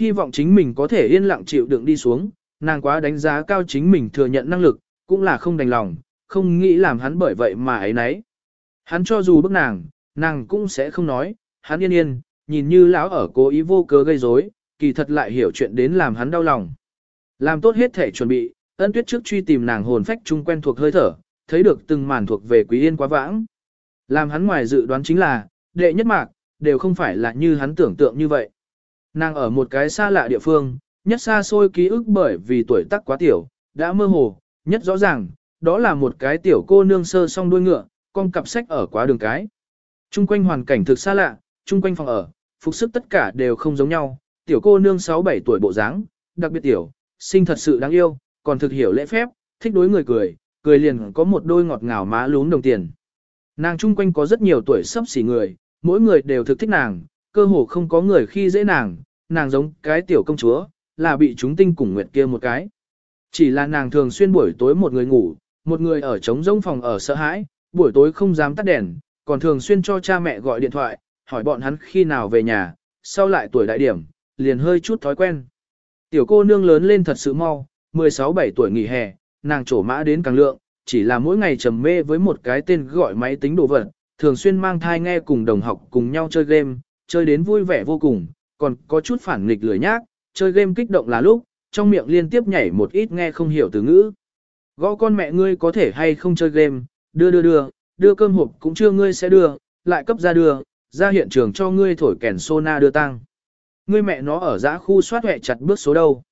Hy vọng chính mình có thể yên lặng chịu đựng đi xuống, nàng quá đánh giá cao chính mình thừa nhận năng lực, cũng là không đành lòng, không nghĩ làm hắn bởi vậy mà ấy nấy. Hắn cho dù bức nàng, nàng cũng sẽ không nói, hắn yên yên, nhìn như lão ở cố ý vô cớ gây rối, kỳ thật lại hiểu chuyện đến làm hắn đau lòng. Làm tốt hết thể chuẩn bị, ân tuyết trước truy tìm nàng hồn phách chung quen thuộc hơi thở, thấy được từng màn thuộc về quý yên quá vãng. Làm hắn ngoài dự đoán chính là, đệ nhất mạc, đều không phải là như hắn tưởng tượng như vậy. Nàng ở một cái xa lạ địa phương, nhất xa xôi ký ức bởi vì tuổi tác quá tiểu, đã mơ hồ, nhất rõ ràng, đó là một cái tiểu cô nương sơ song đuôi ngựa, con cặp sách ở quá đường cái. Trung quanh hoàn cảnh thực xa lạ, trung quanh phòng ở, phục sức tất cả đều không giống nhau, tiểu cô nương 6-7 tuổi bộ dáng, đặc biệt tiểu, sinh thật sự đáng yêu, còn thực hiểu lễ phép, thích đối người cười, cười liền có một đôi ngọt ngào má lún đồng tiền. Nàng trung quanh có rất nhiều tuổi sắp xỉ người, mỗi người đều thực thích nàng, cơ hồ không có người khi dễ nàng, nàng giống cái tiểu công chúa, là bị chúng tinh cùng nguyệt kia một cái. Chỉ là nàng thường xuyên buổi tối một người ngủ, một người ở trống rỗng phòng ở sợ hãi, buổi tối không dám tắt đèn, còn thường xuyên cho cha mẹ gọi điện thoại, hỏi bọn hắn khi nào về nhà, sau lại tuổi đại điểm, liền hơi chút thói quen. Tiểu cô nương lớn lên thật sự mau, 16-17 tuổi nghỉ hè, nàng trổ mã đến càng lượng, chỉ là mỗi ngày trầm mê với một cái tên gọi máy tính đồ vật, thường xuyên mang thai nghe cùng đồng học cùng nhau chơi game, chơi đến vui vẻ vô cùng, còn có chút phản nghịch lười nhác, chơi game kích động là lúc, trong miệng liên tiếp nhảy một ít nghe không hiểu từ ngữ. Gõ con mẹ ngươi có thể hay không chơi game, đưa đưa đưa, đưa cơm hộp cũng chưa ngươi sẽ đưa, lại cấp ra đưa, ra hiện trường cho ngươi thổi kèn sona đưa tăng. Ngươi mẹ nó ở giã khu soát hẹ chặt bước số đâu.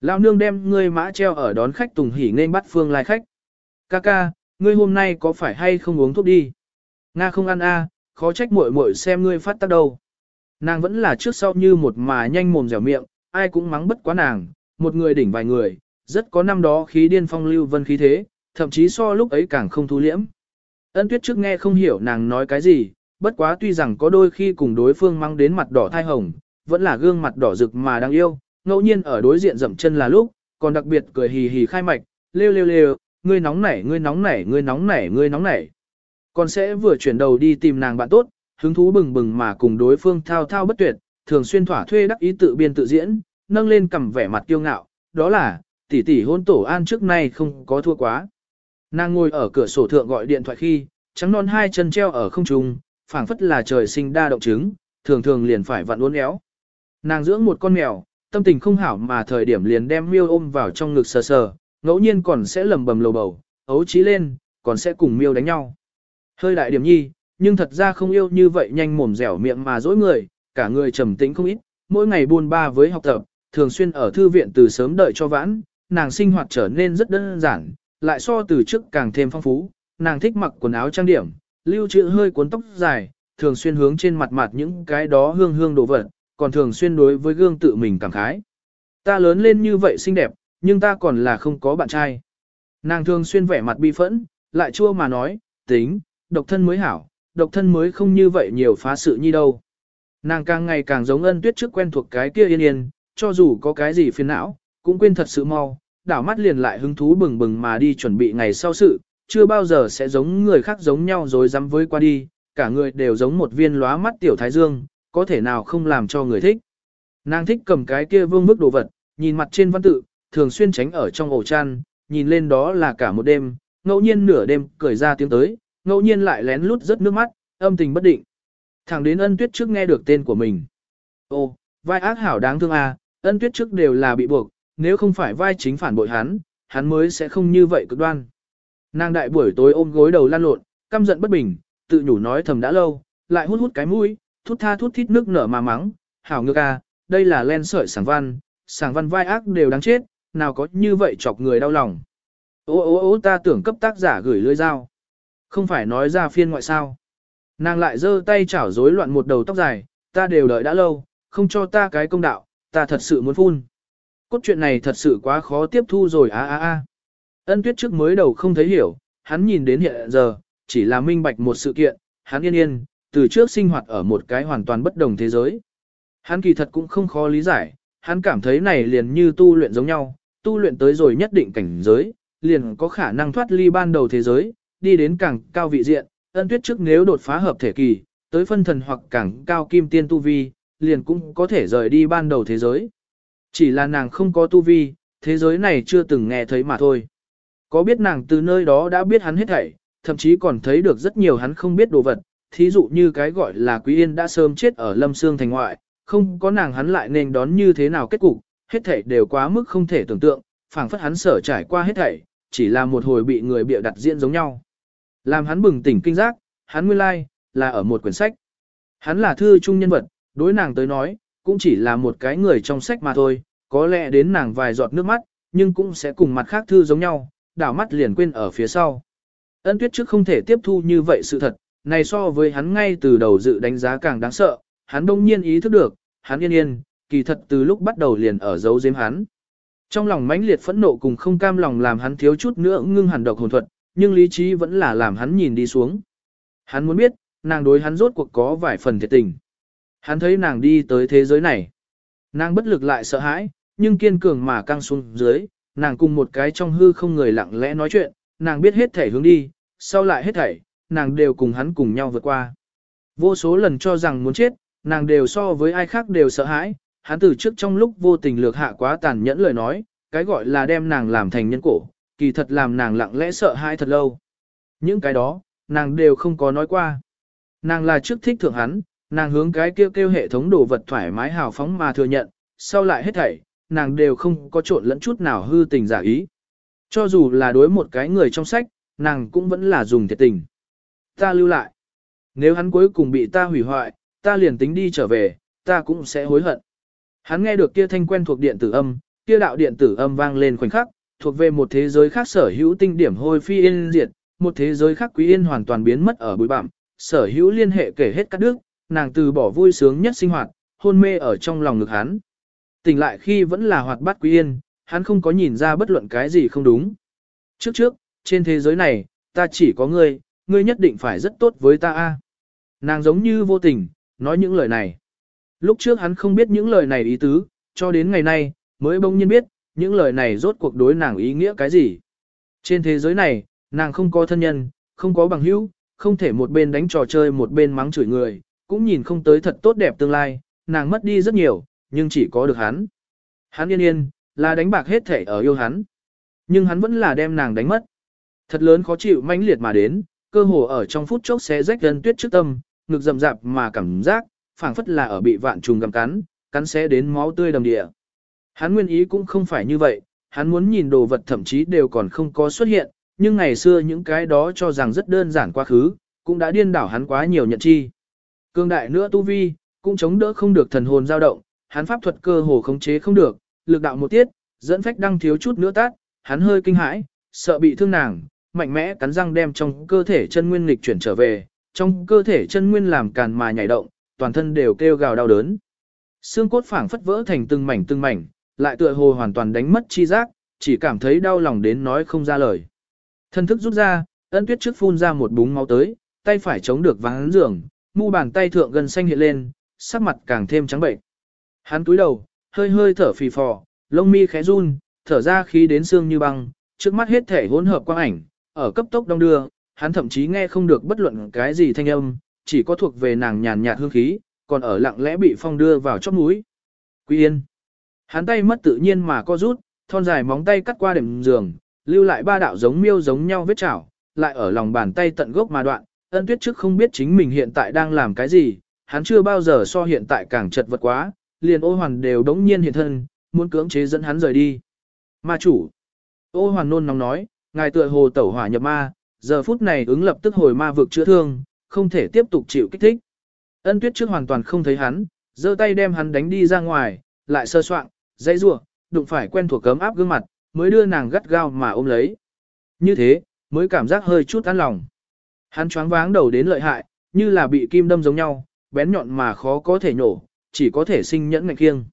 Lão nương đem ngươi mã treo ở đón khách tùng hỉ nên bắt phương lai khách. Ca ca, ngươi hôm nay có phải hay không uống thuốc đi? Nga không ăn a, khó trách muội muội xem ngươi phát tác đâu. Nàng vẫn là trước sau như một mà nhanh mồm dẻo miệng, ai cũng mắng bất quá nàng, một người đỉnh vài người, rất có năm đó khí điên phong lưu vân khí thế, thậm chí so lúc ấy càng không thu liễm. Ân tuyết trước nghe không hiểu nàng nói cái gì, bất quá tuy rằng có đôi khi cùng đối phương mang đến mặt đỏ thai hồng, vẫn là gương mặt đỏ rực mà đang yêu, ngẫu nhiên ở đối diện dậm chân là lúc, còn đặc biệt cười hì hì khai mạch, lêu lêu lêu, ngươi nóng nảy, ngươi nóng nảy, ngươi nóng nảy, ngươi nóng nảy. Còn sẽ vừa chuyển đầu đi tìm nàng bạn tốt, hứng thú bừng bừng mà cùng đối phương thao thao bất tuyệt, thường xuyên thỏa thuê đắc ý tự biên tự diễn, nâng lên cầm vẻ mặt kiêu ngạo, đó là, tỷ tỷ hôn tổ an trước nay không có thua quá. Nàng ngồi ở cửa sổ thượng gọi điện thoại khi, trắng non hai chân treo ở không trung, phảng phất là trời sinh đa động chứng, thường thường liền phải vặn uốn éo. Nàng dưỡng một con mèo, tâm tình không hảo mà thời điểm liền đem miêu ôm vào trong ngực sờ sờ, ngẫu nhiên còn sẽ lầm bầm lầu bầu, ấu trí lên, còn sẽ cùng miêu đánh nhau. Hơi đại điểm nhi, nhưng thật ra không yêu như vậy nhanh mồm dẻo miệng mà dỗi người, cả người trầm tĩnh không ít, mỗi ngày buôn ba với học tập, thường xuyên ở thư viện từ sớm đợi cho vãn, nàng sinh hoạt trở nên rất đơn giản, lại so từ trước càng thêm phong phú, nàng thích mặc quần áo trang điểm, lưu trữ hơi cuốn tóc dài, thường xuyên hướng trên mặt mặt những cái đó hương hương đồ vật, còn thường xuyên đối với gương tự mình cảm khái. Ta lớn lên như vậy xinh đẹp, nhưng ta còn là không có bạn trai. Nàng thường xuyên vẻ mặt bi phẫn, lại chua mà nói, tính, độc thân mới hảo, độc thân mới không như vậy nhiều phá sự như đâu. Nàng càng ngày càng giống ân tuyết trước quen thuộc cái kia yên yên, cho dù có cái gì phiền não, cũng quên thật sự mau, đảo mắt liền lại hứng thú bừng bừng mà đi chuẩn bị ngày sau sự, chưa bao giờ sẽ giống người khác giống nhau rồi dám với qua đi, cả người đều giống một viên lóa mắt tiểu thái dương, có thể nào không làm cho người thích. Nàng thích cầm cái kia vương bức đồ vật, nhìn mặt trên văn tự, thường xuyên tránh ở trong ổ chăn, nhìn lên đó là cả một đêm, ngẫu nhiên nửa đêm cười ra tiếng tới, ngẫu nhiên lại lén lút rất nước mắt, âm tình bất định. Thẳng đến ân tuyết trước nghe được tên của mình. Ô, vai ác hảo đáng thương à, ân tuyết trước đều là bị buộc, nếu không phải vai chính phản bội hắn, hắn mới sẽ không như vậy cực đoan. Nàng đại buổi tối ôm gối đầu lan lộn, căm giận bất bình, tự nhủ nói thầm đã lâu, lại hút hút cái mũi, thút tha thút thít nước nở mà mắng, hảo ngược à, đây là len sợi sảng văn, sảng văn vai ác đều đáng chết, nào có như vậy chọc người đau lòng. Ô ô ô ta tưởng cấp tác giả gửi lưỡi dao. Không phải nói ra phiên ngoại sao. Nàng lại giơ tay chảo rối loạn một đầu tóc dài, ta đều đợi đã lâu, không cho ta cái công đạo, ta thật sự muốn phun. Cốt truyện này thật sự quá khó tiếp thu rồi a a a. Ân tuyết trước mới đầu không thấy hiểu, hắn nhìn đến hiện giờ, chỉ là minh bạch một sự kiện, hắn yên yên, từ trước sinh hoạt ở một cái hoàn toàn bất đồng thế giới. Hắn kỳ thật cũng không khó lý giải, hắn cảm thấy này liền như tu luyện giống nhau, tu luyện tới rồi nhất định cảnh giới, liền có khả năng thoát ly ban đầu thế giới, đi đến càng cao vị diện, ân tuyết trước nếu đột phá hợp thể kỳ, tới phân thần hoặc càng cao kim tiên tu vi, liền cũng có thể rời đi ban đầu thế giới. Chỉ là nàng không có tu vi, thế giới này chưa từng nghe thấy mà thôi. Có biết nàng từ nơi đó đã biết hắn hết thảy, thậm chí còn thấy được rất nhiều hắn không biết đồ vật, thí dụ như cái gọi là Quý Yên đã sớm chết ở Lâm Sương thành ngoại, không có nàng hắn lại nên đón như thế nào kết cục, hết thảy đều quá mức không thể tưởng tượng, phảng phất hắn sở trải qua hết thảy, chỉ là một hồi bị người bịa đặt diễn giống nhau. Làm hắn bừng tỉnh kinh giác, hắn nguyên lai, like, là ở một quyển sách. Hắn là thư trung nhân vật, đối nàng tới nói, cũng chỉ là một cái người trong sách mà thôi, có lẽ đến nàng vài giọt nước mắt, nhưng cũng sẽ cùng mặt khác thư giống nhau, đảo mắt liền quên ở phía sau. Ân tuyết trước không thể tiếp thu như vậy sự thật, này so với hắn ngay từ đầu dự đánh giá càng đáng sợ, hắn đông nhiên ý thức được, hắn yên yên, kỳ thật từ lúc bắt đầu liền ở giấu giếm hắn. Trong lòng mãnh liệt phẫn nộ cùng không cam lòng làm hắn thiếu chút nữa ngưng hẳn độc hồn thuật, nhưng lý trí vẫn là làm hắn nhìn đi xuống. Hắn muốn biết, nàng đối hắn rốt cuộc có vài phần thiệt tình. Hắn thấy nàng đi tới thế giới này. Nàng bất lực lại sợ hãi, nhưng kiên cường mà căng xuống dưới, nàng cùng một cái trong hư không người lặng lẽ nói chuyện, nàng biết hết thể hướng đi, sau lại hết thảy, nàng đều cùng hắn cùng nhau vượt qua. Vô số lần cho rằng muốn chết, nàng đều so với ai khác đều sợ hãi, hắn từ trước trong lúc vô tình lược hạ quá tàn nhẫn lời nói, cái gọi là đem nàng làm thành nhân cổ, kỳ thật làm nàng lặng lẽ sợ hãi thật lâu. Những cái đó, nàng đều không có nói qua. Nàng là trước thích thượng hắn, nàng hướng cái kêu kêu hệ thống đồ vật thoải mái hào phóng mà thừa nhận, sau lại hết thảy, nàng đều không có trộn lẫn chút nào hư tình giả ý. Cho dù là đối một cái người trong sách, nàng cũng vẫn là dùng thiệt tình. Ta lưu lại. Nếu hắn cuối cùng bị ta hủy hoại, ta liền tính đi trở về, ta cũng sẽ hối hận. Hắn nghe được kia thanh quen thuộc điện tử âm, kia đạo điện tử âm vang lên khoảnh khắc, thuộc về một thế giới khác sở hữu tinh điểm hôi phi yên diệt, một thế giới khác quý yên hoàn toàn biến mất ở bụi bặm, sở hữu liên hệ kể hết các đức, nàng từ bỏ vui sướng nhất sinh hoạt, hôn mê ở trong lòng ngực hắn. Tỉnh lại khi vẫn là hoạt bát quý yên, hắn không có nhìn ra bất luận cái gì không đúng. Trước trước, trên thế giới này, ta chỉ có ngươi, ngươi nhất định phải rất tốt với ta a. Nàng giống như vô tình, nói những lời này. Lúc trước hắn không biết những lời này ý tứ, cho đến ngày nay, mới bỗng nhiên biết, những lời này rốt cuộc đối nàng ý nghĩa cái gì. Trên thế giới này, nàng không có thân nhân, không có bằng hữu, không thể một bên đánh trò chơi một bên mắng chửi người, cũng nhìn không tới thật tốt đẹp tương lai, nàng mất đi rất nhiều, nhưng chỉ có được hắn. Hắn yên yên, là đánh bạc hết thể ở yêu hắn. Nhưng hắn vẫn là đem nàng đánh mất. Thật lớn khó chịu mãnh liệt mà đến, cơ hồ ở trong phút chốc xé rách gần tuyết trước tâm, ngực rầm rạp mà cảm giác, phảng phất là ở bị vạn trùng gặm cắn, cắn xé đến máu tươi đầm địa. Hắn nguyên ý cũng không phải như vậy, hắn muốn nhìn đồ vật thậm chí đều còn không có xuất hiện, nhưng ngày xưa những cái đó cho rằng rất đơn giản quá khứ, cũng đã điên đảo hắn quá nhiều nhận chi. Cương đại nữa tu vi, cũng chống đỡ không được thần hồn dao động, hắn pháp thuật cơ hồ khống chế không được, lực đạo một tiết, dẫn phách đang thiếu chút nữa tát, hắn hơi kinh hãi, sợ bị thương nàng, mạnh mẽ cắn răng đem trong cơ thể chân nguyên lịch chuyển trở về, trong cơ thể chân nguyên làm càn mà nhảy động, toàn thân đều kêu gào đau đớn. Xương cốt phảng phất vỡ thành từng mảnh từng mảnh, lại tựa hồ hoàn toàn đánh mất chi giác, chỉ cảm thấy đau lòng đến nói không ra lời. Thân thức rút ra, ân tuyết trước phun ra một búng máu tới, tay phải chống được ván giường, mu bàn tay thượng gần xanh hiện lên, sắc mặt càng thêm trắng bệnh. Hắn túi đầu, hơi hơi thở phì phò, lông mi khẽ run, thở ra khí đến xương như băng, trước mắt hết thể hỗn hợp quang ảnh, ở cấp tốc đông đưa, hắn thậm chí nghe không được bất luận cái gì thanh âm, chỉ có thuộc về nàng nhàn nhạt hương khí, còn ở lặng lẽ bị phong đưa vào chóp mũi. Quý Yên. Hắn tay mất tự nhiên mà co rút, thon dài móng tay cắt qua đệm giường, lưu lại ba đạo giống miêu giống nhau vết chảo, lại ở lòng bàn tay tận gốc mà đoạn. Ân Tuyết trước không biết chính mình hiện tại đang làm cái gì, hắn chưa bao giờ so hiện tại càng chật vật quá, liền ô hoàn đều đống nhiên hiện thân, muốn cưỡng chế dẫn hắn rời đi. Ma chủ. Ô hoàn nôn nóng nói, ngài tựa hồ tẩu hỏa nhập ma, giờ phút này ứng lập tức hồi ma vực chữa thương, không thể tiếp tục chịu kích thích. Ân tuyết trước hoàn toàn không thấy hắn, giơ tay đem hắn đánh đi ra ngoài, lại sơ soạn, dãy rủa, đụng phải quen thuộc cấm áp gương mặt, mới đưa nàng gắt gao mà ôm lấy. Như thế, mới cảm giác hơi chút an lòng. Hắn choáng váng đầu đến lợi hại, như là bị kim đâm giống nhau, bén nhọn mà khó có thể nhổ, chỉ có thể sinh nhẫn ngạch kiêng.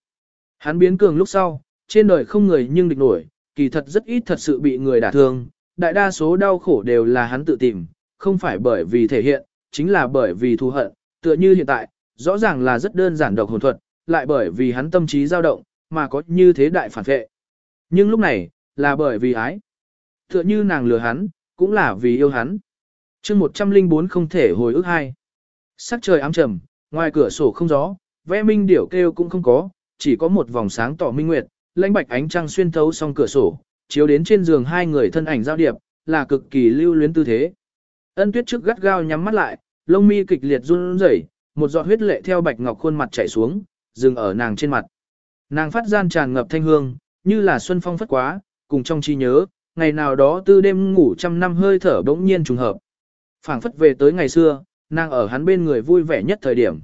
Hắn biến cường lúc sau, trên đời không người nhưng địch nổi, kỳ thật rất ít thật sự bị người đả thương, đại đa số đau khổ đều là hắn tự tìm, không phải bởi vì thể hiện, chính là bởi vì thù hận, tựa như hiện tại, rõ ràng là rất đơn giản độc hồn thuật, lại bởi vì hắn tâm trí dao động, mà có như thế đại phản vệ. Nhưng lúc này, là bởi vì ái. Tựa như nàng lừa hắn, cũng là vì yêu hắn. chương 104 không thể hồi ức hai. Sắc trời ám trầm, ngoài cửa sổ không gió, ve minh điểu kêu cũng không có, chỉ có một vòng sáng tỏ minh nguyệt, lãnh bạch ánh trăng xuyên thấu song cửa sổ, chiếu đến trên giường hai người thân ảnh giao điệp, là cực kỳ lưu luyến tư thế. Ân tuyết trước gắt gao nhắm mắt lại, lông mi kịch liệt run rẩy, một giọt huyết lệ theo bạch ngọc khuôn mặt chảy xuống, dừng ở nàng trên mặt. Nàng phát gian tràn ngập thanh hương, như là xuân phong phất quá, cùng trong chi nhớ, ngày nào đó tư đêm ngủ trăm năm hơi thở bỗng nhiên trùng hợp. phảng phất về tới ngày xưa, nàng ở hắn bên người vui vẻ nhất thời điểm.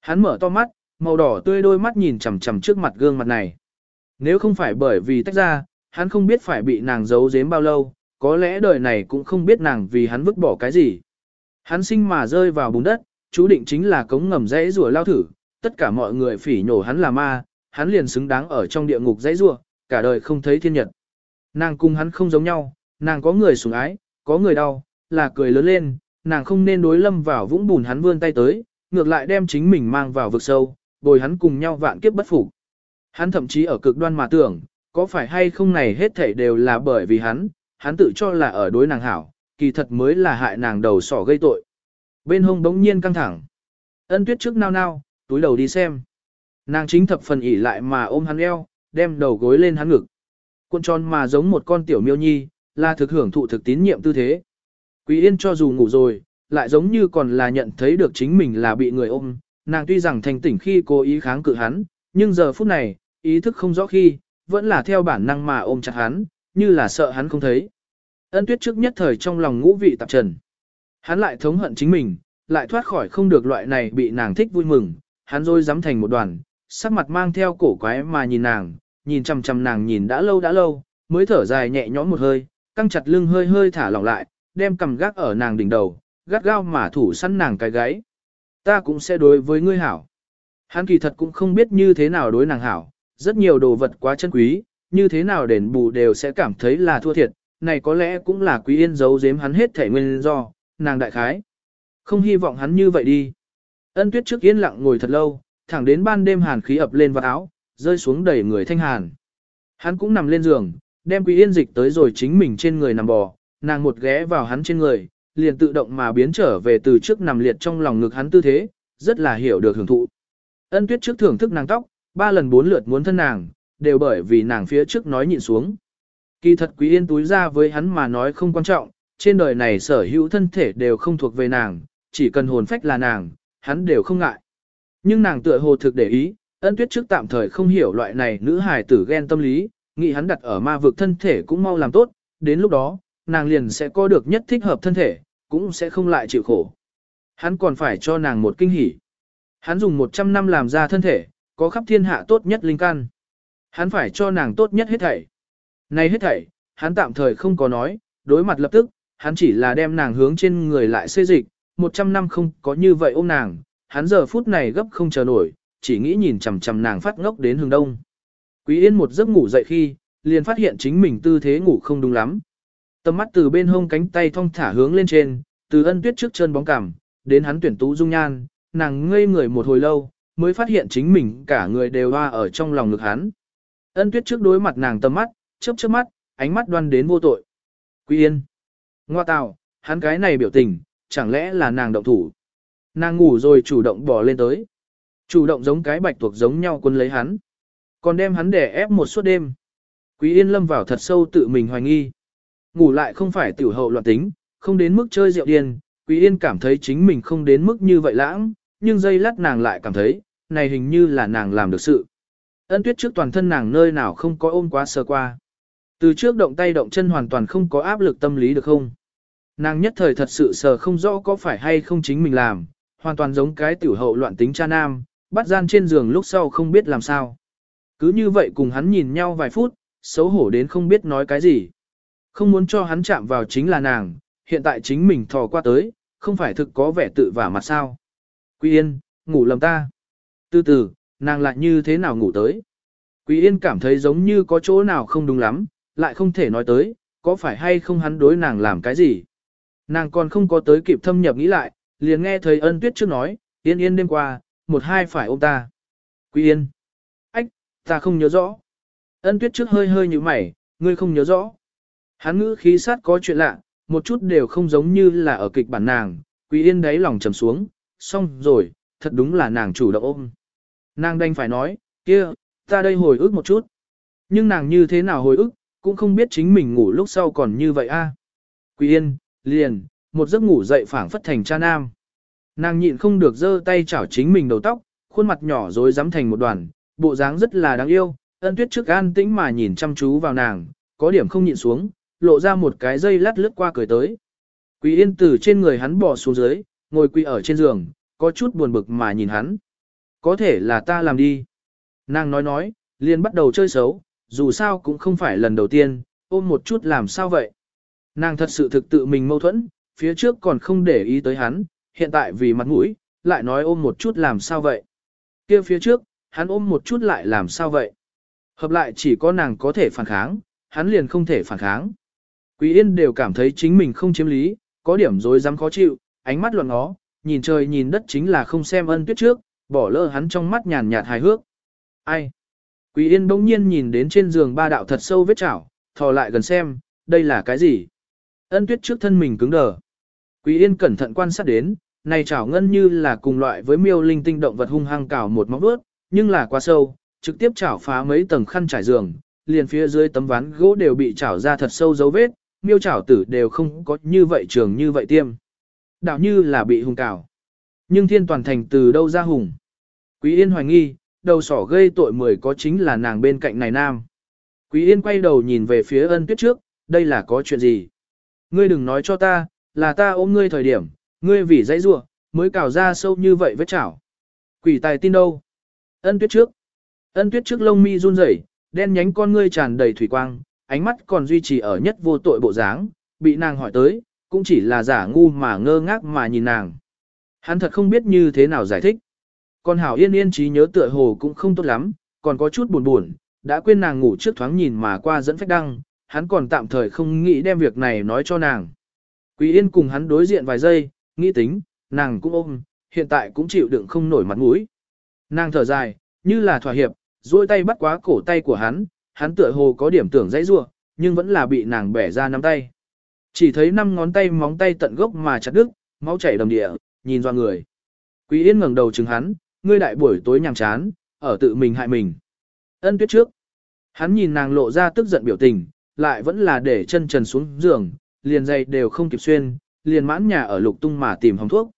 Hắn mở to mắt, màu đỏ tươi đôi mắt nhìn chằm chằm trước mặt gương mặt này. Nếu không phải bởi vì tách ra, hắn không biết phải bị nàng giấu giếm bao lâu, có lẽ đời này cũng không biết nàng vì hắn vứt bỏ cái gì. Hắn sinh mà rơi vào bùn đất, chú định chính là cống ngầm rẽ rùa lao thử, tất cả mọi người phỉ nhổ hắn là ma, hắn liền xứng đáng ở trong địa ngục dãy rùa, cả đời không thấy thiên nhật. Nàng cùng hắn không giống nhau, nàng có người sủng ái, có người đau, là cười lớn lên, nàng không nên đối lâm vào vũng bùn hắn vươn tay tới, ngược lại đem chính mình mang vào vực sâu, bồi hắn cùng nhau vạn kiếp bất phục. Hắn thậm chí ở cực đoan mà tưởng, có phải hay không này hết thảy đều là bởi vì hắn, hắn tự cho là ở đối nàng hảo, kỳ thật mới là hại nàng đầu sỏ gây tội. Bên hông bỗng nhiên căng thẳng. Ân tuyết trước nao nao, túi đầu đi xem. Nàng chính thập phần ỉ lại mà ôm hắn eo, đem đầu gối lên hắn ngực. Cuộn tròn mà giống một con tiểu miêu nhi, là thực hưởng thụ thực tín nhiệm tư thế. Quý yên cho dù ngủ rồi, lại giống như còn là nhận thấy được chính mình là bị người ôm. Nàng tuy rằng thành tỉnh khi cố ý kháng cự hắn, nhưng giờ phút này, ý thức không rõ khi, vẫn là theo bản năng mà ôm chặt hắn, như là sợ hắn không thấy. Ân tuyết trước nhất thời trong lòng ngũ vị tạp trần. Hắn lại thống hận chính mình, lại thoát khỏi không được loại này bị nàng thích vui mừng, hắn rồi dám thành một đoàn, sắc mặt mang theo cổ quái mà nhìn nàng, nhìn chằm chằm nàng nhìn đã lâu đã lâu, mới thở dài nhẹ nhõm một hơi, căng chặt lưng hơi hơi thả lỏng lại, đem cầm gác ở nàng đỉnh đầu, gắt gao mà thủ săn nàng cái gáy. Ta cũng sẽ đối với ngươi hảo. Hắn kỳ thật cũng không biết như thế nào đối nàng hảo, rất nhiều đồ vật quá chân quý, như thế nào đền bù đều sẽ cảm thấy là thua thiệt, này có lẽ cũng là quý yên giấu giếm hắn hết thể nguyên do, nàng đại khái. Không hy vọng hắn như vậy đi. Ân tuyết trước yên lặng ngồi thật lâu, thẳng đến ban đêm hàn khí ập lên vào áo, rơi xuống đầy người thanh hàn. Hắn cũng nằm lên giường, đem quý yên dịch tới rồi chính mình trên người nằm bò, nàng một ghé vào hắn trên người, liền tự động mà biến trở về từ trước nằm liệt trong lòng ngực hắn tư thế, rất là hiểu được hưởng thụ. Ân tuyết trước thưởng thức nàng tóc, ba lần bốn lượt muốn thân nàng, đều bởi vì nàng phía trước nói nhịn xuống. Kỳ thật quý yên túi ra với hắn mà nói không quan trọng, trên đời này sở hữu thân thể đều không thuộc về nàng, chỉ cần hồn phách là nàng, hắn đều không ngại. Nhưng nàng tựa hồ thực để ý, ân tuyết trước tạm thời không hiểu loại này nữ hài tử ghen tâm lý, nghĩ hắn đặt ở ma vực thân thể cũng mau làm tốt, đến lúc đó, nàng liền sẽ có được nhất thích hợp thân thể, cũng sẽ không lại chịu khổ. Hắn còn phải cho nàng một kinh hỉ. Hắn dùng 100 năm làm ra thân thể, có khắp thiên hạ tốt nhất linh căn. Hắn phải cho nàng tốt nhất hết thảy. Này hết thảy, hắn tạm thời không có nói, đối mặt lập tức, hắn chỉ là đem nàng hướng trên người lại xê dịch, 100 năm không có như vậy ôm nàng, hắn giờ phút này gấp không chờ nổi, chỉ nghĩ nhìn chằm chằm nàng phát ngốc đến hướng đông. Quý Yên một giấc ngủ dậy khi, liền phát hiện chính mình tư thế ngủ không đúng lắm. Tầm mắt từ bên hông cánh tay thong thả hướng lên trên, từ ân tuyết trước chân bóng cằm, đến hắn tuyển tú dung nhan, nàng ngây người một hồi lâu, mới phát hiện chính mình cả người đều hoa ở trong lòng ngực hắn. Ân tuyết trước đối mặt nàng tầm mắt, chớp chớp mắt, ánh mắt đoan đến vô tội. Quý yên. Ngoa tào, hắn cái này biểu tình, chẳng lẽ là nàng động thủ. Nàng ngủ rồi chủ động bỏ lên tới. Chủ động giống cái bạch tuộc giống nhau quân lấy hắn. Còn đem hắn để ép một suốt đêm. Quý yên lâm vào thật sâu tự mình hoài nghi. Ngủ lại không phải tiểu hậu loạn tính, không đến mức chơi rượu điên. Quý yên cảm thấy chính mình không đến mức như vậy lãng, nhưng giây lát nàng lại cảm thấy, này hình như là nàng làm được sự. Ân tuyết trước toàn thân nàng nơi nào không có ôm quá sơ qua. Từ trước động tay động chân hoàn toàn không có áp lực tâm lý được không? Nàng nhất thời thật sự sờ không rõ có phải hay không chính mình làm, hoàn toàn giống cái tiểu hậu loạn tính cha nam, bắt gian trên giường lúc sau không biết làm sao. Cứ như vậy cùng hắn nhìn nhau vài phút, xấu hổ đến không biết nói cái gì. Không muốn cho hắn chạm vào chính là nàng, hiện tại chính mình thò qua tới, không phải thực có vẻ tự vả mặt sao. Quý yên, ngủ lầm ta. Từ từ, nàng lại như thế nào ngủ tới. Quý yên cảm thấy giống như có chỗ nào không đúng lắm, lại không thể nói tới, có phải hay không hắn đối nàng làm cái gì. Nàng còn không có tới kịp thâm nhập nghĩ lại, liền nghe thấy ân tuyết trước nói, yên yên đêm qua, một hai phải ôm ta. Quý yên. Ách, ta không nhớ rõ. Ân tuyết trước hơi hơi như mày, ngươi không nhớ rõ. Hắn ngữ khí sát có chuyện lạ, một chút đều không giống như là ở kịch bản nàng. Quý yên đáy lòng trầm xuống, xong rồi, thật đúng là nàng chủ động ôm. Nàng đành phải nói, kia, Ta đây hồi ức một chút. Nhưng nàng như thế nào hồi ức, cũng không biết chính mình ngủ lúc sau còn như vậy a. À. Yên, liền, một giấc ngủ dậy phảng phất thành cha nam. Nàng nhịn không được giơ tay chảo chính mình đầu tóc, khuôn mặt nhỏ rối rắm thành một đoàn, bộ dáng rất là đáng yêu, ân tuyết trước an tĩnh mà nhìn chăm chú vào nàng, có điểm không nhịn xuống, lộ ra một cái dây lát lướt qua cười tới. Quý yên từ trên người hắn bò xuống dưới, ngồi quỳ ở trên giường, có chút buồn bực mà nhìn hắn. Có thể là ta làm đi. Nàng nói nói, liền bắt đầu chơi xấu, dù sao cũng không phải lần đầu tiên, ôm một chút làm sao vậy. Nàng thật sự thực tự mình mâu thuẫn, phía trước còn không để ý tới hắn, hiện tại vì mặt mũi, lại nói ôm một chút làm sao vậy. kia phía trước, hắn ôm một chút lại làm sao vậy. Hợp lại chỉ có nàng có thể phản kháng, hắn liền không thể phản kháng. Quý Yên đều cảm thấy chính mình không chiếm lý, có điểm dối dám khó chịu, ánh mắt loạn ngó, nhìn trời nhìn đất chính là không xem ân tuyết trước, bỏ lỡ hắn trong mắt nhàn nhạt hài hước. Ai? Quý Yên bỗng nhiên nhìn đến trên giường ba đạo thật sâu vết chảo, thò lại gần xem, đây là cái gì? Ân tuyết trước thân mình cứng đờ. Quý Yên cẩn thận quan sát đến, này chảo ngân như là cùng loại với miêu linh tinh động vật hung hăng cào một móng vuốt, nhưng là quá sâu, trực tiếp chảo phá mấy tầng khăn trải giường, liền phía dưới tấm ván gỗ đều bị chảo ra thật sâu dấu vết, miêu chảo tử đều không có như vậy trường như vậy tiêm. Đạo như là bị hung cào. Nhưng thiên toàn thành từ đâu ra hùng? Quý Yên hoài nghi, đầu sỏ gây tội mười có chính là nàng bên cạnh này nam. Quý Yên quay đầu nhìn về phía ân tuyết trước, đây là có chuyện gì? Ngươi đừng nói cho ta, là ta ôm ngươi thời điểm, ngươi vì dãy rua, mới cào ra sâu như vậy với chảo. Quỷ tài tin đâu? Ân tuyết trước. Ân tuyết trước lông mi run rẩy, đen nhánh con ngươi tràn đầy thủy quang, ánh mắt còn duy trì ở nhất vô tội bộ dáng, bị nàng hỏi tới, cũng chỉ là giả ngu mà ngơ ngác mà nhìn nàng. Hắn thật không biết như thế nào giải thích. Còn Hảo Yên Yên trí nhớ tựa hồ cũng không tốt lắm, còn có chút buồn buồn, đã quên nàng ngủ trước thoáng nhìn mà qua dẫn phách đăng, hắn còn tạm thời không nghĩ đem việc này nói cho nàng. Quý Yên cùng hắn đối diện vài giây, nghĩ tính, nàng cũng ôm, hiện tại cũng chịu đựng không nổi mặt mũi. Nàng thở dài, như là thỏa hiệp, duỗi tay bắt quá cổ tay của hắn, hắn tựa hồ có điểm tưởng dãy rua, nhưng vẫn là bị nàng bẻ ra nắm tay. Chỉ thấy năm ngón tay móng tay tận gốc mà chặt đứt, máu chảy đầm địa, nhìn doan người. Quý Yên ngẩng đầu chừng hắn, ngươi đại buổi tối nhàm chán, ở tự mình hại mình. Ân tuyết trước. Hắn nhìn nàng lộ ra tức giận biểu tình, lại vẫn là để chân trần xuống giường, liền dây đều không kịp xuyên, liền mãn nhà ở lục tung mà tìm hồng thuốc.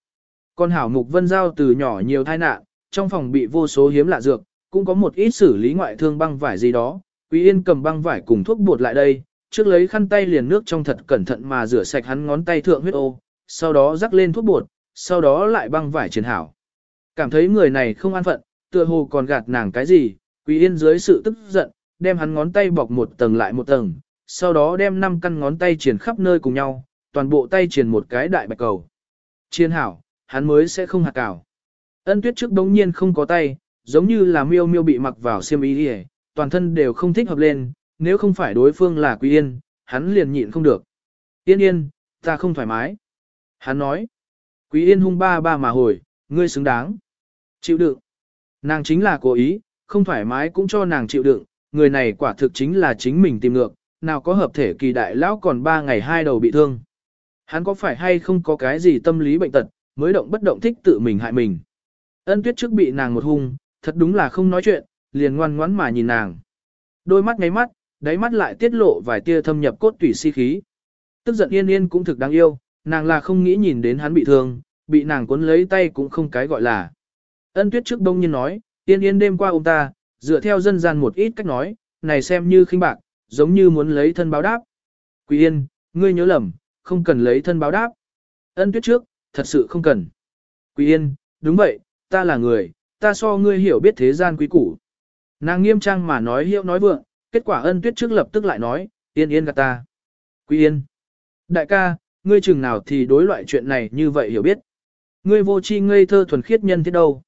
Con hảo mục vân giao từ nhỏ nhiều tai nạn, trong phòng bị vô số hiếm lạ dược, cũng có một ít xử lý ngoại thương băng vải gì đó. Quý Yên cầm băng vải cùng thuốc bột lại đây, trước lấy khăn tay liền nước trong thật cẩn thận mà rửa sạch hắn ngón tay thượng huyết ô, sau đó rắc lên thuốc bột, sau đó lại băng vải triển hảo. Cảm thấy người này không an phận, tựa hồ còn gạt nàng cái gì, Quý Yên dưới sự tức giận, đem hắn ngón tay bọc một tầng lại một tầng, sau đó đem năm căn ngón tay triển khắp nơi cùng nhau, toàn bộ tay triển một cái đại bạch cầu. Chiên hảo, hắn mới sẽ không hạt cảo. Ân tuyết trước đống nhiên không có tay, giống như là miêu miêu bị mặc vào xiêm y đi toàn thân đều không thích hợp lên, nếu không phải đối phương là Quý Yên, hắn liền nhịn không được. Yên yên, ta không thoải mái. Hắn nói. Quý Yên hung ba ba mà hồi, ngươi xứng đáng. Chịu đựng. Nàng chính là cố ý, không thoải mái cũng cho nàng chịu đựng, người này quả thực chính là chính mình tìm ngược, nào có hợp thể kỳ đại lão còn ba ngày hai đầu bị thương. Hắn có phải hay không có cái gì tâm lý bệnh tật, mới động bất động thích tự mình hại mình. Ân tuyết trước bị nàng một hung, thật đúng là không nói chuyện, liền ngoan ngoãn mà nhìn nàng. Đôi mắt ngáy mắt, đáy mắt lại tiết lộ vài tia thâm nhập cốt tủy si khí. Tức giận yên yên cũng thực đáng yêu, nàng là không nghĩ nhìn đến hắn bị thương, bị nàng cuốn lấy tay cũng không cái gọi là. Ân tuyết trước đông nhiên nói, yên yên đêm qua ông ta, dựa theo dân gian một ít cách nói, này xem như khinh bạc, giống như muốn lấy thân báo đáp. Quý yên, ngươi nhớ lầm, không cần lấy thân báo đáp. Ân tuyết trước, thật sự không cần. Quý yên, đúng vậy, ta là người, ta so ngươi hiểu biết thế gian quý củ. Nàng nghiêm trang mà nói hiệu nói vượng, kết quả ân tuyết trước lập tức lại nói, yên yên gạt ta. Quý yên. Đại ca, ngươi chừng nào thì đối loại chuyện này như vậy hiểu biết. Ngươi vô chi ngây thơ thuần khiết nhân thế đâu.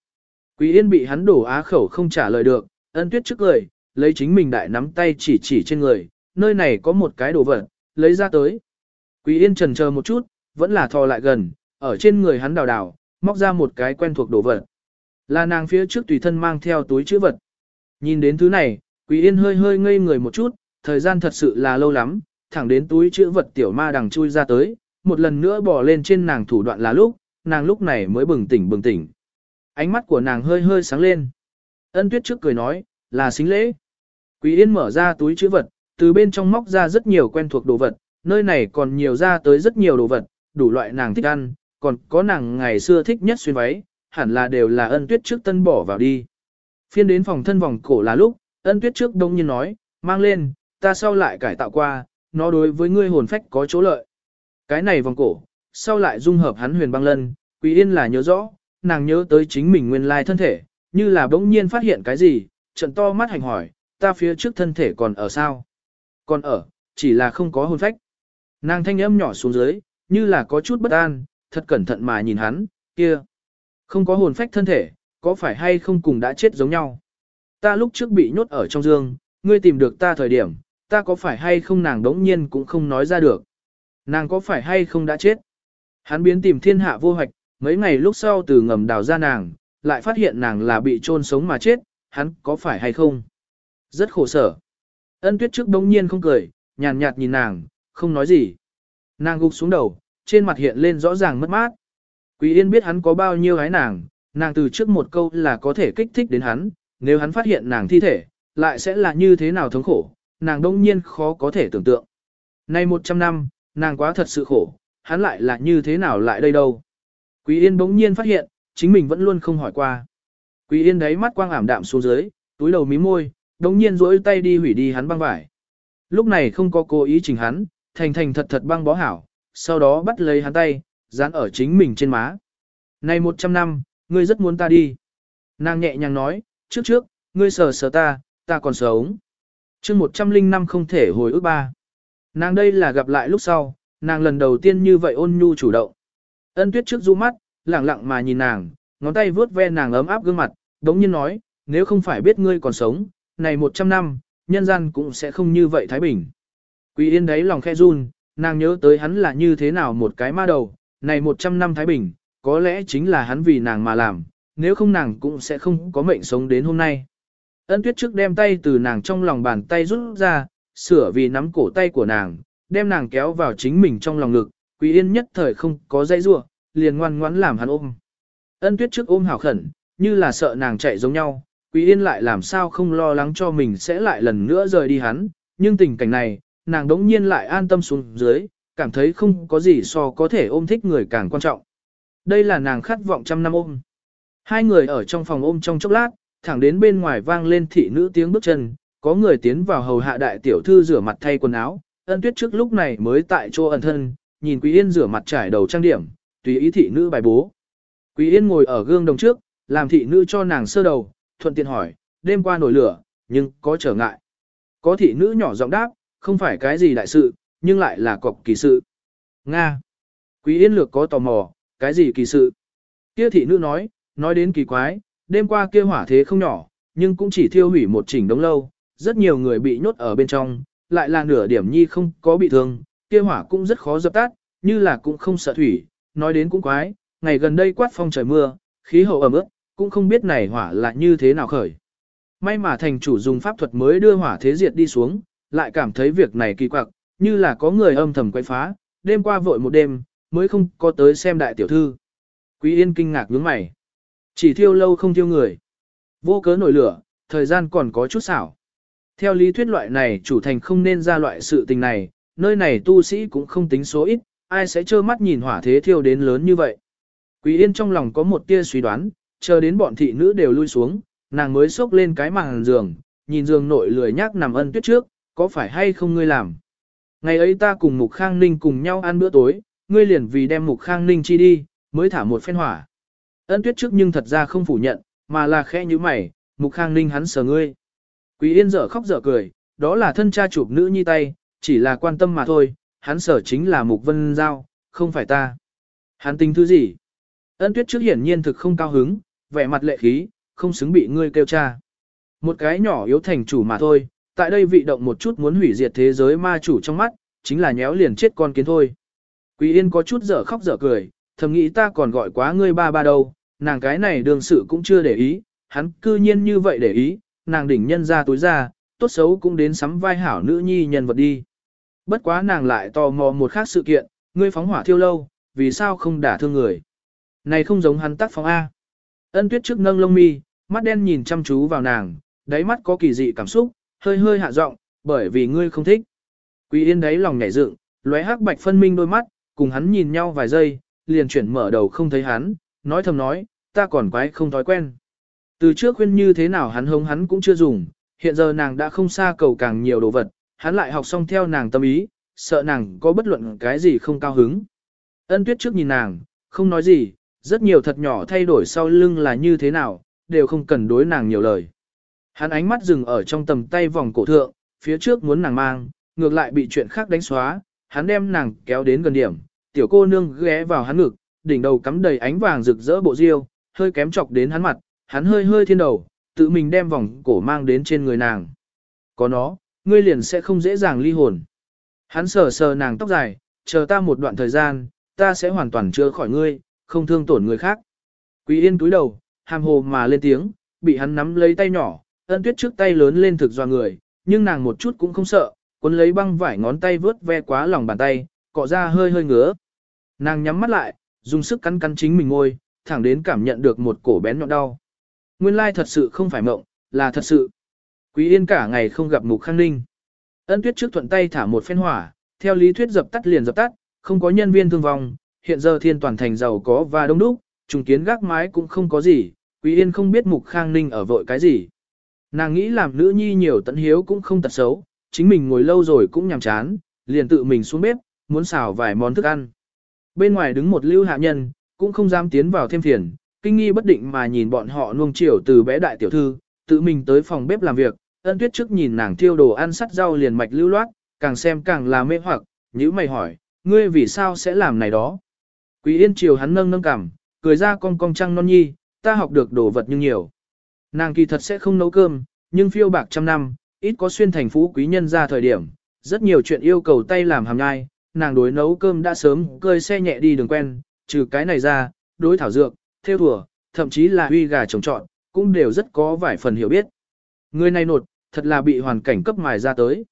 Quý yên bị hắn đổ á khẩu không trả lời được, ân tuyết trước lời lấy chính mình đại nắm tay chỉ chỉ trên người, nơi này có một cái đồ vật, lấy ra tới. Quý yên trần chờ một chút, vẫn là thò lại gần, ở trên người hắn đào đào, móc ra một cái quen thuộc đồ vật. Là nàng phía trước tùy thân mang theo túi chữ vật. Nhìn đến thứ này, Quý Yên hơi hơi ngây người một chút, thời gian thật sự là lâu lắm, thẳng đến túi chữ vật tiểu ma đằng chui ra tới, một lần nữa bò lên trên nàng thủ đoạn là lúc, nàng lúc này mới bừng tỉnh bừng tỉnh. Ánh mắt của nàng hơi hơi sáng lên. Ân tuyết trước cười nói, là xính lễ. Quý Yên mở ra túi chữ vật, từ bên trong móc ra rất nhiều quen thuộc đồ vật, nơi này còn nhiều ra tới rất nhiều đồ vật, đủ loại nàng thích ăn, còn có nàng ngày xưa thích nhất xuyên váy, hẳn là đều là ân tuyết trước tân bỏ vào đi. Phiên đến phòng thân vòng cổ là lúc, ân tuyết trước đông nhiên nói, mang lên, ta sau lại cải tạo qua, nó đối với ngươi hồn phách có chỗ lợi. Cái này vòng cổ, sau lại dung hợp hắn huyền băng lân, Quý Yên là nhớ rõ, nàng nhớ tới chính mình nguyên lai thân thể, như là bỗng nhiên phát hiện cái gì, trận to mắt hành hỏi, ta phía trước thân thể còn ở sao? Còn ở, chỉ là không có hồn phách. Nàng thanh âm nhỏ xuống dưới, như là có chút bất an, thật cẩn thận mà nhìn hắn, kia. Không có hồn phách thân thể, có phải hay không cùng đã chết giống nhau? Ta lúc trước bị nhốt ở trong dương, ngươi tìm được ta thời điểm, ta có phải hay không nàng đống nhiên cũng không nói ra được. Nàng có phải hay không đã chết? Hắn biến tìm thiên hạ vô hoạch, mấy ngày lúc sau từ ngầm đào ra nàng, lại phát hiện nàng là bị chôn sống mà chết, hắn có phải hay không? Rất khổ sở. Ân tuyết trước đống nhiên không cười, nhàn nhạt nhìn nàng, không nói gì. Nàng gục xuống đầu, trên mặt hiện lên rõ ràng mất mát. Quý Yên biết hắn có bao nhiêu gái nàng, nàng từ trước một câu là có thể kích thích đến hắn, nếu hắn phát hiện nàng thi thể, lại sẽ là như thế nào thống khổ, nàng đông nhiên khó có thể tưởng tượng. Nay 100 năm, nàng quá thật sự khổ, hắn lại là như thế nào lại đây đâu. Quý Yên bỗng nhiên phát hiện, chính mình vẫn luôn không hỏi qua. Quý Yên đấy mắt quang ảm đạm xuống dưới, túi đầu mí môi, đồng nhiên rỗi tay đi hủy đi hắn băng vải. Lúc này không có cố ý chỉnh hắn, thành thành thật thật băng bó hảo, sau đó bắt lấy hắn tay, dán ở chính mình trên má. Này 100 năm, ngươi rất muốn ta đi. Nàng nhẹ nhàng nói, trước trước, ngươi sờ sờ ta, ta còn sống. chương 105 không thể hồi ức ba. Nàng đây là gặp lại lúc sau, nàng lần đầu tiên như vậy ôn nhu chủ động. Ân tuyết trước du mắt, lặng lặng mà nhìn nàng, ngón tay vướt ve nàng ấm áp gương mặt, đống nhiên nói, nếu không phải biết ngươi còn sống, này 100 năm, nhân gian cũng sẽ không như vậy Thái Bình. Quý yên đấy lòng khe run, nàng nhớ tới hắn là như thế nào một cái ma đầu, này 100 năm Thái Bình, có lẽ chính là hắn vì nàng mà làm, nếu không nàng cũng sẽ không có mệnh sống đến hôm nay. Ân tuyết trước đem tay từ nàng trong lòng bàn tay rút ra, sửa vì nắm cổ tay của nàng, đem nàng kéo vào chính mình trong lòng ngực, Quý Yên nhất thời không có dây rua, liền ngoan ngoãn làm hắn ôm. Ân tuyết trước ôm hảo khẩn, như là sợ nàng chạy giống nhau, Quý Yên lại làm sao không lo lắng cho mình sẽ lại lần nữa rời đi hắn, nhưng tình cảnh này, nàng đống nhiên lại an tâm xuống dưới, cảm thấy không có gì so có thể ôm thích người càng quan trọng. Đây là nàng khát vọng trăm năm ôm. Hai người ở trong phòng ôm trong chốc lát, thẳng đến bên ngoài vang lên thị nữ tiếng bước chân, có người tiến vào hầu hạ đại tiểu thư rửa mặt thay quần áo, ân tuyết trước lúc này mới tại chỗ ẩn thân, nhìn Quý Yên rửa mặt trải đầu trang điểm, tùy ý thị nữ bài bố. Quý Yên ngồi ở gương đồng trước, làm thị nữ cho nàng sơ đầu, thuận tiện hỏi, đêm qua nổi lửa, nhưng có trở ngại. Có thị nữ nhỏ giọng đáp, không phải cái gì đại sự, nhưng lại là cọc kỳ sự. Nga. Quý Yên lược có tò mò, cái gì kỳ sự? Kia thị nữ nói, nói đến kỳ quái, đêm qua kia hỏa thế không nhỏ, nhưng cũng chỉ thiêu hủy một chỉnh đống lâu, rất nhiều người bị nhốt ở bên trong, lại là nửa điểm nhi không có bị thương, kia hỏa cũng rất khó dập tắt, như là cũng không sợ thủy, nói đến cũng quái, ngày gần đây quát phong trời mưa, khí hậu ẩm ướt, cũng không biết này hỏa là như thế nào khởi. May mà thành chủ dùng pháp thuật mới đưa hỏa thế diệt đi xuống, lại cảm thấy việc này kỳ quặc, như là có người âm thầm quay phá, đêm qua vội một đêm, mới không có tới xem đại tiểu thư. Quý Yên kinh ngạc nhướng mày. Chỉ thiêu lâu không thiêu người. Vô cớ nổi lửa, thời gian còn có chút xảo. Theo lý thuyết loại này chủ thành không nên ra loại sự tình này, nơi này tu sĩ cũng không tính số ít, ai sẽ trơ mắt nhìn hỏa thế thiêu đến lớn như vậy. Quý Yên trong lòng có một tia suy đoán, chờ đến bọn thị nữ đều lui xuống, nàng mới xốc lên cái màn giường, nhìn giường nội lười nhác nằm ân tuyết trước, có phải hay không ngươi làm. Ngày ấy ta cùng Mục Khang Ninh cùng nhau ăn bữa tối, ngươi liền vì đem Mục Khang Ninh chi đi, mới thả một phen hỏa. Ân tuyết trước nhưng thật ra không phủ nhận, mà là khẽ như mày, Mục Khang Ninh hắn sờ ngươi. Quý Yên dở khóc dở cười, đó là thân cha chụp nữ nhi tay, chỉ là quan tâm mà thôi, hắn sở chính là Mục Vân Giao, không phải ta. Hắn tính thứ gì? Ân tuyết trước hiển nhiên thực không cao hứng, vẻ mặt lệ khí, không xứng bị ngươi kêu cha. Một cái nhỏ yếu thành chủ mà thôi, tại đây vị động một chút muốn hủy diệt thế giới ma chủ trong mắt, chính là nhéo liền chết con kiến thôi. Quý Yên có chút dở khóc dở cười, thầm nghĩ ta còn gọi quá ngươi ba ba đâu, nàng cái này đường sự cũng chưa để ý, hắn cư nhiên như vậy để ý, nàng đỉnh nhân ra túi ra, tốt xấu cũng đến sắm vai hảo nữ nhi nhân vật đi. Bất quá nàng lại tò mò một khác sự kiện, ngươi phóng hỏa thiêu lâu, vì sao không đả thương người. Này không giống hắn tác phong A. Ân tuyết trước nâng lông mi, mắt đen nhìn chăm chú vào nàng, đáy mắt có kỳ dị cảm xúc, hơi hơi hạ giọng, bởi vì ngươi không thích. Quý Yên đáy lòng nhảy dựng, lóe hắc bạch phân minh đôi mắt, cùng hắn nhìn nhau vài giây, liền chuyển mở đầu không thấy hắn, nói thầm nói, ta còn quái không thói quen. Từ trước khuyên như thế nào hắn hống hắn cũng chưa dùng, hiện giờ nàng đã không xa cầu càng nhiều đồ vật, hắn lại học xong theo nàng tâm ý, sợ nàng có bất luận cái gì không cao hứng. Ân tuyết trước nhìn nàng, không nói gì, rất nhiều thật nhỏ thay đổi sau lưng là như thế nào, đều không cần đối nàng nhiều lời. Hắn ánh mắt dừng ở trong tầm tay vòng cổ thượng, phía trước muốn nàng mang, ngược lại bị chuyện khác đánh xóa, hắn đem nàng kéo đến gần điểm, tiểu cô nương ghé vào hắn ngực, đỉnh đầu cắm đầy ánh vàng rực rỡ bộ diêu, hơi kém chọc đến hắn mặt, hắn hơi hơi thiên đầu, tự mình đem vòng cổ mang đến trên người nàng. Có nó, ngươi liền sẽ không dễ dàng ly hồn. Hắn sờ sờ nàng tóc dài, chờ ta một đoạn thời gian, ta sẽ hoàn toàn chữa khỏi ngươi, không thương tổn người khác. Quý yên túi đầu, hàm hồ mà lên tiếng, bị hắn nắm lấy tay nhỏ, ân tuyết trước tay lớn lên thực doa người, nhưng nàng một chút cũng không sợ, cuốn lấy băng vải ngón tay vớt ve quá lòng bàn tay, cọ ra hơi hơi ngứa. Nàng nhắm mắt lại, dùng sức cắn cắn chính mình ngôi, thẳng đến cảm nhận được một cổ bén nhọn đau. Nguyên lai thật sự không phải mộng, là thật sự. Quý yên cả ngày không gặp mục khang ninh. Ân tuyết trước thuận tay thả một phen hỏa, theo lý thuyết dập tắt liền dập tắt, không có nhân viên thương vong, hiện giờ thiên toàn thành giàu có và đông đúc, trùng kiến gác mái cũng không có gì, Quý Yên không biết Mục Khang Ninh ở vội cái gì. Nàng nghĩ làm nữ nhi nhiều tận hiếu cũng không tật xấu, chính mình ngồi lâu rồi cũng nhàm chán, liền tự mình xuống bếp, muốn xào vài món thức ăn. Bên ngoài đứng một lưu hạ nhân, cũng không dám tiến vào thêm phiền, kinh nghi bất định mà nhìn bọn họ nuông chiều từ bé đại tiểu thư, tự mình tới phòng bếp làm việc, ân tuyết trước nhìn nàng thiêu đồ ăn sắt rau liền mạch lưu loát, càng xem càng là mê hoặc, nhữ mày hỏi, ngươi vì sao sẽ làm này đó? Quý yên chiều hắn nâng nâng cằm, cười ra con cong trăng non nhi, ta học được đồ vật nhưng nhiều. Nàng kỳ thật sẽ không nấu cơm, nhưng phiêu bạc trăm năm, ít có xuyên thành phú quý nhân ra thời điểm, rất nhiều chuyện yêu cầu tay làm hàm nhai, nàng đối nấu cơm đã sớm cơi xe nhẹ đi đường quen, trừ cái này ra, đối thảo dược, theo thùa, thậm chí là huy gà trồng trọn, cũng đều rất có vài phần hiểu biết. Người này nột, thật là bị hoàn cảnh cấp mài ra tới.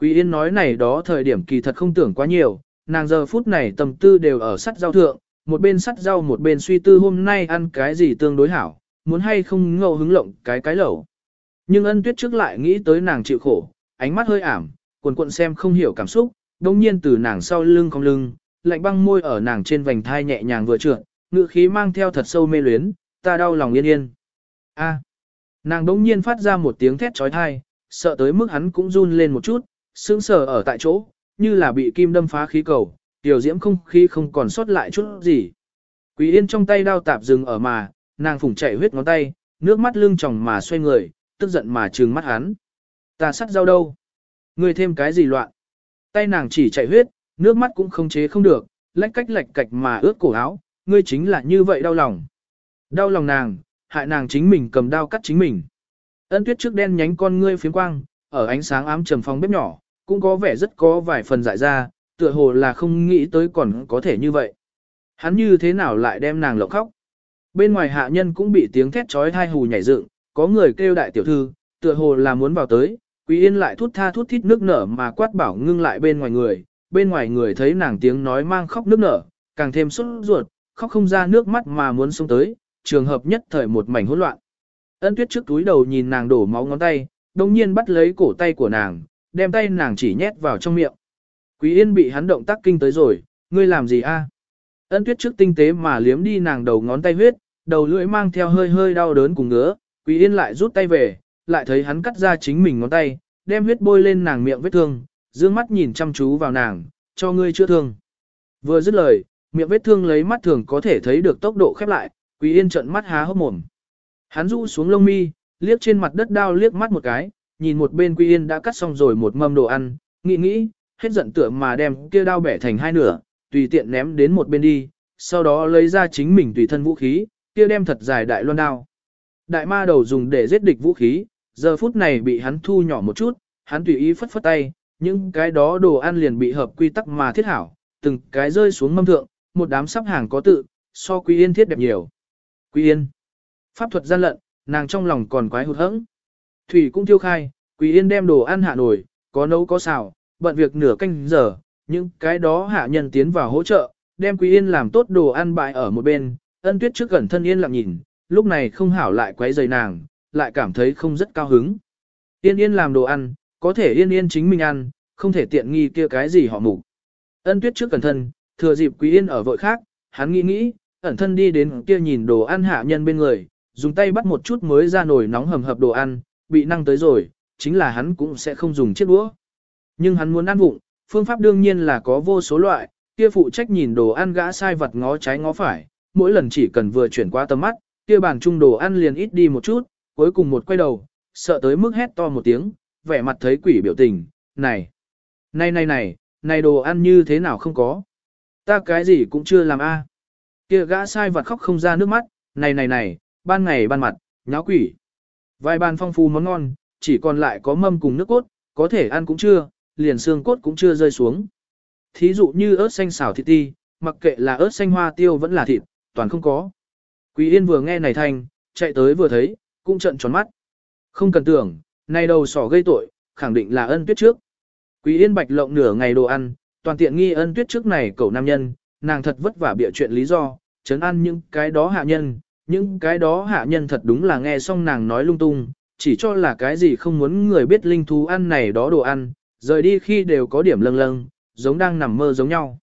Quý Yên nói này đó thời điểm kỳ thật không tưởng quá nhiều, nàng giờ phút này tầm tư đều ở sắt rau thượng, một bên sắt rau một bên suy tư hôm nay ăn cái gì tương đối hảo, muốn hay không ngẫu hứng lộng cái cái lẩu. Nhưng ân tuyết trước lại nghĩ tới nàng chịu khổ, ánh mắt hơi ảm, cuộn cuộn xem không hiểu cảm xúc, đồng nhiên từ nàng sau lưng cong lưng, lạnh băng môi ở nàng trên vành thai nhẹ nhàng vừa trượt, ngự khí mang theo thật sâu mê luyến, ta đau lòng yên yên. A. Nàng đống nhiên phát ra một tiếng thét trói thai, sợ tới mức hắn cũng run lên một chút, sững sờ ở tại chỗ, như là bị kim đâm phá khí cầu, tiểu diễm không khí không còn sót lại chút gì. Quý yên trong tay đao tạp dừng ở mà, nàng phủng chạy huyết ngón tay, nước mắt lưng tròng mà xoay người, tức giận mà trừng mắt hắn. Ta sắt dao đâu? Ngươi thêm cái gì loạn? Tay nàng chỉ chạy huyết, nước mắt cũng không chế không được, lách cách lệch cạch mà ướt cổ áo, ngươi chính là như vậy đau lòng. Đau lòng nàng, hại nàng chính mình cầm đao cắt chính mình. Ân tuyết trước đen nhánh con ngươi phiếm quang, ở ánh sáng ám trầm phòng bếp nhỏ, cũng có vẻ rất có vài phần dại ra, tựa hồ là không nghĩ tới còn có thể như vậy. Hắn như thế nào lại đem nàng lộng khóc? Bên ngoài hạ nhân cũng bị tiếng thét trói thai hù nhảy dựng, có người kêu đại tiểu thư, tựa hồ là muốn vào tới, Quý Yên lại thút tha thút thít nước nở mà quát bảo ngưng lại bên ngoài người, bên ngoài người thấy nàng tiếng nói mang khóc nước nở, càng thêm sốt ruột, khóc không ra nước mắt mà muốn xuống tới, trường hợp nhất thời một mảnh hỗn loạn. Ân Tuyết trước túi đầu nhìn nàng đổ máu ngón tay, đồng nhiên bắt lấy cổ tay của nàng, đem tay nàng chỉ nhét vào trong miệng. Quý Yên bị hắn động tác kinh tới rồi, ngươi làm gì a? Ân Tuyết trước tinh tế mà liếm đi nàng đầu ngón tay huyết, đầu lưỡi mang theo hơi hơi đau đớn cùng ngứa, Quý Yên lại rút tay về, lại thấy hắn cắt ra chính mình ngón tay, đem huyết bôi lên nàng miệng vết thương, dương mắt nhìn chăm chú vào nàng, cho ngươi chữa thương. Vừa dứt lời, miệng vết thương lấy mắt thường có thể thấy được tốc độ khép lại, Quý Yên trợn mắt há hốc mồm. Hắn rũ xuống lông mi, liếc trên mặt đất đao liếc mắt một cái, nhìn một bên quy Yên đã cắt xong rồi một mâm đồ ăn, nghĩ nghĩ, hết giận tựa mà đem kia đao bẻ thành hai nửa, tùy tiện ném đến một bên đi, sau đó lấy ra chính mình tùy thân vũ khí, kia đem thật dài đại loan đao. Đại ma đầu dùng để giết địch vũ khí, giờ phút này bị hắn thu nhỏ một chút, hắn tùy ý phất phất tay, những cái đó đồ ăn liền bị hợp quy tắc mà thiết hảo, từng cái rơi xuống mâm thượng, một đám sắp hàng có tự, so Quý Yên thiết đẹp nhiều. Quý Yên. Pháp thuật gian lận, nàng trong lòng còn quái hụt hẫng. Thủy cũng thiêu khai, Quý Yên đem đồ ăn hạ nổi, có nấu có xào, bận việc nửa canh giờ, những cái đó hạ nhân tiến vào hỗ trợ, đem Quý Yên làm tốt đồ ăn bại ở một bên, ân tuyết trước gần thân yên lặng nhìn, lúc này không hảo lại quấy rầy nàng, lại cảm thấy không rất cao hứng. Yên yên làm đồ ăn, có thể yên yên chính mình ăn, không thể tiện nghi kia cái gì họ mục. Ân tuyết trước cẩn thân, thừa dịp quý yên ở vội khác, hắn nghĩ nghĩ, ẩn thân đi đến kia nhìn đồ ăn hạ nhân bên người, dùng tay bắt một chút mới ra nồi nóng hầm hập đồ ăn, bị năng tới rồi, chính là hắn cũng sẽ không dùng chiếc đũa. Nhưng hắn muốn ăn vụng, phương pháp đương nhiên là có vô số loại, kia phụ trách nhìn đồ ăn gã sai vật ngó trái ngó phải, mỗi lần chỉ cần vừa chuyển qua tầm mắt, kia bàn chung đồ ăn liền ít đi một chút, cuối cùng một quay đầu, sợ tới mức hét to một tiếng, vẻ mặt thấy quỷ biểu tình, này, này này này, này đồ ăn như thế nào không có. Ta cái gì cũng chưa làm a. Kia gã sai vật khóc không ra nước mắt, này này này, ban ngày ban mặt, nháo quỷ. Vài bàn phong phú món ngon, chỉ còn lại có mâm cùng nước cốt, có thể ăn cũng chưa, liền xương cốt cũng chưa rơi xuống. Thí dụ như ớt xanh xào thịt ti, mặc kệ là ớt xanh hoa tiêu vẫn là thịt, toàn không có. Quý Yên vừa nghe này thành, chạy tới vừa thấy, cũng trợn tròn mắt. Không cần tưởng, này đầu sỏ gây tội, khẳng định là ân tuyết trước. Quý Yên bạch lộng nửa ngày đồ ăn, toàn tiện nghi ân tuyết trước này cậu nam nhân, nàng thật vất vả bịa chuyện lý do, chấn ăn những cái đó hạ nhân, những cái đó hạ nhân thật đúng là nghe xong nàng nói lung tung, chỉ cho là cái gì không muốn người biết linh thú ăn này đó đồ ăn, rời đi khi đều có điểm lâng lâng, giống đang nằm mơ giống nhau.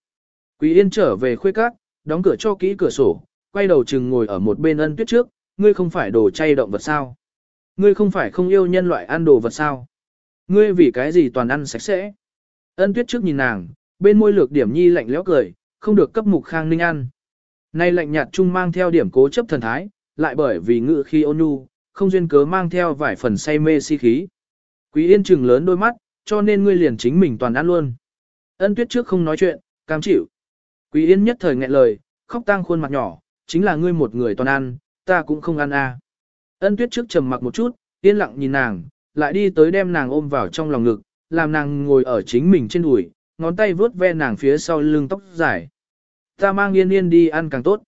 Quý Yên trở về khuê cát, đóng cửa cho kỹ cửa sổ, quay đầu chừng ngồi ở một bên ân tuyết trước, ngươi không phải đồ chay động vật sao? Ngươi không phải không yêu nhân loại ăn đồ vật sao? Ngươi vì cái gì toàn ăn sạch sẽ? Ân tuyết trước nhìn nàng, bên môi lược điểm nhi lạnh lẽo cười, không được cấp mục khang ninh ăn. Nay lạnh nhạt chung mang theo điểm cố chấp thần thái, lại bởi vì ngự khi ôn nhu, không duyên cớ mang theo vài phần say mê si khí. Quý yên trừng lớn đôi mắt, cho nên ngươi liền chính mình toàn ăn luôn. Ân tuyết trước không nói chuyện, cam chịu. Quý yên nhất thời nghẹn lời, khóc tang khuôn mặt nhỏ, chính là ngươi một người toàn ăn, ta cũng không ăn à. Ân tuyết trước trầm mặc một chút, yên lặng nhìn nàng, lại đi tới đem nàng ôm vào trong lòng ngực, làm nàng ngồi ở chính mình trên đùi, ngón tay vuốt ve nàng phía sau lưng tóc dài. Ta mang yên yên đi ăn càng tốt.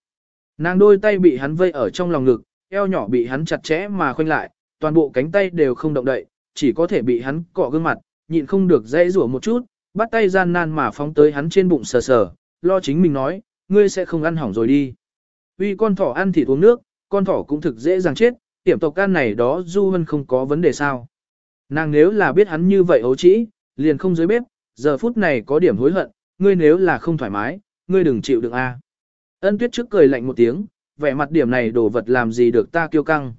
Nàng đôi tay bị hắn vây ở trong lòng ngực, eo nhỏ bị hắn chặt chẽ mà khoanh lại, toàn bộ cánh tay đều không động đậy, chỉ có thể bị hắn cọ gương mặt, nhịn không được dãy rủa một chút, bắt tay gian nan mà phóng tới hắn trên bụng sờ sờ, lo chính mình nói, ngươi sẽ không ăn hỏng rồi đi. Vì con thỏ ăn thịt uống nước, con thỏ cũng thực dễ dàng chết, tiệm tộc can này đó du hân không có vấn đề sao. Nàng nếu là biết hắn như vậy ấu trĩ, liền không dưới bếp, giờ phút này có điểm hối hận, ngươi nếu là không thoải mái, ngươi đừng chịu đựng a. Ân tuyết trước cười lạnh một tiếng, vẻ mặt điểm này đồ vật làm gì được ta kiêu căng.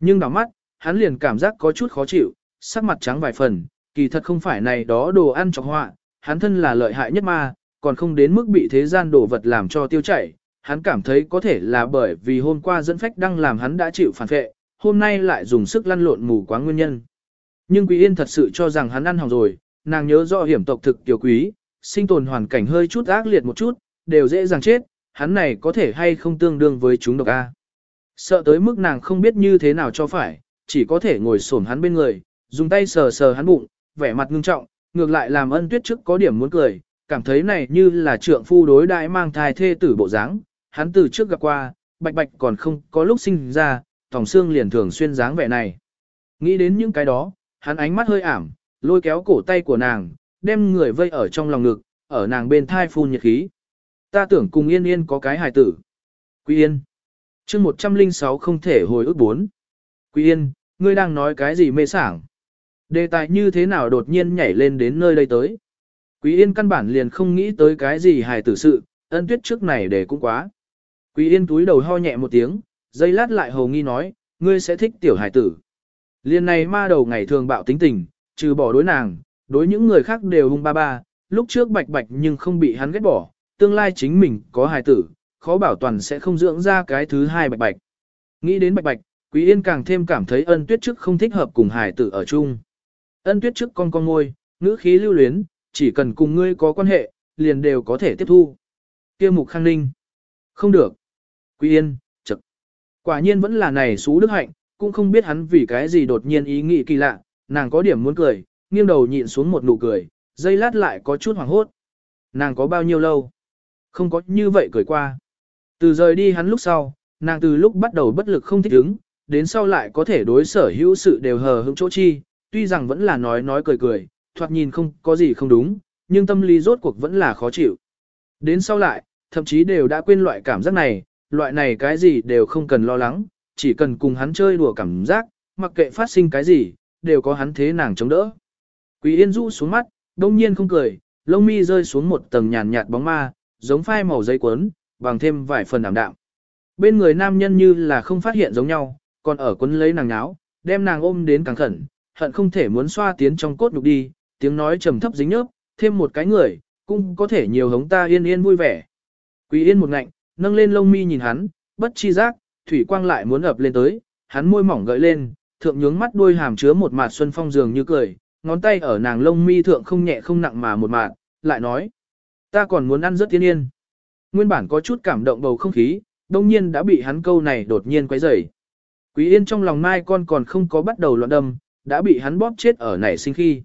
Nhưng đỏ mắt, hắn liền cảm giác có chút khó chịu, sắc mặt trắng vài phần, kỳ thật không phải này đó đồ ăn trọng họa, hắn thân là lợi hại nhất mà, còn không đến mức bị thế gian đồ vật làm cho tiêu chảy. Hắn cảm thấy có thể là bởi vì hôm qua dẫn phách đang làm hắn đã chịu phản vệ, hôm nay lại dùng sức lăn lộn mù quá nguyên nhân. Nhưng Quý Yên thật sự cho rằng hắn ăn hỏng rồi, nàng nhớ rõ hiểm tộc thực tiểu quý, sinh tồn hoàn cảnh hơi chút ác liệt một chút, đều dễ dàng chết, hắn này có thể hay không tương đương với chúng độc A. Sợ tới mức nàng không biết như thế nào cho phải, chỉ có thể ngồi xổm hắn bên người, dùng tay sờ sờ hắn bụng, vẻ mặt ngưng trọng, ngược lại làm ân tuyết trước có điểm muốn cười, cảm thấy này như là trượng phu đối đại mang thai thê tử bộ dáng, hắn từ trước gặp qua, bạch bạch còn không có lúc sinh ra, tòng xương liền thường xuyên dáng vẻ này. Nghĩ đến những cái đó, hắn ánh mắt hơi ảm, lôi kéo cổ tay của nàng, đem người vây ở trong lòng ngực, ở nàng bên thai phun nhiệt khí. Ta tưởng cùng yên yên có cái hài tử. Quý yên. chương 106 không thể hồi ức bốn. Quý yên, ngươi đang nói cái gì mê sảng? Đề tài như thế nào đột nhiên nhảy lên đến nơi đây tới? Quý yên căn bản liền không nghĩ tới cái gì hài tử sự, ân tuyết trước này để cũng quá. Quý yên túi đầu ho nhẹ một tiếng, dây lát lại hầu nghi nói, ngươi sẽ thích tiểu hài tử. Liên này ma đầu ngày thường bạo tính tình, trừ bỏ đối nàng, đối những người khác đều hung ba ba, lúc trước bạch bạch nhưng không bị hắn ghét bỏ, tương lai chính mình có hài tử, khó bảo toàn sẽ không dưỡng ra cái thứ hai bạch bạch. Nghĩ đến bạch bạch, Quý Yên càng thêm cảm thấy ân tuyết trước không thích hợp cùng hài tử ở chung. Ân tuyết trước con con ngôi, ngữ khí lưu luyến, chỉ cần cùng ngươi có quan hệ, liền đều có thể tiếp thu. kia mục khang ninh. Không được. Quý Yên, chật. Quả nhiên vẫn là này xú đức hạnh, cũng không biết hắn vì cái gì đột nhiên ý nghĩ kỳ lạ, nàng có điểm muốn cười, nghiêng đầu nhịn xuống một nụ cười, dây lát lại có chút hoảng hốt. Nàng có bao nhiêu lâu? Không có như vậy cười qua. Từ rời đi hắn lúc sau, nàng từ lúc bắt đầu bất lực không thích ứng, đến sau lại có thể đối sở hữu sự đều hờ hững chỗ chi, tuy rằng vẫn là nói nói cười cười, thoạt nhìn không có gì không đúng, nhưng tâm lý rốt cuộc vẫn là khó chịu. Đến sau lại, thậm chí đều đã quên loại cảm giác này, loại này cái gì đều không cần lo lắng, chỉ cần cùng hắn chơi đùa cảm giác, mặc kệ phát sinh cái gì, đều có hắn thế nàng chống đỡ. Quý Yên rũ xuống mắt, đông nhiên không cười, lông mi rơi xuống một tầng nhàn nhạt bóng ma, giống phai màu giấy cuốn, bằng thêm vài phần ảm đạm. Bên người nam nhân như là không phát hiện giống nhau, còn ở quấn lấy nàng áo, đem nàng ôm đến càng khẩn, hận không thể muốn xoa tiến trong cốt nhục đi, tiếng nói trầm thấp dính nhớp, thêm một cái người, cũng có thể nhiều hống ta yên yên vui vẻ. Quý yên một ngạnh, nâng lên lông mi nhìn hắn, bất chi giác, thủy quang lại muốn ập lên tới, hắn môi mỏng gợi lên, thượng nhướng mắt đuôi hàm chứa một mạt xuân phong dường như cười, ngón tay ở nàng lông mi thượng không nhẹ không nặng mà một mạt, lại nói, ta còn muốn ăn rất tiên yên. Nguyên bản có chút cảm động bầu không khí, đông nhiên đã bị hắn câu này đột nhiên quấy rầy. Quý yên trong lòng mai con còn không có bắt đầu loạn đâm, đã bị hắn bóp chết ở nảy sinh khi.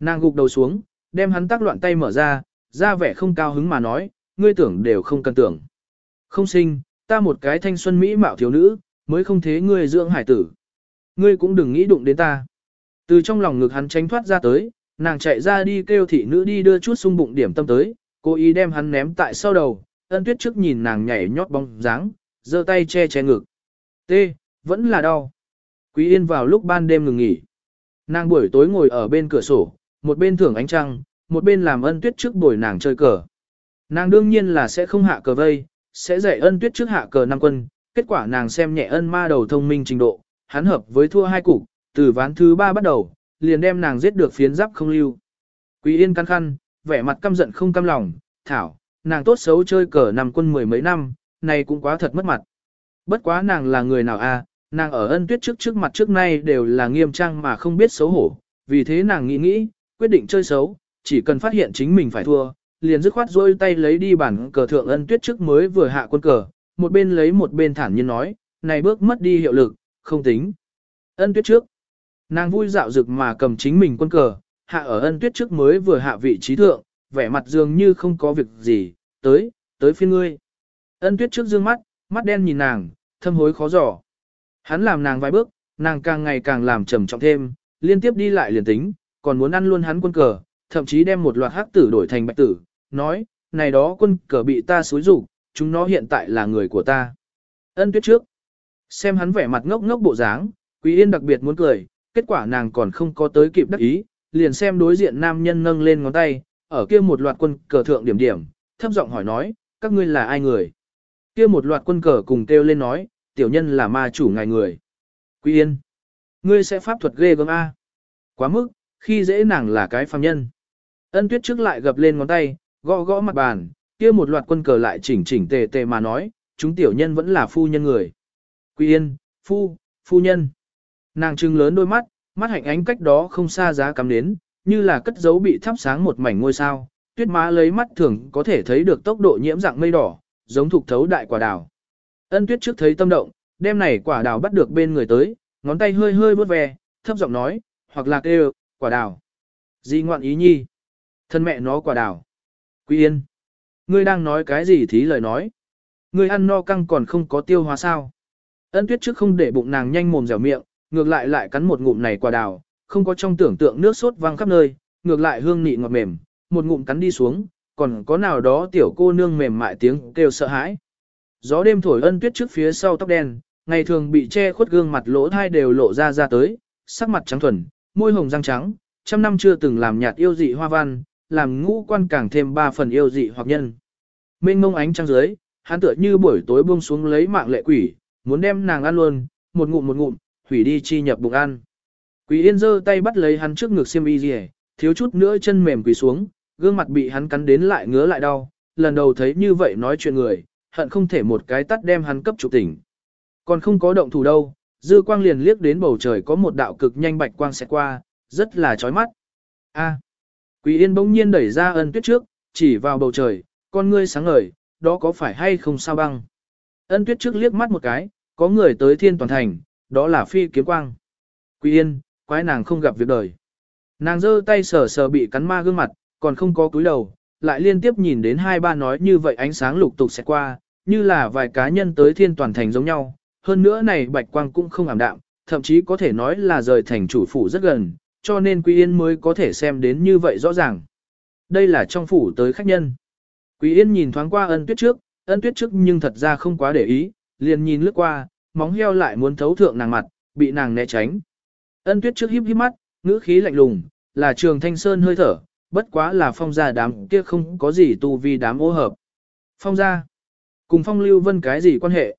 Nàng gục đầu xuống, đem hắn tác loạn tay mở ra, ra vẻ không cao hứng mà nói, ngươi tưởng đều không cần tưởng. Không sinh, ta một cái thanh xuân mỹ mạo thiếu nữ, mới không thế ngươi dưỡng hải tử. Ngươi cũng đừng nghĩ đụng đến ta. Từ trong lòng ngực hắn tránh thoát ra tới, nàng chạy ra đi kêu thị nữ đi đưa chút sung bụng điểm tâm tới, cố ý đem hắn ném tại sau đầu, ân tuyết trước nhìn nàng nhảy nhót bóng dáng, giơ tay che che ngực. T, vẫn là đau. Quý yên vào lúc ban đêm ngừng nghỉ. Nàng buổi tối ngồi ở bên cửa sổ, một bên thưởng ánh trăng, một bên làm ân tuyết trước buổi nàng chơi cờ. Nàng đương nhiên là sẽ không hạ cờ vây, sẽ dạy ân tuyết trước hạ cờ năm quân, kết quả nàng xem nhẹ ân ma đầu thông minh trình độ, hắn hợp với thua hai cục, từ ván thứ ba bắt đầu, liền đem nàng giết được phiến giáp không lưu. Quý yên căn khăn, vẻ mặt căm giận không căm lòng, thảo, nàng tốt xấu chơi cờ nằm quân mười mấy năm, này cũng quá thật mất mặt. Bất quá nàng là người nào a? À, nàng ở ân tuyết trước trước mặt trước nay đều là nghiêm trang mà không biết xấu hổ, vì thế nàng nghĩ nghĩ, quyết định chơi xấu, chỉ cần phát hiện chính mình phải thua, liền dứt khoát rôi tay lấy đi bản cờ thượng ân tuyết trước mới vừa hạ quân cờ, một bên lấy một bên thản nhiên nói, này bước mất đi hiệu lực, không tính. Ân tuyết trước, nàng vui dạo dực mà cầm chính mình quân cờ, hạ ở ân tuyết trước mới vừa hạ vị trí thượng, vẻ mặt dường như không có việc gì, tới, tới phiên ngươi. Ân tuyết trước dương mắt, mắt đen nhìn nàng, thâm hối khó giỏ. Hắn làm nàng vài bước, nàng càng ngày càng làm trầm trọng thêm, liên tiếp đi lại liền tính, còn muốn ăn luôn hắn quân cờ, thậm chí đem một loạt hắc tử đổi thành bạch tử, nói, này đó quân cờ bị ta xối rủ, chúng nó hiện tại là người của ta. Ân tuyết trước, xem hắn vẻ mặt ngốc ngốc bộ dáng, Quý Yên đặc biệt muốn cười, kết quả nàng còn không có tới kịp đắc ý, liền xem đối diện nam nhân nâng lên ngón tay, ở kia một loạt quân cờ thượng điểm điểm, thấp giọng hỏi nói, các ngươi là ai người? Kia một loạt quân cờ cùng kêu lên nói, tiểu nhân là ma chủ ngài người. Quý Yên, ngươi sẽ pháp thuật ghê gớm A. Quá mức, khi dễ nàng là cái phàm nhân. Ân tuyết trước lại gập lên ngón tay, gõ gõ mặt bàn, kia một loạt quân cờ lại chỉnh chỉnh tề tề mà nói, chúng tiểu nhân vẫn là phu nhân người. Quý Yên, phu, phu nhân. Nàng trưng lớn đôi mắt, mắt hạnh ánh cách đó không xa giá cắm đến, như là cất dấu bị thắp sáng một mảnh ngôi sao, tuyết má lấy mắt thường có thể thấy được tốc độ nhiễm dạng mây đỏ, giống thuộc thấu đại quả đào. Ân tuyết trước thấy tâm động, đêm này quả đào bắt được bên người tới, ngón tay hơi hơi vớt ve, thấp giọng nói, hoặc là kêu, quả đào. Di ngoạn ý nhi. Thân mẹ nó quả đào. Quý yên. Ngươi đang nói cái gì thí lời nói. Ngươi ăn no căng còn không có tiêu hóa sao. Ân tuyết trước không để bụng nàng nhanh mồm dẻo miệng, ngược lại lại cắn một ngụm này quả đào, không có trong tưởng tượng nước sốt văng khắp nơi, ngược lại hương nị ngọt mềm, một ngụm cắn đi xuống, còn có nào đó tiểu cô nương mềm mại tiếng kêu sợ hãi. Gió đêm thổi ân tuyết trước phía sau tóc đen, ngày thường bị che khuất gương mặt lỗ thai đều lộ ra ra tới, sắc mặt trắng thuần, môi hồng răng trắng, trăm năm chưa từng làm nhạt yêu dị hoa văn, làm ngũ quan càng thêm ba phần yêu dị hoặc nhân. Mênh mông ánh trăng dưới, hắn tựa như buổi tối buông xuống lấy mạng lệ quỷ, muốn đem nàng ăn luôn, một ngụm một ngụm, hủy đi chi nhập bụng ăn. Quỷ yên giơ tay bắt lấy hắn trước ngực xiêm y gì, thiếu chút nữa chân mềm quỳ xuống, gương mặt bị hắn cắn đến lại ngứa lại đau, lần đầu thấy như vậy nói chuyện người, hận không thể một cái tắt đem hắn cấp trục tỉnh. Còn không có động thủ đâu, dư quang liền liếc đến bầu trời có một đạo cực nhanh bạch quang sẽ qua, rất là chói mắt. A. Quỷ Yên bỗng nhiên đẩy ra ân tuyết trước, chỉ vào bầu trời, con ngươi sáng ngời, đó có phải hay không sao băng. Ân tuyết trước liếc mắt một cái, có người tới thiên toàn thành, đó là phi kiếm quang. Quỷ Yên, quái nàng không gặp việc đời. Nàng giơ tay sờ sờ bị cắn ma gương mặt, còn không có cúi đầu, lại liên tiếp nhìn đến hai ba nói như vậy ánh sáng lục tục sẽ qua, như là vài cá nhân tới thiên toàn thành giống nhau. Hơn nữa này bạch quang cũng không ảm đạm, thậm chí có thể nói là rời thành chủ phủ rất gần, cho nên Quý Yên mới có thể xem đến như vậy rõ ràng. Đây là trong phủ tới khách nhân. Quý Yên nhìn thoáng qua ân tuyết trước, ân tuyết trước nhưng thật ra không quá để ý, liền nhìn lướt qua, móng heo lại muốn thấu thượng nàng mặt, bị nàng né tránh. Ân tuyết trước híp híp mắt, ngữ khí lạnh lùng, là trường thanh sơn hơi thở, bất quá là phong gia đám kia không có gì tu vi đám ô hợp. Phong gia, cùng phong lưu vân cái gì quan hệ?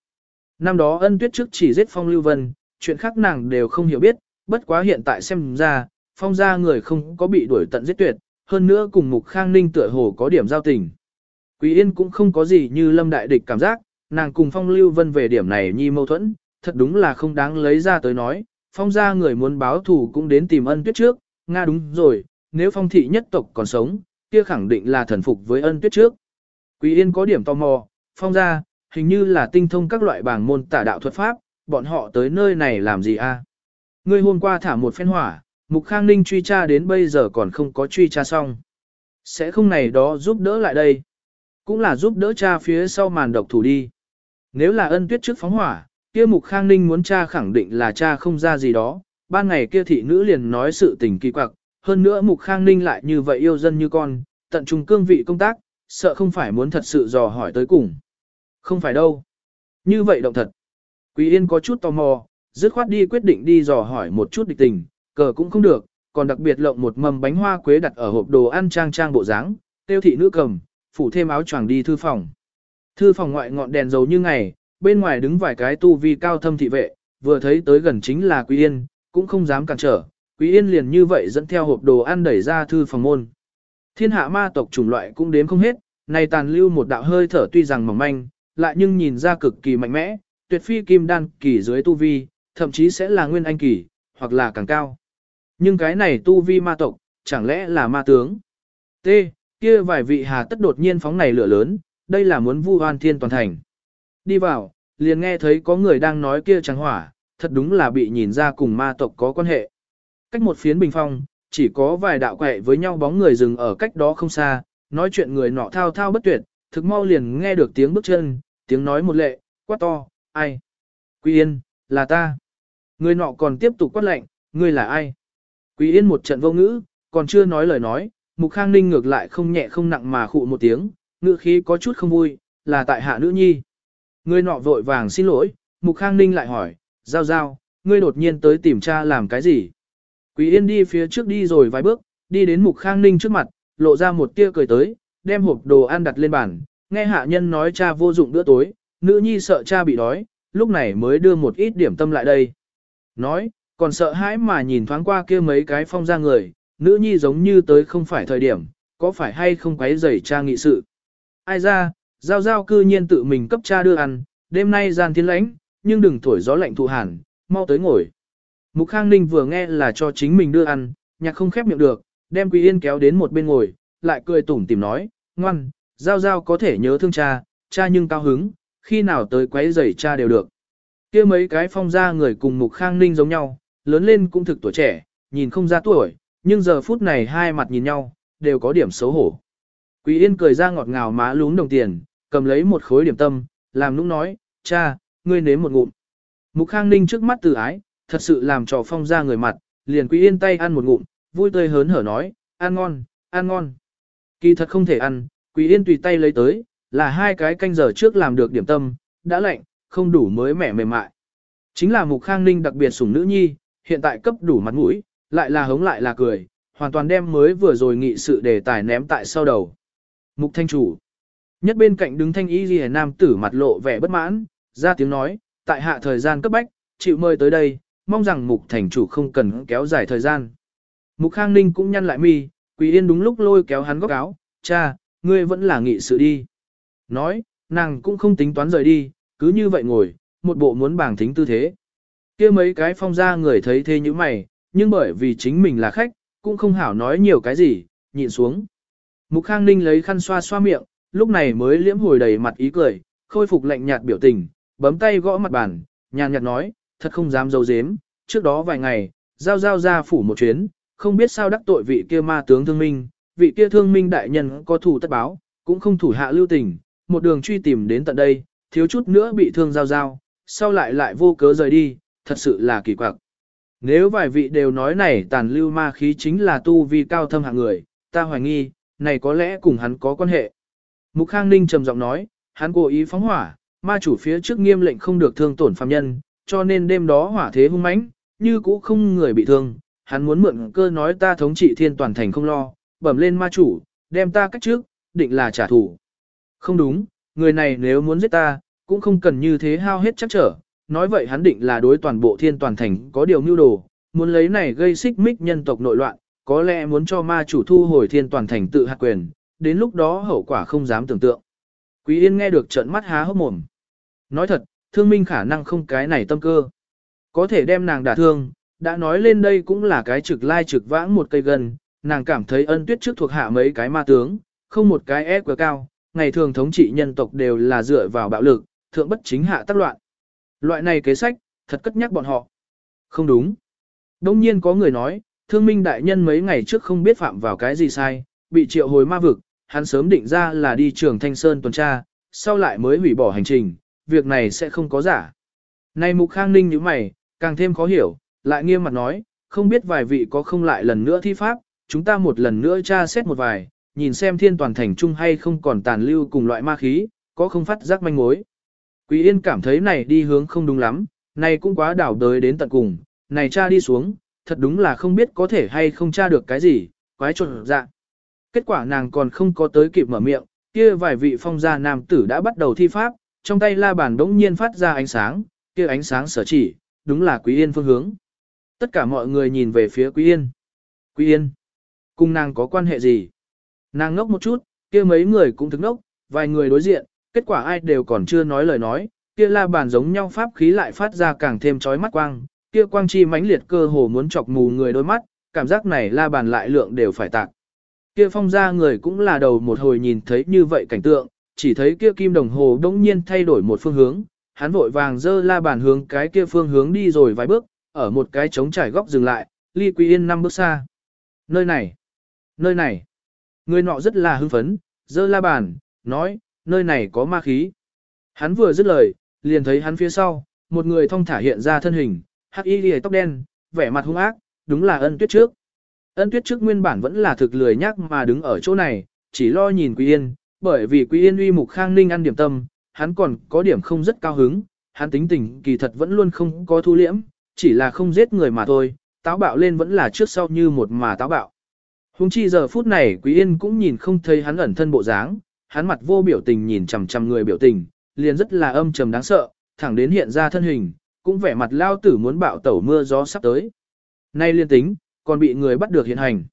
Năm đó ân tuyết trước chỉ giết phong lưu vân, chuyện khác nàng đều không hiểu biết, bất quá hiện tại xem ra, phong gia người không có bị đuổi tận giết tuyệt, hơn nữa cùng mục khang ninh tựa hồ có điểm giao tình. Quý yên cũng không có gì như lâm đại địch cảm giác, nàng cùng phong lưu vân về điểm này nhi mâu thuẫn, thật đúng là không đáng lấy ra tới nói, phong gia người muốn báo thù cũng đến tìm ân tuyết trước, Nga đúng rồi, nếu phong thị nhất tộc còn sống, kia khẳng định là thần phục với ân tuyết trước. Quý Yên có điểm tò mò, phong gia, hình như là tinh thông các loại bảng môn tả đạo thuật pháp, bọn họ tới nơi này làm gì a? Ngươi hôm qua thả một phen hỏa, Mục Khang Ninh truy tra đến bây giờ còn không có truy tra xong. Sẽ không này đó giúp đỡ lại đây. Cũng là giúp đỡ cha phía sau màn độc thủ đi. Nếu là ân tuyết trước phóng hỏa, kia Mục Khang Ninh muốn cha khẳng định là cha không ra gì đó. Ban ngày kia thị nữ liền nói sự tình kỳ quặc, hơn nữa Mục Khang Ninh lại như vậy yêu dân như con, tận trung cương vị công tác, sợ không phải muốn thật sự dò hỏi tới cùng. Không phải đâu. Như vậy động thật. Quý Yên có chút tò mò, dứt khoát đi quyết định đi dò hỏi một chút địch tình, cờ cũng không được, còn đặc biệt lộng một mầm bánh hoa quế đặt ở hộp đồ ăn trang trang bộ dáng, tiêu thị nữ cầm, phủ thêm áo choàng đi thư phòng. Thư phòng ngoại ngọn đèn dầu như ngày, bên ngoài đứng vài cái tu vi cao thâm thị vệ, vừa thấy tới gần chính là Quý Yên, cũng không dám cản trở, Quý Yên liền như vậy dẫn theo hộp đồ ăn đẩy ra thư phòng môn. Thiên hạ ma tộc chủng loại cũng đếm không hết, này tàn lưu một đạo hơi thở tuy rằng mỏng manh, lại nhưng nhìn ra cực kỳ mạnh mẽ, tuyệt phi kim đan kỳ dưới tu vi, thậm chí sẽ là nguyên anh kỳ, hoặc là càng cao. Nhưng cái này tu vi ma tộc, chẳng lẽ là ma tướng? T. Kia vài vị hà tất đột nhiên phóng này lửa lớn, đây là muốn vu hoan thiên toàn thành. Đi vào, liền nghe thấy có người đang nói kia trắng hỏa, thật đúng là bị nhìn ra cùng ma tộc có quan hệ. Cách một phiến bình phong, chỉ có vài đạo quẹ với nhau bóng người dừng ở cách đó không xa, nói chuyện người nọ thao thao bất tuyệt, thực mau liền nghe được tiếng bước chân, tiếng nói một lệ, quát to, ai? Quý Yên, là ta. Người nọ còn tiếp tục quát lệnh, ngươi là ai? Quý Yên một trận vô ngữ, còn chưa nói lời nói, Mục Khang Ninh ngược lại không nhẹ không nặng mà khụ một tiếng, ngữ khí có chút không vui, là tại hạ nữ nhi. Người nọ vội vàng xin lỗi, Mục Khang Ninh lại hỏi, giao giao, ngươi đột nhiên tới tìm cha làm cái gì? Quý Yên đi phía trước đi rồi vài bước, đi đến Mục Khang Ninh trước mặt, lộ ra một tia cười tới, đem hộp đồ ăn đặt lên bàn, nghe hạ nhân nói cha vô dụng bữa tối, nữ nhi sợ cha bị đói, lúc này mới đưa một ít điểm tâm lại đây. Nói, còn sợ hãi mà nhìn thoáng qua kia mấy cái phong ra người, nữ nhi giống như tới không phải thời điểm, có phải hay không quấy rầy cha nghị sự. Ai ra, giao giao cư nhiên tự mình cấp cha đưa ăn, đêm nay gian thiên lãnh, nhưng đừng thổi gió lạnh thụ hàn, mau tới ngồi. Mục Khang Ninh vừa nghe là cho chính mình đưa ăn, nhạc không khép miệng được, đem Quý Yên kéo đến một bên ngồi, lại cười tủm tỉm nói, ngoan, giao giao có thể nhớ thương cha, cha nhưng cao hứng, khi nào tới quấy rầy cha đều được. kia mấy cái phong gia người cùng Mục Khang Ninh giống nhau, lớn lên cũng thực tuổi trẻ, nhìn không ra tuổi, nhưng giờ phút này hai mặt nhìn nhau, đều có điểm xấu hổ. Quý Yên cười ra ngọt ngào má lún đồng tiền, cầm lấy một khối điểm tâm, làm nũng nói, cha, ngươi nếm một ngụm. Mục Khang Ninh trước mắt từ ái, thật sự làm trò phong ra người mặt, liền Quý Yên tay ăn một ngụm, vui tươi hớn hở nói, ăn ngon, ăn ngon. Kỳ thật không thể ăn, Quý Yên tùy tay lấy tới, là hai cái canh giờ trước làm được điểm tâm, đã lạnh, không đủ mới mẻ mềm mại. Chính là Mục Khang Ninh đặc biệt sủng nữ nhi, hiện tại cấp đủ mặt mũi, lại là hống lại là cười, hoàn toàn đem mới vừa rồi nghị sự đề tài ném tại sau đầu. Mục Thanh chủ. Nhất bên cạnh đứng thanh y ghi nam tử mặt lộ vẻ bất mãn, ra tiếng nói, tại hạ thời gian cấp bách, chịu mời tới đây, mong rằng mục thành chủ không cần kéo dài thời gian. Mục Khang Ninh cũng nhăn lại mi, Quỳ Yên đúng lúc lôi kéo hắn góc áo, cha, ngươi vẫn là nghị sự đi. Nói, nàng cũng không tính toán rời đi, cứ như vậy ngồi, một bộ muốn bảng thính tư thế. kia mấy cái phong ra người thấy thế như mày, nhưng bởi vì chính mình là khách, cũng không hảo nói nhiều cái gì, nhịn xuống. Mục Khang Ninh lấy khăn xoa xoa miệng, lúc này mới liễm hồi đầy mặt ý cười, khôi phục lạnh nhạt biểu tình, bấm tay gõ mặt bàn, nhàn nhạt nói, thật không dám dâu dếm, trước đó vài ngày, giao giao ra phủ một chuyến, không biết sao đắc tội vị kia ma tướng thương minh, vị kia thương minh đại nhân có thủ tất báo, cũng không thủ hạ lưu tình, một đường truy tìm đến tận đây, thiếu chút nữa bị thương giao giao, sau lại lại vô cớ rời đi, thật sự là kỳ quặc. Nếu vài vị đều nói này tàn lưu ma khí chính là tu vi cao thâm hạng người, ta hoài nghi, này có lẽ cùng hắn có quan hệ. Mục Khang Ninh trầm giọng nói, hắn cố ý phóng hỏa, ma chủ phía trước nghiêm lệnh không được thương tổn phàm nhân, cho nên đêm đó hỏa thế hung mãnh, như cũ không người bị thương, hắn muốn mượn cơ nói ta thống trị thiên toàn thành không lo, bẩm lên ma chủ, đem ta cách trước, định là trả thù. Không đúng, người này nếu muốn giết ta, cũng không cần như thế hao hết chắc trở, nói vậy hắn định là đối toàn bộ thiên toàn thành có điều mưu đồ, muốn lấy này gây xích mích nhân tộc nội loạn, có lẽ muốn cho ma chủ thu hồi thiên toàn thành tự hạt quyền, đến lúc đó hậu quả không dám tưởng tượng. Quý Yên nghe được trợn mắt há hốc mồm. Nói thật, thương minh khả năng không cái này tâm cơ. Có thể đem nàng đả thương, đã nói lên đây cũng là cái trực lai trực vãng một cây gần, nàng cảm thấy ân tuyết trước thuộc hạ mấy cái ma tướng, không một cái e ép quá cao, ngày thường thống trị nhân tộc đều là dựa vào bạo lực, thượng bất chính hạ tác loạn. Loại này kế sách, thật cất nhắc bọn họ. Không đúng. Đông nhiên có người nói, thương minh đại nhân mấy ngày trước không biết phạm vào cái gì sai, bị triệu hồi ma vực, hắn sớm định ra là đi trường Thanh Sơn tuần tra, sau lại mới hủy bỏ hành trình, việc này sẽ không có giả. Này Mục Khang Ninh như mày, càng thêm khó hiểu, lại nghiêm mặt nói, không biết vài vị có không lại lần nữa thi pháp, chúng ta một lần nữa tra xét một vài, nhìn xem thiên toàn thành trung hay không còn tàn lưu cùng loại ma khí, có không phát giác manh mối. Quý Yên cảm thấy này đi hướng không đúng lắm, này cũng quá đảo đới đến tận cùng, này cha đi xuống, thật đúng là không biết có thể hay không tra được cái gì, quái trộn dạ. Kết quả nàng còn không có tới kịp mở miệng, kia vài vị phong gia nam tử đã bắt đầu thi pháp, trong tay la bàn đống nhiên phát ra ánh sáng, kia ánh sáng sở chỉ, đúng là Quý Yên phương hướng. Tất cả mọi người nhìn về phía Quý Yên. Quý Yên, cùng nàng có quan hệ gì? Nàng ngốc một chút, kia mấy người cũng thức ngốc, vài người đối diện, kết quả ai đều còn chưa nói lời nói, kia la bàn giống nhau pháp khí lại phát ra càng thêm chói mắt quang, kia quang chi mãnh liệt cơ hồ muốn chọc mù người đôi mắt, cảm giác này la bàn lại lượng đều phải tạc. Kia phong ra người cũng là đầu một hồi nhìn thấy như vậy cảnh tượng, chỉ thấy kia kim đồng hồ đống nhiên thay đổi một phương hướng, hắn vội vàng dơ la bàn hướng cái kia phương hướng đi rồi vài bước, ở một cái trống trải góc dừng lại, ly quý yên năm bước xa. Nơi này, nơi này, người nọ rất là hưng phấn, dơ la bàn, nói, nơi này có ma khí. Hắn vừa dứt lời, liền thấy hắn phía sau, một người thong thả hiện ra thân hình, hắc y lìa tóc đen, vẻ mặt hung ác, đúng là ân tuyết trước. Ân tuyết trước nguyên bản vẫn là thực lười nhắc mà đứng ở chỗ này, chỉ lo nhìn Quý Yên, bởi vì Quý Yên uy mục khang ninh ăn điểm tâm, hắn còn có điểm không rất cao hứng, hắn tính tình kỳ thật vẫn luôn không có thu liễm, chỉ là không giết người mà thôi, táo bạo lên vẫn là trước sau như một mà táo bạo. Hùng chi giờ phút này Quý Yên cũng nhìn không thấy hắn ẩn thân bộ dáng, hắn mặt vô biểu tình nhìn chằm chằm người biểu tình, liền rất là âm trầm đáng sợ, thẳng đến hiện ra thân hình, cũng vẻ mặt lao tử muốn bạo tẩu mưa gió sắp tới. Nay liên tính, còn bị người bắt được hiện hành.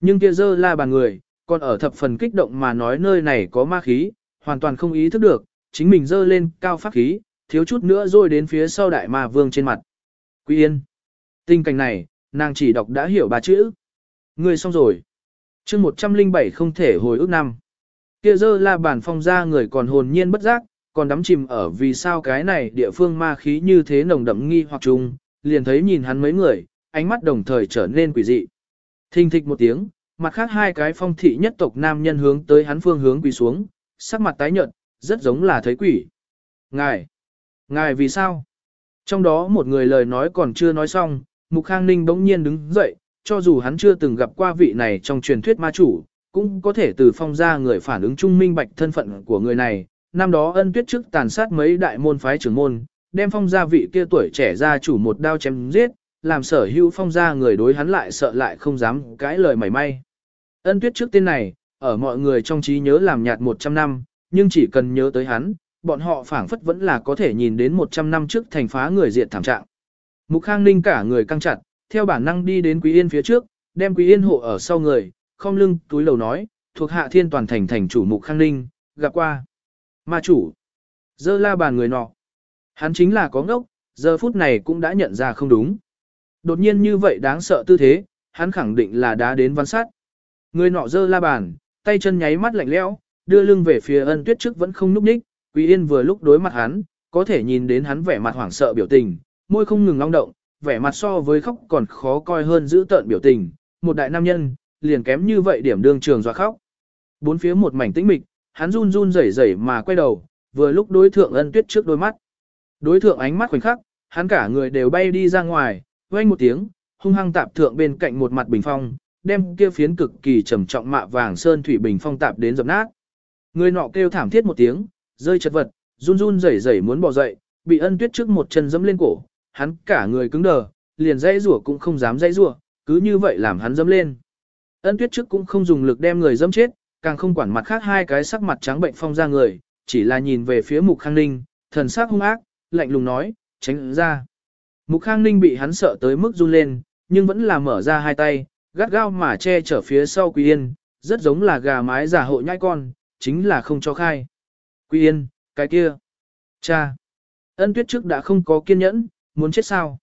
Nhưng kia dơ la bàn người, còn ở thập phần kích động mà nói nơi này có ma khí, hoàn toàn không ý thức được, chính mình dơ lên cao pháp khí, thiếu chút nữa rồi đến phía sau đại ma vương trên mặt. Quý yên. Tình cảnh này, nàng chỉ đọc đã hiểu ba chữ. Người xong rồi. chương 107 không thể hồi ức năm. Kia dơ la bàn phong ra người còn hồn nhiên bất giác, còn đắm chìm ở vì sao cái này địa phương ma khí như thế nồng đậm nghi hoặc trùng, liền thấy nhìn hắn mấy người, ánh mắt đồng thời trở nên quỷ dị. Thình thịch một tiếng, mặt khác hai cái phong thị nhất tộc nam nhân hướng tới hắn phương hướng quỳ xuống, sắc mặt tái nhợt, rất giống là thấy quỷ. Ngài! Ngài vì sao? Trong đó một người lời nói còn chưa nói xong, Mục Khang Ninh bỗng nhiên đứng dậy, cho dù hắn chưa từng gặp qua vị này trong truyền thuyết ma chủ, cũng có thể từ phong ra người phản ứng trung minh bạch thân phận của người này. Năm đó ân tuyết trước tàn sát mấy đại môn phái trưởng môn, đem phong gia vị kia tuổi trẻ ra chủ một đao chém giết, làm sở hữu phong gia người đối hắn lại sợ lại không dám cãi lời mảy may. Ân tuyết trước tên này, ở mọi người trong trí nhớ làm nhạt 100 năm, nhưng chỉ cần nhớ tới hắn, bọn họ phảng phất vẫn là có thể nhìn đến 100 năm trước thành phá người diện thảm trạng. Mục Khang Ninh cả người căng chặt, theo bản năng đi đến Quý Yên phía trước, đem Quý Yên hộ ở sau người, không lưng túi lầu nói, thuộc hạ thiên toàn thành thành chủ Mục Khang Ninh, gặp qua. Ma chủ, dơ la bàn người nọ. Hắn chính là có ngốc, giờ phút này cũng đã nhận ra không đúng. Đột nhiên như vậy đáng sợ tư thế, hắn khẳng định là đã đến văn sát. Người nọ dơ la bàn, tay chân nháy mắt lạnh lẽo, đưa lưng về phía ân tuyết trước vẫn không núp ních, Quý Yên vừa lúc đối mặt hắn, có thể nhìn đến hắn vẻ mặt hoảng sợ biểu tình, môi không ngừng long động, vẻ mặt so với khóc còn khó coi hơn giữ tợn biểu tình, một đại nam nhân, liền kém như vậy điểm đương trường dọa khóc. Bốn phía một mảnh tĩnh mịch, hắn run run rẩy rẩy mà quay đầu, vừa lúc đối thượng ân tuyết trước đôi mắt. Đối thượng ánh mắt khoảnh khắc, hắn cả người đều bay đi ra ngoài, vang một tiếng, hung hăng tạp thượng bên cạnh một mặt bình phong, đem kia phiến cực kỳ trầm trọng mạ vàng sơn thủy bình phong tạp đến dập nát. Người nọ kêu thảm thiết một tiếng, rơi chật vật, run run rẩy rẩy muốn bỏ dậy, bị ân tuyết trước một chân dẫm lên cổ, hắn cả người cứng đờ, liền dãy rủa cũng không dám dãy rủa, cứ như vậy làm hắn dẫm lên. Ân tuyết trước cũng không dùng lực đem người dẫm chết, càng không quản mặt khác hai cái sắc mặt trắng bệnh phong ra người, chỉ là nhìn về phía mục khang ninh, thần sắc hung ác, lạnh lùng nói, tránh ra. Mục khang ninh bị hắn sợ tới mức run lên, nhưng vẫn là mở ra hai tay, gắt gao mà che chở phía sau Quý Yên, rất giống là gà mái giả hộ nhai con, chính là không cho khai. Quý Yên, cái kia. Cha. Ân tuyết trước đã không có kiên nhẫn, muốn chết sao.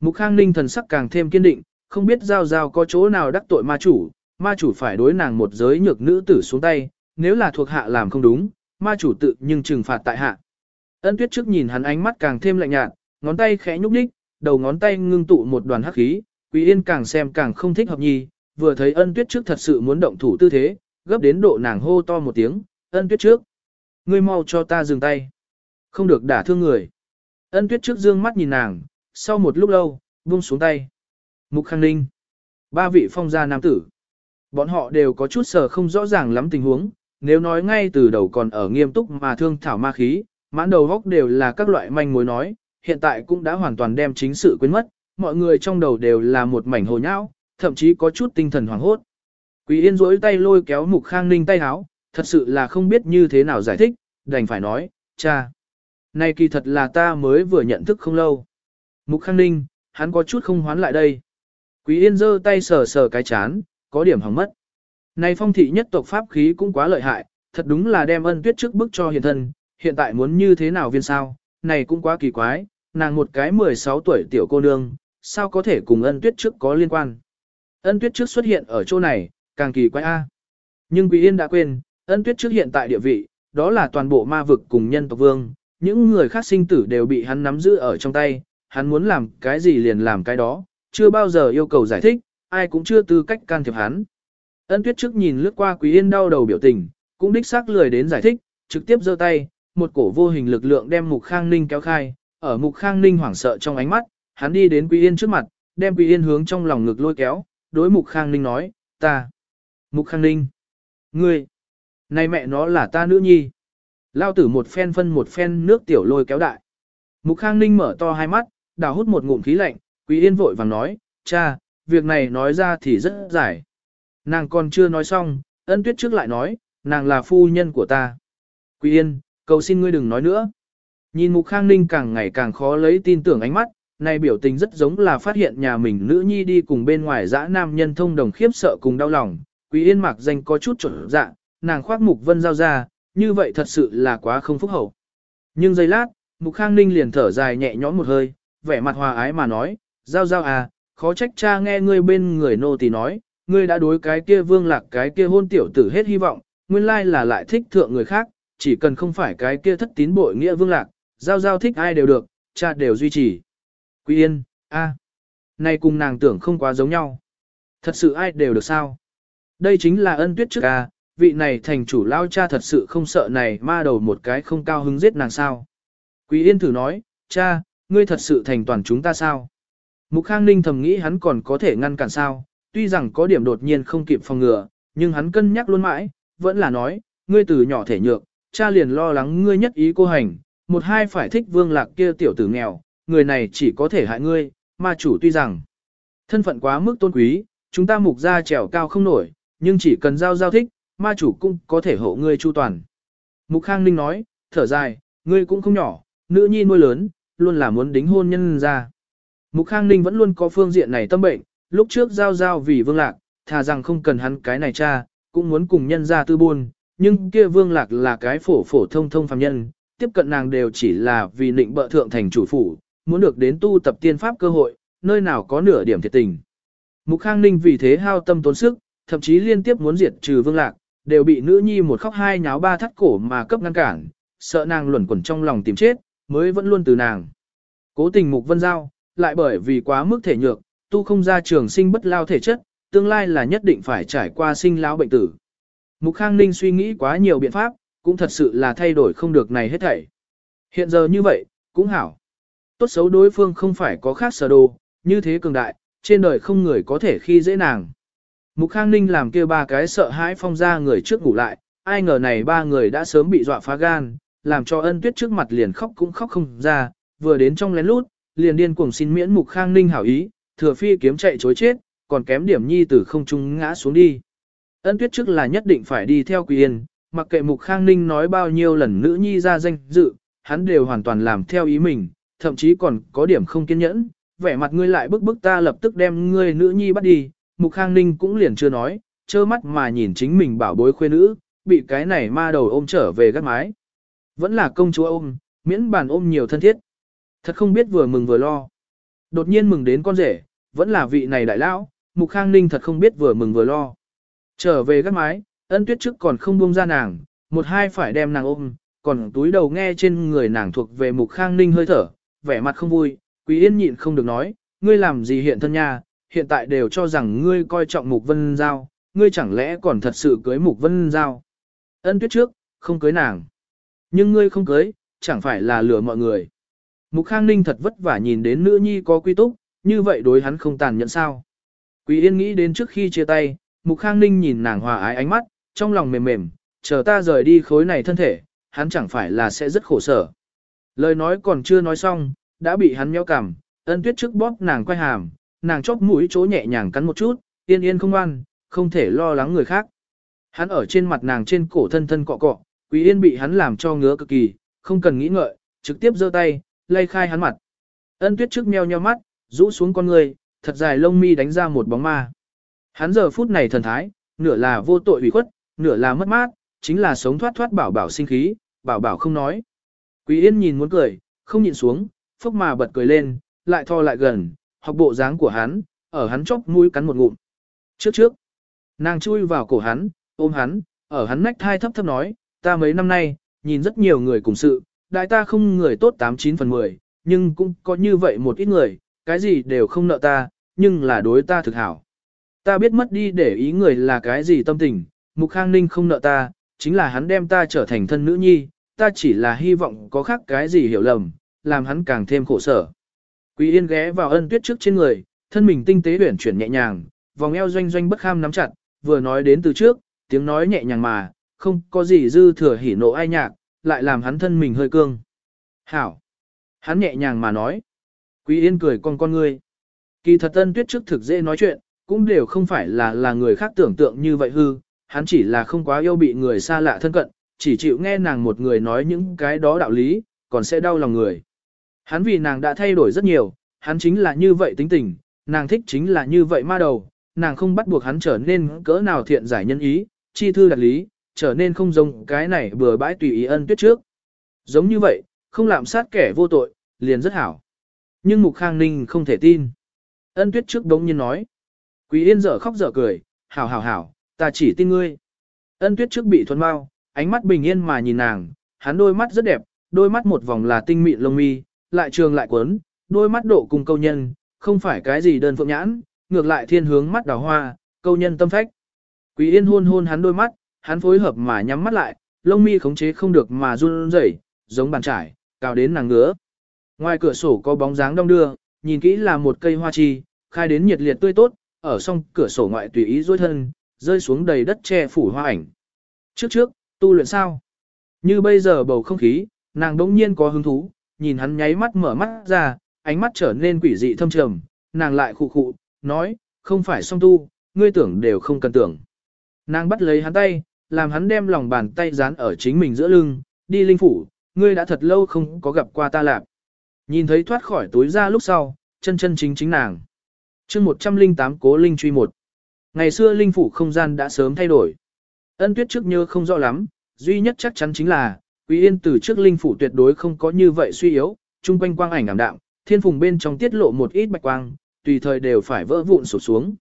Mục Khang Ninh thần sắc càng thêm kiên định, không biết giao giao có chỗ nào đắc tội ma chủ, ma chủ phải đối nàng một giới nhược nữ tử xuống tay, nếu là thuộc hạ làm không đúng, ma chủ tự nhưng trừng phạt tại hạ. Ân tuyết trước nhìn hắn ánh mắt càng thêm lạnh nhạt, ngón tay khẽ nhúc nhích, đầu ngón tay ngưng tụ một đoàn hắc khí, Quý Yên càng xem càng không thích hợp nhi, vừa thấy ân tuyết trước thật sự muốn động thủ tư thế, gấp đến độ nàng hô to một tiếng, ân tuyết trước. Ngươi mau cho ta dừng tay. Không được đả thương người. Ân tuyết trước dương mắt nhìn nàng, sau một lúc lâu, buông xuống tay. Mục Khang Ninh. Ba vị phong gia nam tử. Bọn họ đều có chút sờ không rõ ràng lắm tình huống, nếu nói ngay từ đầu còn ở nghiêm túc mà thương thảo ma khí, mãn đầu góc đều là các loại manh mối nói, hiện tại cũng đã hoàn toàn đem chính sự quên mất, mọi người trong đầu đều là một mảnh hồ nhão, thậm chí có chút tinh thần hoảng hốt. Quý Yên rỗi tay lôi kéo Mục Khang Ninh tay háo, thật sự là không biết như thế nào giải thích, đành phải nói, cha. Này kỳ thật là ta mới vừa nhận thức không lâu. Mục Khang Ninh, hắn có chút không hoán lại đây. Quý Yên giơ tay sờ sờ cái chán, có điểm hỏng mất. Này phong thị nhất tộc pháp khí cũng quá lợi hại, thật đúng là đem ân tuyết trước bức cho hiền thân, hiện tại muốn như thế nào viên sao, này cũng quá kỳ quái, nàng một cái 16 tuổi tiểu cô nương, sao có thể cùng ân tuyết trước có liên quan. Ân tuyết trước xuất hiện ở chỗ này, càng kỳ quái a. Nhưng Quý Yên đã quên, ân tuyết trước hiện tại địa vị, đó là toàn bộ ma vực cùng nhân tộc vương, những người khác sinh tử đều bị hắn nắm giữ ở trong tay, hắn muốn làm cái gì liền làm cái đó, chưa bao giờ yêu cầu giải thích, ai cũng chưa tư cách can thiệp hắn. Ân tuyết trước nhìn lướt qua Quý Yên đau đầu biểu tình, cũng đích xác lười đến giải thích, trực tiếp giơ tay, một cổ vô hình lực lượng đem Mục Khang Ninh kéo khai, ở Mục Khang Ninh hoảng sợ trong ánh mắt, hắn đi đến Quý Yên trước mặt, đem Quý Yên hướng trong lòng ngực lôi kéo, đối Mục Khang Ninh nói, ta. Mục Khang Ninh. Ngươi. Này mẹ nó là ta nữ nhi. Lao tử một phen phân một phen nước tiểu lôi kéo đại. Mục Khang Ninh mở to hai mắt, đào hút một ngụm khí lạnh, Quý Yên vội vàng nói, cha, việc này nói ra thì rất dài. Nàng còn chưa nói xong, ân tuyết trước lại nói, nàng là phu nhân của ta. Quý Yên, cầu xin ngươi đừng nói nữa. Nhìn Mục Khang Ninh càng ngày càng khó lấy tin tưởng ánh mắt, này biểu tình rất giống là phát hiện nhà mình nữ nhi đi cùng bên ngoài dã nam nhân thông đồng khiếp sợ cùng đau lòng. Quý Yên mặc danh có chút trộn dạ, nàng khoác Mục Vân giao ra, như vậy thật sự là quá không phúc hậu. Nhưng giây lát, Mục Khang Ninh liền thở dài nhẹ nhõm một hơi, vẻ mặt hòa ái mà nói, giao giao à, khó trách cha nghe ngươi bên người nô tỳ nói, ngươi đã đối cái kia vương lạc cái kia hôn tiểu tử hết hy vọng, nguyên lai là lại thích thượng người khác, chỉ cần không phải cái kia thất tín bội nghĩa vương lạc, giao giao thích ai đều được, cha đều duy trì. Quý yên, a, à, này cùng nàng tưởng không quá giống nhau. Thật sự ai đều được sao? Đây chính là ân tuyết trước a, vị này thành chủ lao cha thật sự không sợ này ma đầu một cái không cao hứng giết nàng sao. Quý yên thử nói, cha, ngươi thật sự thành toàn chúng ta sao? Mục Khang Ninh thầm nghĩ hắn còn có thể ngăn cản sao, tuy rằng có điểm đột nhiên không kịp phòng ngừa, nhưng hắn cân nhắc luôn mãi, vẫn là nói, ngươi từ nhỏ thể nhược, cha liền lo lắng ngươi nhất ý cô hành, một hai phải thích vương lạc kia tiểu tử nghèo, người này chỉ có thể hại ngươi, ma chủ tuy rằng thân phận quá mức tôn quý, chúng ta mục ra trèo cao không nổi, nhưng chỉ cần giao giao thích, ma chủ cũng có thể hộ ngươi chu toàn. Mục Khang Ninh nói, thở dài, ngươi cũng không nhỏ, nữ nhi nuôi lớn, luôn là muốn đính hôn nhân ra. Mục Khang Ninh vẫn luôn có phương diện này tâm bệnh, lúc trước giao giao vì vương lạc, thà rằng không cần hắn cái này cha, cũng muốn cùng nhân ra tư buôn, nhưng kia vương lạc là cái phổ phổ thông thông phàm nhân, tiếp cận nàng đều chỉ là vì định bợ thượng thành chủ phủ, muốn được đến tu tập tiên pháp cơ hội, nơi nào có nửa điểm thiệt tình. Mục Khang Ninh vì thế hao tâm tốn sức, thậm chí liên tiếp muốn diệt trừ vương lạc, đều bị nữ nhi một khóc hai nháo ba thắt cổ mà cấp ngăn cản, sợ nàng luẩn quẩn trong lòng tìm chết, mới vẫn luôn từ nàng. Cố tình Mục Vân Giao, lại bởi vì quá mức thể nhược, tu không ra trường sinh bất lao thể chất, tương lai là nhất định phải trải qua sinh lão bệnh tử. Mục Khang Ninh suy nghĩ quá nhiều biện pháp, cũng thật sự là thay đổi không được này hết thảy. Hiện giờ như vậy, cũng hảo. Tốt xấu đối phương không phải có khác sở đồ, như thế cường đại, trên đời không người có thể khi dễ nàng. Mục Khang Ninh làm kia ba cái sợ hãi phong ra người trước ngủ lại, ai ngờ này ba người đã sớm bị dọa phá gan, làm cho ân tuyết trước mặt liền khóc cũng khóc không ra, vừa đến trong lén lút, liền điên cuồng xin miễn Mục Khang Ninh hảo ý, thừa phi kiếm chạy chối chết, còn kém điểm nhi từ không trung ngã xuống đi. Ân tuyết trước là nhất định phải đi theo Quỳ Yên, mặc kệ Mục Khang Ninh nói bao nhiêu lần nữ nhi ra danh dự, hắn đều hoàn toàn làm theo ý mình, thậm chí còn có điểm không kiên nhẫn, vẻ mặt ngươi lại bức bức ta lập tức đem ngươi nữ nhi bắt đi, Mục Khang Ninh cũng liền chưa nói, trơ mắt mà nhìn chính mình bảo bối khuê nữ, bị cái này ma đầu ôm trở về gác mái. Vẫn là công chúa ôm, miễn bàn ôm nhiều thân thiết. Thật không biết vừa mừng vừa lo. Đột nhiên mừng đến con rể, vẫn là vị này đại lão, Mục Khang Ninh thật không biết vừa mừng vừa lo. Trở về gác mái, ân tuyết trước còn không buông ra nàng, một hai phải đem nàng ôm, còn túi đầu nghe trên người nàng thuộc về Mục Khang Ninh hơi thở, vẻ mặt không vui, Quý Yên nhịn không được nói, ngươi làm gì hiện thân nha, hiện tại đều cho rằng ngươi coi trọng Mục Vân Giao, ngươi chẳng lẽ còn thật sự cưới Mục Vân Giao. Ân tuyết trước, không cưới nàng. Nhưng ngươi không cưới, chẳng phải là lừa mọi người. Mục Khang Ninh thật vất vả nhìn đến nữ nhi có quy túc, như vậy đối hắn không tàn nhẫn sao. Quý Yên nghĩ đến trước khi chia tay, Mục Khang Ninh nhìn nàng hòa ái ánh mắt, trong lòng mềm mềm, chờ ta rời đi khối này thân thể, hắn chẳng phải là sẽ rất khổ sở. Lời nói còn chưa nói xong, đã bị hắn nhéo cằm, ân tuyết trước bóp nàng quay hàm, nàng chóp mũi chỗ nhẹ nhàng cắn một chút, yên yên không ăn, không thể lo lắng người khác. Hắn ở trên mặt nàng trên cổ thân thân cọ cọ, Quý Yên bị hắn làm cho ngứa cực kỳ, không cần nghĩ ngợi, trực tiếp giơ tay, lay khai hắn mặt. Ân tuyết trước meo nheo mắt, rũ xuống con người, thật dài lông mi đánh ra một bóng ma. Hắn giờ phút này thần thái, nửa là vô tội ủy khuất, nửa là mất mát, chính là sống thoát thoát bảo bảo sinh khí, bảo bảo không nói. Quý Yên nhìn muốn cười, không nhịn xuống, phốc mà bật cười lên, lại thò lại gần, học bộ dáng của hắn, ở hắn chốc mũi cắn một ngụm. Trước trước, nàng chui vào cổ hắn, ôm hắn, ở hắn nách thai thấp thấp nói, ta mấy năm nay, nhìn rất nhiều người cùng sự, đại ta không người tốt 89 phần 10, nhưng cũng có như vậy một ít người, cái gì đều không nợ ta, nhưng là đối ta thực hảo. Ta biết mất đi để ý người là cái gì tâm tình, Mục Khang Ninh không nợ ta, chính là hắn đem ta trở thành thân nữ nhi, ta chỉ là hy vọng có khác cái gì hiểu lầm, làm hắn càng thêm khổ sở. Quý Yên ghé vào ân tuyết trước trên người, thân mình tinh tế huyển chuyển nhẹ nhàng, vòng eo doanh doanh bất kham nắm chặt, vừa nói đến từ trước, tiếng nói nhẹ nhàng mà, không có gì dư thừa hỉ nộ ai nhạc, lại làm hắn thân mình hơi cương. Hảo! Hắn nhẹ nhàng mà nói. Quý Yên cười con con ngươi. Kỳ thật ân tuyết trước thực dễ nói chuyện, cũng đều không phải là là người khác tưởng tượng như vậy hư, hắn chỉ là không quá yêu bị người xa lạ thân cận, chỉ chịu nghe nàng một người nói những cái đó đạo lý, còn sẽ đau lòng người. Hắn vì nàng đã thay đổi rất nhiều, hắn chính là như vậy tính tình, nàng thích chính là như vậy ma đầu, nàng không bắt buộc hắn trở nên cỡ nào thiện giải nhân ý, chi thư đạt lý, trở nên không giống cái này bừa bãi tùy ý ân tuyết trước. Giống như vậy, không làm sát kẻ vô tội, liền rất hảo. Nhưng Mục Khang Ninh không thể tin. Ân tuyết trước đống nhiên nói. Quý Yên dở khóc dở cười, hảo hảo hảo, ta chỉ tin ngươi. Ân tuyết trước bị thuần bao, ánh mắt bình yên mà nhìn nàng, hắn đôi mắt rất đẹp, đôi mắt một vòng là tinh mịn lông mi, lại trường lại quấn, đôi mắt độ cùng câu nhân, không phải cái gì đơn phượng nhãn, ngược lại thiên hướng mắt đào hoa, câu nhân tâm phách. Quý Yên hôn hôn hắn đôi mắt, hắn phối hợp mà nhắm mắt lại, lông mi khống chế không được mà run rẩy, giống bàn trải, cào đến nàng ngứa. Ngoài cửa sổ có bóng dáng đông đưa, nhìn kỹ là một cây hoa chi, khai đến nhiệt liệt tươi tốt, ở song cửa sổ ngoại tùy ý duỗi thân, rơi xuống đầy đất che phủ hoa ảnh. Trước trước, tu luyện sao? Như bây giờ bầu không khí, nàng đỗng nhiên có hứng thú, nhìn hắn nháy mắt mở mắt ra, ánh mắt trở nên quỷ dị thâm trầm, nàng lại khụ khụ, nói, không phải song tu, ngươi tưởng đều không cần tưởng. Nàng bắt lấy hắn tay, làm hắn đem lòng bàn tay dán ở chính mình giữa lưng, đi linh phủ, ngươi đã thật lâu không có gặp qua ta lạc. Nhìn thấy thoát khỏi túi ra lúc sau, chân chân chính chính nàng. chương 108 cố linh truy một. Ngày xưa linh phủ không gian đã sớm thay đổi. Ân tuyết trước nhớ không rõ lắm, duy nhất chắc chắn chính là, Quý Yên từ trước linh phủ tuyệt đối không có như vậy suy yếu, trung quanh quang ảnh ảm đạm, thiên phùng bên trong tiết lộ một ít bạch quang, tùy thời đều phải vỡ vụn sụp xuống.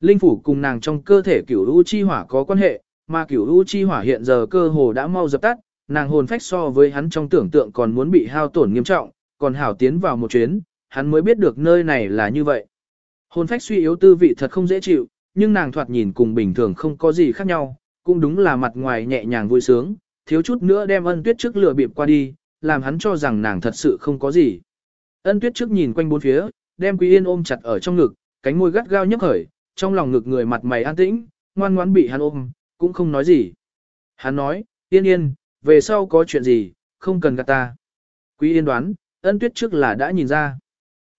Linh phủ cùng nàng trong cơ thể cửu u chi hỏa có quan hệ, mà cửu u chi hỏa hiện giờ cơ hồ đã mau dập tắt, nàng hồn phách so với hắn trong tưởng tượng còn muốn bị hao tổn nghiêm trọng, còn hảo tiến vào một chuyến, hắn mới biết được nơi này là như vậy. Hồn phách suy yếu tư vị thật không dễ chịu, nhưng nàng thoạt nhìn cùng bình thường không có gì khác nhau, cũng đúng là mặt ngoài nhẹ nhàng vui sướng, thiếu chút nữa đem ân tuyết trước lửa bịp qua đi, làm hắn cho rằng nàng thật sự không có gì. Ân tuyết trước nhìn quanh bốn phía, đem quý yên ôm chặt ở trong ngực, cánh môi gắt gao nhấp khởi, trong lòng ngực người mặt mày an tĩnh, ngoan ngoãn bị hắn ôm, cũng không nói gì. Hắn nói, yên yên, về sau có chuyện gì, không cần gạt ta. Quý yên đoán, ân tuyết trước là đã nhìn ra.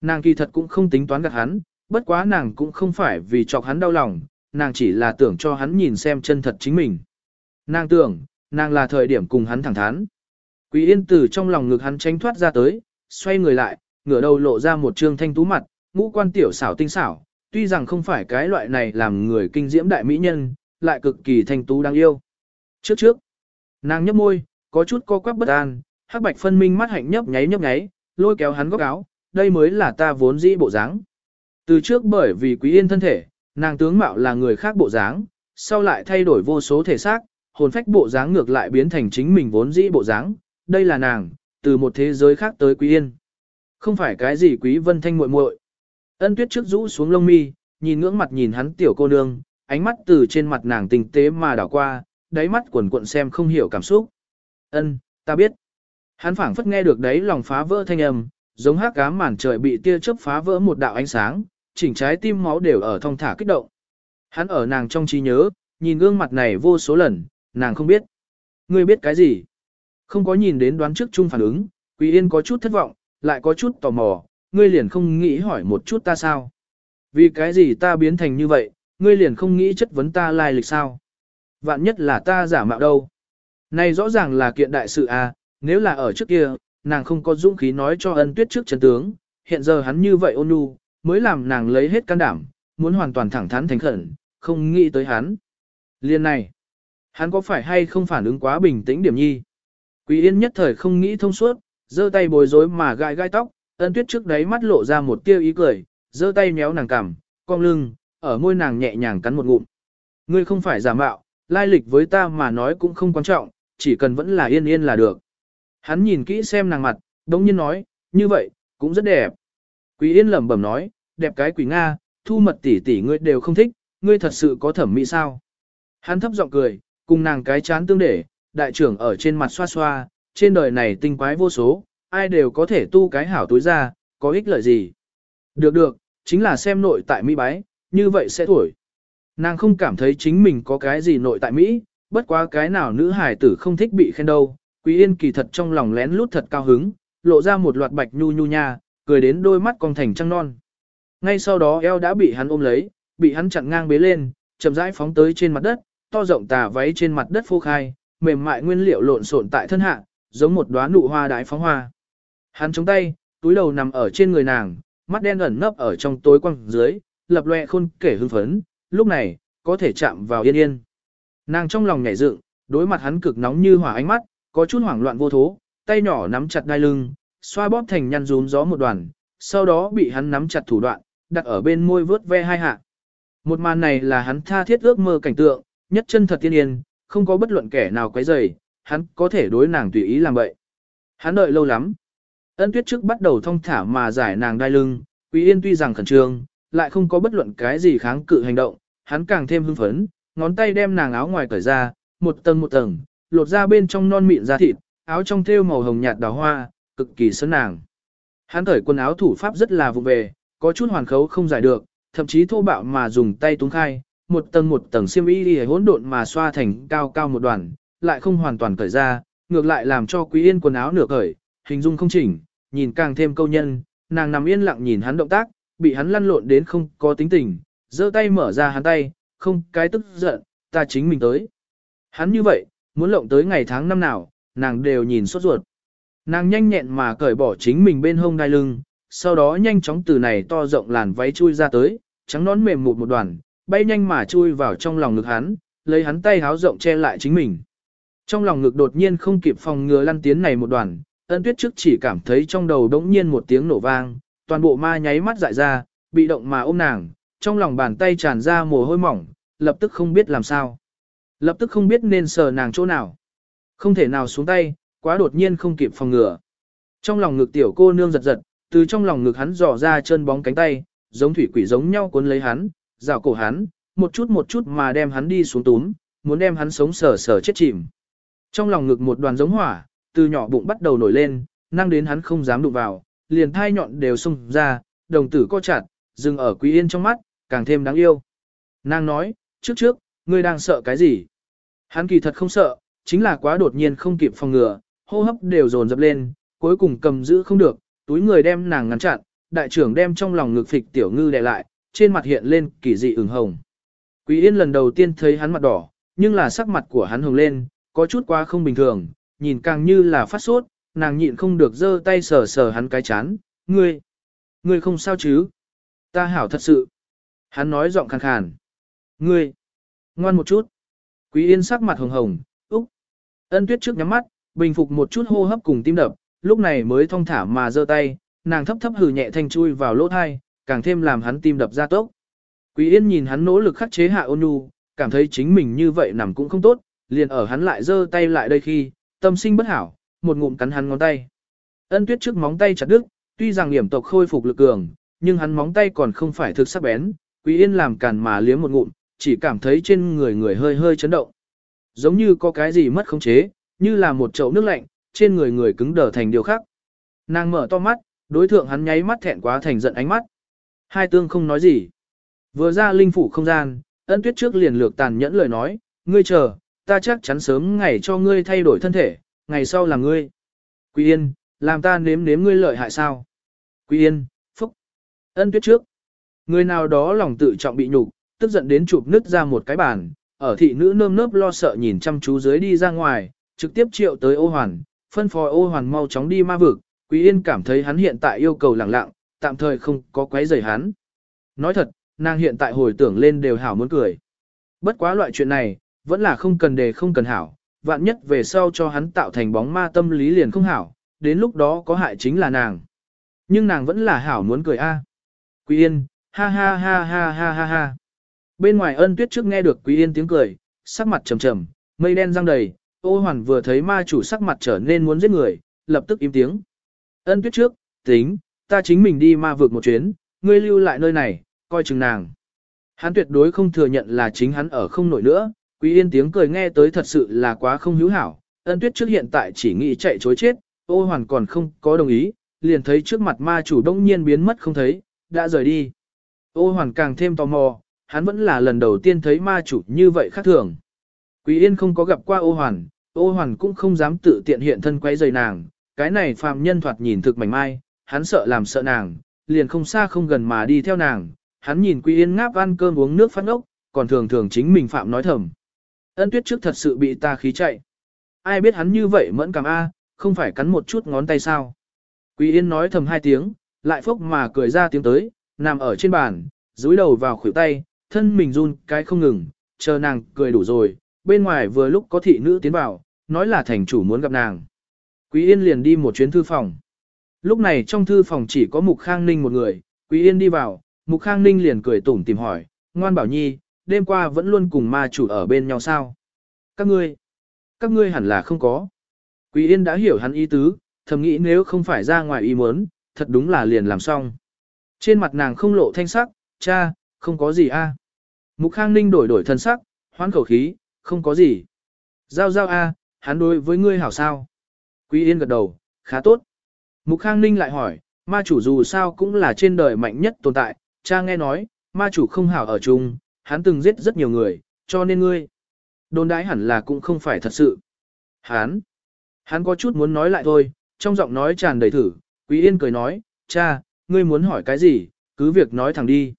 Nàng kỳ thật cũng không tính toán gạt hắn, bất quá nàng cũng không phải vì chọc hắn đau lòng, nàng chỉ là tưởng cho hắn nhìn xem chân thật chính mình. Nàng tưởng, nàng là thời điểm cùng hắn thẳng thắn. Quý yên từ trong lòng ngực hắn tránh thoát ra tới, xoay người lại, ngửa đầu lộ ra một trương thanh tú mặt, ngũ quan tiểu xảo tinh xảo, tuy rằng không phải cái loại này làm người kinh diễm đại mỹ nhân, lại cực kỳ thanh tú đáng yêu. Trước trước, nàng nhấp môi, có chút co quắp bất an, hắc bạch phân minh mắt hạnh nhấp nháy nhấp nháy, lôi kéo hắn góc áo, đây mới là ta vốn dĩ bộ dáng. Từ trước bởi vì quý yên thân thể, nàng tướng mạo là người khác bộ dáng, sau lại thay đổi vô số thể xác, hồn phách bộ dáng ngược lại biến thành chính mình vốn dĩ bộ dáng. Đây là nàng, từ một thế giới khác tới quý yên. Không phải cái gì quý vân thanh muội muội. Ân tuyết trước rũ xuống lông mi, nhìn ngưỡng mặt nhìn hắn tiểu cô nương, ánh mắt từ trên mặt nàng tinh tế mà đảo qua, đáy mắt quần cuộn xem không hiểu cảm xúc. Ân, ta biết. Hắn phảng phất nghe được đấy lòng phá vỡ thanh âm, giống hắc ám màn trời bị tia chớp phá vỡ một đạo ánh sáng, chỉnh trái tim máu đều ở thong thả kích động. Hắn ở nàng trong trí nhớ, nhìn gương mặt này vô số lần, nàng không biết. Ngươi biết cái gì? Không có nhìn đến đoán trước chung phản ứng, Quý Yên có chút thất vọng, lại có chút tò mò, ngươi liền không nghĩ hỏi một chút ta sao? Vì cái gì ta biến thành như vậy, ngươi liền không nghĩ chất vấn ta lai lịch sao? Vạn nhất là ta giả mạo đâu? Này rõ ràng là kiện đại sự à, nếu là ở trước kia, nàng không có dũng khí nói cho ân tuyết trước chân tướng, hiện giờ hắn như vậy ôn nhu, mới làm nàng lấy hết can đảm, muốn hoàn toàn thẳng thắn thành khẩn, không nghĩ tới hắn. Liên này, hắn có phải hay không phản ứng quá bình tĩnh điểm nhi? Quý Yên nhất thời không nghĩ thông suốt, giơ tay bối rối mà gãi gai tóc, ân tuyết trước đấy mắt lộ ra một tia ý cười, giơ tay méo nàng cằm, cong lưng, ở môi nàng nhẹ nhàng cắn một ngụm. Ngươi không phải giả mạo, lai lịch với ta mà nói cũng không quan trọng, chỉ cần vẫn là yên yên là được. Hắn nhìn kỹ xem nàng mặt, đống nhiên nói, như vậy, cũng rất đẹp. Quý yên lẩm bẩm nói, đẹp cái quỷ Nga, thu mật tỷ tỷ ngươi đều không thích, ngươi thật sự có thẩm mỹ sao. Hắn thấp giọng cười, cùng nàng cái chán tương để, đại trưởng ở trên mặt xoa xoa, trên đời này tinh quái vô số, ai đều có thể tu cái hảo túi ra, có ích lợi gì. Được được, chính là xem nội tại Mỹ bái, như vậy sẽ tuổi. Nàng không cảm thấy chính mình có cái gì nội tại Mỹ, bất quá cái nào nữ hải tử không thích bị khen đâu. Quý Yên kỳ thật trong lòng lén lút thật cao hứng, lộ ra một loạt bạch nhu nhu nha, cười đến đôi mắt con thành trăng non. Ngay sau đó eo đã bị hắn ôm lấy, bị hắn chặn ngang bế lên, chậm rãi phóng tới trên mặt đất, to rộng tà váy trên mặt đất phô khai, mềm mại nguyên liệu lộn xộn tại thân hạ, giống một đóa nụ hoa đại phóng hoa. Hắn chống tay, túi đầu nằm ở trên người nàng, mắt đen ẩn nấp ở trong tối quăng dưới, lập loe khôn kể hưng phấn, lúc này, có thể chạm vào yên yên. Nàng trong lòng nhảy dựng, đối mặt hắn cực nóng như hỏa ánh mắt, có chút hoảng loạn vô thố, tay nhỏ nắm chặt đai lưng, xoa bóp thành nhăn rún gió một đoàn, sau đó bị hắn nắm chặt thủ đoạn, đặt ở bên môi vớt ve hai hạ. Một màn này là hắn tha thiết ước mơ cảnh tượng, nhất chân thật tiên yên, không có bất luận kẻ nào quấy rầy, hắn có thể đối nàng tùy ý làm vậy. Hắn đợi lâu lắm. Ân tuyết trước bắt đầu thong thả mà giải nàng đai lưng, Quý Yên tuy rằng khẩn trương, lại không có bất luận cái gì kháng cự hành động, hắn càng thêm hưng phấn, ngón tay đem nàng áo ngoài cởi ra, một tầng một tầng, lột ra bên trong non mịn da thịt, áo trong thêu màu hồng nhạt đào hoa, cực kỳ sơn nàng. Hắn cởi quần áo thủ pháp rất là vụ về, có chút hoàn khấu không giải được, thậm chí thô bạo mà dùng tay túng khai, một tầng một tầng xiêm y đi hỗn độn mà xoa thành cao cao một đoàn, lại không hoàn toàn cởi ra, ngược lại làm cho Quý Yên quần áo nửa cởi, hình dung không chỉnh, nhìn càng thêm câu nhân, nàng nằm yên lặng nhìn hắn động tác, bị hắn lăn lộn đến không có tính tình, giơ tay mở ra hắn tay, không cái tức giận, ta chính mình tới. Hắn như vậy, muốn lộng tới ngày tháng năm nào, nàng đều nhìn sốt ruột. Nàng nhanh nhẹn mà cởi bỏ chính mình bên hông đai lưng, sau đó nhanh chóng từ này to rộng làn váy chui ra tới, trắng nón mềm một một đoàn, bay nhanh mà chui vào trong lòng ngực hắn, lấy hắn tay háo rộng che lại chính mình. Trong lòng ngực đột nhiên không kịp phòng ngừa lăn tiến này một đoàn, ân tuyết trước chỉ cảm thấy trong đầu đống nhiên một tiếng nổ vang, toàn bộ ma nháy mắt dại ra, bị động mà ôm nàng, trong lòng bàn tay tràn ra mồ hôi mỏng, lập tức không biết làm sao. Lập tức không biết nên sờ nàng chỗ nào. Không thể nào xuống tay, quá đột nhiên không kịp phòng ngừa. Trong lòng ngực tiểu cô nương giật giật, từ trong lòng ngực hắn dò ra chân bóng cánh tay, giống thủy quỷ giống nhau cuốn lấy hắn, rào cổ hắn, một chút một chút mà đem hắn đi xuống túm, muốn đem hắn sống sờ sờ chết chìm. Trong lòng ngực một đoàn giống hỏa, từ nhỏ bụng bắt đầu nổi lên, năng đến hắn không dám đụng vào, liền thai nhọn đều xông ra, đồng tử co chặt, dừng ở Quý Yên trong mắt, càng thêm đáng yêu. Nàng nói, trước trước, ngươi đang sợ cái gì? Hắn kỳ thật không sợ, chính là quá đột nhiên không kịp phòng ngừa, hô hấp đều dồn dập lên, cuối cùng cầm giữ không được, túi người đem nàng ngăn chặn, đại trưởng đem trong lòng ngực phịch tiểu ngư đè lại, trên mặt hiện lên kỳ dị ửng hồng. Quý Yên lần đầu tiên thấy hắn mặt đỏ, nhưng là sắc mặt của hắn hồng lên, có chút quá không bình thường, nhìn càng như là phát sốt, nàng nhịn không được giơ tay sờ sờ hắn cái chán, ngươi, ngươi không sao chứ? Ta hảo thật sự. Hắn nói giọng khàn khàn. Ngươi, ngoan một chút. Quý Yên sắc mặt hồng hồng, úc. Ân tuyết trước nhắm mắt, bình phục một chút hô hấp cùng tim đập, lúc này mới thong thả mà giơ tay, nàng thấp thấp hừ nhẹ thanh chui vào lỗ thai, càng thêm làm hắn tim đập ra tốc. Quý Yên nhìn hắn nỗ lực khắc chế hạ ôn nhu, cảm thấy chính mình như vậy nằm cũng không tốt, liền ở hắn lại giơ tay lại đây khi, tâm sinh bất hảo, một ngụm cắn hắn ngón tay. Ân tuyết trước móng tay chặt đứt, tuy rằng hiểm tộc khôi phục lực cường, nhưng hắn móng tay còn không phải thực sắc bén, Quý Yên làm càn mà liếm một ngụm, chỉ cảm thấy trên người người hơi hơi chấn động. Giống như có cái gì mất khống chế, như là một chậu nước lạnh, trên người người cứng đờ thành điều khác. Nàng mở to mắt, đối thượng hắn nháy mắt thẹn quá thành giận ánh mắt. Hai tương không nói gì. Vừa ra linh phủ không gian, ân tuyết trước liền lược tàn nhẫn lời nói, ngươi chờ, ta chắc chắn sớm ngày cho ngươi thay đổi thân thể, ngày sau là ngươi. Quý yên, làm ta nếm nếm ngươi lợi hại sao? Quý yên, phúc. Ân tuyết trước. Người nào đó lòng tự trọng bị nhục, tức giận đến chụp nứt ra một cái bàn, ở thị nữ nơm nớp lo sợ nhìn chăm chú dưới đi ra ngoài, trực tiếp triệu tới ô hoàn, phân phó ô hoàn mau chóng đi ma vực, Quý Yên cảm thấy hắn hiện tại yêu cầu lặng lặng, tạm thời không có quấy rầy hắn. Nói thật, nàng hiện tại hồi tưởng lên đều hảo muốn cười. Bất quá loại chuyện này, vẫn là không cần đề không cần hảo, vạn nhất về sau cho hắn tạo thành bóng ma tâm lý liền không hảo, đến lúc đó có hại chính là nàng. Nhưng nàng vẫn là hảo muốn cười a. Quý Yên, ha ha ha ha ha ha ha. Bên ngoài ân tuyết trước nghe được Quý Yên tiếng cười, sắc mặt trầm trầm, mây đen răng đầy, ô hoàn vừa thấy ma chủ sắc mặt trở nên muốn giết người, lập tức im tiếng. Ân tuyết trước, tính, ta chính mình đi ma vượt một chuyến, ngươi lưu lại nơi này, coi chừng nàng. Hắn tuyệt đối không thừa nhận là chính hắn ở không nổi nữa, Quý Yên tiếng cười nghe tới thật sự là quá không hữu hảo, ân tuyết trước hiện tại chỉ nghĩ chạy chối chết, ô hoàn còn không có đồng ý, liền thấy trước mặt ma chủ đông nhiên biến mất không thấy, đã rời đi. Ô hoàn càng thêm tò mò, hắn vẫn là lần đầu tiên thấy ma chủ như vậy khác thường. Quý Yên không có gặp qua ô hoàn, ô hoàn cũng không dám tự tiện hiện thân quấy rầy nàng, cái này phàm nhân thoạt nhìn thực mảnh mai, hắn sợ làm sợ nàng, liền không xa không gần mà đi theo nàng, hắn nhìn Quý Yên ngáp ăn cơm uống nước phát ốc, còn thường thường chính mình phạm nói thầm. Ân tuyết trước thật sự bị ta khí chạy. Ai biết hắn như vậy mẫn cảm A, không phải cắn một chút ngón tay sao. Quý Yên nói thầm hai tiếng, lại phốc mà cười ra tiếng tới, nằm ở trên bàn, dúi đầu vào khuỷu tay, thân mình run cái không ngừng, chờ nàng cười đủ rồi, bên ngoài vừa lúc có thị nữ tiến vào, nói là thành chủ muốn gặp nàng. Quý Yên liền đi một chuyến thư phòng. Lúc này trong thư phòng chỉ có Mục Khang Ninh một người, Quý Yên đi vào, Mục Khang Ninh liền cười tủm tìm hỏi, ngoan bảo nhi, đêm qua vẫn luôn cùng ma chủ ở bên nhau sao? Các ngươi, các ngươi hẳn là không có. Quý Yên đã hiểu hắn ý tứ, thầm nghĩ nếu không phải ra ngoài ý muốn, thật đúng là liền làm xong. Trên mặt nàng không lộ thanh sắc, cha, không có gì a. Mục Khang Ninh đổi đổi thân sắc, hoán khẩu khí, không có gì. Giao giao a, hắn đối với ngươi hảo sao? Quý Yên gật đầu, khá tốt. Mục Khang Ninh lại hỏi, ma chủ dù sao cũng là trên đời mạnh nhất tồn tại, cha nghe nói, ma chủ không hảo ở chung, hắn từng giết rất nhiều người, cho nên ngươi. Đồn đãi hẳn là cũng không phải thật sự. Hắn, hắn có chút muốn nói lại thôi, trong giọng nói tràn đầy thử, Quý Yên cười nói, cha, ngươi muốn hỏi cái gì, cứ việc nói thẳng đi.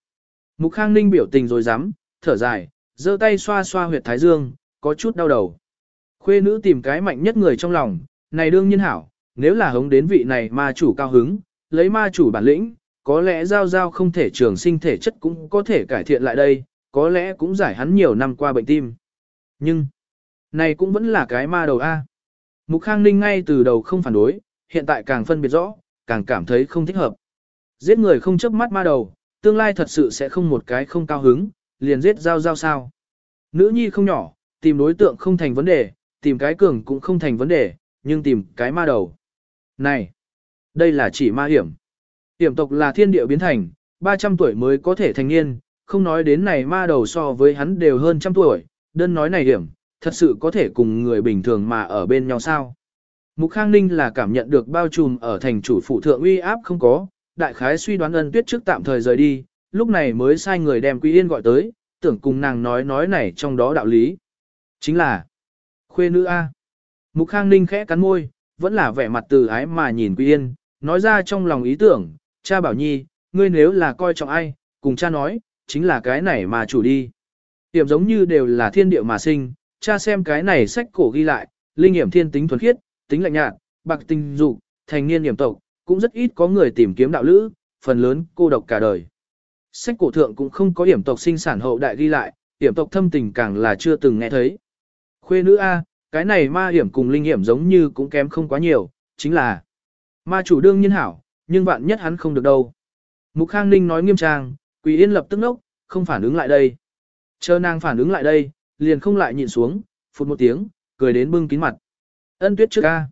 Mục Khang Ninh biểu tình rồi dám, thở dài, giơ tay xoa xoa huyệt thái dương, có chút đau đầu. Khuê nữ tìm cái mạnh nhất người trong lòng, này đương nhiên hảo, nếu là hống đến vị này ma chủ cao hứng, lấy ma chủ bản lĩnh, có lẽ giao giao không thể trường sinh thể chất cũng có thể cải thiện lại đây, có lẽ cũng giải hắn nhiều năm qua bệnh tim. Nhưng, này cũng vẫn là cái ma đầu A. Mục Khang Ninh ngay từ đầu không phản đối, hiện tại càng phân biệt rõ, càng cảm thấy không thích hợp. Giết người không chớp mắt ma đầu, tương lai thật sự sẽ không một cái không cao hứng, liền giết giao giao sao. Nữ nhi không nhỏ, tìm đối tượng không thành vấn đề, tìm cái cường cũng không thành vấn đề, nhưng tìm cái ma đầu. Này, đây là chỉ ma hiểm. Hiểm tộc là thiên địa biến thành, 300 tuổi mới có thể thành niên, không nói đến này ma đầu so với hắn đều hơn trăm tuổi, đơn nói này điểm thật sự có thể cùng người bình thường mà ở bên nhau sao. Mục Khang Ninh là cảm nhận được bao trùm ở thành chủ phụ thượng uy áp không có, đại khái suy đoán ân tuyết trước tạm thời rời đi, lúc này mới sai người đem Quý Yên gọi tới, tưởng cùng nàng nói nói này trong đó đạo lý. Chính là, khuê nữ A. Mục Khang Ninh khẽ cắn môi, vẫn là vẻ mặt từ ái mà nhìn Quý Yên, nói ra trong lòng ý tưởng, cha bảo nhi, ngươi nếu là coi trọng ai, cùng cha nói, chính là cái này mà chủ đi. Hiểm giống như đều là thiên địa mà sinh, cha xem cái này sách cổ ghi lại, linh hiểm thiên tính thuần khiết, tính lạnh nhạt, bạc tình dục, thành niên hiểm tộc, cũng rất ít có người tìm kiếm đạo lữ, phần lớn cô độc cả đời. Sách cổ thượng cũng không có hiểm tộc sinh sản hậu đại ghi lại, hiểm tộc thâm tình càng là chưa từng nghe thấy. Khuê nữ A, cái này ma hiểm cùng linh hiểm giống như cũng kém không quá nhiều, chính là ma chủ đương nhiên hảo, nhưng vạn nhất hắn không được đâu. Mục Khang Ninh nói nghiêm trang, Quỳ Yên lập tức nốc, không phản ứng lại đây. Chờ nàng phản ứng lại đây, liền không lại nhìn xuống, phụt một tiếng, cười đến bưng kín mặt. Ân tuyết trước ca.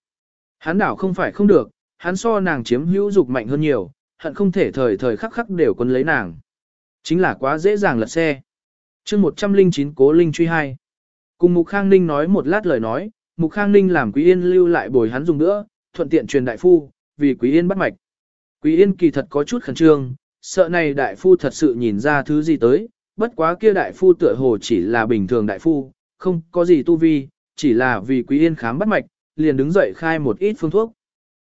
Hắn đảo không phải không được, hắn so nàng chiếm hữu dục mạnh hơn nhiều, hận không thể thời thời khắc khắc đều quân lấy nàng. Chính là quá dễ dàng lật xe. chương 109 cố linh truy hai. Cùng Mục Khang Ninh nói một lát lời nói, Mục Khang Ninh làm Quý Yên lưu lại bồi hắn dùng nữa, thuận tiện truyền đại phu, vì Quý Yên bắt mạch. Quý Yên kỳ thật có chút khẩn trương, sợ này đại phu thật sự nhìn ra thứ gì tới, bất quá kia đại phu tựa hồ chỉ là bình thường đại phu, không có gì tu vi, chỉ là vì Quý Yên khám bắt mạch, liền đứng dậy khai một ít phương thuốc.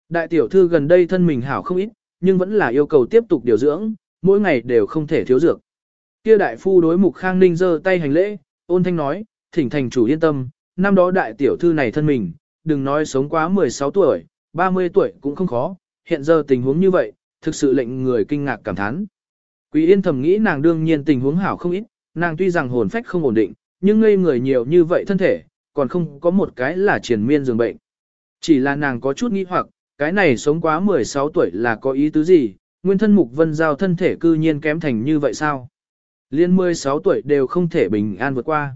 Đại tiểu thư gần đây thân mình hảo không ít, nhưng vẫn là yêu cầu tiếp tục điều dưỡng, mỗi ngày đều không thể thiếu dược. Kia đại phu đối mục khang ninh giơ tay hành lễ, ôn thanh nói, thỉnh thành chủ yên tâm, năm đó đại tiểu thư này thân mình, đừng nói sống quá 16 tuổi, 30 tuổi cũng không khó, hiện giờ tình huống như vậy, thực sự lệnh người kinh ngạc cảm thán. Quý yên thầm nghĩ nàng đương nhiên tình huống hảo không ít, nàng tuy rằng hồn phách không ổn định, nhưng ngây người nhiều như vậy thân thể, còn không có một cái là triền miên giường bệnh. Chỉ là nàng có chút nghi hoặc, cái này sống quá 16 tuổi là có ý tứ gì, nguyên thân mục vân giao thân thể cư nhiên kém thành như vậy sao? Liên 16 tuổi đều không thể bình an vượt qua.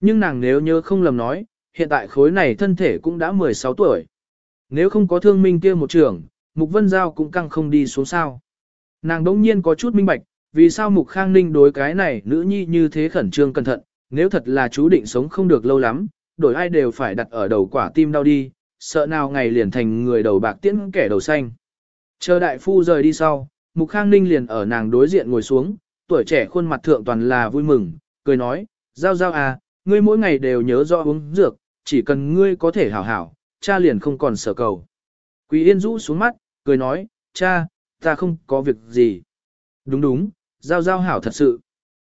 Nhưng nàng nếu nhớ không lầm nói, hiện tại khối này thân thể cũng đã 16 tuổi. Nếu không có thương minh kia một trưởng, mục vân giao cũng căng không đi xuống sao. Nàng đống nhiên có chút minh bạch, vì sao mục khang ninh đối cái này nữ nhi như thế khẩn trương cẩn thận, nếu thật là chú định sống không được lâu lắm, đổi ai đều phải đặt ở đầu quả tim đau đi, sợ nào ngày liền thành người đầu bạc tiễn kẻ đầu xanh. Chờ đại phu rời đi sau, Mục Khang Ninh liền ở nàng đối diện ngồi xuống, tuổi trẻ khuôn mặt thượng toàn là vui mừng, cười nói, giao giao à, ngươi mỗi ngày đều nhớ rõ uống dược, chỉ cần ngươi có thể hảo hảo, cha liền không còn sở cầu. Quý Yên rũ xuống mắt, cười nói, cha, ta không có việc gì. Đúng đúng, giao giao hảo thật sự.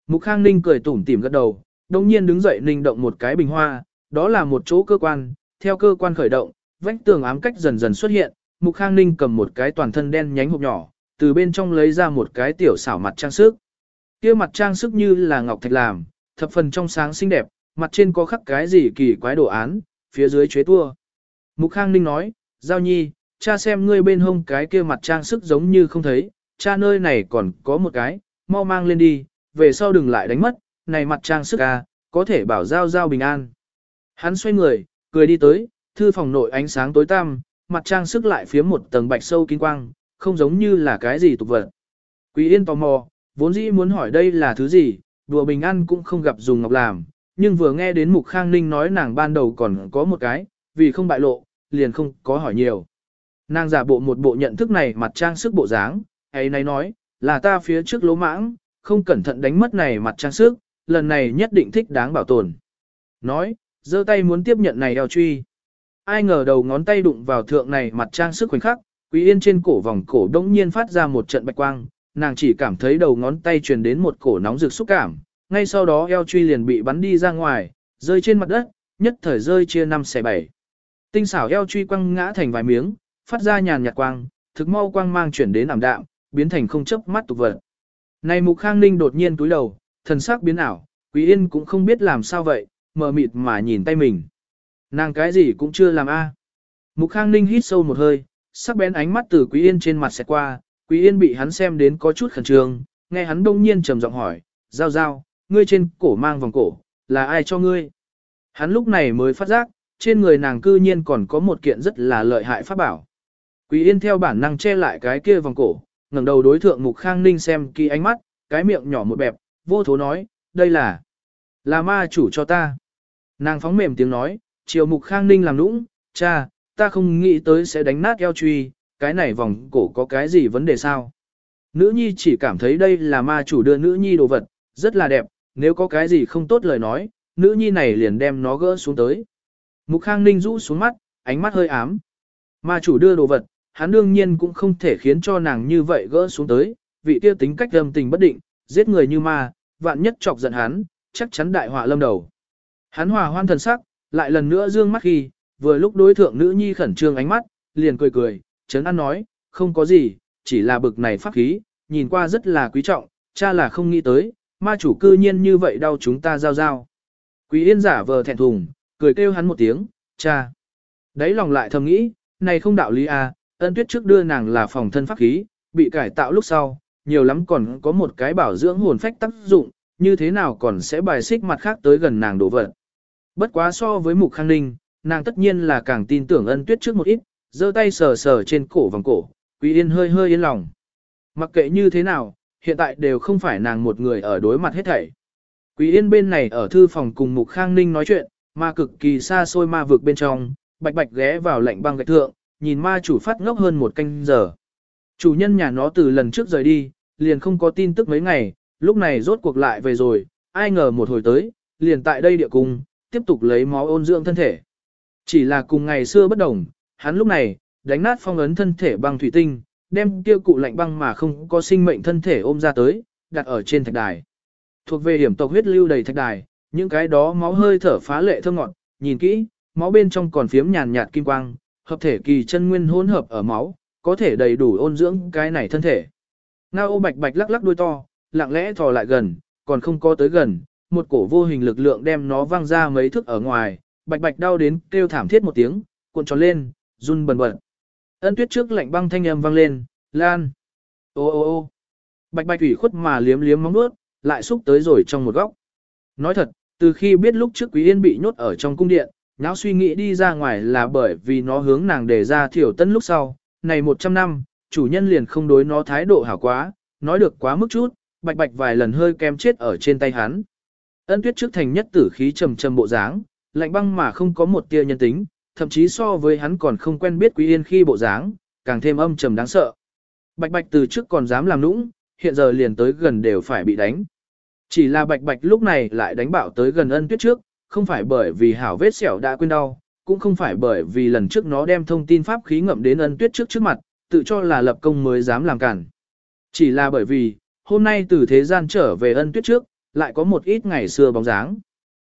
Mục Khang Ninh cười tủm tỉm gật đầu, đồng nhiên đứng dậy ninh động một cái bình hoa, đó là một chỗ cơ quan, theo cơ quan khởi động, vách tường ám cách dần dần xuất hiện, Mục Khang Ninh cầm một cái toàn thân đen nhánh hộp nhỏ, từ bên trong lấy ra một cái tiểu xảo mặt trang sức. Kia mặt trang sức như là ngọc thạch làm, thập phần trong sáng xinh đẹp, mặt trên có khắc cái gì kỳ quái đồ án, phía dưới chế tua. Mục Khang Ninh nói, Giao Nhi, cha xem ngươi bên hông cái kia mặt trang sức giống như không thấy, cha nơi này còn có một cái, mau mang lên đi, về sau đừng lại đánh mất, này mặt trang sức à, có thể bảo Giao Giao bình an. Hắn xoay người, cười đi tới, thư phòng nội ánh sáng tối tăm, mặt trang sức lại phía một tầng bạch sâu kinh quang, không giống như là cái gì tục vật. Quý Yên tò mò, vốn dĩ muốn hỏi đây là thứ gì, đùa bình an cũng không gặp dùng ngọc làm, nhưng vừa nghe đến Mục Khang Ninh nói nàng ban đầu còn có một cái, vì không bại lộ, liền không có hỏi nhiều. Nàng giả bộ một bộ nhận thức này mặt trang sức bộ dáng, ấy này nói, là ta phía trước lỗ mãng, không cẩn thận đánh mất này mặt trang sức, lần này nhất định thích đáng bảo tồn. Nói, giơ tay muốn tiếp nhận này eo truy. Ai ngờ đầu ngón tay đụng vào thượng này mặt trang sức khoảnh khắc, Quý Yên trên cổ vòng cổ đống nhiên phát ra một trận bạch quang, nàng chỉ cảm thấy đầu ngón tay truyền đến một cổ nóng rực xúc cảm, ngay sau đó eo truy liền bị bắn đi ra ngoài, rơi trên mặt đất, nhất thời rơi chia năm xẻ bảy. Tinh xảo eo truy quăng ngã thành vài miếng, phát ra nhàn nhạt quang, thực mau quang mang chuyển đến ảm đạm, biến thành không chớp mắt tục vật. Này Mục Khang Ninh đột nhiên túi đầu, thần sắc biến ảo, Quý Yên cũng không biết làm sao vậy, mờ mịt mà nhìn tay mình. Nàng cái gì cũng chưa làm a. Mục Khang Ninh hít sâu một hơi, sắc bén ánh mắt từ Quý Yên trên mặt xẹt qua, Quý Yên bị hắn xem đến có chút khẩn trương, nghe hắn đông nhiên trầm giọng hỏi, giao giao, ngươi trên cổ mang vòng cổ, là ai cho ngươi? Hắn lúc này mới phát giác, trên người nàng cư nhiên còn có một kiện rất là lợi hại pháp bảo. Quý Yên theo bản năng che lại cái kia vòng cổ, ngẩng đầu đối thượng Mục Khang Ninh xem kỳ ánh mắt, cái miệng nhỏ một bẹp, vô thố nói, đây là, là ma chủ cho ta. Nàng phóng mềm tiếng nói, chiều Mục Khang Ninh làm nũng, cha, ta không nghĩ tới sẽ đánh nát eo truy, cái này vòng cổ có cái gì vấn đề sao? Nữ nhi chỉ cảm thấy đây là ma chủ đưa nữ nhi đồ vật, rất là đẹp, nếu có cái gì không tốt lời nói, nữ nhi này liền đem nó gỡ xuống tới. Mục Khang Ninh rũ xuống mắt, ánh mắt hơi ám. Ma chủ đưa đồ vật, hắn đương nhiên cũng không thể khiến cho nàng như vậy gỡ xuống tới, vị kia tính cách âm tình bất định, giết người như ma, vạn nhất chọc giận hắn, chắc chắn đại họa lâm đầu. Hắn hòa hoan thần sắc, lại lần nữa dương mắt khi, vừa lúc đối thượng nữ nhi khẩn trương ánh mắt, liền cười cười, chấn an nói, không có gì, chỉ là bực này pháp khí, nhìn qua rất là quý trọng, cha là không nghĩ tới, ma chủ cư nhiên như vậy đau chúng ta giao giao. Quý yên giả vờ thẹn thùng, cười kêu hắn một tiếng, cha. Đấy lòng lại thầm nghĩ, này không đạo lý à, ân tuyết trước đưa nàng là phòng thân pháp khí, bị cải tạo lúc sau, nhiều lắm còn có một cái bảo dưỡng hồn phách tác dụng, như thế nào còn sẽ bài xích mặt khác tới gần nàng đổ vật. Bất quá so với mục khang ninh, nàng tất nhiên là càng tin tưởng ân tuyết trước một ít, giơ tay sờ sờ trên cổ vòng cổ, Quý Yên hơi hơi yên lòng. Mặc kệ như thế nào, hiện tại đều không phải nàng một người ở đối mặt hết thảy. Quý Yên bên này ở thư phòng cùng Mục Khang Ninh nói chuyện, mà cực kỳ xa xôi ma vực bên trong, bạch bạch ghé vào lạnh băng gạch thượng, nhìn ma chủ phát ngốc hơn một canh giờ. Chủ nhân nhà nó từ lần trước rời đi, liền không có tin tức mấy ngày, lúc này rốt cuộc lại về rồi, ai ngờ một hồi tới, liền tại đây địa cung, tiếp tục lấy máu ôn dưỡng thân thể. Chỉ là cùng ngày xưa bất đồng, hắn lúc này, đánh nát phong ấn thân thể băng thủy tinh, đem kia cụ lạnh băng mà không có sinh mệnh thân thể ôm ra tới, đặt ở trên thạch đài. Thuộc về hiểm tộc huyết lưu đầy thạch đài, những cái đó máu hơi thở phá lệ thơm ngọt, nhìn kỹ, máu bên trong còn phiếm nhàn nhạt kim quang, hợp thể kỳ chân nguyên hỗn hợp ở máu, có thể đầy đủ ôn dưỡng cái này thân thể. Ngao bạch bạch lắc lắc đuôi to, lặng lẽ thò lại gần, còn không có tới gần, một cổ vô hình lực lượng đem nó văng ra mấy thước ở ngoài, bạch bạch đau đến kêu thảm thiết một tiếng, cuộn tròn lên, run bần bật. Ân tuyết trước lạnh băng thanh âm vang lên, lan. Ô ô ô bạch bạch ủy khuất mà liếm liếm móng nuốt, lại xúc tới rồi trong một góc. Nói thật, từ khi biết lúc trước Quý Yên bị nhốt ở trong cung điện, nháo suy nghĩ đi ra ngoài là bởi vì nó hướng nàng đề ra thiểu tân lúc sau, này 100 năm, chủ nhân liền không đối nó thái độ hảo quá, nói được quá mức chút, bạch bạch vài lần hơi kem chết ở trên tay hắn. Ân tuyết trước thành nhất tử khí trầm trầm bộ dáng, lạnh băng mà không có một tia nhân tính, thậm chí so với hắn còn không quen biết Quý Yên khi bộ dáng, càng thêm âm trầm đáng sợ. Bạch Bạch từ trước còn dám làm nũng, hiện giờ liền tới gần đều phải bị đánh. Chỉ là Bạch Bạch lúc này lại đánh bạo tới gần ân tuyết trước, không phải bởi vì hảo vết sẹo đã quên đau, cũng không phải bởi vì lần trước nó đem thông tin pháp khí ngậm đến ân tuyết trước trước mặt, tự cho là lập công mới dám làm cản. Chỉ là bởi vì, hôm nay từ thế gian trở về ân tuyết trước, lại có một ít ngày xưa bóng dáng.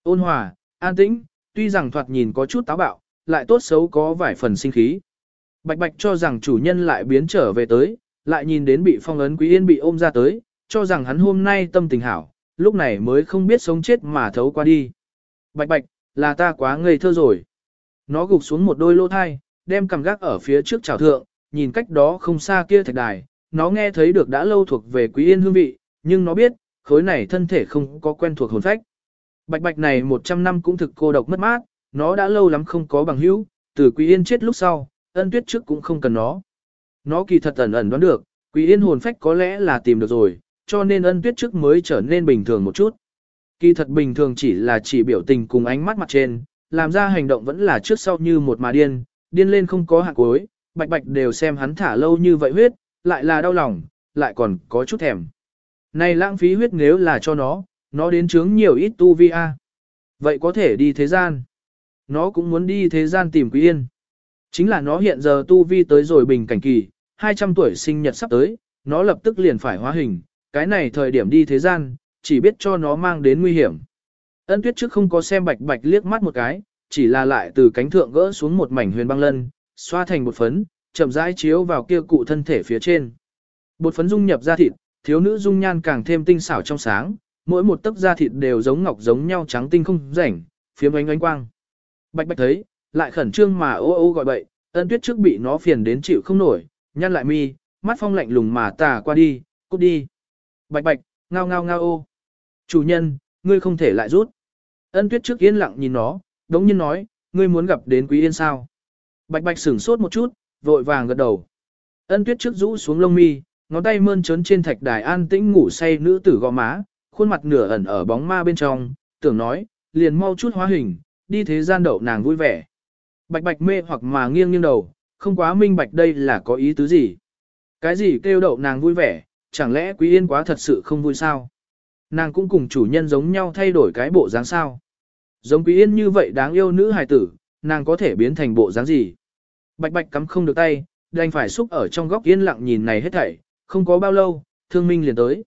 Ôn hòa, an tĩnh, tuy rằng thoạt nhìn có chút táo bạo, lại tốt xấu có vài phần sinh khí. Bạch bạch cho rằng chủ nhân lại biến trở về tới, lại nhìn đến bị phong ấn quý yên bị ôm ra tới, cho rằng hắn hôm nay tâm tình hảo, lúc này mới không biết sống chết mà thấu qua đi. Bạch bạch, là ta quá ngây thơ rồi. Nó gục xuống một đôi lô thai, đem cầm gác ở phía trước trào thượng, nhìn cách đó không xa kia thạch đài, nó nghe thấy được đã lâu thuộc về quý yên hương vị, nhưng nó biết, khối này thân thể không có quen thuộc hồn phách. Bạch bạch này 100 năm cũng thực cô độc mất mát, nó đã lâu lắm không có bằng hữu, từ Quý Yên chết lúc sau, ân tuyết trước cũng không cần nó. Nó kỳ thật ẩn ẩn đoán được, Quý Yên hồn phách có lẽ là tìm được rồi, cho nên ân tuyết trước mới trở nên bình thường một chút. Kỳ thật bình thường chỉ là chỉ biểu tình cùng ánh mắt mặt trên, làm ra hành động vẫn là trước sau như một mà điên, điên lên không có hạ cuối, bạch bạch đều xem hắn thả lâu như vậy huyết, lại là đau lòng, lại còn có chút thèm. Này lãng phí huyết nếu là cho nó, nó đến chướng nhiều ít tu vi a. Vậy có thể đi thế gian. Nó cũng muốn đi thế gian tìm Quý Yên. Chính là nó hiện giờ tu vi tới rồi bình cảnh kỳ, 200 tuổi sinh nhật sắp tới, nó lập tức liền phải hóa hình, cái này thời điểm đi thế gian, chỉ biết cho nó mang đến nguy hiểm. Ân tuyết trước không có xem bạch bạch liếc mắt một cái, chỉ là lại từ cánh thượng gỡ xuống một mảnh huyền băng lân, xoa thành bột phấn, chậm rãi chiếu vào kia cụ thân thể phía trên. Bột phấn dung nhập ra thịt, thiếu nữ dung nhan càng thêm tinh xảo trong sáng, mỗi một tấc da thịt đều giống ngọc giống nhau trắng tinh không rảnh, phiếm ánh ánh quang. Bạch bạch thấy, lại khẩn trương mà ô ô gọi bậy, ân tuyết trước bị nó phiền đến chịu không nổi, nhăn lại mi, mắt phong lạnh lùng mà tà qua đi, cút đi. Bạch bạch, ngao ngao ngao ô. Chủ nhân, ngươi không thể lại rút. Ân tuyết trước yên lặng nhìn nó, đống nhiên nói, ngươi muốn gặp đến quý yên sao. Bạch bạch sửng sốt một chút, vội vàng gật đầu. Ân tuyết trước rũ xuống lông mi, ngón tay mơn trớn trên thạch đài an tĩnh ngủ say nữ tử gò má, khuôn mặt nửa ẩn ở bóng ma bên trong, tưởng nói, liền mau chút hóa hình, đi thế gian đậu nàng vui vẻ. Bạch bạch mê hoặc mà nghiêng nghiêng đầu, không quá minh bạch đây là có ý tứ gì. Cái gì kêu đậu nàng vui vẻ, chẳng lẽ quý yên quá thật sự không vui sao? Nàng cũng cùng chủ nhân giống nhau thay đổi cái bộ dáng sao? Giống quý yên như vậy đáng yêu nữ hài tử, nàng có thể biến thành bộ dáng gì? Bạch bạch cắm không được tay, đành phải xúc ở trong góc yên lặng nhìn này hết thảy, không có bao lâu, thương minh liền tới.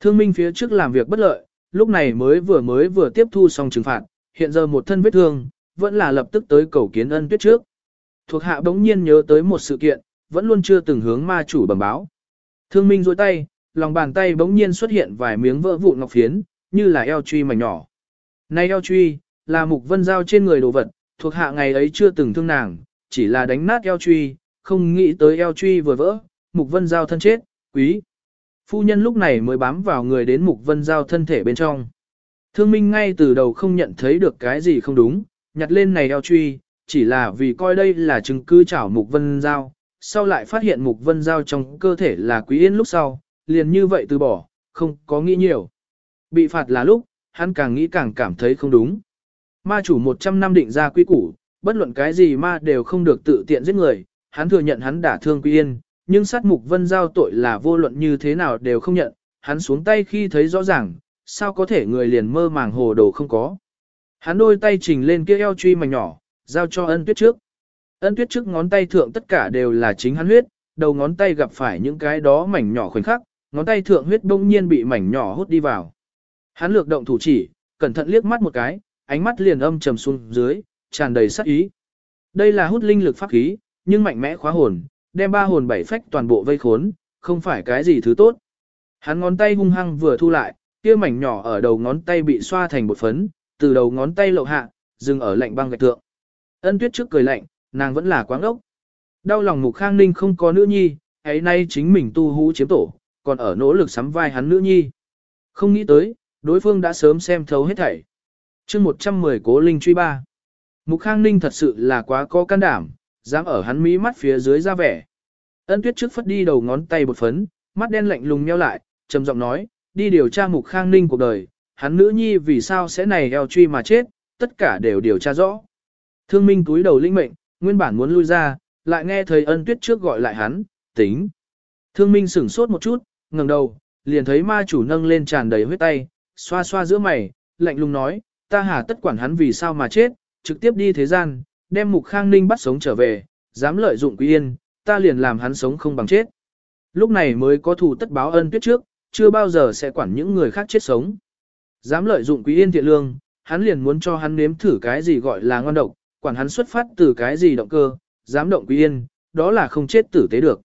Thương minh phía trước làm việc bất lợi, lúc này mới vừa mới vừa tiếp thu xong trừng phạt, hiện giờ một thân vết thương, vẫn là lập tức tới cầu kiến ân tuyết trước. Thuộc hạ bỗng nhiên nhớ tới một sự kiện, vẫn luôn chưa từng hướng ma chủ bẩm báo. Thương minh rôi tay, lòng bàn tay bỗng nhiên xuất hiện vài miếng vỡ vụn ngọc phiến, như là eo truy mảnh nhỏ. Này eo truy, là mục vân giao trên người đồ vật, thuộc hạ ngày ấy chưa từng thương nàng, chỉ là đánh nát eo truy, không nghĩ tới eo truy vừa vỡ, mục vân giao thân chết, quý. Phu nhân lúc này mới bám vào người đến mục vân giao thân thể bên trong. Thương minh ngay từ đầu không nhận thấy được cái gì không đúng, nhặt lên này eo truy, chỉ là vì coi đây là chứng cứ chảo mục vân giao, sau lại phát hiện mục vân giao trong cơ thể là quý yên lúc sau, liền như vậy từ bỏ, không có nghĩ nhiều. Bị phạt là lúc, hắn càng nghĩ càng cảm thấy không đúng. Ma chủ 100 năm định ra quy củ, bất luận cái gì ma đều không được tự tiện giết người, hắn thừa nhận hắn đã thương Quý Yên, nhưng sát mục vân giao tội là vô luận như thế nào đều không nhận, hắn xuống tay khi thấy rõ ràng, sao có thể người liền mơ màng hồ đồ không có. Hắn đôi tay trình lên kia eo truy mảnh nhỏ, giao cho ân tuyết trước. Ân tuyết trước ngón tay thượng tất cả đều là chính hắn huyết, đầu ngón tay gặp phải những cái đó mảnh nhỏ khoảnh khắc, ngón tay thượng huyết bỗng nhiên bị mảnh nhỏ hút đi vào. Hắn lược động thủ chỉ, cẩn thận liếc mắt một cái, ánh mắt liền âm trầm xuống dưới, tràn đầy sát ý. Đây là hút linh lực pháp khí, nhưng mạnh mẽ khóa hồn, đem ba hồn bảy phách toàn bộ vây khốn, không phải cái gì thứ tốt. Hắn ngón tay hung hăng vừa thu lại, kia mảnh nhỏ ở đầu ngón tay bị xoa thành bột phấn, từ đầu ngón tay lậu hạ, dừng ở lạnh băng gạch tượng. Ân tuyết trước cười lạnh, nàng vẫn là quáng ốc. Đau lòng mục khang ninh không có nữ nhi, ấy nay chính mình tu hú chiếm tổ, còn ở nỗ lực sắm vai hắn nữ nhi. Không nghĩ tới, đối phương đã sớm xem thấu hết thảy. chương 110 cố linh truy ba. Mục khang ninh thật sự là quá có can đảm, dám ở hắn mí mắt phía dưới ra vẻ. Ân tuyết trước phất đi đầu ngón tay bột phấn, mắt đen lạnh lùng nheo lại, trầm giọng nói, đi điều tra mục khang ninh cuộc đời, hắn nữ nhi vì sao sẽ này eo truy mà chết, tất cả đều điều tra rõ. Thương minh túi đầu linh mệnh, nguyên bản muốn lui ra, lại nghe thấy ân tuyết trước gọi lại hắn, tính. Thương minh sửng sốt một chút, ngẩng đầu, liền thấy ma chủ nâng lên tràn đầy huyết tay, xoa xoa giữa mày, lạnh lùng nói, ta hà tất quản hắn vì sao mà chết, trực tiếp đi thế gian, đem mục khang ninh bắt sống trở về, dám lợi dụng quý yên, ta liền làm hắn sống không bằng chết. Lúc này mới có thù tất báo ân tuyết trước, chưa bao giờ sẽ quản những người khác chết sống. Dám lợi dụng quý yên thiện lương, hắn liền muốn cho hắn nếm thử cái gì gọi là ngon độc, quản hắn xuất phát từ cái gì động cơ, dám động quý yên, đó là không chết tử tế được.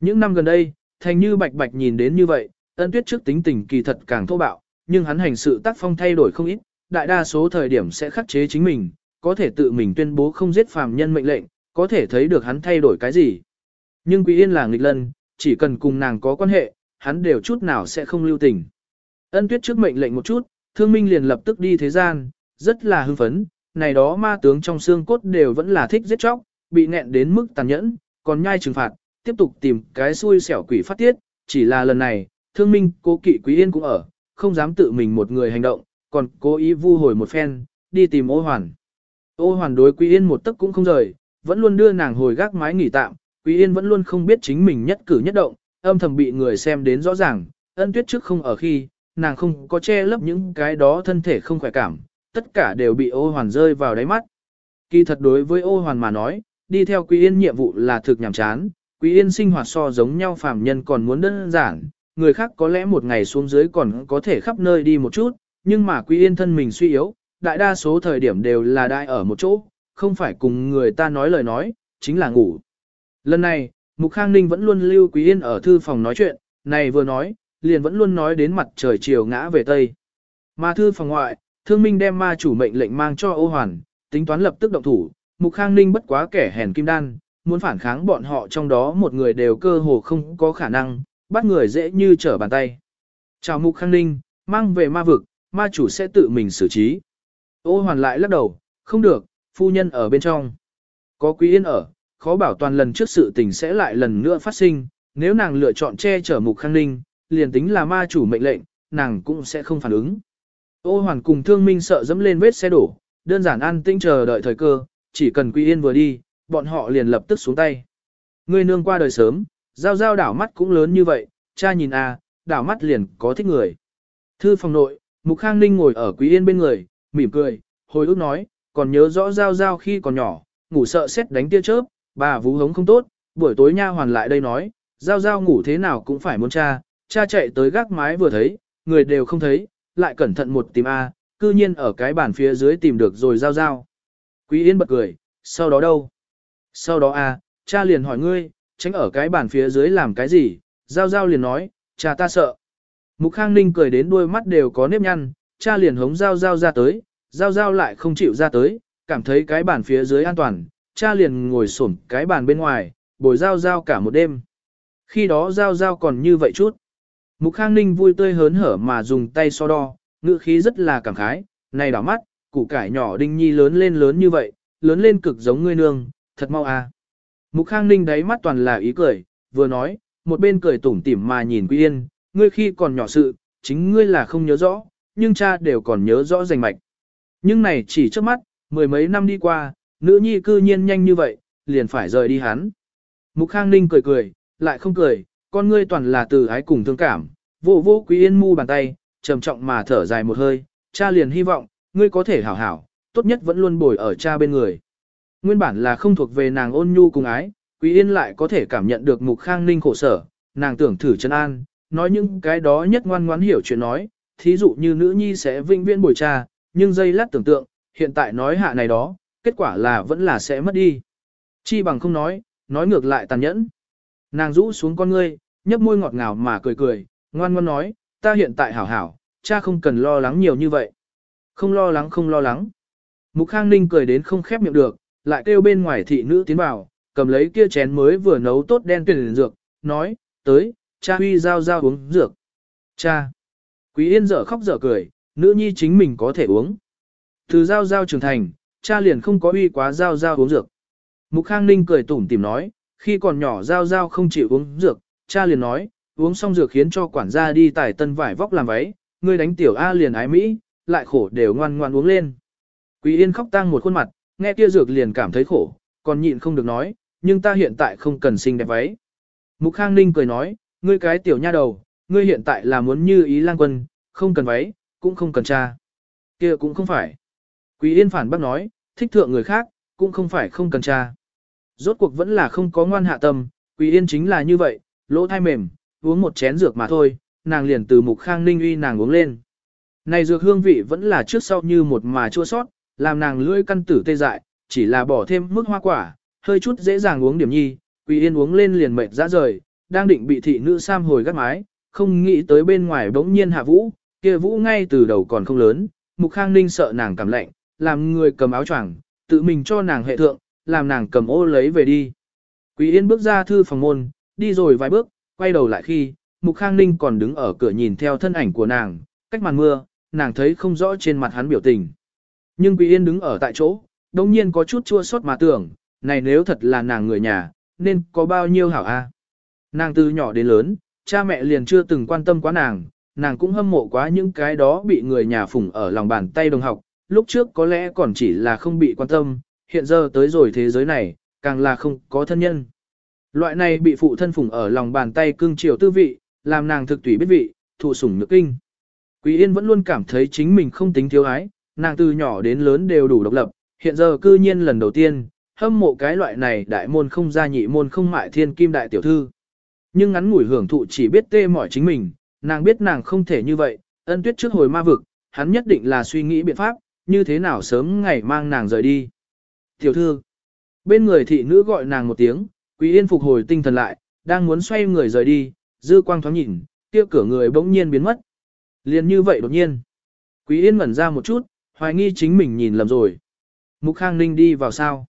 Những năm gần đây, thành như bạch bạch nhìn đến như vậy, ân tuyết trước tính tình kỳ thật càng thô bạo, nhưng hắn hành sự tác phong thay đổi không ít, đại đa số thời điểm sẽ khắc chế chính mình, có thể tự mình tuyên bố không giết phàm nhân mệnh lệnh, có thể thấy được hắn thay đổi cái gì. Nhưng Quý Yên là nghịch lân, chỉ cần cùng nàng có quan hệ, hắn đều chút nào sẽ không lưu tình. Ân tuyết trước mệnh lệnh một chút, thương minh liền lập tức đi thế gian, rất là hưng phấn, này đó ma tướng trong xương cốt đều vẫn là thích giết chóc, bị nẹn đến mức tàn nhẫn, còn nhai trừng phạt, tiếp tục tìm cái xui xẻo quỷ phát tiết, chỉ là lần này, thương minh cố kỵ Quý Yên cũng ở, không dám tự mình một người hành động, còn cố ý vu hồi một phen, đi tìm ô hoàn. Ô hoàn đối Quý Yên một tấc cũng không rời, vẫn luôn đưa nàng hồi gác mái nghỉ tạm, Quý Yên vẫn luôn không biết chính mình nhất cử nhất động, âm thầm bị người xem đến rõ ràng, ân tuyết trước không ở khi, nàng không có che lấp những cái đó thân thể không khỏe cảm, tất cả đều bị ô hoàn rơi vào đáy mắt. Kỳ thật đối với ô hoàn mà nói, đi theo Quý Yên nhiệm vụ là thực nhàm chán, Quý Yên sinh hoạt so giống nhau phàm nhân còn muốn đơn giản, người khác có lẽ một ngày xuống dưới còn có thể khắp nơi đi một chút, nhưng mà Quý Yên thân mình suy yếu, đại đa số thời điểm đều là đại ở một chỗ, không phải cùng người ta nói lời nói, chính là ngủ. Lần này, Mục Khang Ninh vẫn luôn lưu Quý Yên ở thư phòng nói chuyện, này vừa nói, liền vẫn luôn nói đến mặt trời chiều ngã về Tây. Mà thư phòng ngoại, thương minh đem ma chủ mệnh lệnh mang cho ô hoàn, tính toán lập tức động thủ, Mục Khang Ninh bất quá kẻ hèn kim đan, muốn phản kháng bọn họ trong đó một người đều cơ hồ không có khả năng, bắt người dễ như trở bàn tay. Chào Mục Khang Ninh, mang về ma vực, ma chủ sẽ tự mình xử trí. Ô hoàn lại lắc đầu, không được, phu nhân ở bên trong. Có quý yên ở, khó bảo toàn lần trước sự tình sẽ lại lần nữa phát sinh, nếu nàng lựa chọn che chở mục khang ninh, liền tính là ma chủ mệnh lệnh, nàng cũng sẽ không phản ứng. Ô hoàn cùng thương minh sợ dẫm lên vết xe đổ, đơn giản an tĩnh chờ đợi thời cơ, chỉ cần quý yên vừa đi, bọn họ liền lập tức xuống tay. Người nương qua đời sớm, giao giao đảo mắt cũng lớn như vậy, cha nhìn a, à, đảo mắt liền có thích người. Thư phòng nội, Mục Khang Ninh ngồi ở Quý Yên bên người, mỉm cười, hồi ước nói, còn nhớ rõ giao giao khi còn nhỏ, ngủ sợ xét đánh tia chớp, bà vú hống không tốt, buổi tối nha hoàn lại đây nói, giao giao ngủ thế nào cũng phải muốn cha, cha chạy tới gác mái vừa thấy, người đều không thấy, lại cẩn thận một tìm A, cư nhiên ở cái bàn phía dưới tìm được rồi giao giao. Quý Yên bật cười, sau đó đâu? Sau đó A, cha liền hỏi ngươi, tránh ở cái bàn phía dưới làm cái gì? Giao giao liền nói, cha ta sợ. Mục Khang Ninh cười đến đôi mắt đều có nếp nhăn, cha liền hống giao giao ra tới, giao giao lại không chịu ra tới, cảm thấy cái bàn phía dưới an toàn, cha liền ngồi xổm cái bàn bên ngoài, bồi giao giao cả một đêm. Khi đó giao giao còn như vậy chút. Mục Khang Ninh vui tươi hớn hở mà dùng tay so đo, ngữ khí rất là cảm khái, này đảo mắt, củ cải nhỏ đinh nhi lớn lên lớn như vậy, lớn lên cực giống ngươi nương, thật mau à. Mục Khang Ninh đáy mắt toàn là ý cười, vừa nói, một bên cười tủm tỉm mà nhìn Quy Yên, ngươi khi còn nhỏ sự, chính ngươi là không nhớ rõ, nhưng cha đều còn nhớ rõ rành mạch. Nhưng này chỉ trước mắt, mười mấy năm đi qua, nữ nhi cư nhiên nhanh như vậy, liền phải rời đi hắn. Mục Khang Ninh cười cười, lại không cười, con ngươi toàn là từ ái cùng thương cảm, vô vô Quý Yên mu bàn tay, trầm trọng mà thở dài một hơi, cha liền hy vọng, ngươi có thể hảo hảo, tốt nhất vẫn luôn bồi ở cha bên người. Nguyên bản là không thuộc về nàng ôn nhu cùng ái, Quý Yên lại có thể cảm nhận được Mục Khang Ninh khổ sở, nàng tưởng thử chân an, nói những cái đó nhất ngoan ngoãn hiểu chuyện nói, thí dụ như nữ nhi sẽ vinh viễn bồi cha, nhưng dây lát tưởng tượng, hiện tại nói hạ này đó, kết quả là vẫn là sẽ mất đi. Chi bằng không nói, nói ngược lại tàn nhẫn. Nàng rũ xuống con ngươi, nhấp môi ngọt ngào mà cười cười, ngoan ngoan nói, ta hiện tại hảo hảo, cha không cần lo lắng nhiều như vậy. Không lo lắng không lo lắng. Mục Khang Ninh cười đến không khép miệng được, lại kêu bên ngoài thị nữ tiến vào, cầm lấy kia chén mới vừa nấu tốt đen tuyển dược, nói, tới, cha huy giao giao uống dược. Cha. Quý Yên dở khóc dở cười, nữ nhi chính mình có thể uống. Từ giao giao trưởng thành, cha liền không có uy quá giao giao uống dược. Mục Khang Ninh cười tủm tỉm nói, khi còn nhỏ giao giao không chịu uống dược, cha liền nói, uống xong dược khiến cho quản gia đi tải tân vải vóc làm váy, ngươi đánh tiểu A liền ái Mỹ, lại khổ đều ngoan ngoan uống lên. Quý Yên khóc tang một khuôn mặt, nghe kia dược liền cảm thấy khổ, còn nhịn không được nói, nhưng ta hiện tại không cần xinh đẹp váy. Mục Khang Ninh cười nói, ngươi cái tiểu nha đầu, ngươi hiện tại là muốn như ý lang quân, không cần váy, cũng không cần cha. kia cũng không phải. Quý Yên phản bác nói, thích thượng người khác, cũng không phải không cần cha. Rốt cuộc vẫn là không có ngoan hạ tâm, Quý Yên chính là như vậy, lỗ thai mềm, uống một chén dược mà thôi, nàng liền từ mục khang ninh uy nàng uống lên. Này dược hương vị vẫn là trước sau như một mà chua sót, làm nàng lưỡi căn tử tê dại, chỉ là bỏ thêm mức hoa quả, hơi chút dễ dàng uống điểm nhi, Quý Yên uống lên liền mệt ra rời, đang định bị thị nữ sam hồi gắt mái, không nghĩ tới bên ngoài bỗng nhiên hạ vũ, kia vũ ngay từ đầu còn không lớn, Mục Khang Ninh sợ nàng cảm lạnh, làm người cầm áo choàng, tự mình cho nàng hệ thượng, làm nàng cầm ô lấy về đi. Quý Yên bước ra thư phòng môn, đi rồi vài bước, quay đầu lại khi, Mục Khang Ninh còn đứng ở cửa nhìn theo thân ảnh của nàng, cách màn mưa, nàng thấy không rõ trên mặt hắn biểu tình. Nhưng Quý Yên đứng ở tại chỗ, đồng nhiên có chút chua xót mà tưởng, này nếu thật là nàng người nhà, nên có bao nhiêu hảo a? À? Nàng từ nhỏ đến lớn, cha mẹ liền chưa từng quan tâm quá nàng, nàng cũng hâm mộ quá những cái đó bị người nhà phụng ở lòng bàn tay đồng học, lúc trước có lẽ còn chỉ là không bị quan tâm, hiện giờ tới rồi thế giới này, càng là không có thân nhân. Loại này bị phụ thân phụng ở lòng bàn tay cưng chiều tư vị, làm nàng thực tùy biết vị, thụ sủng nước kinh. Quý Yên vẫn luôn cảm thấy chính mình không tính thiếu ái, nàng từ nhỏ đến lớn đều đủ độc lập, hiện giờ cư nhiên lần đầu tiên, hâm mộ cái loại này đại môn không gia nhị môn không mại thiên kim đại tiểu thư. Nhưng ngắn ngủi hưởng thụ chỉ biết tê mỏi chính mình, nàng biết nàng không thể như vậy, ân tuyết trước hồi ma vực, hắn nhất định là suy nghĩ biện pháp, như thế nào sớm ngày mang nàng rời đi. Tiểu thư, bên người thị nữ gọi nàng một tiếng, Quý Yên phục hồi tinh thần lại, đang muốn xoay người rời đi, dư quang thoáng nhìn, kia cửa người bỗng nhiên biến mất. Liền như vậy đột nhiên. Quý Yên ngẩn ra một chút, hoài nghi chính mình nhìn lầm rồi. Mục Khang Ninh đi vào sao?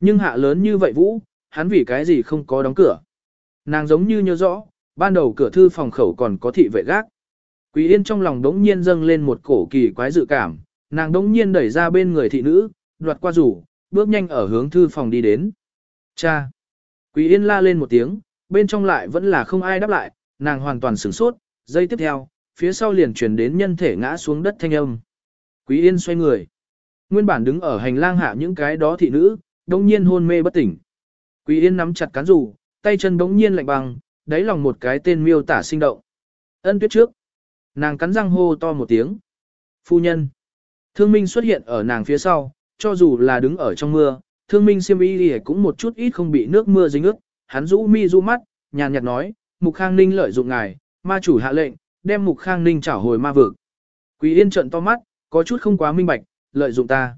Nhưng hạ lớn như vậy Vũ, hắn vì cái gì không có đóng cửa? Nàng giống như nhớ rõ, ban đầu cửa thư phòng khẩu còn có thị vệ gác. Quý Yên trong lòng đống nhiên dâng lên một cổ kỳ quái dự cảm, nàng đống nhiên đẩy ra bên người thị nữ, đoạt qua rủ, bước nhanh ở hướng thư phòng đi đến. Cha! Quý Yên la lên một tiếng, bên trong lại vẫn là không ai đáp lại, nàng hoàn toàn sửng sốt, giây tiếp theo, phía sau liền truyền đến nhân thể ngã xuống đất thanh âm. Quý Yên xoay người. Nguyên bản đứng ở hành lang hạ những cái đó thị nữ, đống nhiên hôn mê bất tỉnh. Quý Yên nắm chặt cán rủ, tay chân đống nhiên lạnh băng, đáy lòng một cái tên miêu tả sinh động. Ân tuyết trước. Nàng cắn răng hô to một tiếng. Phu nhân. Thương minh xuất hiện ở nàng phía sau, cho dù là đứng ở trong mưa, thương minh siêm y cũng một chút ít không bị nước mưa dính ướt, hắn rũ mi rũ mắt, nhàn nhạt nói, Mục Khang Ninh lợi dụng ngài, ma chủ hạ lệnh, đem Mục Khang Ninh trả hồi ma vực. Quý Yên trợn to mắt, có chút không quá minh bạch, lợi dụng ta.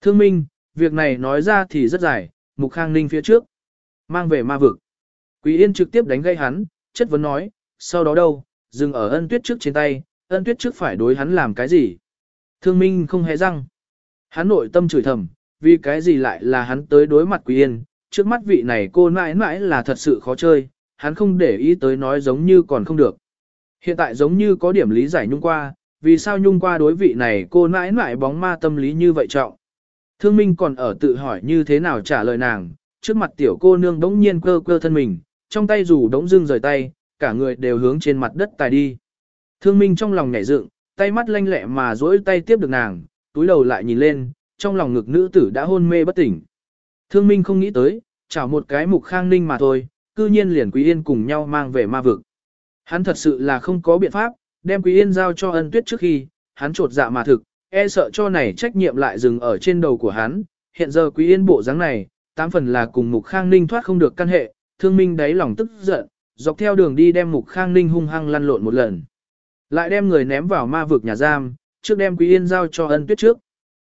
Thương minh, việc này nói ra thì rất dài, Mục Khang Ninh phía trước. Mang về ma vực. Quý Yên trực tiếp đánh gây hắn, chất vấn nói, sau đó đâu, dừng ở ân tuyết trước trên tay, ân tuyết trước phải đối hắn làm cái gì. Thương minh không hề răng. Hắn nội tâm chửi thầm, vì cái gì lại là hắn tới đối mặt Quý Yên, trước mắt vị này cô mãi mãi là thật sự khó chơi, hắn không để ý tới nói giống như còn không được. Hiện tại giống như có điểm lý giải nhung qua, vì sao nhung qua đối vị này cô mãi mãi bóng ma tâm lý như vậy trọng. Thương Minh còn ở tự hỏi như thế nào trả lời nàng, trước mặt tiểu cô nương đống nhiên cơ cơ thân mình, trong tay dù đống dưng rời tay, cả người đều hướng trên mặt đất tài đi. Thương Minh trong lòng nhảy dựng, tay mắt lanh lẹ mà duỗi tay tiếp được nàng, túi đầu lại nhìn lên, trong lòng ngực nữ tử đã hôn mê bất tỉnh. Thương Minh không nghĩ tới, chảo một cái mục khang ninh mà thôi, cư nhiên liền Quý Yên cùng nhau mang về ma vực. Hắn thật sự là không có biện pháp, đem Quý Yên giao cho ân tuyết trước khi, hắn trột dạ mà thực, e sợ cho này trách nhiệm lại dừng ở trên đầu của hắn. Hiện giờ Quý Yên bộ dáng này, tám phần là cùng mục khang ninh thoát không được căn hệ, thương minh đáy lòng tức giận, dọc theo đường đi đem mục khang ninh hung hăng lăn lộn một lần. Lại đem người ném vào ma vực nhà giam, trước đem Quý Yên giao cho ân tuyết trước.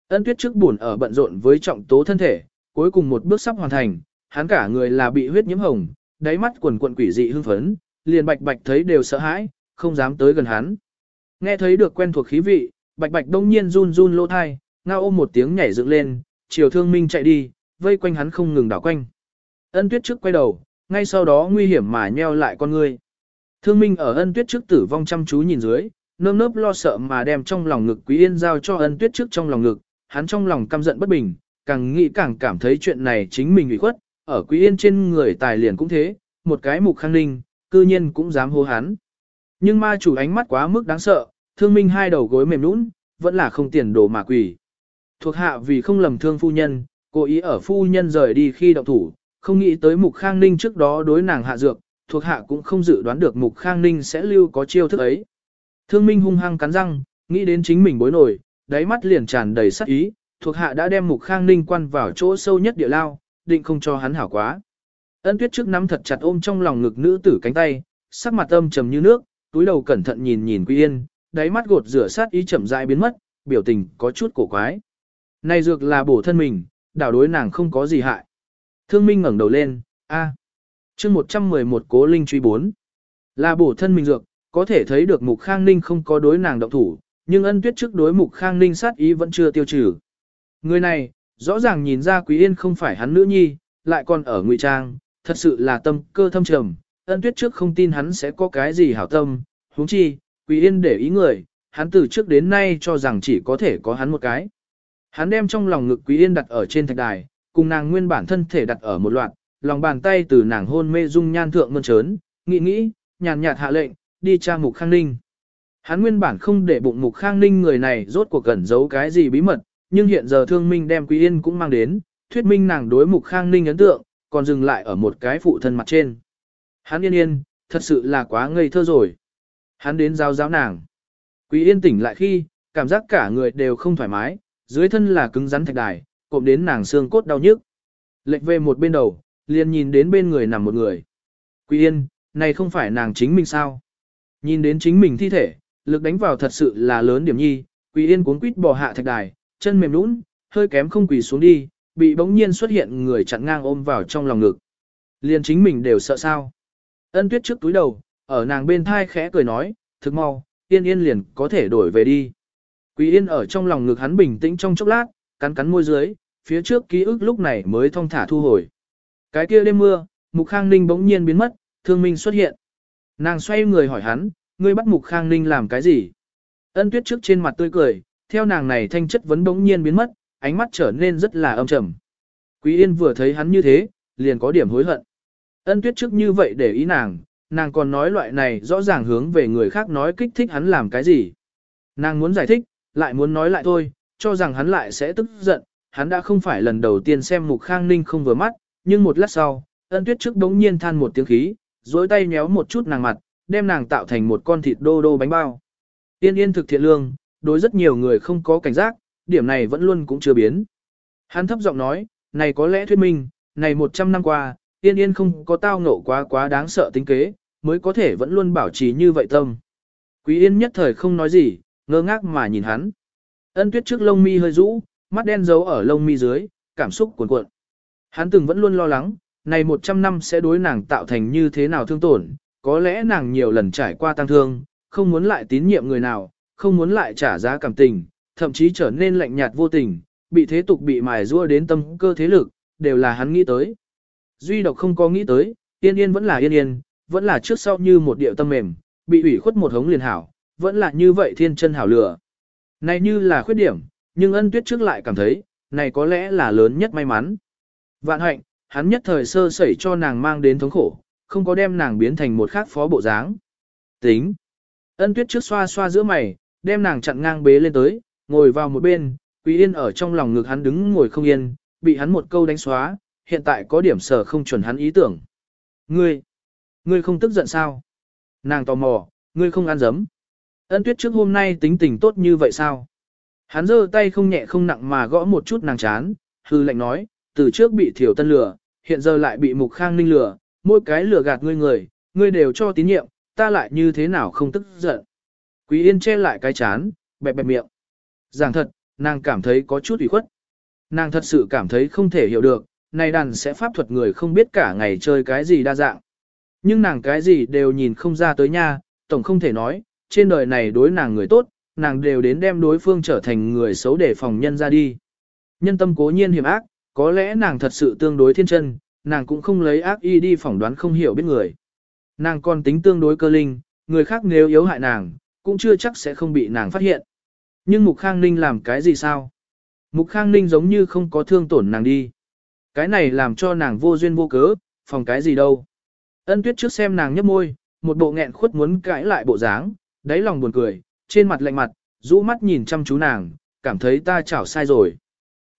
Ân tuyết trước buồn ở bận rộn với trọng tố thân thể, cuối cùng một bước sắp hoàn thành, hắn cả người là bị huyết nhiễm hồng, đáy mắt quần quận quỷ dị hưng phấn, liền bạch bạch thấy đều sợ hãi, không dám tới gần hắn. Nghe thấy được quen thuộc khí vị, bạch bạch đông nhiên run run lỗ thai, ngao ôm một tiếng nhảy dựng lên, chiều thương minh chạy đi, vây quanh hắn không ngừng đảo quanh. Ân tuyết trước quay đầu, ngay sau đó nguy hiểm mà nheo lại con ngươi. Thương minh ở ân tuyết trước tử vong chăm chú nhìn dưới, nơm nớp lo sợ mà đem trong lòng ngực quý yên giao cho ân tuyết trước trong lòng ngực, hắn trong lòng căm giận bất bình, càng nghĩ càng cảm thấy chuyện này chính mình ủy khuất, ở Quý Yên trên người tài liền cũng thế, một cái mục khang ninh, cư nhiên cũng dám hô hắn. Nhưng ma chủ ánh mắt quá mức đáng sợ, thương minh hai đầu gối mềm nũng, vẫn là không tiền đồ mà quỷ. Thuộc hạ vì không lầm thương phu nhân, cố ý ở phu nhân rời đi khi động thủ, không nghĩ tới mục khang ninh trước đó đối nàng hạ dược, thuộc hạ cũng không dự đoán được mục khang ninh sẽ lưu có chiêu thức ấy. Thương minh hung hăng cắn răng, nghĩ đến chính mình bối nổi, đáy mắt liền tràn đầy sắc ý, thuộc hạ đã đem mục khang ninh quan vào chỗ sâu nhất địa lao, định không cho hắn hảo quá. Ân tuyết trước nắm thật chặt ôm trong lòng ngực nữ tử cánh tay, sắc mặt âm trầm như nước, túi đầu cẩn thận nhìn nhìn quy Yên, đáy mắt gột rửa sát ý chậm rãi biến mất, biểu tình có chút cổ quái. Này dược là bổ thân mình, đảo đối nàng không có gì hại. Thương Minh ngẩng đầu lên, a, à. chương 111 cố linh truy 4. Là bổ thân mình dược, có thể thấy được Mục Khang Ninh không có đối nàng động thủ, nhưng ân tuyết trước đối Mục Khang Ninh sát ý vẫn chưa tiêu trừ. Người này, rõ ràng nhìn ra Quý Yên không phải hắn nữ nhi, lại còn ở ngụy trang, thật sự là tâm cơ thâm trầm, ân tuyết trước không tin hắn sẽ có cái gì hảo tâm, huống chi, Quý Yên để ý người, hắn từ trước đến nay cho rằng chỉ có thể có hắn một cái. Hắn đem trong lòng ngực Quý Yên đặt ở trên thạch đài, cùng nàng nguyên bản thân thể đặt ở một loạt, lòng bàn tay từ nàng hôn mê dung nhan thượng mơn trớn, nghĩ nghĩ, nhàn nhạt hạ lệnh, đi tra mục khang ninh. Hắn nguyên bản không để bụng mục khang ninh người này rốt cuộc cẩn giấu cái gì bí mật, nhưng hiện giờ thương minh đem Quý Yên cũng mang đến, thuyết minh nàng đối mục khang ninh ấn tượng, còn dừng lại ở một cái phụ thân mặt trên. Hắn yên yên, thật sự là quá ngây thơ rồi. Hắn đến giao giáo nàng. Quý Yên tỉnh lại khi, cảm giác cả người đều không thoải mái, dưới thân là cứng rắn thạch đài, cộm đến nàng xương cốt đau nhức. Lệch về một bên đầu, liền nhìn đến bên người nằm một người. Quý Yên, này không phải nàng chính mình sao? Nhìn đến chính mình thi thể, lực đánh vào thật sự là lớn điểm nhi, quỳ Yên cuốn quýt bò hạ thạch đài, chân mềm nũng, hơi kém không quỳ xuống đi, bị bỗng nhiên xuất hiện người chặn ngang ôm vào trong lòng ngực. Liền chính mình đều sợ sao. Ân tuyết trước túi đầu, ở nàng bên thai khẽ cười nói, thực mau, yên yên liền có thể đổi về đi. Quý yên ở trong lòng ngực hắn bình tĩnh trong chốc lát, cắn cắn môi dưới, phía trước ký ức lúc này mới thong thả thu hồi. Cái kia đêm mưa, Mục Khang Ninh bỗng nhiên biến mất, thương minh xuất hiện. Nàng xoay người hỏi hắn, ngươi bắt Mục Khang Ninh làm cái gì? Ân tuyết trước trên mặt tươi cười, theo nàng này thanh chất vấn bỗng nhiên biến mất, ánh mắt trở nên rất là âm trầm. Quý Yên vừa thấy hắn như thế, liền có điểm hối hận. Ân tuyết trước như vậy để ý nàng, nàng còn nói loại này rõ ràng hướng về người khác nói kích thích hắn làm cái gì. Nàng muốn giải thích, lại muốn nói lại thôi, cho rằng hắn lại sẽ tức giận, hắn đã không phải lần đầu tiên xem mục khang ninh không vừa mắt, nhưng một lát sau, ân tuyết trước đống nhiên than một tiếng khí, dối tay nhéo một chút nàng mặt, đem nàng tạo thành một con thịt đô đô bánh bao. Tiên yên thực thiện lương, đối rất nhiều người không có cảnh giác, điểm này vẫn luôn cũng chưa biến. Hắn thấp giọng nói, này có lẽ thuyết minh, này 100 năm qua, tiên Yên không có tao ngộ quá quá đáng sợ tính kế, mới có thể vẫn luôn bảo trì như vậy tâm. Quý Yên nhất thời không nói gì, ngơ ngác mà nhìn hắn. Ân tuyết trước lông mi hơi rũ, mắt đen giấu ở lông mi dưới, cảm xúc cuồn cuộn. Hắn từng vẫn luôn lo lắng, này 100 năm sẽ đối nàng tạo thành như thế nào thương tổn, có lẽ nàng nhiều lần trải qua tăng thương, không muốn lại tín nhiệm người nào, không muốn lại trả giá cảm tình, thậm chí trở nên lạnh nhạt vô tình, bị thế tục bị mài rua đến tâm cơ thế lực, đều là hắn nghĩ tới. Duy độc không có nghĩ tới, yên yên vẫn là yên yên, vẫn là trước sau như một điệu tâm mềm, bị ủy khuất một hống liền hảo, vẫn là như vậy thiên chân hảo lửa. Này như là khuyết điểm, nhưng ân tuyết trước lại cảm thấy, này có lẽ là lớn nhất may mắn. Vạn hạnh, hắn nhất thời sơ sẩy cho nàng mang đến thống khổ, không có đem nàng biến thành một khác phó bộ dáng. Tính. Ân tuyết trước xoa xoa giữa mày, đem nàng chặn ngang bế lên tới, ngồi vào một bên, Quý Yên ở trong lòng ngực hắn đứng ngồi không yên, bị hắn một câu đánh xóa, hiện tại có điểm sở không chuẩn hắn ý tưởng. Ngươi, ngươi không tức giận sao? Nàng tò mò, ngươi không ăn dấm. Ân tuyết trước hôm nay tính tình tốt như vậy sao? Hắn giơ tay không nhẹ không nặng mà gõ một chút nàng chán, hư lệnh nói, từ trước bị thiểu tân lừa, hiện giờ lại bị mục khang ninh lừa, mỗi cái lừa gạt ngươi người, ngươi đều cho tín nhiệm, ta lại như thế nào không tức giận. Quý yên che lại cái chán, bẹp bẹp miệng. Giảng thật, nàng cảm thấy có chút ủy khuất. Nàng thật sự cảm thấy không thể hiểu được, này đàn sẽ pháp thuật người không biết cả ngày chơi cái gì đa dạng. Nhưng nàng cái gì đều nhìn không ra tới nha, tổng không thể nói, trên đời này đối nàng người tốt, nàng đều đến đem đối phương trở thành người xấu để phòng nhân ra đi. Nhân tâm cố nhiên hiểm ác, có lẽ nàng thật sự tương đối thiên chân, nàng cũng không lấy ác y đi phỏng đoán không hiểu biết người. Nàng còn tính tương đối cơ linh, người khác nếu yếu hại nàng, cũng chưa chắc sẽ không bị nàng phát hiện. Nhưng Mục Khang Ninh làm cái gì sao? Mục Khang Ninh giống như không có thương tổn nàng đi. Cái này làm cho nàng vô duyên vô cớ, phòng cái gì đâu. Ân tuyết trước xem nàng nhấp môi, một bộ nghẹn khuất muốn cãi lại bộ dáng, đáy lòng buồn cười, trên mặt lạnh mặt, rũ mắt nhìn chăm chú nàng, cảm thấy ta chảo sai rồi.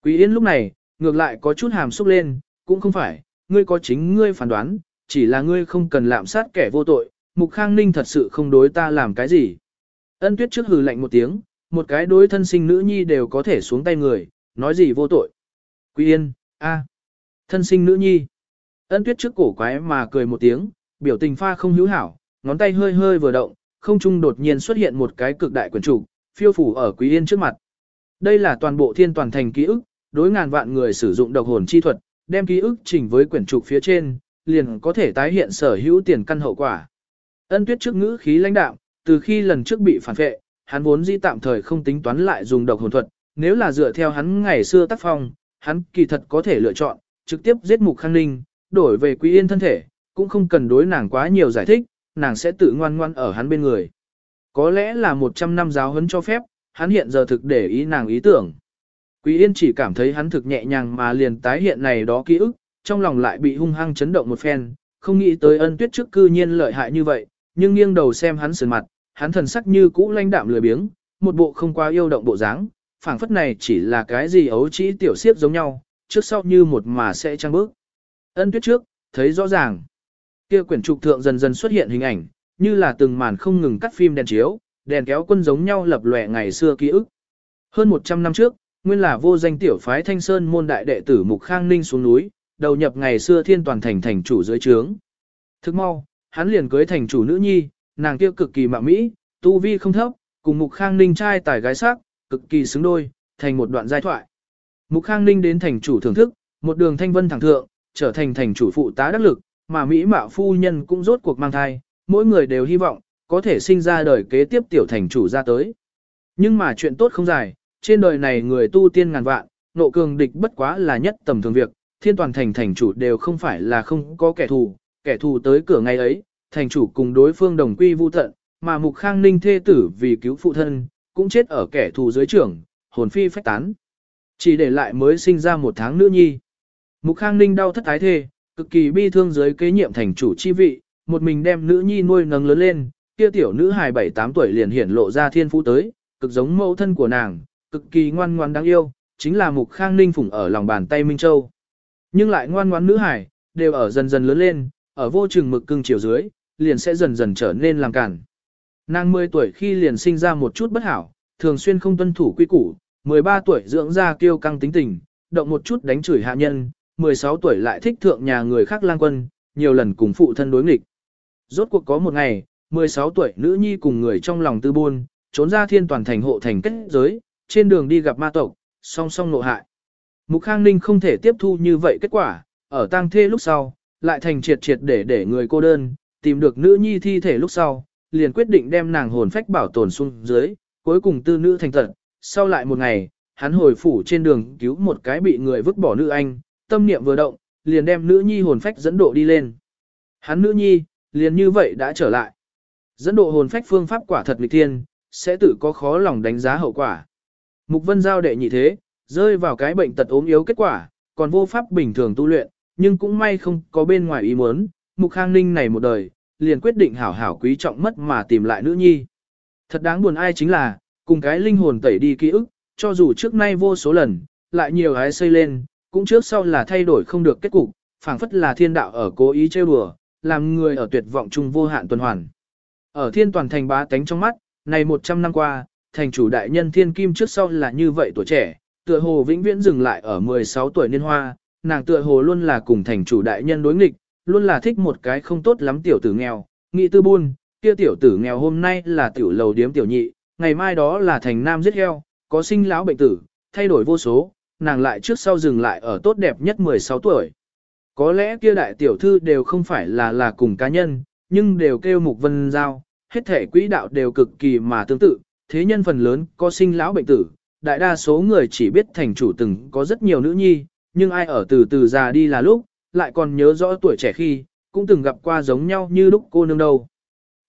Quý Yên lúc này, ngược lại có chút hàm xúc lên, cũng không phải, ngươi có chính ngươi phán đoán, chỉ là ngươi không cần lạm sát kẻ vô tội, Mục Khang Ninh thật sự không đối ta làm cái gì. Ân tuyết trước hừ lạnh một tiếng, một cái đối thân sinh nữ nhi đều có thể xuống tay người, nói gì vô tội. Quý Yên, a, thân sinh nữ nhi. Ân tuyết trước cổ quái mà cười một tiếng, biểu tình pha không hữu hảo, ngón tay hơi hơi vừa động, không trung đột nhiên xuất hiện một cái cực đại quyển trục, phiêu phủ ở Quý Yên trước mặt. Đây là toàn bộ thiên toàn thành ký ức, đối ngàn vạn người sử dụng độc hồn chi thuật, đem ký ức chỉnh với quyển trục phía trên, liền có thể tái hiện sở hữu tiền căn hậu quả. Ân tuyết trước ngữ khí lãnh đạo, từ khi lần trước bị phản vệ, hắn vốn dĩ tạm thời không tính toán lại dùng độc hồn thuật, nếu là dựa theo hắn ngày xưa tác phong, hắn kỳ thật có thể lựa chọn, trực tiếp giết mục khang ninh, đổi về quý yên thân thể, cũng không cần đối nàng quá nhiều giải thích, nàng sẽ tự ngoan ngoan ở hắn bên người. Có lẽ là 100 năm giáo huấn cho phép, hắn hiện giờ thực để ý nàng ý tưởng. Quý Yên chỉ cảm thấy hắn thực nhẹ nhàng mà liền tái hiện này đó ký ức, trong lòng lại bị hung hăng chấn động một phen, không nghĩ tới ân tuyết trước cư nhiên lợi hại như vậy, nhưng nghiêng đầu xem hắn sườn mặt, hắn thần sắc như cũ lãnh đạm lười biếng, một bộ không quá yêu động bộ dáng, phảng phất này chỉ là cái gì ấu trĩ tiểu siếp giống nhau, trước sau như một mà sẽ trăng bước. Ân tuyết trước, thấy rõ ràng. Kia quyển trục thượng dần dần xuất hiện hình ảnh, như là từng màn không ngừng cắt phim đèn chiếu, đèn kéo quân giống nhau lập lòe ngày xưa ký ức. Hơn 100 năm trước, nguyên là vô danh tiểu phái Thanh Sơn môn đại đệ tử Mục Khang Ninh xuống núi, đầu nhập ngày xưa thiên toàn thành thành chủ dưới trướng. Thức mau, hắn liền cưới thành chủ nữ nhi, nàng kia cực kỳ mạ mỹ, tu vi không thấp, cùng Mục Khang Ninh trai tài gái sắc, cực kỳ xứng đôi, thành một đoạn giai thoại. Mục Khang Ninh đến thành chủ thưởng thức, một đường thanh vân thẳng thượng, trở thành thành chủ phụ tá đắc lực, mà Mỹ mạo phu nhân cũng rốt cuộc mang thai, mỗi người đều hy vọng, có thể sinh ra đời kế tiếp tiểu thành chủ ra tới. Nhưng mà chuyện tốt không dài, trên đời này người tu tiên ngàn vạn, nộ cường địch bất quá là nhất tầm thường việc, thiên toàn thành thành chủ đều không phải là không có kẻ thù, kẻ thù tới cửa ngày ấy, thành chủ cùng đối phương đồng quy vu tận, mà mục khang ninh thê tử vì cứu phụ thân, cũng chết ở kẻ thù dưới trưởng, hồn phi phách tán. Chỉ để lại mới sinh ra một tháng nữ nhi. Mục khang ninh đau thất thái thê, cực kỳ bi thương dưới kế nhiệm thành chủ chi vị, một mình đem nữ nhi nuôi nấng lớn lên, kia tiểu nữ hài 7-8 tuổi liền hiển lộ ra thiên phú tới, cực giống mẫu thân của nàng, cực kỳ ngoan ngoan đáng yêu, chính là Mục Khang Ninh phủng ở lòng bàn tay Minh Châu. Nhưng lại ngoan ngoãn nữ hải, đều ở dần dần lớn lên, ở vô chừng mực cưng chiều dưới, liền sẽ dần dần trở nên làm cản. Nàng 10 tuổi khi liền sinh ra một chút bất hảo, thường xuyên không tuân thủ quy củ, 13 tuổi dưỡng ra kiêu căng tính tình, động một chút đánh chửi hạ nhân, 16 tuổi lại thích thượng nhà người khác lang quân, nhiều lần cùng phụ thân đối nghịch. Rốt cuộc có một ngày, 16 tuổi nữ nhi cùng người trong lòng tư buôn, trốn ra thiên toàn thành hộ thành kết giới, trên đường đi gặp ma tộc, song song nộ hại. Mục Khang Ninh không thể tiếp thu như vậy kết quả, ở tang thê lúc sau, lại thành triệt triệt để để người cô đơn, tìm được nữ nhi thi thể lúc sau, liền quyết định đem nàng hồn phách bảo tồn xuống dưới, cuối cùng tư nữ thành tận. Sau lại một ngày, hắn hồi phủ trên đường cứu một cái bị người vứt bỏ nữ anh, tâm niệm vừa động, liền đem nữ nhi hồn phách dẫn độ đi lên. Hắn nữ nhi, liền như vậy đã trở lại. Dẫn độ hồn phách phương pháp quả thật nghịch thiên, sẽ tự có khó lòng đánh giá hậu quả. Mục Vân giao đệ nhị thế, rơi vào cái bệnh tật ốm yếu kết quả, còn vô pháp bình thường tu luyện, nhưng cũng may không có bên ngoài ý muốn, Mục Khang Ninh này một đời, liền quyết định hảo hảo quý trọng mất mà tìm lại nữ nhi. Thật đáng buồn ai chính là, cùng cái linh hồn tẩy đi ký ức, cho dù trước nay vô số lần, lại nhiều hái xây lên, cũng trước sau là thay đổi không được kết cục, phảng phất là thiên đạo ở cố ý trêu đùa, làm người ở tuyệt vọng chung vô hạn tuần hoàn. Ở thiên toàn thành bá tánh trong mắt, này 100 năm qua, thành chủ đại nhân thiên kim trước sau là như vậy tuổi trẻ, tựa hồ vĩnh viễn dừng lại ở 16 tuổi niên hoa, nàng tựa hồ luôn là cùng thành chủ đại nhân đối nghịch, luôn là thích một cái không tốt lắm tiểu tử nghèo, nghị tư buôn, kia tiểu tử nghèo hôm nay là tiểu lầu điếm tiểu nhị, ngày mai đó là thành nam giết heo, có sinh lão bệnh tử, thay đổi vô số, nàng lại trước sau dừng lại ở tốt đẹp nhất 16 tuổi. Có lẽ kia đại tiểu thư đều không phải là là cùng cá nhân, nhưng đều kêu mục vân giao, hết thể quỹ đạo đều cực kỳ mà tương tự, thế nhân phần lớn có sinh lão bệnh tử, đại đa số người chỉ biết thành chủ từng có rất nhiều nữ nhi, nhưng ai ở từ từ già đi là lúc, lại còn nhớ rõ tuổi trẻ khi, cũng từng gặp qua giống nhau như lúc cô nương đâu.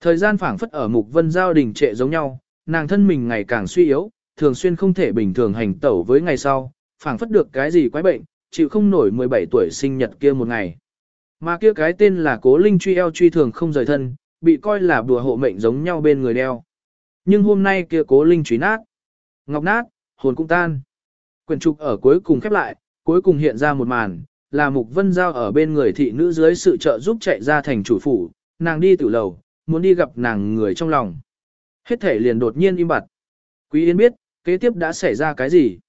Thời gian phảng phất ở mục vân giao đình trệ giống nhau, nàng thân mình ngày càng suy yếu, thường xuyên không thể bình thường hành tẩu với ngày sau, phảng phất được cái gì quái bệnh, chịu không nổi 17 tuổi sinh nhật kia một ngày. Mà kia cái tên là cố linh truy eo truy thường không rời thân, bị coi là bùa hộ mệnh giống nhau bên người đeo. Nhưng hôm nay kia cố linh truy nát, ngọc nát, hồn cũng tan. Quyền trục ở cuối cùng khép lại, cuối cùng hiện ra một màn, là Mục Vân Giao ở bên người thị nữ dưới sự trợ giúp chạy ra thành chủ phủ, nàng đi tử lầu, muốn đi gặp nàng người trong lòng. Hết thể liền đột nhiên im bặt. Quý Yên biết, kế tiếp đã xảy ra cái gì.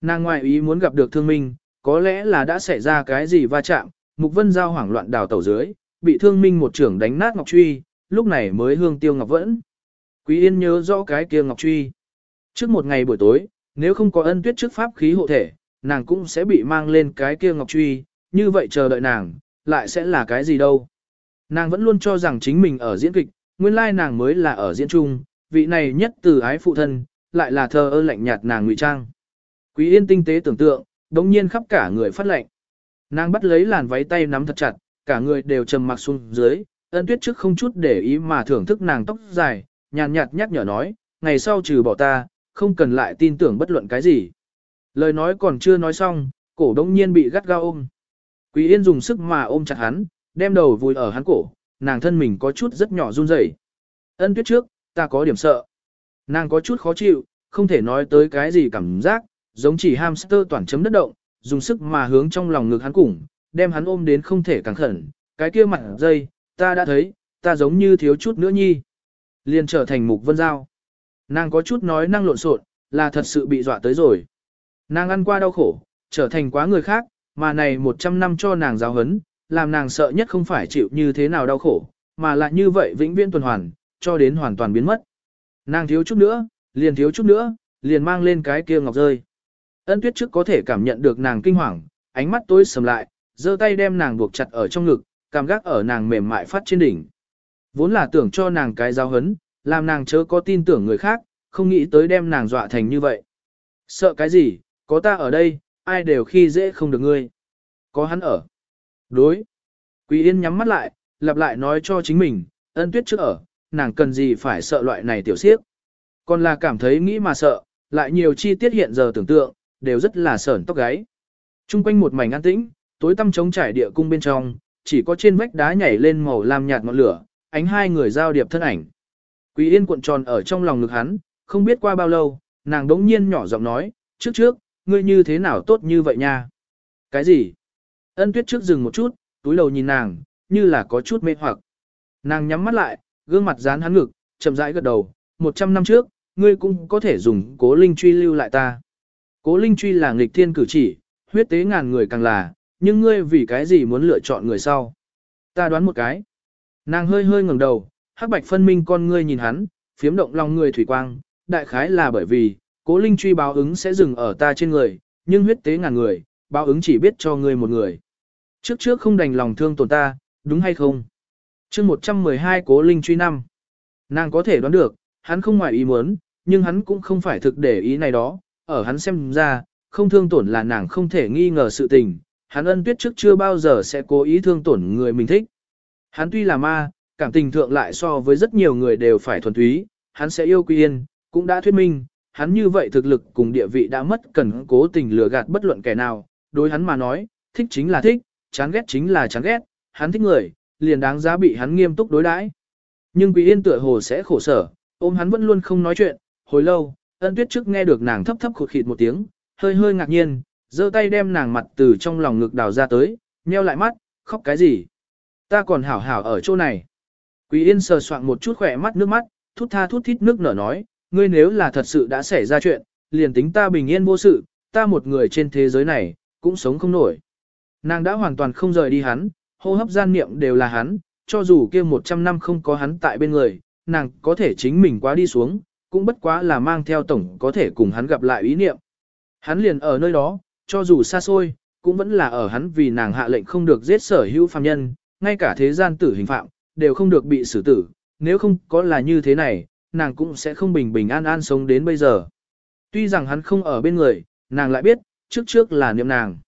Nàng ngoại ý muốn gặp được thương minh, có lẽ là đã xảy ra cái gì va chạm, Mục Vân Giao hoảng loạn đào tẩu dưới, bị thương minh một trưởng đánh nát ngọc truy, lúc này mới hương tiêu ngọc vẫn. Quý Yên nhớ rõ cái kia ngọc truy. Trước một ngày buổi tối, nếu không có ân tuyết trước pháp khí hộ thể, nàng cũng sẽ bị mang lên cái kia ngọc truy, như vậy chờ đợi nàng, lại sẽ là cái gì đâu. Nàng vẫn luôn cho rằng chính mình ở diễn kịch, nguyên lai nàng mới là ở diễn trung, vị này nhất từ ái phụ thân, lại là thờ ơ lạnh nhạt nàng ngụy trang. Quý yên tinh tế tưởng tượng, đống nhiên khắp cả người phát lạnh. Nàng bắt lấy làn váy tay nắm thật chặt, cả người đều trầm mặc xuống dưới, ân tuyết trước không chút để ý mà thưởng thức nàng tóc dài, nhàn nhạt nhắc nhở nói, ngày sau trừ bỏ ta, không cần lại tin tưởng bất luận cái gì. Lời nói còn chưa nói xong, cổ đông nhiên bị gắt gao ôm. Quý Yên dùng sức mà ôm chặt hắn, đem đầu vùi ở hắn cổ, nàng thân mình có chút rất nhỏ run rẩy. Ân tuyết trước, ta có điểm sợ. Nàng có chút khó chịu, không thể nói tới cái gì cảm giác, giống chỉ hamster toàn chấm đất động, dùng sức mà hướng trong lòng ngực hắn củng, đem hắn ôm đến không thể càng khẩn, cái kia mặt dây, ta đã thấy, ta giống như thiếu chút nữa nhi. Liền trở thành mục vân giao. Nàng có chút nói năng lộn xộn, là thật sự bị dọa tới rồi. Nàng ăn qua đau khổ, trở thành quá người khác, mà này 100 năm cho nàng giáo hấn, làm nàng sợ nhất không phải chịu như thế nào đau khổ, mà là như vậy vĩnh viễn tuần hoàn, cho đến hoàn toàn biến mất. Nàng thiếu chút nữa, liền thiếu chút nữa, liền mang lên cái kia ngọc rơi. Ân tuyết trước có thể cảm nhận được nàng kinh hoàng, ánh mắt tối sầm lại, giơ tay đem nàng buộc chặt ở trong ngực, cảm giác ở nàng mềm mại phát trên đỉnh. Vốn là tưởng cho nàng cái giáo hấn, làm nàng chớ có tin tưởng người khác, không nghĩ tới đem nàng dọa thành như vậy. Sợ cái gì, có ta ở đây, ai đều khi dễ không được ngươi. Có hắn ở. Đối. Quý Yên nhắm mắt lại, lặp lại nói cho chính mình, ân tuyết trước ở, nàng cần gì phải sợ loại này tiểu siếp. Còn là cảm thấy nghĩ mà sợ, lại nhiều chi tiết hiện giờ tưởng tượng, đều rất là sởn tóc gáy. Trung quanh một mảnh an tĩnh, tối tăm trống trải địa cung bên trong, chỉ có trên vách đá nhảy lên màu lam nhạt ngọn lửa, ánh hai người giao điệp thân ảnh. Quý Yên cuộn tròn ở trong lòng ngực hắn, không biết qua bao lâu, nàng đống nhiên nhỏ giọng nói, trước trước, ngươi như thế nào tốt như vậy nha? Cái gì? Ân tuyết trước dừng một chút, túi đầu nhìn nàng, như là có chút mê hoặc. Nàng nhắm mắt lại, gương mặt dán hắn ngực, chậm rãi gật đầu, một trăm năm trước, ngươi cũng có thể dùng cố linh truy lưu lại ta. Cố linh truy là nghịch thiên cử chỉ, huyết tế ngàn người càng là, nhưng ngươi vì cái gì muốn lựa chọn người sau? Ta đoán một cái. Nàng hơi hơi ngẩng đầu, hắc bạch phân minh con ngươi nhìn hắn, phiếm động lòng người thủy quang, đại khái là bởi vì, cố linh truy báo ứng sẽ dừng ở ta trên người, nhưng huyết tế ngàn người, báo ứng chỉ biết cho ngươi một người. Trước trước không đành lòng thương tổn ta, đúng hay không? chương 112 cố linh truy năm. Nàng có thể đoán được, hắn không ngoài ý muốn, nhưng hắn cũng không phải thực để ý này đó, ở hắn xem ra, không thương tổn là nàng không thể nghi ngờ sự tình, hắn ân tuyết trước chưa bao giờ sẽ cố ý thương tổn người mình thích. Hắn tuy là ma, cảm tình thượng lại so với rất nhiều người đều phải thuần túy, hắn sẽ yêu Quy Yên, cũng đã thuyết minh, hắn như vậy thực lực cùng địa vị đã mất cần cố tình lừa gạt bất luận kẻ nào, đối hắn mà nói, thích chính là thích, chán ghét chính là chán ghét, hắn thích người, liền đáng giá bị hắn nghiêm túc đối đãi. Nhưng Quý Yên tựa hồ sẽ khổ sở, ôm hắn vẫn luôn không nói chuyện, hồi lâu, ân tuyết trước nghe được nàng thấp thấp khụt khịt một tiếng, hơi hơi ngạc nhiên, giơ tay đem nàng mặt từ trong lòng ngực đào ra tới, nheo lại mắt, khóc cái gì? Ta còn hảo hảo ở chỗ này. Quý Yên sờ soạn một chút khỏe mắt nước mắt, thút tha thút thít nước nở nói, ngươi nếu là thật sự đã xảy ra chuyện, liền tính ta bình yên vô sự, ta một người trên thế giới này, cũng sống không nổi. Nàng đã hoàn toàn không rời đi hắn, hô hấp gian niệm đều là hắn, cho dù kia 100 năm không có hắn tại bên người, nàng có thể chính mình quá đi xuống, cũng bất quá là mang theo tổng có thể cùng hắn gặp lại ý niệm. Hắn liền ở nơi đó, cho dù xa xôi, cũng vẫn là ở hắn vì nàng hạ lệnh không được giết sở hữu phàm nhân, ngay cả thế gian tử hình phạm, đều không được bị xử tử, nếu không có là như thế này, nàng cũng sẽ không bình bình an an sống đến bây giờ. Tuy rằng hắn không ở bên người, nàng lại biết, trước trước là niệm nàng.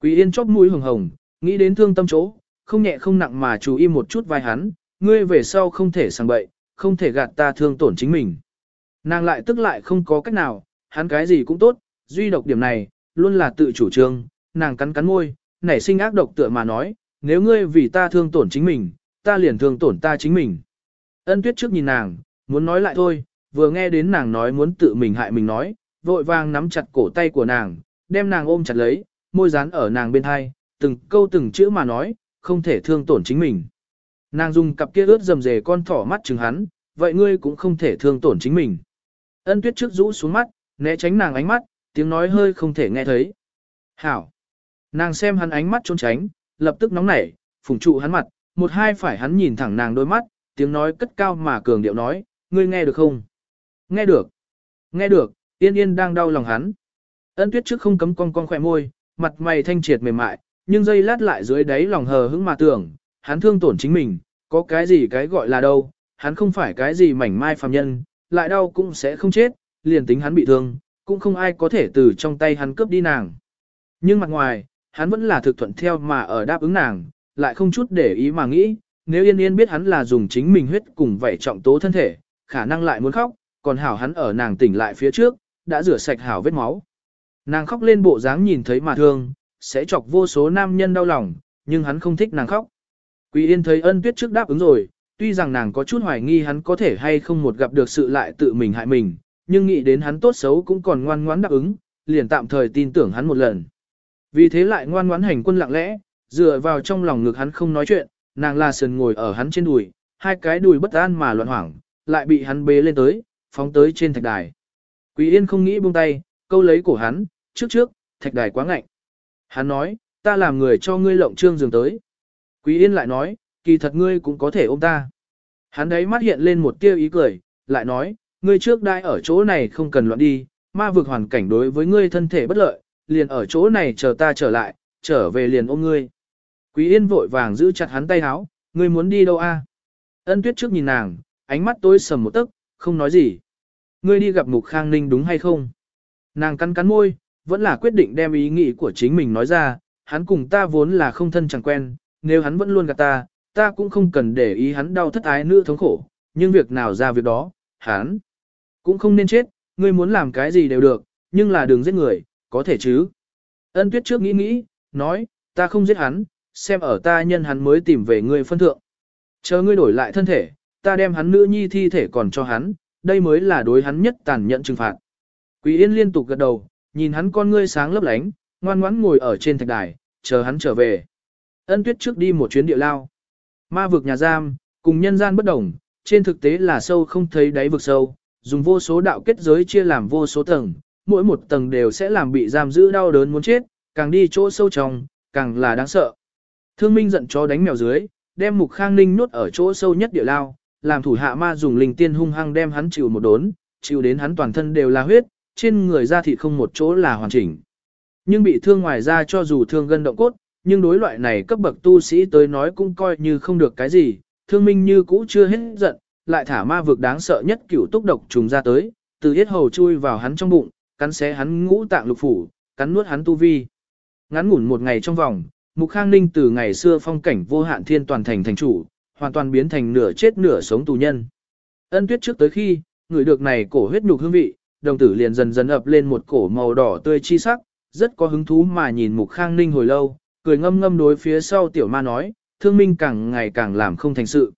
Quý yên chóp mũi hồng hồng, nghĩ đến thương tâm chỗ, không nhẹ không nặng mà chú ý một chút vai hắn, ngươi về sau không thể sang bậy, không thể gạt ta thương tổn chính mình. Nàng lại tức lại không có cách nào, hắn cái gì cũng tốt, duy độc điểm này, luôn là tự chủ trương, nàng cắn cắn môi, nảy sinh ác độc tựa mà nói, nếu ngươi vì ta thương tổn chính mình, ta liền thương tổn ta chính mình. Ân tuyết trước nhìn nàng, muốn nói lại thôi, vừa nghe đến nàng nói muốn tự mình hại mình nói, vội vàng nắm chặt cổ tay của nàng, đem nàng ôm chặt lấy, môi dán ở nàng bên hai, từng câu từng chữ mà nói, không thể thương tổn chính mình. Nàng dùng cặp kia ướt dầm dề con thỏ mắt chừng hắn, vậy ngươi cũng không thể thương tổn chính mình. Ân tuyết trước rũ xuống mắt, né tránh nàng ánh mắt, tiếng nói hơi không thể nghe thấy. Hảo! Nàng xem hắn ánh mắt trốn tránh, lập tức nóng nảy, phùng trụ hắn mặt, một hai phải hắn nhìn thẳng nàng đôi mắt, tiếng nói cất cao mà cường điệu nói, ngươi nghe được không? Nghe được! Nghe được, yên yên đang đau lòng hắn. Ân tuyết trước không cấm cong cong khỏe môi, mặt mày thanh triệt mềm mại, nhưng dây lát lại dưới đáy lòng hờ hững mà tưởng, hắn thương tổn chính mình, có cái gì cái gọi là đâu, hắn không phải cái gì mảnh mai phàm nhân, lại đau cũng sẽ không chết, liền tính hắn bị thương, cũng không ai có thể từ trong tay hắn cướp đi nàng. Nhưng mặt ngoài, hắn vẫn là thực thuận theo mà ở đáp ứng nàng, lại không chút để ý mà nghĩ, nếu yên yên biết hắn là dùng chính mình huyết cùng vậy trọng tố thân thể, khả năng lại muốn khóc, còn hảo hắn ở nàng tỉnh lại phía trước, đã rửa sạch hảo vết máu. Nàng khóc lên bộ dáng nhìn thấy mà thương, sẽ chọc vô số nam nhân đau lòng, nhưng hắn không thích nàng khóc. Quý Yên thấy ân tuyết trước đáp ứng rồi, tuy rằng nàng có chút hoài nghi hắn có thể hay không một gặp được sự lại tự mình hại mình, nhưng nghĩ đến hắn tốt xấu cũng còn ngoan ngoãn đáp ứng, liền tạm thời tin tưởng hắn một lần. Vì thế lại ngoan ngoãn hành quân lặng lẽ, dựa vào trong lòng ngực hắn không nói chuyện, nàng là sườn ngồi ở hắn trên đùi, hai cái đùi bất an mà loạn hoảng, lại bị hắn bế lên tới, phóng tới trên thạch đài. Quý Yên không nghĩ buông tay, câu lấy cổ hắn, trước trước, thạch đài quá ngạnh. Hắn nói, ta làm người cho ngươi lộng trương giường tới. Quý Yên lại nói, kỳ thật ngươi cũng có thể ôm ta. Hắn đấy mắt hiện lên một tia ý cười, lại nói, ngươi trước đai ở chỗ này không cần loạn đi, ma vực hoàn cảnh đối với ngươi thân thể bất lợi, liền ở chỗ này chờ ta trở lại, trở về liền ôm ngươi. Quý Yên vội vàng giữ chặt hắn tay áo, ngươi muốn đi đâu a? Ân Tuyết trước nhìn nàng, ánh mắt tối sầm một tấc, không nói gì. Ngươi đi gặp Mục Khang Ninh đúng hay không? Nàng cắn cắn môi, vẫn là quyết định đem ý nghĩ của chính mình nói ra, hắn cùng ta vốn là không thân chẳng quen, nếu hắn vẫn luôn gạt ta, ta cũng không cần để ý hắn đau thất ái nữ thống khổ, nhưng việc nào ra việc đó, hắn cũng không nên chết, ngươi muốn làm cái gì đều được, nhưng là đừng giết người, có thể chứ. Ân tuyết trước nghĩ nghĩ, nói, ta không giết hắn, xem ở ta nhân hắn mới tìm về ngươi phân thượng. Chờ ngươi đổi lại thân thể, ta đem hắn nữ nhi thi thể còn cho hắn, đây mới là đối hắn nhất tàn nhẫn trừng phạt. Quý Yên liên tục gật đầu, nhìn hắn con ngươi sáng lấp lánh, ngoan ngoãn ngồi ở trên thạch đài, chờ hắn trở về. Ân tuyết trước đi một chuyến địa lao. Ma vực nhà giam, cùng nhân gian bất đồng, trên thực tế là sâu không thấy đáy vực sâu, dùng vô số đạo kết giới chia làm vô số tầng, mỗi một tầng đều sẽ làm bị giam giữ đau đớn muốn chết, càng đi chỗ sâu trong, càng là đáng sợ. Thương minh giận chó đánh mèo dưới, đem mục khang ninh nuốt ở chỗ sâu nhất địa lao, làm thủ hạ ma dùng linh tiên hung hăng đem hắn chịu một đốn, chịu đến hắn toàn thân đều là huyết, trên người da thịt không một chỗ là hoàn chỉnh. Nhưng bị thương ngoài ra cho dù thương gân động cốt, nhưng đối loại này cấp bậc tu sĩ tới nói cũng coi như không được cái gì, thương minh như cũ chưa hết giận, lại thả ma vực đáng sợ nhất cửu túc độc trùng ra tới, từ hết hầu chui vào hắn trong bụng, cắn xé hắn ngũ tạng lục phủ, cắn nuốt hắn tu vi. Ngắn ngủn một ngày trong vòng, Mục Khang Ninh từ ngày xưa phong cảnh vô hạn thiên toàn thành thành chủ, hoàn toàn biến thành nửa chết nửa sống tù nhân. Ân tuyết trước tới khi, người được này cổ huyết nhục hương vị, đồng tử liền dần dần ập lên một cổ màu đỏ tươi chi sắc, rất có hứng thú mà nhìn Mục Khang Ninh hồi lâu, cười ngâm ngâm đối phía sau tiểu ma nói, thương minh càng ngày càng làm không thành sự.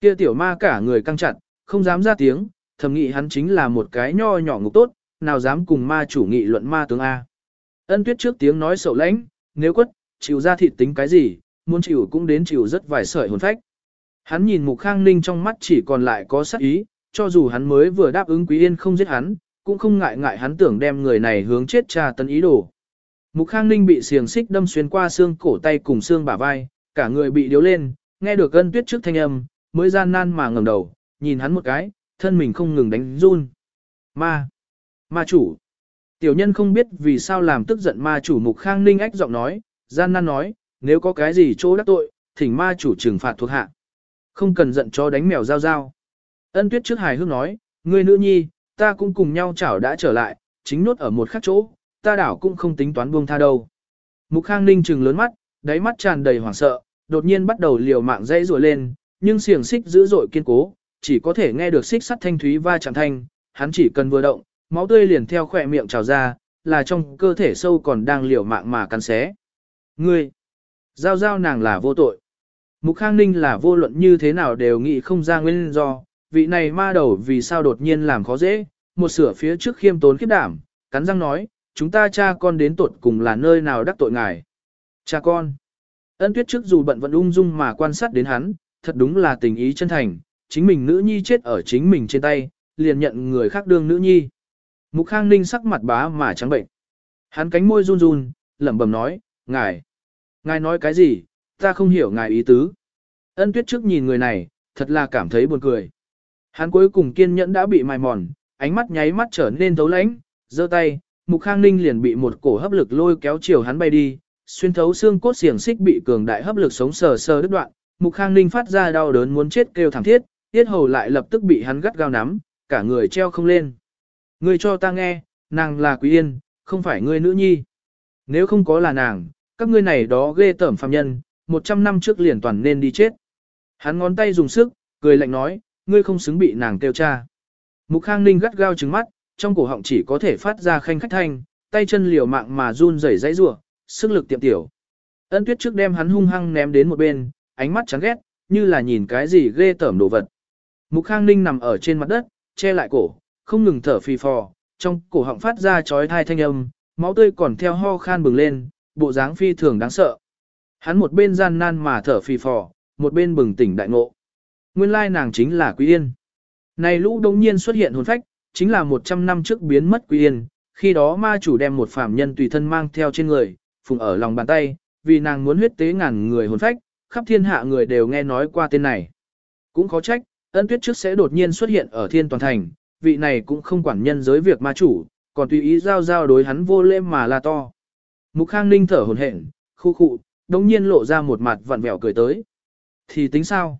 Kia tiểu ma cả người căng chặt, không dám ra tiếng, thầm nghĩ hắn chính là một cái nho nhỏ ngục tốt, nào dám cùng ma chủ nghị luận ma tướng A. Ân tuyết trước tiếng nói sầu lãnh, nếu quất, chịu ra thịt tính cái gì, muốn chịu cũng đến chịu rất vài sợi hồn phách. Hắn nhìn mục khang ninh trong mắt chỉ còn lại có sắc ý, cho dù hắn mới vừa đáp ứng quý yên không giết hắn, cũng không ngại ngại hắn tưởng đem người này hướng chết trà tấn ý đồ. Mục khang ninh bị xiềng xích đâm xuyên qua xương cổ tay cùng xương bả vai, cả người bị điếu lên, nghe được ân tuyết trước thanh âm, mới gian nan mà ngẩng đầu, nhìn hắn một cái, thân mình không ngừng đánh run. Ma! Ma chủ! Tiểu nhân không biết vì sao làm tức giận ma chủ mục khang ninh ách giọng nói, gian nan nói, nếu có cái gì chỗ đắc tội, thỉnh ma chủ trừng phạt thuộc hạ. Không cần giận cho đánh mèo giao giao. Ân tuyết trước hài hước nói, người nữ nhi, ta cũng cùng nhau chảo đã trở lại, chính nốt ở một khắc chỗ, ta đảo cũng không tính toán buông tha đâu. Mục khang ninh trừng lớn mắt, đáy mắt tràn đầy hoảng sợ, đột nhiên bắt đầu liều mạng dây rùa lên, nhưng xiềng xích dữ dội kiên cố, chỉ có thể nghe được xích sắt thanh thúy va chạm thanh, hắn chỉ cần vừa động, máu tươi liền theo khỏe miệng trào ra, là trong cơ thể sâu còn đang liều mạng mà cắn xé. Ngươi, giao giao nàng là vô tội. Mục Khang Ninh là vô luận như thế nào đều nghĩ không ra nguyên do, vị này ma đầu vì sao đột nhiên làm khó dễ, một sửa phía trước khiêm tốn khiếp đảm, cắn răng nói, chúng ta cha con đến tuột cùng là nơi nào đắc tội ngài. Cha con. Ân tuyết trước dù bận vẫn ung dung mà quan sát đến hắn, thật đúng là tình ý chân thành, chính mình nữ nhi chết ở chính mình trên tay, liền nhận người khác đương nữ nhi. Mục Khang Ninh sắc mặt bá mà trắng bệnh. Hắn cánh môi run run, lẩm bẩm nói, ngài, ngài nói cái gì, ta không hiểu ngài ý tứ. Ân tuyết trước nhìn người này, thật là cảm thấy buồn cười. Hắn cuối cùng kiên nhẫn đã bị mài mòn, ánh mắt nháy mắt trở nên thấu lãnh, giơ tay, Mục Khang Ninh liền bị một cổ hấp lực lôi kéo chiều hắn bay đi, xuyên thấu xương cốt xiềng xích bị cường đại hấp lực sống sờ sờ đứt đoạn, Mục Khang Ninh phát ra đau đớn muốn chết kêu thảm thiết, tiết hầu lại lập tức bị hắn gắt gao nắm, cả người treo không lên. Ngươi cho ta nghe, nàng là Quý Yên, không phải ngươi nữ nhi. Nếu không có là nàng, các ngươi này đó ghê tởm phàm nhân, 100 năm trước liền toàn nên đi chết. Hắn ngón tay dùng sức, cười lạnh nói, ngươi không xứng bị nàng kêu cha. Mục Khang Ninh gắt gao trừng mắt, trong cổ họng chỉ có thể phát ra khanh khách thanh, tay chân liều mạng mà run rẩy dãy rủa, sức lực tiệm tiểu. Ân Tuyết trước đem hắn hung hăng ném đến một bên, ánh mắt chán ghét, như là nhìn cái gì ghê tởm đồ vật. Mục Khang Ninh nằm ở trên mặt đất, che lại cổ, không ngừng thở phì phò, trong cổ họng phát ra chói thai thanh âm, máu tươi còn theo ho khan bừng lên, bộ dáng phi thường đáng sợ. Hắn một bên gian nan mà thở phì phò, một bên bừng tỉnh đại ngộ. Nguyên lai nàng chính là Quý Yên. Này lũ đông nhiên xuất hiện hồn phách, chính là 100 năm trước biến mất Quý Yên, khi đó ma chủ đem một phàm nhân tùy thân mang theo trên người, phùng ở lòng bàn tay, vì nàng muốn huyết tế ngàn người hồn phách, khắp thiên hạ người đều nghe nói qua tên này. Cũng khó trách, ân tuyết trước sẽ đột nhiên xuất hiện ở thiên toàn thành, vị này cũng không quản nhân giới việc ma chủ, còn tùy ý giao giao đối hắn vô lễ mà là to. Mục Khang Ninh thở hổn hển, khu khụ, đống nhiên lộ ra một mặt vặn vẹo cười tới. Thì tính sao?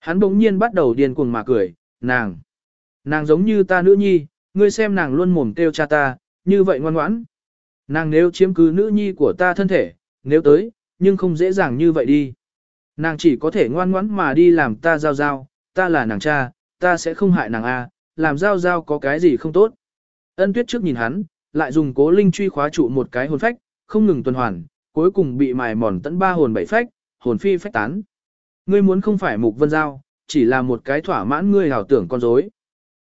Hắn bỗng nhiên bắt đầu điên cuồng mà cười, nàng. Nàng giống như ta nữ nhi, ngươi xem nàng luôn mồm kêu cha ta, như vậy ngoan ngoãn. Nàng nếu chiếm cứ nữ nhi của ta thân thể, nếu tới, nhưng không dễ dàng như vậy đi. Nàng chỉ có thể ngoan ngoãn mà đi làm ta giao giao, ta là nàng cha, ta sẽ không hại nàng a, làm giao giao có cái gì không tốt. Ân tuyết trước nhìn hắn, lại dùng cố linh truy khóa trụ một cái hồn phách, không ngừng tuần hoàn, cuối cùng bị mài mòn tận ba hồn bảy phách, hồn phi phách tán. Ngươi muốn không phải mục vân giao, chỉ là một cái thỏa mãn ngươi hảo tưởng con rối.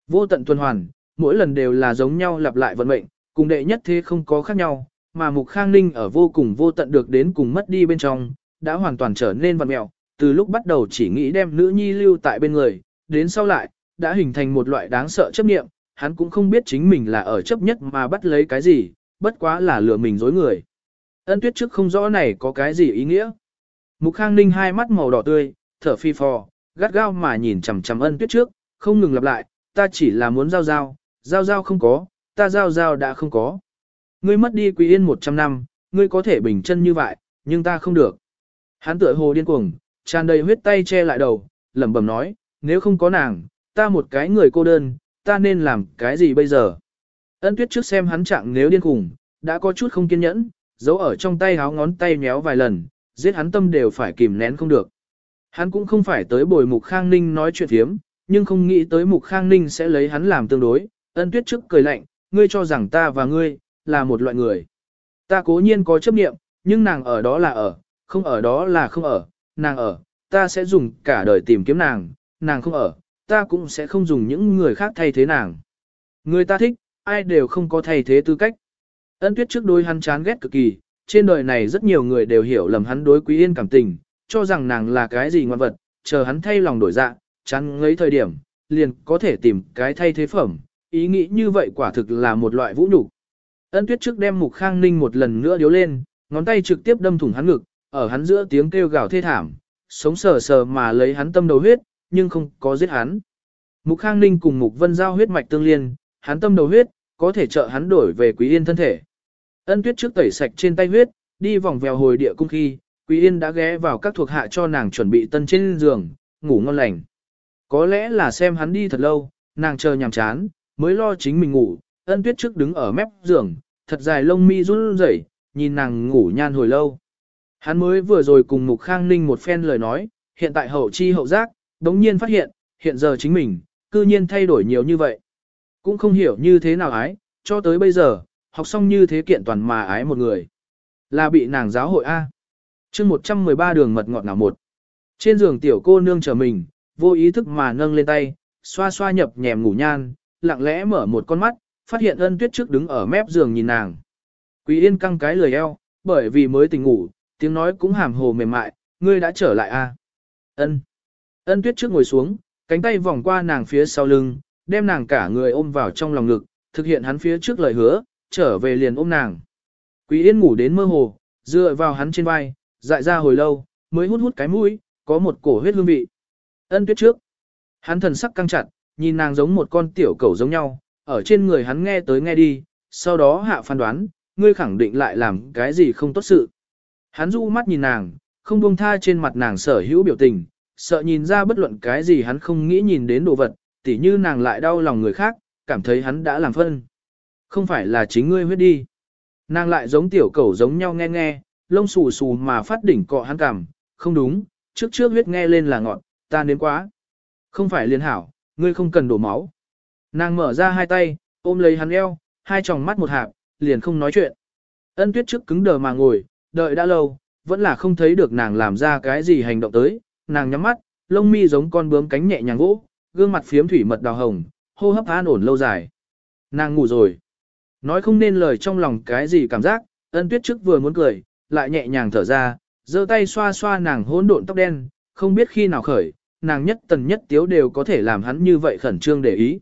Vô tận tuần hoàn, mỗi lần đều là giống nhau lặp lại vận mệnh, cùng đệ nhất thế không có khác nhau, mà mục khang ninh ở vô cùng vô tận được đến cùng mất đi bên trong, đã hoàn toàn trở nên vật mẹo, từ lúc bắt đầu chỉ nghĩ đem nữ nhi lưu tại bên người, đến sau lại, đã hình thành một loại đáng sợ chấp niệm, hắn cũng không biết chính mình là ở chấp nhất mà bắt lấy cái gì, bất quá là lừa mình dối người. Ân tuyết trước không rõ này có cái gì ý nghĩa. Mục Khang Ninh hai mắt màu đỏ tươi, thở phi phò, gắt gao mà nhìn chằm chằm ân tuyết trước, không ngừng lặp lại, ta chỉ là muốn giao giao, giao giao không có, ta giao giao đã không có. Ngươi mất đi quý yên 100 năm, ngươi có thể bình chân như vậy, nhưng ta không được. Hắn tựa hồ điên cuồng, tràn đầy huyết tay che lại đầu, lẩm bẩm nói, nếu không có nàng, ta một cái người cô đơn, ta nên làm cái gì bây giờ? Ân tuyết trước xem hắn trạng nếu điên khủng, đã có chút không kiên nhẫn, giấu ở trong tay háo ngón tay méo vài lần, giết hắn tâm đều phải kìm nén không được. Hắn cũng không phải tới bồi Mục Khang Ninh nói chuyện thiếm, nhưng không nghĩ tới Mục Khang Ninh sẽ lấy hắn làm tương đối. Ân tuyết trước cười lạnh, ngươi cho rằng ta và ngươi, là một loại người. Ta cố nhiên có chấp niệm, nhưng nàng ở đó là ở, không ở đó là không ở, nàng ở, ta sẽ dùng cả đời tìm kiếm nàng, nàng không ở, ta cũng sẽ không dùng những người khác thay thế nàng. Người ta thích, ai đều không có thay thế tư cách. Ân tuyết trước đôi hắn chán ghét cực kỳ, trên đời này rất nhiều người đều hiểu lầm hắn đối quý yên cảm tình, cho rằng nàng là cái gì ngoan vật, chờ hắn thay lòng đổi dạ, chán ngấy thời điểm, liền có thể tìm cái thay thế phẩm, ý nghĩ như vậy quả thực là một loại vũ nhục. Ân tuyết trước đem mục khang ninh một lần nữa điếu lên, ngón tay trực tiếp đâm thủng hắn ngực, ở hắn giữa tiếng kêu gào thê thảm, sống sờ sờ mà lấy hắn tâm đầu huyết, nhưng không có giết hắn. Mục khang ninh cùng mục vân giao huyết mạch tương liên, hắn tâm đầu huyết, có thể trợ hắn đổi về quý yên thân thể. Ân tuyết trước tẩy sạch trên tay huyết, đi vòng vèo hồi địa cung khi, quý yên đã ghé vào các thuộc hạ cho nàng chuẩn bị tân trên giường, ngủ ngon lành. Có lẽ là xem hắn đi thật lâu, nàng chờ nhàm chán, mới lo chính mình ngủ, ân tuyết trước đứng ở mép giường, thật dài lông mi run rẩy, nhìn nàng ngủ nhan hồi lâu. Hắn mới vừa rồi cùng Mục Khang Ninh một phen lời nói, hiện tại hậu chi hậu giác, đống nhiên phát hiện, hiện giờ chính mình, cư nhiên thay đổi nhiều như vậy. Cũng không hiểu như thế nào ái, cho tới bây giờ, học xong như thế kiện toàn mà ái một người. Là bị nàng giáo hội A. chương 113 đường mật ngọt nào một. Trên giường tiểu cô nương chờ mình, vô ý thức mà nâng lên tay, xoa xoa nhập nhèm ngủ nhan, lặng lẽ mở một con mắt, phát hiện ân tuyết trước đứng ở mép giường nhìn nàng. Quý yên căng cái lười eo, bởi vì mới tỉnh ngủ, tiếng nói cũng hàm hồ mềm mại, ngươi đã trở lại a Ân. Ân tuyết trước ngồi xuống, cánh tay vòng qua nàng phía sau lưng, đem nàng cả người ôm vào trong lòng ngực, thực hiện hắn phía trước lời hứa, trở về liền ôm nàng. Quý yên ngủ đến mơ hồ, dựa vào hắn trên vai, dại ra hồi lâu, mới hút hút cái mũi, có một cổ huyết hương vị. Ân tuyết trước. Hắn thần sắc căng chặt, nhìn nàng giống một con tiểu cẩu giống nhau, ở trên người hắn nghe tới nghe đi, sau đó hạ phán đoán, ngươi khẳng định lại làm cái gì không tốt sự. Hắn du mắt nhìn nàng, không buông tha trên mặt nàng sở hữu biểu tình, sợ nhìn ra bất luận cái gì hắn không nghĩ nhìn đến đồ vật, tỉ như nàng lại đau lòng người khác, cảm thấy hắn đã làm phân. Không phải là chính ngươi huyết đi. Nàng lại giống tiểu cẩu giống nhau nghe nghe, lông xù xù mà phát đỉnh cọ hắn cảm, không đúng, trước trước huyết nghe lên là ngọn, ta nếm quá. Không phải liên hảo, ngươi không cần đổ máu. Nàng mở ra hai tay, ôm lấy hắn eo, hai tròng mắt một hạp, liền không nói chuyện. Ân tuyết trước cứng đờ mà ngồi, đợi đã lâu, vẫn là không thấy được nàng làm ra cái gì hành động tới, nàng nhắm mắt, lông mi giống con bướm cánh nhẹ nhàng vỗ, gương mặt phiếm thủy mật đào hồng, hô hấp an ổn lâu dài. Nàng ngủ rồi. Nói không nên lời trong lòng cái gì cảm giác, ân tuyết trước vừa muốn cười, lại nhẹ nhàng thở ra, giơ tay xoa xoa nàng hỗn độn tóc đen, không biết khi nào khởi, nàng nhất tần nhất tiếu đều có thể làm hắn như vậy khẩn trương để ý.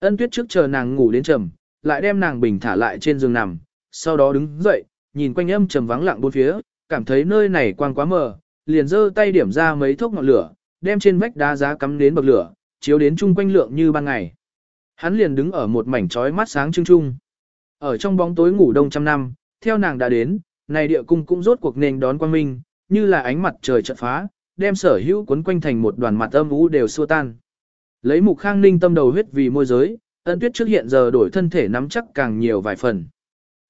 Ân tuyết trước chờ nàng ngủ đến trầm, lại đem nàng bình thả lại trên giường nằm, sau đó đứng dậy, nhìn quanh âm trầm vắng lặng bốn phía, cảm thấy nơi này quang quá mờ, liền giơ tay điểm ra mấy thốc ngọn lửa, đem trên vách đá giá cắm đến bậc lửa, chiếu đến chung quanh lượng như ban ngày. Hắn liền đứng ở một mảnh trói mắt sáng trưng trung. Ở trong bóng tối ngủ đông trăm năm, theo nàng đã đến, này địa cung cũng rốt cuộc nền đón quang minh, như là ánh mặt trời chợt phá, đem sở hữu cuốn quanh thành một đoàn mặt âm u đều xua tan. Lấy mục khang ninh tâm đầu huyết vì môi giới, ân tuyết trước hiện giờ đổi thân thể nắm chắc càng nhiều vài phần.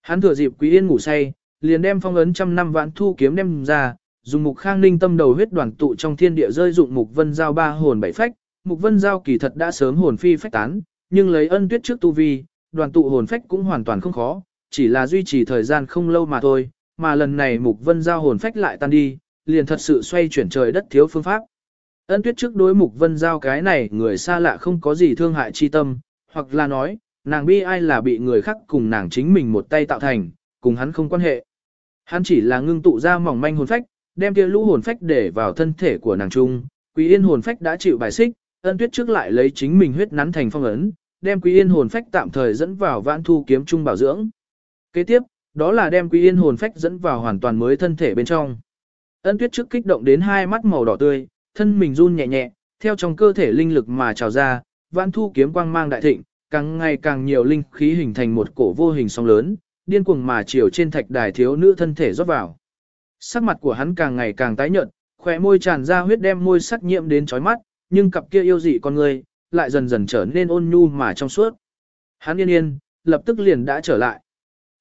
Hắn thừa dịp quý yên ngủ say, liền đem phong ấn trăm năm vạn thu kiếm đem ra, dùng mục khang ninh tâm đầu huyết đoàn tụ trong thiên địa rơi dụng mục vân giao ba hồn bảy phách. Mục vân giao kỳ thật đã sớm hồn phi phách tán, nhưng lấy ân tuyết trước tu vi, đoàn tụ hồn phách cũng hoàn toàn không khó, chỉ là duy trì thời gian không lâu mà thôi, mà lần này mục vân giao hồn phách lại tan đi, liền thật sự xoay chuyển trời đất thiếu phương pháp. Ân tuyết trước đối mục vân giao cái này người xa lạ không có gì thương hại chi tâm, hoặc là nói, nàng bi ai là bị người khác cùng nàng chính mình một tay tạo thành, cùng hắn không quan hệ. Hắn chỉ là ngưng tụ ra mỏng manh hồn phách, đem kia lũ hồn phách để vào thân thể của nàng trung, quý yên hồn phách đã chịu bài xích, ân tuyết trước lại lấy chính mình huyết nắn thành phong ấn, đem quý yên hồn phách tạm thời dẫn vào vãn thu kiếm trung bảo dưỡng. Kế tiếp, Đó là đem Quý Yên hồn phách dẫn vào hoàn toàn mới thân thể bên trong. Ân tuyết trước kích động đến hai mắt màu đỏ tươi, thân mình run nhẹ nhẹ, theo trong cơ thể linh lực mà trào ra, vãn thu kiếm quang mang đại thịnh, càng ngày càng nhiều linh khí hình thành một cổ vô hình sóng lớn, điên cuồng mà chiều trên thạch đài thiếu nữ thân thể rót vào. Sắc mặt của hắn càng ngày càng tái nhợt, khóe môi tràn ra huyết đem môi sắc nhiễm đến chói mắt, nhưng cặp kia yêu dị con người, lại dần dần trở nên ôn nhu mà trong suốt. Hắn yên yên, lập tức liền đã trở lại.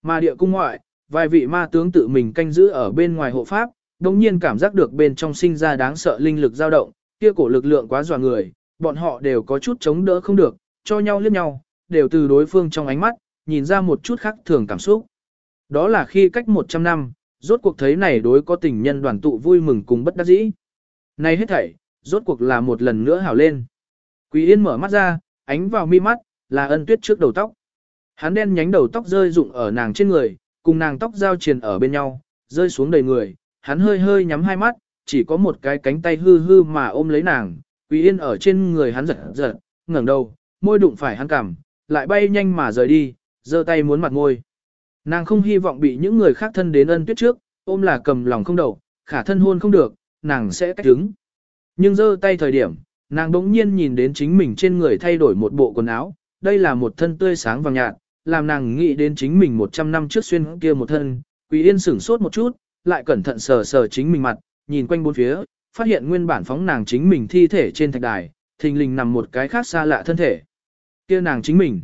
Mà địa cung ngoại, vài vị ma tướng tự mình canh giữ ở bên ngoài hộ pháp, đồng nhiên cảm giác được bên trong sinh ra đáng sợ linh lực dao động, kia cổ lực lượng quá dọa người, bọn họ đều có chút chống đỡ không được, cho nhau liếc nhau, đều từ đối phương trong ánh mắt, nhìn ra một chút khác thường cảm xúc. Đó là khi cách 100 năm, rốt cuộc thấy này đối có tình nhân đoàn tụ vui mừng cùng bất đắc dĩ. Này hết thảy, rốt cuộc là một lần nữa hảo lên. Quý Yên mở mắt ra, ánh vào mi mắt, là ân tuyết trước đầu tóc. Hắn đen nhánh đầu tóc rơi rụng ở nàng trên người, cùng nàng tóc giao triền ở bên nhau, rơi xuống đầy người, hắn hơi hơi nhắm hai mắt, chỉ có một cái cánh tay hư hư mà ôm lấy nàng, Quý Yên ở trên người hắn giật giật, ngẩng đầu, môi đụng phải hắn cằm, lại bay nhanh mà rời đi, giơ tay muốn mặt môi. Nàng không hy vọng bị những người khác thân đến ân tuyết trước, ôm là cầm lòng không đầu, khả thân hôn không được, nàng sẽ cách đứng. Nhưng giơ tay thời điểm, nàng đống nhiên nhìn đến chính mình trên người thay đổi một bộ quần áo, đây là một thân tươi sáng vàng nhạt, làm nàng nghĩ đến chính mình 100 năm trước xuyên kia một thân, Quý Yên sửng sốt một chút, lại cẩn thận sờ sờ chính mình mặt, nhìn quanh bốn phía, phát hiện nguyên bản phóng nàng chính mình thi thể trên thạch đài, thình lình nằm một cái khác xa lạ thân thể. Kia nàng chính mình.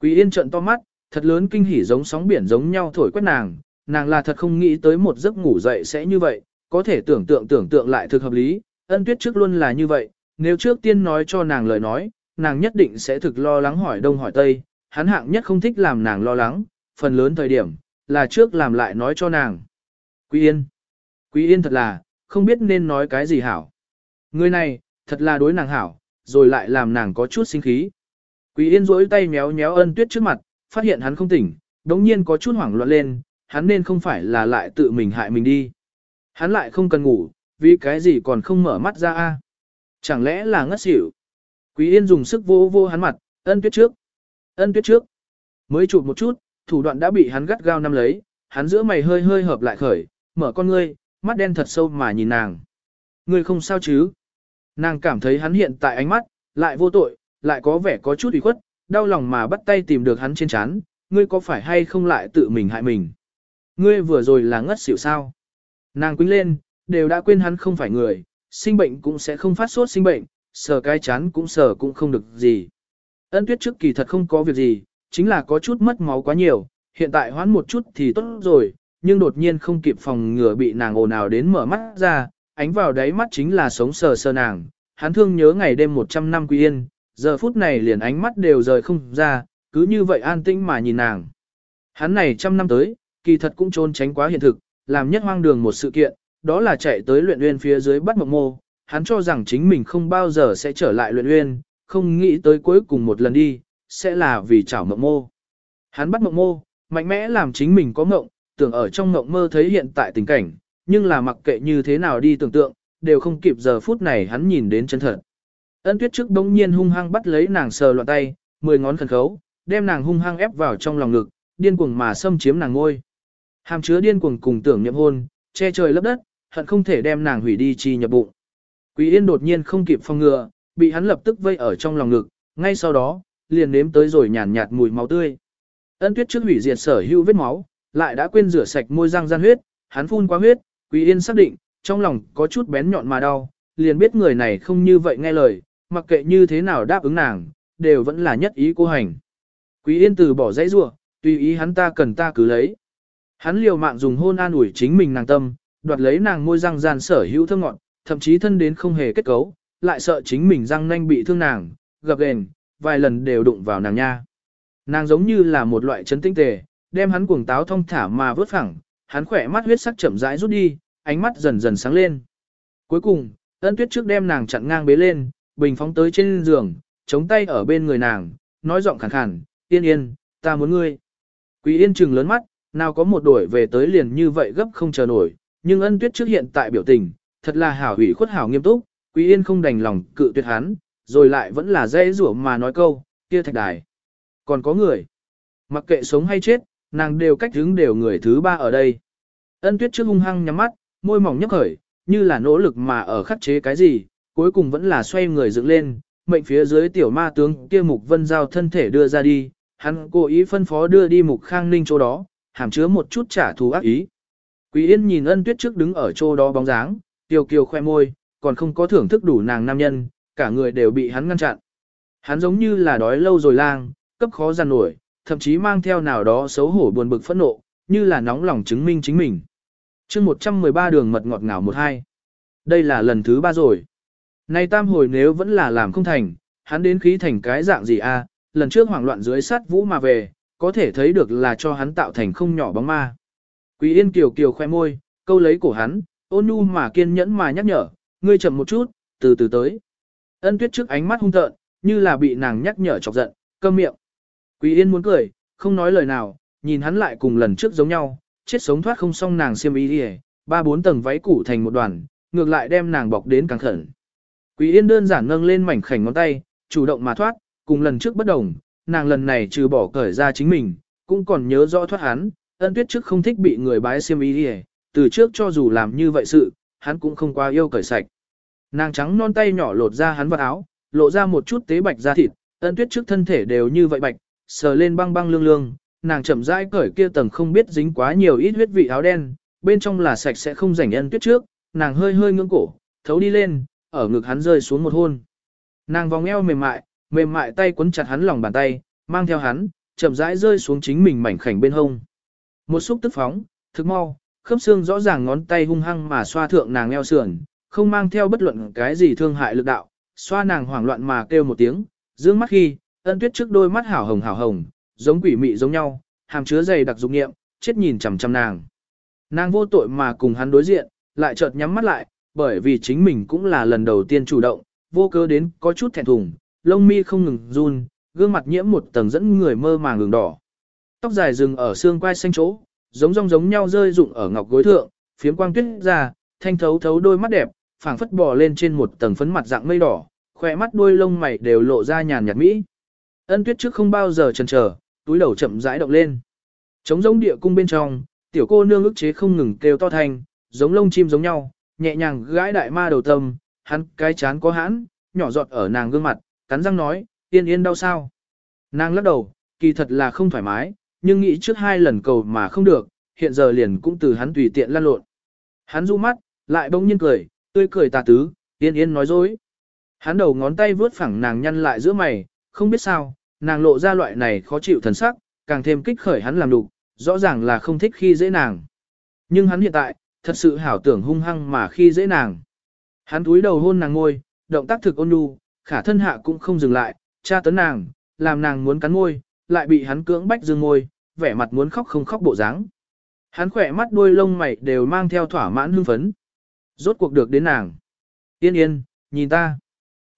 Quý Yên trợn to mắt, thật lớn kinh hỉ giống sóng biển giống nhau thổi quét nàng, nàng là thật không nghĩ tới một giấc ngủ dậy sẽ như vậy, có thể tưởng tượng tưởng tượng lại thực hợp lý, ân tuyết trước luôn là như vậy, nếu trước tiên nói cho nàng lời nói, nàng nhất định sẽ thực lo lắng hỏi đông hỏi tây, hắn hạng nhất không thích làm nàng lo lắng, phần lớn thời điểm, là trước làm lại nói cho nàng. Quý Yên. Quý Yên thật là, không biết nên nói cái gì hảo. Người này, thật là đối nàng hảo, rồi lại làm nàng có chút sinh khí. Quý Yên rỗi tay méo méo ân tuyết trước mặt, phát hiện hắn không tỉnh, đống nhiên có chút hoảng loạn lên, hắn nên không phải là lại tự mình hại mình đi. Hắn lại không cần ngủ, vì cái gì còn không mở mắt ra a? Chẳng lẽ là ngất xỉu? Quý Yên dùng sức vô vô hắn mặt, ân tuyết trước. Ân tuyết trước. Mới chụp một chút, thủ đoạn đã bị hắn gắt gao nắm lấy, hắn giữa mày hơi hơi hợp lại khởi, mở con ngươi, mắt đen thật sâu mà nhìn nàng. Ngươi không sao chứ? Nàng cảm thấy hắn hiện tại ánh mắt, lại vô tội, lại có vẻ có chút ủy khuất, đau lòng mà bắt tay tìm được hắn trên chán, ngươi có phải hay không lại tự mình hại mình? Ngươi vừa rồi là ngất xỉu sao? Nàng quýnh lên, đều đã quên hắn không phải người, sinh bệnh cũng sẽ không phát sốt sinh bệnh, sờ cái chán cũng sờ cũng không được gì. Ân tuyết trước kỳ thật không có việc gì, chính là có chút mất máu quá nhiều, hiện tại hoán một chút thì tốt rồi, nhưng đột nhiên không kịp phòng ngừa bị nàng ồn ào đến mở mắt ra, ánh vào đáy mắt chính là sống sờ sờ nàng, hắn thương nhớ ngày đêm 100 năm quy yên, giờ phút này liền ánh mắt đều rời không ra, cứ như vậy an tĩnh mà nhìn nàng. Hắn này trăm năm tới, kỳ thật cũng trốn tránh quá hiện thực, làm nhất hoang đường một sự kiện, đó là chạy tới luyện uyên phía dưới bắt mộng mô, hắn cho rằng chính mình không bao giờ sẽ trở lại luyện uyên, không nghĩ tới cuối cùng một lần đi, sẽ là vì chảo mộng mô. Hắn bắt mộng mô, mạnh mẽ làm chính mình có mộng, tưởng ở trong mộng mơ thấy hiện tại tình cảnh, nhưng là mặc kệ như thế nào đi tưởng tượng, đều không kịp giờ phút này hắn nhìn đến chân thật. Ân tuyết trước bỗng nhiên hung hăng bắt lấy nàng sờ loạn tay, mười ngón khẩn khấu, đem nàng hung hăng ép vào trong lòng ngực, điên cuồng mà xâm chiếm nàng ngôi. Hàm chứa điên cuồng cùng tưởng niệm hôn, che trời lấp đất, hận không thể đem nàng hủy đi chi nhập bụng. Quý Yên đột nhiên không kịp phòng ngừa, bị hắn lập tức vây ở trong lòng ngực, ngay sau đó, liền nếm tới rồi nhàn nhạt mùi máu tươi. Ân Tuyết trước hủy diệt sở hữu vết máu, lại đã quên rửa sạch môi răng gian huyết, hắn phun quá huyết, Quý Yên xác định, trong lòng có chút bén nhọn mà đau, liền biết người này không như vậy nghe lời, mặc kệ như thế nào đáp ứng nàng, đều vẫn là nhất ý cô hành. Quý Yên từ bỏ dãy rủa, tùy ý hắn ta cần ta cứ lấy. Hắn liều mạng dùng hôn an ủi chính mình nàng tâm, đoạt lấy nàng môi răng gian sở hữu thơm ngọt, thậm chí thân đến không hề kết cấu, lại sợ chính mình răng nanh bị thương nàng, gặp gền, vài lần đều đụng vào nàng nha. Nàng giống như là một loại chấn tinh tề, đem hắn cuồng táo thông thả mà vớt phẳng, hắn khỏe mắt huyết sắc chậm rãi rút đi, ánh mắt dần dần sáng lên. Cuối cùng, ân tuyết trước đem nàng chặn ngang bế lên, bình phóng tới trên giường, chống tay ở bên người nàng, nói giọng khàn khàn, yên yên, ta muốn ngươi. Quý yên trừng lớn mắt, nào có một đổi về tới liền như vậy gấp không chờ nổi, nhưng ân tuyết trước hiện tại biểu tình, thật là hảo hủy khuất hảo nghiêm túc, quý yên không đành lòng cự tuyệt hắn, rồi lại vẫn là dễ rủa mà nói câu, kia thạch đài. Còn có người, mặc kệ sống hay chết, nàng đều cách hướng đều người thứ ba ở đây. Ân tuyết trước hung hăng nhắm mắt, môi mỏng nhấp khởi, như là nỗ lực mà ở khắc chế cái gì, cuối cùng vẫn là xoay người dựng lên, mệnh phía dưới tiểu ma tướng kia mục vân giao thân thể đưa ra đi, hắn cố ý phân phó đưa đi mục khang ninh chỗ đó, hàm chứa một chút trả thù ác ý. Quý yên nhìn ân tuyết trước đứng ở chỗ đó bóng dáng, tiêu kiều khoe môi, còn không có thưởng thức đủ nàng nam nhân, cả người đều bị hắn ngăn chặn. Hắn giống như là đói lâu rồi lang, cấp khó giàn nổi, thậm chí mang theo nào đó xấu hổ buồn bực phẫn nộ, như là nóng lòng chứng minh chính mình. chương 113 đường mật ngọt ngào 12. Đây là lần thứ ba rồi. Này tam hồi nếu vẫn là làm không thành, hắn đến khí thành cái dạng gì a? lần trước hoảng loạn dưới sát vũ mà về, có thể thấy được là cho hắn tạo thành không nhỏ bóng ma. Quý yên kiều kiều khoe môi, câu lấy cổ hắn, ôn nhu mà kiên nhẫn mà nhắc nhở, ngươi chậm một chút, từ từ tới. Ân tuyết trước ánh mắt hung tợn, như là bị nàng nhắc nhở chọc giận, câm miệng. Quý yên muốn cười, không nói lời nào, nhìn hắn lại cùng lần trước giống nhau, chết sống thoát không xong nàng xiêm y đi ba bốn tầng váy củ thành một đoàn, ngược lại đem nàng bọc đến càng khẩn. Quý yên đơn giản nâng lên mảnh khảnh ngón tay, chủ động mà thoát, cùng lần trước bất đồng, nàng lần này trừ bỏ cởi ra chính mình, cũng còn nhớ rõ thoát hắn, ân tuyết trước không thích bị người bái xiêm y đi từ trước cho dù làm như vậy sự, hắn cũng không quá yêu cởi sạch. Nàng trắng non tay nhỏ lột ra hắn vật áo, lộ ra một chút tế bạch da thịt, ân tuyết trước thân thể đều như vậy bạch, sờ lên băng băng lương lương, nàng chậm rãi cởi kia tầng không biết dính quá nhiều ít huyết vị áo đen, bên trong là sạch sẽ không rảnh ân tuyết trước, nàng hơi hơi ngưỡng cổ, thấu đi lên, ở ngực hắn rơi xuống một hôn. Nàng vòng eo mềm mại, mềm mại tay quấn chặt hắn lòng bàn tay, mang theo hắn, chậm rãi rơi xuống chính mình mảnh khảnh bên hông. Một xúc tức phóng, thực mau, khớp xương rõ ràng ngón tay hung hăng mà xoa thượng nàng eo sườn, không mang theo bất luận cái gì thương hại lực đạo, xoa nàng hoảng loạn mà kêu một tiếng, dương mắt khi, ân tuyết trước đôi mắt hảo hồng hảo hồng, giống quỷ mị giống nhau, hàm chứa dày đặc dục nghiệm, chết nhìn chằm chằm nàng. Nàng vô tội mà cùng hắn đối diện, lại chợt nhắm mắt lại, bởi vì chính mình cũng là lần đầu tiên chủ động, vô cớ đến có chút thẹn thùng, lông mi không ngừng run, gương mặt nhiễm một tầng dẫn người mơ màng ngừng đỏ. Tóc dài dừng ở xương quai xanh chỗ, giống rong giống nhau rơi rụng ở ngọc gối thượng, phiếm quang tuyết ra, thanh thấu thấu đôi mắt đẹp, phảng phất bò lên trên một tầng phấn mặt dạng mây đỏ, khỏe mắt đuôi lông mày đều lộ ra nhàn nhạt mỹ. Ân tuyết trước không bao giờ chần chờ, túi đầu chậm rãi động lên. Trống giống địa cung bên trong, tiểu cô nương ức chế không ngừng kêu to thanh, giống lông chim giống nhau, nhẹ nhàng gãi đại ma đầu tâm, hắn cái chán có hãn, nhỏ giọt ở nàng gương mặt, cắn răng nói, yên yên đau sao. Nàng lắc đầu, kỳ thật là không thoải mái, nhưng nghĩ trước hai lần cầu mà không được, hiện giờ liền cũng từ hắn tùy tiện lan lộn. Hắn du mắt, lại bỗng nhiên cười, tươi cười tà tứ, yên yên nói dối. Hắn đầu ngón tay vướt phẳng nàng nhăn lại giữa mày, không biết sao, nàng lộ ra loại này khó chịu thần sắc, càng thêm kích khởi hắn làm đục, rõ ràng là không thích khi dễ nàng. Nhưng hắn hiện tại, thật sự hảo tưởng hung hăng mà khi dễ nàng. Hắn túi đầu hôn nàng ngôi, động tác thực ôn nhu, khả thân hạ cũng không dừng lại, tra tấn nàng, làm nàng muốn cắn môi, lại bị hắn cưỡng bách dương môi, vẻ mặt muốn khóc không khóc bộ dáng. Hắn khỏe mắt đuôi lông mày đều mang theo thỏa mãn hưng phấn. Rốt cuộc được đến nàng. Yên yên, nhìn ta.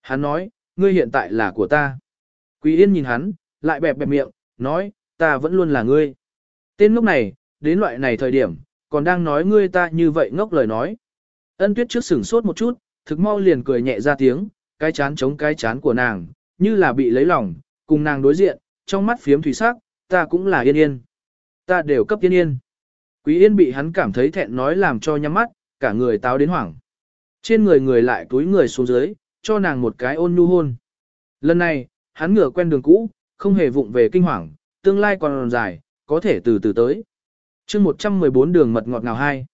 Hắn nói, ngươi hiện tại là của ta. Quý yên nhìn hắn, lại bẹp bẹp miệng, nói, ta vẫn luôn là ngươi. Tên lúc này, đến loại này thời điểm, còn đang nói ngươi ta như vậy ngốc lời nói. Ân tuyết trước sửng sốt một chút, thực mau liền cười nhẹ ra tiếng, cái chán chống cái chán của nàng, như là bị lấy lòng, cùng nàng đối diện, trong mắt phiếm thủy sắc, ta cũng là yên yên. Ta đều cấp yên yên. Quý yên bị hắn cảm thấy thẹn nói làm cho nhắm mắt, cả người táo đến hoảng. Trên người người lại túi người xuống dưới, cho nàng một cái ôn nhu hôn. Lần này, hắn ngửa quen đường cũ, không hề vụng về kinh hoàng, tương lai còn dài, có thể từ từ tới chương 114 đường mật ngọt ngào hai.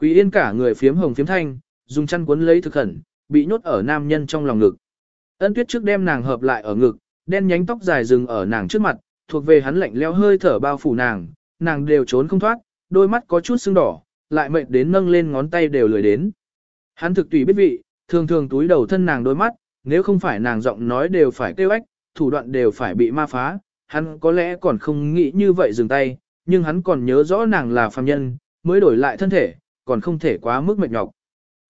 Quý yên cả người phiếm hồng phiếm thanh, dùng chăn cuốn lấy thực khẩn, bị nhốt ở nam nhân trong lòng ngực. Ân tuyết trước đem nàng hợp lại ở ngực, đen nhánh tóc dài dừng ở nàng trước mặt, thuộc về hắn lạnh leo hơi thở bao phủ nàng, nàng đều trốn không thoát, đôi mắt có chút sưng đỏ, lại mệt đến nâng lên ngón tay đều lười đến. Hắn thực tùy biết vị, thường thường túi đầu thân nàng đôi mắt, nếu không phải nàng giọng nói đều phải kêu ếch, thủ đoạn đều phải bị ma phá, hắn có lẽ còn không nghĩ như vậy dừng tay, nhưng hắn còn nhớ rõ nàng là phàm nhân, mới đổi lại thân thể, còn không thể quá mức mệt nhọc.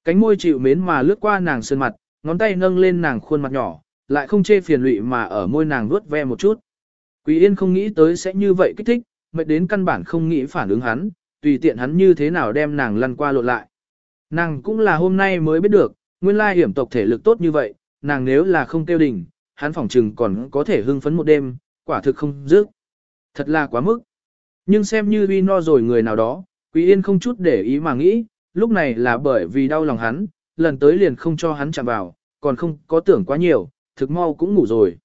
Cánh môi chịu mến mà lướt qua nàng sơn mặt, ngón tay nâng lên nàng khuôn mặt nhỏ, lại không chê phiền lụy mà ở môi nàng vuốt ve một chút. Quý Yên không nghĩ tới sẽ như vậy kích thích, mệt đến căn bản không nghĩ phản ứng hắn, tùy tiện hắn như thế nào đem nàng lăn qua lộn lại. Nàng cũng là hôm nay mới biết được, nguyên lai hiểm tộc thể lực tốt như vậy, nàng nếu là không tiêu đỉnh, hắn phỏng trừng còn có thể hưng phấn một đêm, quả thực không dứt. Thật là quá mức. Nhưng xem như uy no rồi người nào đó, Quý Yên không chút để ý mà nghĩ, lúc này là bởi vì đau lòng hắn, lần tới liền không cho hắn chạm vào, còn không có tưởng quá nhiều, thực mau cũng ngủ rồi.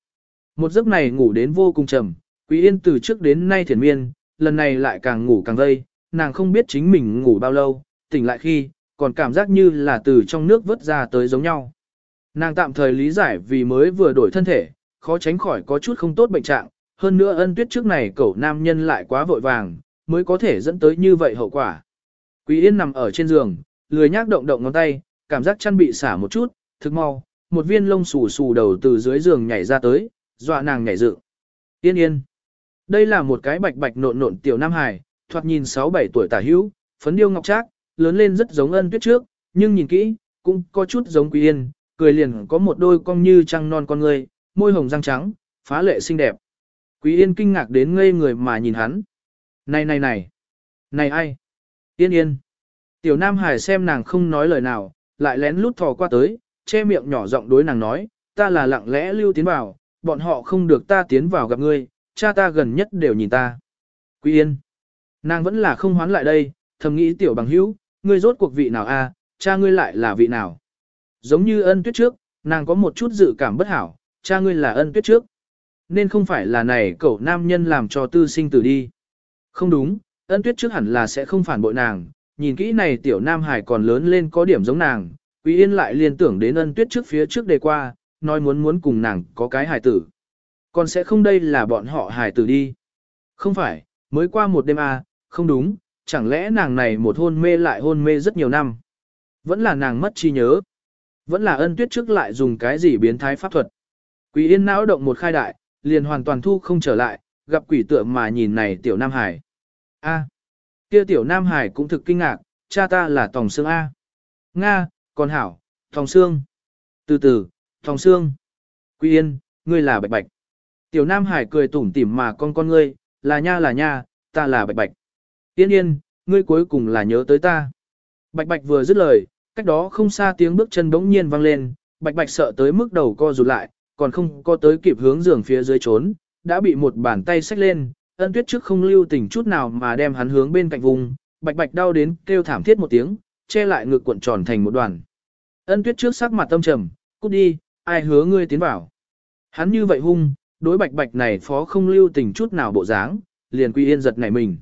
Một giấc này ngủ đến vô cùng trầm, Quý Yên từ trước đến nay thiền miên, lần này lại càng ngủ càng vây, nàng không biết chính mình ngủ bao lâu, tỉnh lại khi, còn cảm giác như là từ trong nước vớt ra tới giống nhau. Nàng tạm thời lý giải vì mới vừa đổi thân thể, khó tránh khỏi có chút không tốt bệnh trạng, hơn nữa ân tuyết trước này cậu nam nhân lại quá vội vàng, mới có thể dẫn tới như vậy hậu quả. Quý Yên nằm ở trên giường, lười nhác động động ngón tay, cảm giác chăn bị xả một chút, thực mau, một viên lông xù xù đầu từ dưới giường nhảy ra tới, dọa nàng nhảy dựng. Yên yên. Đây là một cái bạch bạch nộn nộn tiểu nam hài, thoạt nhìn 6-7 tuổi tả hữu, phấn điêu ngọc trác, lớn lên rất giống ân tuyết trước, nhưng nhìn kỹ, cũng có chút giống quý yên, cười liền có một đôi cong như trăng non con người, môi hồng răng trắng, phá lệ xinh đẹp. Quý yên kinh ngạc đến ngây người mà nhìn hắn. Này này này, này ai? Yên yên. Tiểu Nam Hải xem nàng không nói lời nào, lại lén lút thò qua tới, che miệng nhỏ giọng đối nàng nói, ta là lặng lẽ lưu tiến vào, bọn họ không được ta tiến vào gặp ngươi, cha ta gần nhất đều nhìn ta. Quý yên. Nàng vẫn là không hoán lại đây, thầm nghĩ tiểu bằng hữu, ngươi rốt cuộc vị nào a? cha ngươi lại là vị nào. Giống như ân tuyết trước, nàng có một chút dự cảm bất hảo, cha ngươi là ân tuyết trước. Nên không phải là này cậu nam nhân làm cho tư sinh tử đi. Không đúng, ân tuyết trước hẳn là sẽ không phản bội nàng, nhìn kỹ này tiểu nam hải còn lớn lên có điểm giống nàng, Quý Yên lại liên tưởng đến ân tuyết trước phía trước đề qua, nói muốn muốn cùng nàng có cái hải tử. Còn sẽ không đây là bọn họ hải tử đi. Không phải, mới qua một đêm à, không đúng, chẳng lẽ nàng này một hôn mê lại hôn mê rất nhiều năm. Vẫn là nàng mất trí nhớ. Vẫn là ân tuyết trước lại dùng cái gì biến thái pháp thuật. Quý Yên não động một khai đại, liền hoàn toàn thu không trở lại, gặp quỷ tượng mà nhìn này tiểu Nam Hải. A. Kia tiểu Nam Hải cũng thực kinh ngạc, cha ta là Tòng Sương A. Nga, còn hảo, Tòng Sương. Từ từ, Tòng Sương. quy Yên, ngươi là Bạch Bạch. Tiểu Nam Hải cười tủm tỉm mà con con ngươi, là nha là nha, ta là Bạch Bạch. Yên yên, ngươi cuối cùng là nhớ tới ta. Bạch Bạch vừa dứt lời, cách đó không xa tiếng bước chân bỗng nhiên vang lên, Bạch Bạch sợ tới mức đầu co rụt lại, còn không có tới kịp hướng giường phía dưới trốn, đã bị một bàn tay xách lên, ân tuyết trước không lưu tình chút nào mà đem hắn hướng bên cạnh vùng, bạch bạch đau đến kêu thảm thiết một tiếng, che lại ngực cuộn tròn thành một đoàn. Ân tuyết trước sắc mặt tâm trầm, cút đi, ai hứa ngươi tiến vào. Hắn như vậy hung, đối bạch bạch này phó không lưu tình chút nào bộ dáng, liền quy yên giật nảy mình.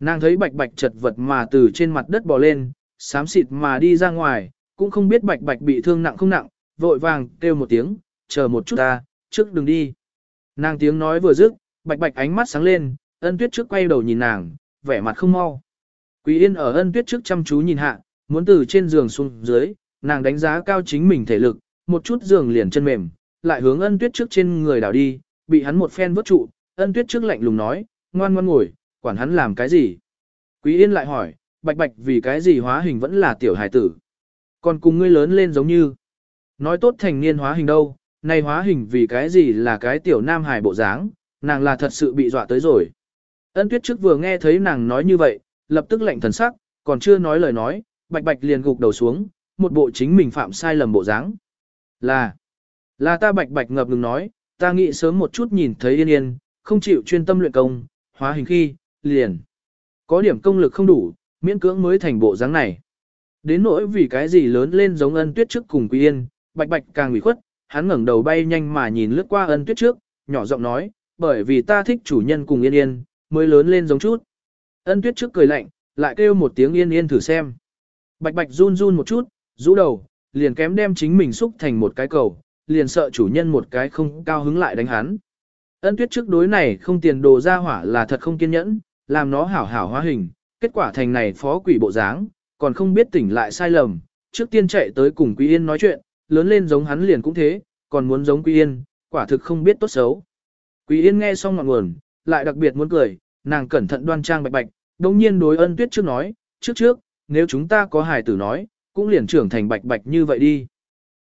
Nàng thấy bạch bạch chật vật mà từ trên mặt đất bò lên, xám xịt mà đi ra ngoài, cũng không biết bạch bạch bị thương nặng không nặng, vội vàng kêu một tiếng, chờ một chút ta, trước đừng đi. Nàng tiếng nói vừa dứt, bạch bạch ánh mắt sáng lên, ân tuyết trước quay đầu nhìn nàng, vẻ mặt không mau. Quý yên ở ân tuyết trước chăm chú nhìn hạ, muốn từ trên giường xuống dưới, nàng đánh giá cao chính mình thể lực, một chút giường liền chân mềm, lại hướng ân tuyết trước trên người đảo đi, bị hắn một phen vớt trụ, ân tuyết trước lạnh lùng nói, ngoan ngoan ngồi, quản hắn làm cái gì. Quý yên lại hỏi, bạch bạch vì cái gì hóa hình vẫn là tiểu hài tử. Còn cùng ngươi lớn lên giống như, nói tốt thành niên hóa hình đâu, này hóa hình vì cái gì là cái tiểu nam hài bộ dáng, nàng là thật sự bị dọa tới rồi. Ân tuyết trước vừa nghe thấy nàng nói như vậy, lập tức lạnh thần sắc, còn chưa nói lời nói, bạch bạch liền gục đầu xuống, một bộ chính mình phạm sai lầm bộ dáng. Là, là ta bạch bạch ngập ngừng nói, ta nghĩ sớm một chút nhìn thấy yên yên, không chịu chuyên tâm luyện công, hóa hình khi, liền. Có điểm công lực không đủ, miễn cưỡng mới thành bộ dáng này. Đến nỗi vì cái gì lớn lên giống ân tuyết trước cùng quý yên, bạch bạch càng ủy khuất, hắn ngẩng đầu bay nhanh mà nhìn lướt qua ân tuyết trước, nhỏ giọng nói, bởi vì ta thích chủ nhân cùng yên yên, mới lớn lên giống chút. Ân tuyết trước cười lạnh, lại kêu một tiếng yên yên thử xem. Bạch bạch run run một chút, rũ đầu, liền kém đem chính mình xúc thành một cái cầu, liền sợ chủ nhân một cái không cao hứng lại đánh hắn. Ân tuyết trước đối này không tiền đồ ra hỏa là thật không kiên nhẫn, làm nó hảo hảo hóa hình, kết quả thành này phó quỷ bộ dáng, còn không biết tỉnh lại sai lầm, trước tiên chạy tới cùng Quý Yên nói chuyện, lớn lên giống hắn liền cũng thế, còn muốn giống Quý Yên, quả thực không biết tốt xấu. Quý Yên nghe xong ngọn nguồn, lại đặc biệt muốn cười, nàng cẩn thận đoan trang bạch bạch, đồng nhiên đối ân tuyết trước nói, trước trước, nếu chúng ta có hài tử nói, cũng liền trưởng thành bạch bạch như vậy đi.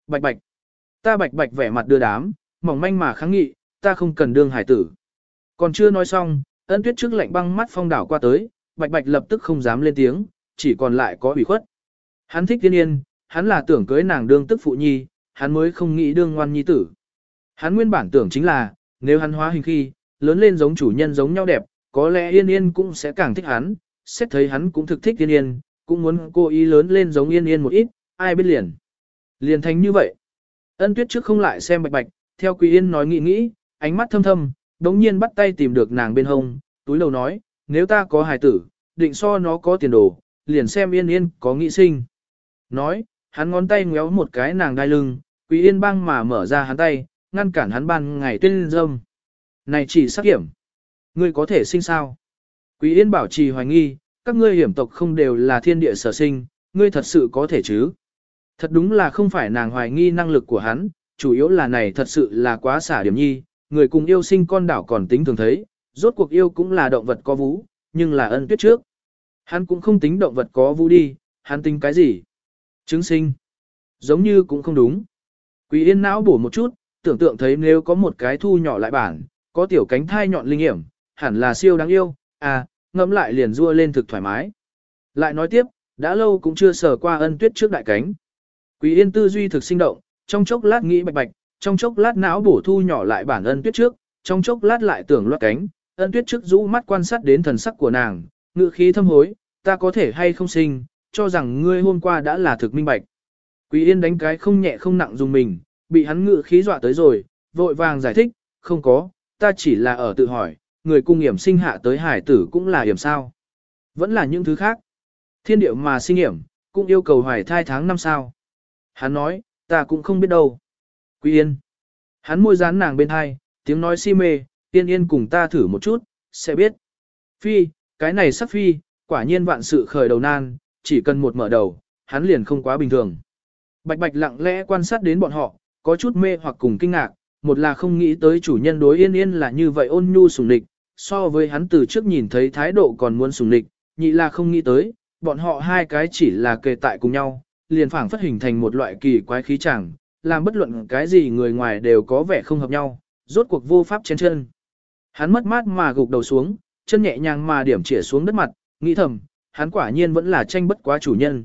Bạch bạch, ta bạch bạch vẻ mặt đưa đám, mỏng manh mà kháng nghị, ta không cần đương hài tử. Còn chưa nói xong, ân tuyết trước lạnh băng mắt phong đảo qua tới, bạch bạch lập tức không dám lên tiếng, chỉ còn lại có ủy khuất. Hắn thích tiên yên, hắn là tưởng cưới nàng đương tức phụ nhi, hắn mới không nghĩ đương ngoan nhi tử. Hắn nguyên bản tưởng chính là, nếu hắn hóa hình khi, lớn lên giống chủ nhân giống nhau đẹp, có lẽ Yên Yên cũng sẽ càng thích hắn, xét thấy hắn cũng thực thích Yên Yên, cũng muốn cô ý lớn lên giống Yên Yên một ít, ai biết liền. Liền thành như vậy. Ân tuyết trước không lại xem bạch bạch, theo Quý Yên nói nghĩ nghĩ, ánh mắt thâm thâm, đống nhiên bắt tay tìm được nàng bên hông, túi lầu nói, nếu ta có hài tử, định so nó có tiền đồ, liền xem Yên Yên có nghị sinh. Nói, hắn ngón tay ngéo một cái nàng đai lưng, Quý Yên băng mà mở ra hắn tay, ngăn cản hắn ban ngày tuyên dâm. Này chỉ sắc hiểm. Ngươi có thể sinh sao? Quý Yên bảo trì hoài nghi, các ngươi hiểm tộc không đều là thiên địa sở sinh, ngươi thật sự có thể chứ? Thật đúng là không phải nàng hoài nghi năng lực của hắn, chủ yếu là này thật sự là quá xả điểm nhi, người cùng yêu sinh con đảo còn tính thường thấy, rốt cuộc yêu cũng là động vật có vú, nhưng là ân tuyết trước. Hắn cũng không tính động vật có vú đi, hắn tính cái gì? Chứng sinh. Giống như cũng không đúng. Quý yên não bổ một chút, tưởng tượng thấy nếu có một cái thu nhỏ lại bản, có tiểu cánh thai nhọn linh hiểm, hẳn là siêu đáng yêu, à, ngẫm lại liền rua lên thực thoải mái. Lại nói tiếp, đã lâu cũng chưa sờ qua ân tuyết trước đại cánh. Quý yên tư duy thực sinh động, trong chốc lát nghĩ bạch bạch, trong chốc lát não bổ thu nhỏ lại bản ân tuyết trước, trong chốc lát lại tưởng loạt cánh, ân tuyết trước rũ mắt quan sát đến thần sắc của nàng, ngự khí thâm hối, ta có thể hay không sinh, cho rằng ngươi hôm qua đã là thực minh bạch. Quý yên đánh cái không nhẹ không nặng dùng mình, bị hắn ngự khí dọa tới rồi, vội vàng giải thích, không có, ta chỉ là ở tự hỏi, người cung hiểm sinh hạ tới hải tử cũng là hiểm sao. Vẫn là những thứ khác. Thiên điệu mà sinh hiểm, cũng yêu cầu hoài thai tháng năm sao. Hắn nói, ta cũng không biết đâu. Quý yên. Hắn môi dán nàng bên hai, tiếng nói si mê, tiên yên cùng ta thử một chút, sẽ biết. Phi, cái này sắp phi, quả nhiên vạn sự khởi đầu nan, chỉ cần một mở đầu, hắn liền không quá bình thường. Bạch bạch lặng lẽ quan sát đến bọn họ, có chút mê hoặc cùng kinh ngạc, một là không nghĩ tới chủ nhân đối yên yên là như vậy ôn nhu sùng địch, so với hắn từ trước nhìn thấy thái độ còn muốn sùng địch, nhị là không nghĩ tới, bọn họ hai cái chỉ là kề tại cùng nhau, liền phảng phất hình thành một loại kỳ quái khí chẳng, làm bất luận cái gì người ngoài đều có vẻ không hợp nhau, rốt cuộc vô pháp chen chân. Hắn mất mát mà gục đầu xuống, chân nhẹ nhàng mà điểm chĩa xuống đất mặt, nghĩ thầm, hắn quả nhiên vẫn là tranh bất quá chủ nhân.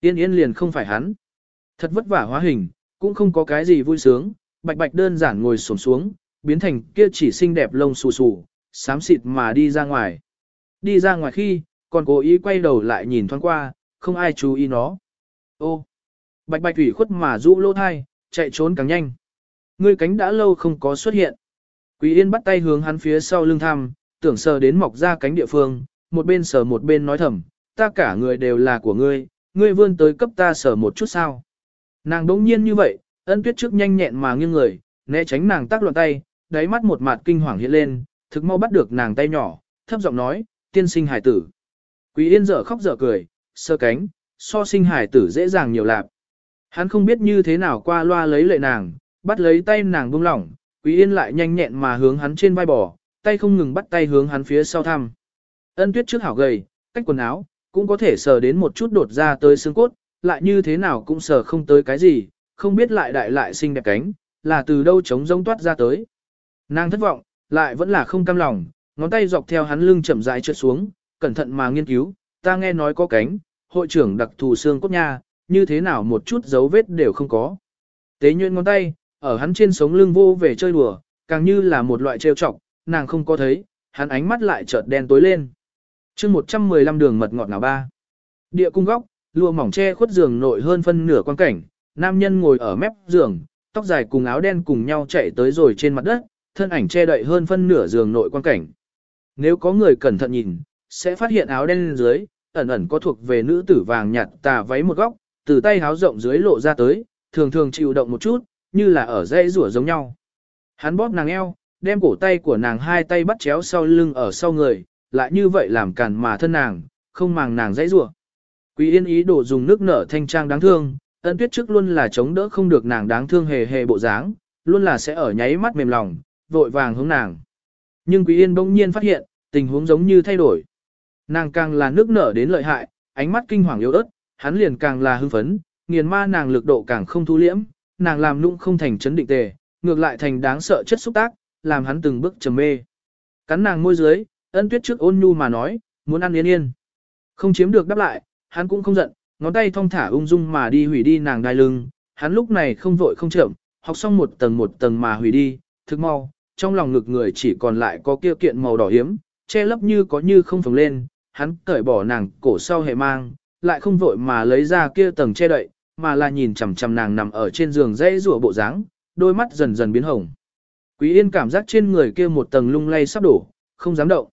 Yên yên liền không phải hắn. Thật vất vả hóa hình, cũng không có cái gì vui sướng, bạch bạch đơn giản ngồi xổm xuống, biến thành kia chỉ xinh đẹp lông xù xù, xám xịt mà đi ra ngoài. Đi ra ngoài khi, còn cố ý quay đầu lại nhìn thoáng qua, không ai chú ý nó. Ô, bạch bạch thủy khuất mà rũ lỗ thai, chạy trốn càng nhanh. Ngươi cánh đã lâu không có xuất hiện. Quý yên bắt tay hướng hắn phía sau lưng thăm, tưởng sờ đến mọc ra cánh địa phương, một bên sờ một bên nói thầm, ta cả người đều là của ngươi, ngươi vươn tới cấp ta sờ một chút sao. Nàng đống nhiên như vậy, ân tuyết trước nhanh nhẹn mà nghiêng người, né tránh nàng tác loạn tay, đáy mắt một mặt kinh hoàng hiện lên, thực mau bắt được nàng tay nhỏ, thấp giọng nói, tiên sinh hải tử. Quý yên dở khóc dở cười, sơ cánh, so sinh hải tử dễ dàng nhiều lạp. Hắn không biết như thế nào qua loa lấy lệ nàng, bắt lấy tay nàng buông lỏng, quý yên lại nhanh nhẹn mà hướng hắn trên vai bò, tay không ngừng bắt tay hướng hắn phía sau thăm. Ân tuyết trước hảo gầy, cách quần áo, cũng có thể sờ đến một chút đột ra tới xương cốt, lại như thế nào cũng sờ không tới cái gì, không biết lại đại lại xinh đẹp cánh, là từ đâu trống rông toát ra tới. Nàng thất vọng, lại vẫn là không cam lòng, ngón tay dọc theo hắn lưng chậm rãi trượt xuống, cẩn thận mà nghiên cứu, ta nghe nói có cánh, hội trưởng đặc thù xương cốt nha, như thế nào một chút dấu vết đều không có. Tế nhuyễn ngón tay, ở hắn trên sống lưng vô về chơi đùa, càng như là một loại trêu chọc, nàng không có thấy, hắn ánh mắt lại chợt đen tối lên chương 115 đường mật ngọt nào ba. Địa cung góc, lụa mỏng che khuất giường nội hơn phân nửa quan cảnh, nam nhân ngồi ở mép giường, tóc dài cùng áo đen cùng nhau chạy tới rồi trên mặt đất, thân ảnh che đậy hơn phân nửa giường nội quan cảnh. Nếu có người cẩn thận nhìn, sẽ phát hiện áo đen dưới, ẩn ẩn có thuộc về nữ tử vàng nhạt tà váy một góc, từ tay áo rộng dưới lộ ra tới, thường thường chịu động một chút, như là ở dây rủa giống nhau. Hắn bóp nàng eo, đem cổ tay của nàng hai tay bắt chéo sau lưng ở sau người, lại như vậy làm cản mà thân nàng, không màng nàng dãy rủa. Quý yên ý đồ dùng nước nở thanh trang đáng thương, ân tuyết trước luôn là chống đỡ không được nàng đáng thương hề hề bộ dáng, luôn là sẽ ở nháy mắt mềm lòng, vội vàng hướng nàng. Nhưng Quý Yên bỗng nhiên phát hiện, tình huống giống như thay đổi. Nàng càng là nước nở đến lợi hại, ánh mắt kinh hoàng yếu ớt, hắn liền càng là hưng phấn, nghiền ma nàng lực độ càng không thu liễm, nàng làm nũng không thành chấn định tề, ngược lại thành đáng sợ chất xúc tác, làm hắn từng bước trầm mê. Cắn nàng môi dưới, ân tuyết trước ôn nhu mà nói, muốn ăn yên yên. Không chiếm được đáp lại, hắn cũng không giận, ngón tay thong thả ung dung mà đi hủy đi nàng đai lưng, hắn lúc này không vội không chậm, học xong một tầng một tầng mà hủy đi, thực mau, trong lòng ngực người chỉ còn lại có kia kiện màu đỏ hiếm, che lấp như có như không phồng lên, hắn cởi bỏ nàng cổ sau hệ mang, lại không vội mà lấy ra kia tầng che đậy, mà là nhìn chằm chằm nàng nằm ở trên giường dãy rủa bộ dáng, đôi mắt dần dần biến hồng. Quý Yên cảm giác trên người kia một tầng lung lay sắp đổ, không dám động.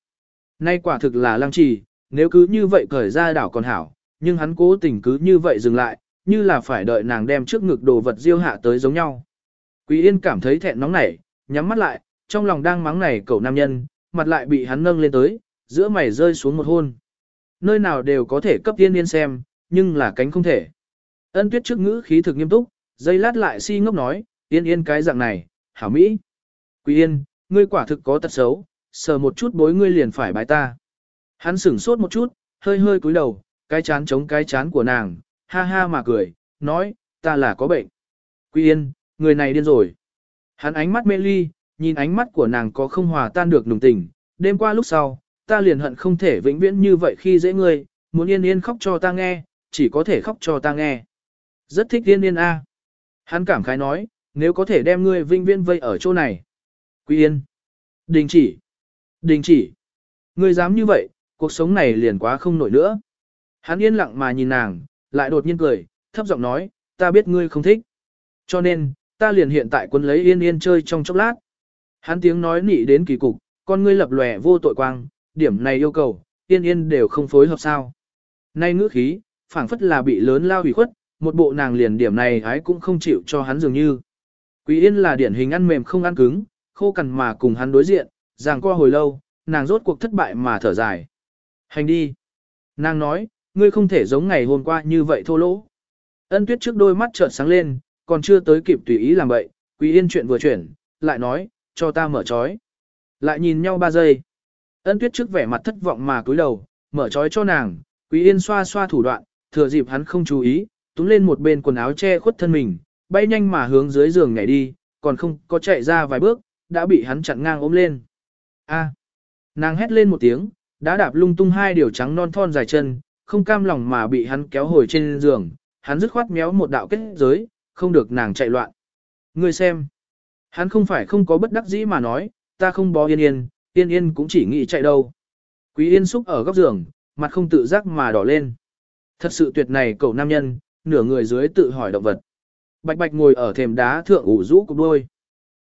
Nay quả thực là lăng trì, nếu cứ như vậy cởi ra đảo còn hảo, nhưng hắn cố tình cứ như vậy dừng lại, như là phải đợi nàng đem trước ngực đồ vật diêu hạ tới giống nhau. Quý Yên cảm thấy thẹn nóng nảy, nhắm mắt lại, trong lòng đang mắng này cậu nam nhân, mặt lại bị hắn nâng lên tới, giữa mày rơi xuống một hôn. Nơi nào đều có thể cấp tiên yên xem, nhưng là cánh không thể. Ân tuyết trước ngữ khí thực nghiêm túc, dây lát lại si ngốc nói, yên yên cái dạng này, hảo mỹ. Quý yên, ngươi quả thực có tật xấu, sờ một chút bối ngươi liền phải bái ta. Hắn sửng sốt một chút, hơi hơi cúi đầu, cái chán chống cái chán của nàng, ha ha mà cười, nói, ta là có bệnh. Quý yên, người này điên rồi. Hắn ánh mắt mê ly, nhìn ánh mắt của nàng có không hòa tan được nùng tình, đêm qua lúc sau, ta liền hận không thể vĩnh viễn như vậy khi dễ ngươi, muốn yên yên khóc cho ta nghe, chỉ có thể khóc cho ta nghe. Rất thích yên yên a. Hắn cảm khái nói, nếu có thể đem ngươi vinh viễn vây ở chỗ này. Quý yên. Đình chỉ. Đình chỉ. Ngươi dám như vậy, cuộc sống này liền quá không nổi nữa. Hắn yên lặng mà nhìn nàng, lại đột nhiên cười, thấp giọng nói, ta biết ngươi không thích. Cho nên, ta liền hiện tại quân lấy yên yên chơi trong chốc lát. Hắn tiếng nói nị đến kỳ cục, con ngươi lập lòe vô tội quang, điểm này yêu cầu, yên yên đều không phối hợp sao. Nay ngữ khí, phảng phất là bị lớn lao hủy khuất, một bộ nàng liền điểm này ái cũng không chịu cho hắn dường như. Quý yên là điển hình ăn mềm không ăn cứng, khô cằn mà cùng hắn đối diện, ràng qua hồi lâu, nàng rốt cuộc thất bại mà thở dài. Hành đi. Nàng nói, ngươi không thể giống ngày hôm qua như vậy thô lỗ. Ân tuyết trước đôi mắt trợn sáng lên, còn chưa tới kịp tùy ý làm vậy, quý yên chuyện vừa chuyển, lại nói, cho ta mở trói. Lại nhìn nhau ba giây. Ân tuyết trước vẻ mặt thất vọng mà cúi đầu, mở trói cho nàng, quý yên xoa xoa thủ đoạn, thừa dịp hắn không chú ý, túm lên một bên quần áo che khuất thân mình, bay nhanh mà hướng dưới giường nhảy đi, còn không có chạy ra vài bước, đã bị hắn chặn ngang ôm lên. A. Nàng hét lên một tiếng, đã đạp lung tung hai điều trắng non thon dài chân, không cam lòng mà bị hắn kéo hồi trên giường, hắn dứt khoát méo một đạo kết giới, không được nàng chạy loạn. Ngươi xem. Hắn không phải không có bất đắc dĩ mà nói, ta không bó yên yên, yên yên cũng chỉ nghĩ chạy đâu. Quý yên xúc ở góc giường, mặt không tự giác mà đỏ lên. Thật sự tuyệt này cậu nam nhân, nửa người dưới tự hỏi động vật. Bạch bạch ngồi ở thềm đá thượng ủ rũ cục đôi.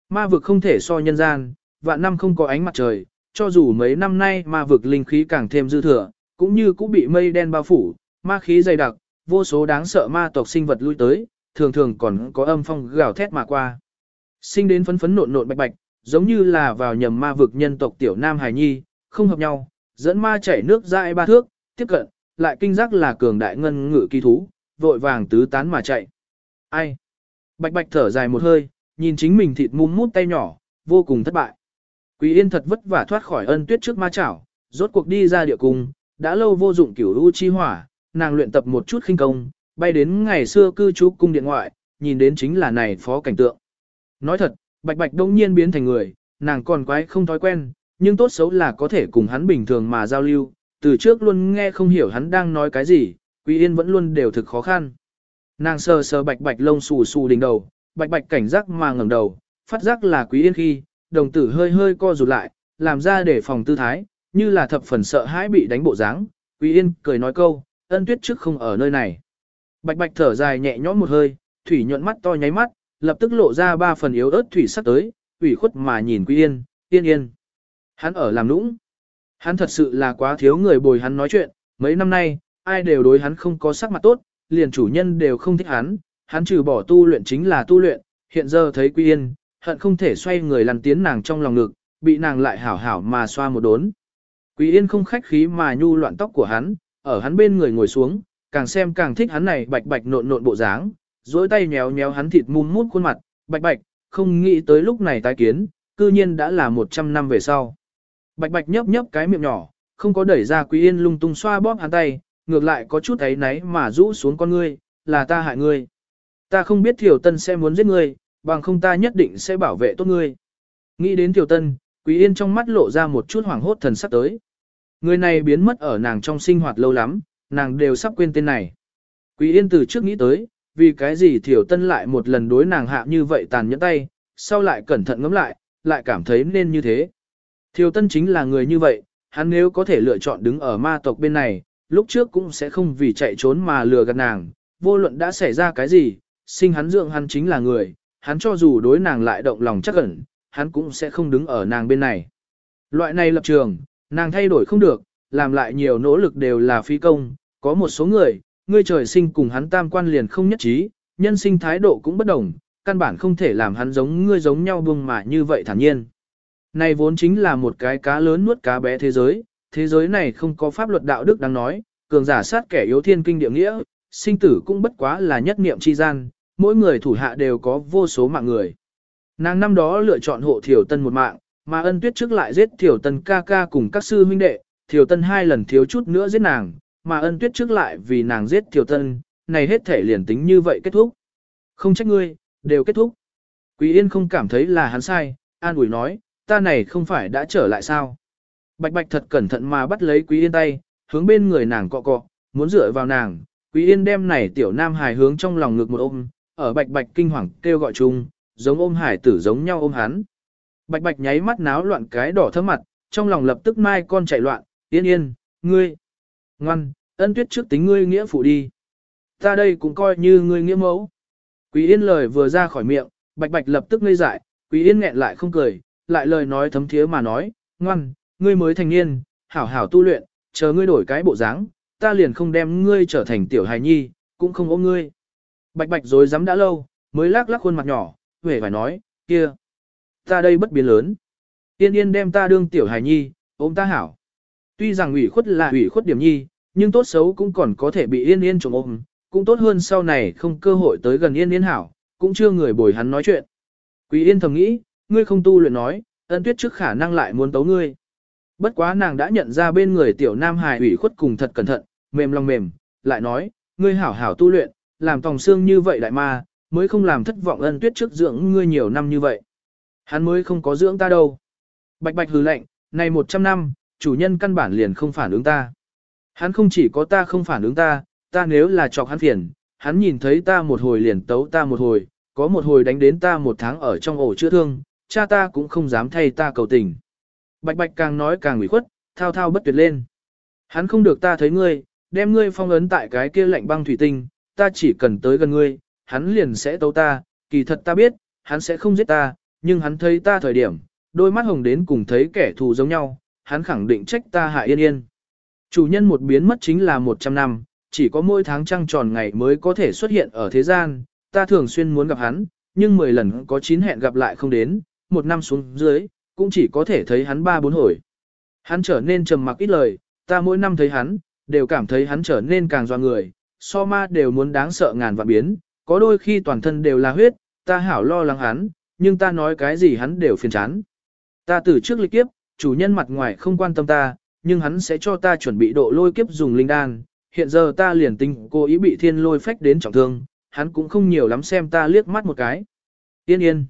Ma vực không thể so nhân gian, vạn năm không có ánh mặt trời, cho dù mấy năm nay ma vực linh khí càng thêm dư thừa, cũng như cũng bị mây đen bao phủ, ma khí dày đặc, vô số đáng sợ ma tộc sinh vật lui tới, thường thường còn có âm phong gào thét mà qua. Sinh đến phấn phấn nộn nộn bạch bạch, giống như là vào nhầm ma vực nhân tộc tiểu nam hài nhi, không hợp nhau, dẫn ma chảy nước ra ba thước, tiếp cận, lại kinh giác là cường đại ngân ngự kỳ thú, vội vàng tứ tán mà chạy. Ai? Bạch bạch thở dài một hơi, nhìn chính mình thịt mum mút tay nhỏ, vô cùng thất bại. Quý yên thật vất vả thoát khỏi ân tuyết trước ma chảo, rốt cuộc đi ra địa cung, đã lâu vô dụng cửu u chi hỏa, nàng luyện tập một chút khinh công, bay đến ngày xưa cư trú cung điện ngoại, nhìn đến chính là này phó cảnh tượng. Nói thật, bạch bạch đông nhiên biến thành người, nàng còn quái không thói quen, nhưng tốt xấu là có thể cùng hắn bình thường mà giao lưu, từ trước luôn nghe không hiểu hắn đang nói cái gì, Quý Yên vẫn luôn đều thực khó khăn. Nàng sờ sờ bạch bạch lông xù xù đỉnh đầu, bạch bạch cảnh giác mà ngẩng đầu, phát giác là Quý Yên khi, đồng tử hơi hơi co rụt lại, làm ra để phòng tư thái, như là thập phần sợ hãi bị đánh bộ dáng. Quý Yên cười nói câu, ân tuyết trước không ở nơi này. Bạch bạch thở dài nhẹ nhõm một hơi, thủy nhuận mắt to nháy mắt, lập tức lộ ra ba phần yếu ớt thủy sắc tới, ủy khuất mà nhìn Quý Yên, yên yên. Hắn ở làm nũng. Hắn thật sự là quá thiếu người bồi hắn nói chuyện, mấy năm nay, ai đều đối hắn không có sắc mặt tốt, liền chủ nhân đều không thích hắn, hắn trừ bỏ tu luyện chính là tu luyện, hiện giờ thấy Quý Yên, hận không thể xoay người lăn tiến nàng trong lòng ngực, bị nàng lại hảo hảo mà xoa một đốn. Quý Yên không khách khí mà nhu loạn tóc của hắn, ở hắn bên người ngồi xuống, càng xem càng thích hắn này bạch bạch nộn nộn bộ dáng, duỗi tay nhéo nhéo hắn thịt mum mút khuôn mặt, bạch bạch, không nghĩ tới lúc này tái kiến, cư nhiên đã là 100 năm về sau. Bạch bạch nhấp nhấp cái miệng nhỏ, không có đẩy ra Quý Yên lung tung xoa bóp hắn tay, ngược lại có chút ấy náy mà rũ xuống con ngươi, là ta hại ngươi. Ta không biết Thiểu Tân sẽ muốn giết ngươi, bằng không ta nhất định sẽ bảo vệ tốt ngươi. Nghĩ đến Tiểu Tân, Quý Yên trong mắt lộ ra một chút hoảng hốt thần sắc tới. Người này biến mất ở nàng trong sinh hoạt lâu lắm, nàng đều sắp quên tên này. Quý Yên từ trước nghĩ tới, vì cái gì Tiểu Tân lại một lần đối nàng hạ như vậy tàn nhẫn tay, sau lại cẩn thận ngẫm lại, lại cảm thấy nên như thế. Tiểu Tân chính là người như vậy, hắn nếu có thể lựa chọn đứng ở ma tộc bên này, lúc trước cũng sẽ không vì chạy trốn mà lừa gạt nàng, vô luận đã xảy ra cái gì, sinh hắn dưỡng hắn chính là người, hắn cho dù đối nàng lại động lòng chắc ẩn, hắn cũng sẽ không đứng ở nàng bên này. Loại này lập trường, nàng thay đổi không được, làm lại nhiều nỗ lực đều là phi công, có một số người, ngươi trời sinh cùng hắn tam quan liền không nhất trí, nhân sinh thái độ cũng bất đồng, căn bản không thể làm hắn giống ngươi giống nhau buông mà như vậy thản nhiên. Này vốn chính là một cái cá lớn nuốt cá bé thế giới, thế giới này không có pháp luật đạo đức đáng nói, cường giả sát kẻ yếu thiên kinh địa nghĩa, sinh tử cũng bất quá là nhất niệm chi gian, mỗi người thủ hạ đều có vô số mạng người. Nàng năm đó lựa chọn hộ Thiểu Tân một mạng, mà ân tuyết trước lại giết Thiểu Tân ca ca cùng các sư huynh đệ, Thiểu Tân hai lần thiếu chút nữa giết nàng, mà ân tuyết trước lại vì nàng giết Thiểu Tân, này hết thể liền tính như vậy kết thúc. Không trách ngươi, đều kết thúc. Quý Yên không cảm thấy là hắn sai, an ủi nói, ta này không phải đã trở lại sao. Bạch bạch thật cẩn thận mà bắt lấy Quý Yên tay, hướng bên người nàng cọ cọ, muốn dựa vào nàng. Quý Yên đem này tiểu nam hài hướng trong lòng ngực một ôm, ở bạch bạch kinh hoàng kêu gọi chung, giống ôm hải tử giống nhau ôm hắn. Bạch bạch nháy mắt náo loạn cái đỏ thơm mặt, trong lòng lập tức mai con chạy loạn, yên yên, ngươi, ngoan, ân tuyết trước tính ngươi nghĩa phụ đi. Ta đây cũng coi như ngươi nghĩa mẫu. Quý yên lời vừa ra khỏi miệng, bạch bạch lập tức ngây dại, quý yên nghẹn lại không cười, lại lời nói thấm thiế mà nói, ngoan, ngươi mới thành niên, hảo hảo tu luyện, chờ ngươi đổi cái bộ dáng, ta liền không đem ngươi trở thành tiểu hài nhi, cũng không ôm ngươi. Bạch bạch rồi dám đã lâu, mới lắc lắc khuôn mặt nhỏ, vẻ phải nói, kia, ta đây bất biến lớn. Tiên yên đem ta đương tiểu hài nhi, ôm ta hảo. Tuy rằng ủy khuất là ủy khuất điểm nhi, nhưng tốt xấu cũng còn có thể bị yên yên trộm ôm, cũng tốt hơn sau này không cơ hội tới gần yên yên hảo, cũng chưa người bồi hắn nói chuyện. Quý yên thầm nghĩ, ngươi không tu luyện nói, ân tuyết trước khả năng lại muốn tấu ngươi. Bất quá nàng đã nhận ra bên người tiểu nam hài ủy khuất cùng thật cẩn thận, mềm lòng mềm, lại nói, ngươi hảo hảo tu luyện, làm tòng xương như vậy đại ma, mới không làm thất vọng ân tuyết trước dưỡng ngươi nhiều năm như vậy. Hắn mới không có dưỡng ta đâu. Bạch bạch hừ lạnh, này 100 năm, chủ nhân căn bản liền không phản ứng ta. Hắn không chỉ có ta không phản ứng ta, ta nếu là chọc hắn phiền, hắn nhìn thấy ta một hồi liền tấu ta một hồi, có một hồi đánh đến ta một tháng ở trong ổ chữa thương, cha ta cũng không dám thay ta cầu tình. Bạch bạch càng nói càng ủy khuất, thao thao bất tuyệt lên. Hắn không được ta thấy ngươi, đem ngươi phong ấn tại cái kia lạnh băng thủy tinh, ta chỉ cần tới gần ngươi, hắn liền sẽ tấu ta, kỳ thật ta biết, hắn sẽ không giết ta, nhưng hắn thấy ta thời điểm, đôi mắt hồng đến cùng thấy kẻ thù giống nhau, hắn khẳng định trách ta hại yên yên. Chủ nhân một biến mất chính là 100 năm, chỉ có mỗi tháng trăng tròn ngày mới có thể xuất hiện ở thế gian, ta thường xuyên muốn gặp hắn, nhưng 10 lần có 9 hẹn gặp lại không đến, một năm xuống dưới, cũng chỉ có thể thấy hắn ba bốn hồi. Hắn trở nên trầm mặc ít lời, ta mỗi năm thấy hắn, đều cảm thấy hắn trở nên càng doa người, so ma đều muốn đáng sợ ngàn vạn biến, có đôi khi toàn thân đều là huyết, ta hảo lo lắng hắn, nhưng ta nói cái gì hắn đều phiền chán. Ta từ trước lịch kiếp, chủ nhân mặt ngoài không quan tâm ta, nhưng hắn sẽ cho ta chuẩn bị độ lôi kiếp dùng linh đan, hiện giờ ta liền tinh cô ý bị thiên lôi phách đến trọng thương, hắn cũng không nhiều lắm xem ta liếc mắt một cái. Yên yên.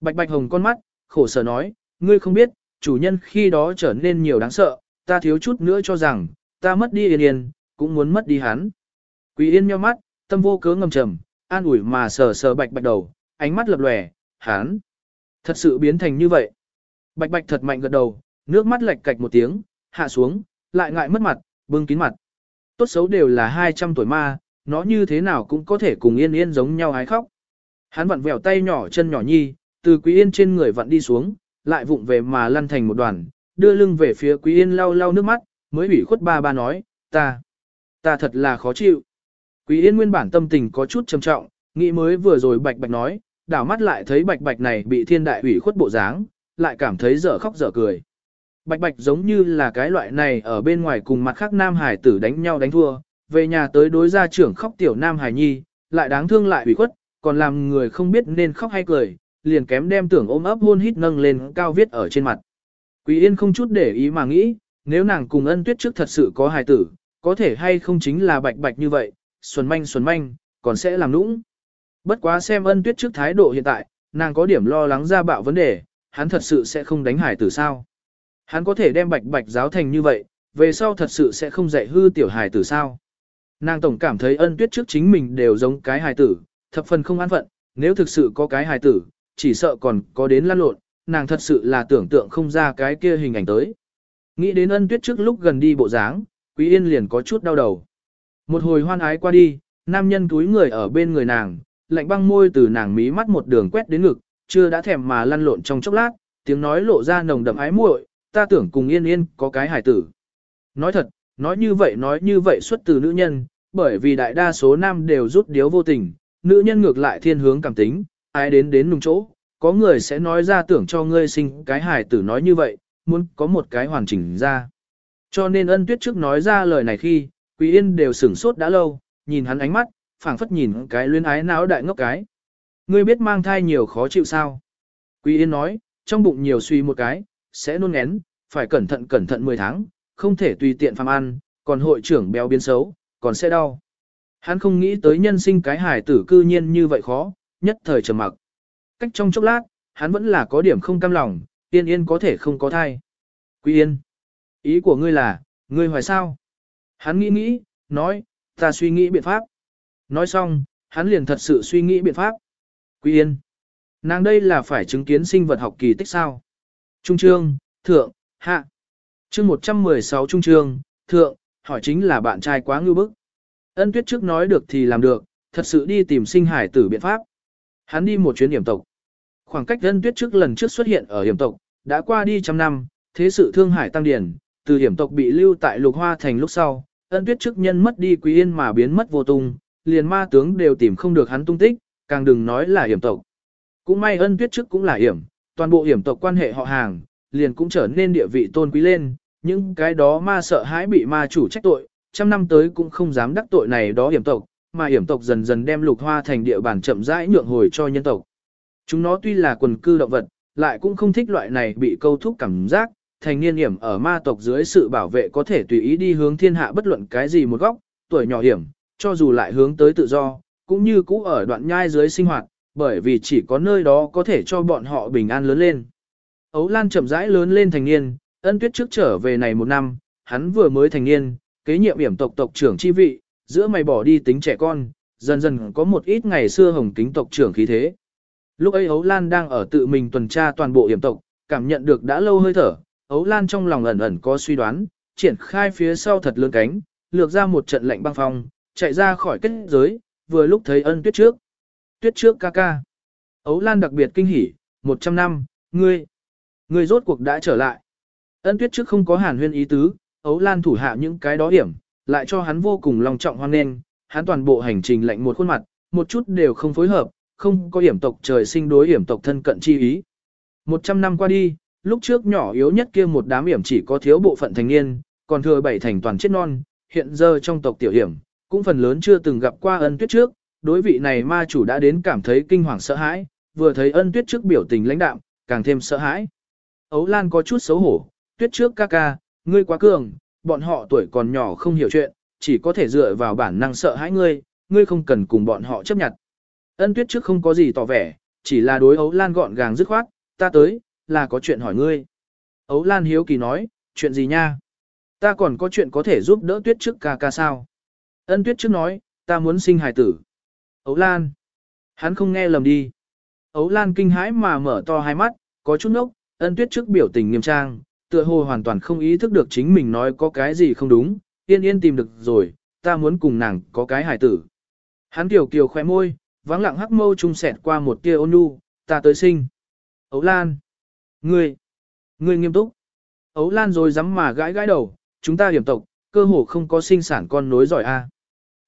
Bạch bạch hồng con mắt, khổ sở nói, ngươi không biết, chủ nhân khi đó trở nên nhiều đáng sợ, ta thiếu chút nữa cho rằng, ta mất đi yên yên, cũng muốn mất đi hắn. Quý yên nheo mắt, tâm vô cớ ngầm trầm, an ủi mà sờ sờ bạch bạch đầu, ánh mắt lập lòe, hắn. Thật sự biến thành như vậy. Bạch bạch thật mạnh gật đầu, nước mắt lệch cạch một tiếng, hạ xuống, lại ngại mất mặt, bưng kín mặt. Tốt xấu đều là 200 tuổi ma, nó như thế nào cũng có thể cùng yên yên giống nhau hái khóc. Hắn vặn vẹo tay nhỏ chân nhỏ nhi, từ quý yên trên người vặn đi xuống, lại vụng về mà lăn thành một đoàn, đưa lưng về phía quý yên lau lau nước mắt, mới ủy khuất ba ba nói, ta, ta thật là khó chịu. Quý yên nguyên bản tâm tình có chút trầm trọng, nghĩ mới vừa rồi bạch bạch nói, đảo mắt lại thấy bạch bạch này bị thiên đại ủy khuất bộ dáng, lại cảm thấy dở khóc dở cười. Bạch bạch giống như là cái loại này ở bên ngoài cùng mặt khác nam hải tử đánh nhau đánh thua, về nhà tới đối gia trưởng khóc tiểu nam hải nhi, lại đáng thương lại ủy khuất, còn làm người không biết nên khóc hay cười, liền kém đem tưởng ôm ấp hôn hít nâng lên cao viết ở trên mặt. Quý yên không chút để ý mà nghĩ, nếu nàng cùng ân tuyết trước thật sự có hài tử, có thể hay không chính là bạch bạch như vậy, xuân manh xuân manh, còn sẽ làm nũng. Bất quá xem ân tuyết trước thái độ hiện tại, nàng có điểm lo lắng ra bạo vấn đề, hắn thật sự sẽ không đánh hải tử sao. Hắn có thể đem bạch bạch giáo thành như vậy, về sau thật sự sẽ không dạy hư tiểu Hải tử sao. Nàng tổng cảm thấy ân tuyết trước chính mình đều giống cái Hải tử, thập phần không an phận, nếu thực sự có cái Hải tử, chỉ sợ còn có đến lăn lộn, nàng thật sự là tưởng tượng không ra cái kia hình ảnh tới. Nghĩ đến ân tuyết trước lúc gần đi bộ dáng, Quý Yên liền có chút đau đầu. Một hồi hoan ái qua đi, nam nhân túi người ở bên người nàng, lạnh băng môi từ nàng mí mắt một đường quét đến ngực, chưa đã thèm mà lăn lộn trong chốc lát, tiếng nói lộ ra nồng đậm ái muội, ta tưởng cùng Yên Yên có cái hài tử. Nói thật, nói như vậy nói như vậy xuất từ nữ nhân, bởi vì đại đa số nam đều rút điếu vô tình, nữ nhân ngược lại thiên hướng cảm tính, ai đến đến nung chỗ, có người sẽ nói ra tưởng cho ngươi sinh cái hài tử nói như vậy, muốn có một cái hoàn chỉnh ra. Cho nên ân tuyết trước nói ra lời này khi, Quý Yên đều sửng sốt đã lâu, nhìn hắn ánh mắt, phảng phất nhìn cái luyến ái náo đại ngốc cái. Ngươi biết mang thai nhiều khó chịu sao? Quý Yên nói, trong bụng nhiều suy một cái, sẽ nôn ngén, phải cẩn thận cẩn thận 10 tháng, không thể tùy tiện phàm ăn, còn hội trưởng béo biến xấu, còn sẽ đau. Hắn không nghĩ tới nhân sinh cái hài tử cư nhiên như vậy khó, nhất thời trầm mặc. Cách trong chốc lát, hắn vẫn là có điểm không cam lòng, yên yên có thể không có thai. Quý yên, ý của ngươi là, ngươi hoài sao? Hắn nghĩ nghĩ, nói, ta suy nghĩ biện pháp. Nói xong, hắn liền thật sự suy nghĩ biện pháp. Quý yên, nàng đây là phải chứng kiến sinh vật học kỳ tích sao? Trung trương, thượng, hạ. Chương 116 trung trương, thượng, hỏi chính là bạn trai quá ngư bức. Ân tuyết trước nói được thì làm được, thật sự đi tìm sinh hải tử biện pháp. Hắn đi một chuyến hiểm tộc. Khoảng cách ân tuyết trước lần trước xuất hiện ở hiểm tộc, đã qua đi trăm năm, thế sự thương hải tăng điển, từ hiểm tộc bị lưu tại lục hoa thành lúc sau, ân tuyết trước nhân mất đi quý yên mà biến mất vô tung, liền ma tướng đều tìm không được hắn tung tích, càng đừng nói là hiểm tộc. Cũng may ân tuyết trước cũng là hiểm, toàn bộ hiểm tộc quan hệ họ hàng, liền cũng trở nên địa vị tôn quý lên, những cái đó ma sợ hãi bị ma chủ trách tội, trăm năm tới cũng không dám đắc tội này đó hiểm tộc, mà hiểm tộc dần dần đem lục hoa thành địa bàn chậm rãi nhượng hồi cho nhân tộc. Chúng nó tuy là quần cư động vật, lại cũng không thích loại này bị câu thúc cảm giác, thành niên hiểm ở ma tộc dưới sự bảo vệ có thể tùy ý đi hướng thiên hạ bất luận cái gì một góc, tuổi nhỏ hiểm, cho dù lại hướng tới tự do, cũng như cũ ở đoạn nhai dưới sinh hoạt, bởi vì chỉ có nơi đó có thể cho bọn họ bình an lớn lên. Ấu Lan chậm rãi lớn lên thành niên, ân tuyết trước trở về này một năm, hắn vừa mới thành niên, kế nhiệm hiểm tộc tộc trưởng chi vị, giữa mày bỏ đi tính trẻ con, dần dần có một ít ngày xưa hồng kính tộc trưởng khí thế. Lúc ấy Ấu Lan đang ở tự mình tuần tra toàn bộ hiểm tộc, cảm nhận được đã lâu hơi thở, Ấu Lan trong lòng ẩn ẩn có suy đoán, triển khai phía sau thật lớn cánh, lược ra một trận lạnh băng phong, chạy ra khỏi kết giới, vừa lúc thấy ân tuyết trước. Tuyết trước ca ca. Ấu Lan đặc biệt kinh hỉ, 100 năm, ngươi, ngươi rốt cuộc đã trở lại. Ân tuyết trước không có hàn huyên ý tứ, Ấu Lan thủ hạ những cái đó hiểm, lại cho hắn vô cùng lòng trọng hoan nghênh, hắn toàn bộ hành trình lạnh một khuôn mặt, một chút đều không phối hợp, không có hiểm tộc trời sinh đối hiểm tộc thân cận chi ý. Một trăm năm qua đi, lúc trước nhỏ yếu nhất kia một đám hiểm chỉ có thiếu bộ phận thành niên, còn thừa bảy thành toàn chết non, hiện giờ trong tộc tiểu hiểm, cũng phần lớn chưa từng gặp qua ân tuyết trước, đối vị này ma chủ đã đến cảm thấy kinh hoàng sợ hãi, vừa thấy ân tuyết trước biểu tình lãnh đạm, càng thêm sợ hãi. Ấu Lan có chút xấu hổ, tuyết trước ca ca, ngươi quá cường, bọn họ tuổi còn nhỏ không hiểu chuyện, chỉ có thể dựa vào bản năng sợ hãi ngươi, ngươi không cần cùng bọn họ chấp nhận. Ân tuyết trước không có gì tỏ vẻ, chỉ là đối ấu lan gọn gàng dứt khoát, ta tới, là có chuyện hỏi ngươi. Ấu lan hiếu kỳ nói, chuyện gì nha? Ta còn có chuyện có thể giúp đỡ tuyết trước ca ca sao? Ân tuyết trước nói, ta muốn sinh hài tử. Ấu lan. Hắn không nghe lầm đi. Ấu lan kinh hãi mà mở to hai mắt, có chút nốc, ân tuyết trước biểu tình nghiêm trang, tựa hồ hoàn toàn không ý thức được chính mình nói có cái gì không đúng, yên yên tìm được rồi, ta muốn cùng nàng có cái hài tử. Hắn kiều kiều khoe môi, vắng lặng hắc mâu trung sẹt qua một tia ôn nhu, ta tới sinh. Ấu Lan. Ngươi. Ngươi nghiêm túc. Ấu Lan rồi dám mà gãi gãi đầu, chúng ta hiểm tộc, cơ hồ không có sinh sản con nối giỏi a.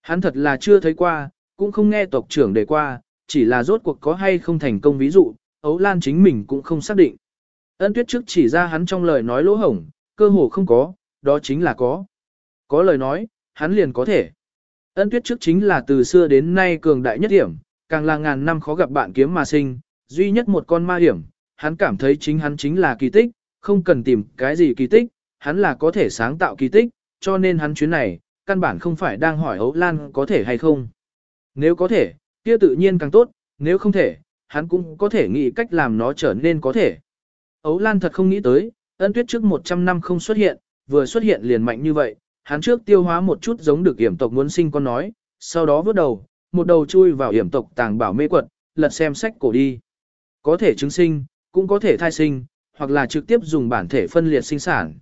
Hắn thật là chưa thấy qua, cũng không nghe tộc trưởng đề qua, chỉ là rốt cuộc có hay không thành công ví dụ, Ấu Lan chính mình cũng không xác định. Ân tuyết trước chỉ ra hắn trong lời nói lỗ hổng, cơ hồ không có, đó chính là có. Có lời nói, hắn liền có thể. Ân tuyết trước chính là từ xưa đến nay cường đại nhất hiểm, càng là ngàn năm khó gặp bạn kiếm mà sinh, duy nhất một con ma hiểm, hắn cảm thấy chính hắn chính là kỳ tích, không cần tìm cái gì kỳ tích, hắn là có thể sáng tạo kỳ tích, cho nên hắn chuyến này, căn bản không phải đang hỏi Ấu Lan có thể hay không. Nếu có thể, kia tự nhiên càng tốt, nếu không thể, hắn cũng có thể nghĩ cách làm nó trở nên có thể. Ấu Lan thật không nghĩ tới, ân tuyết trước 100 năm không xuất hiện, vừa xuất hiện liền mạnh như vậy, hắn trước tiêu hóa một chút giống được hiểm tộc muốn sinh con nói, sau đó vớt đầu, một đầu chui vào hiểm tộc tàng bảo mê quật, lật xem sách cổ đi. Có thể chứng sinh, cũng có thể thai sinh, hoặc là trực tiếp dùng bản thể phân liệt sinh sản.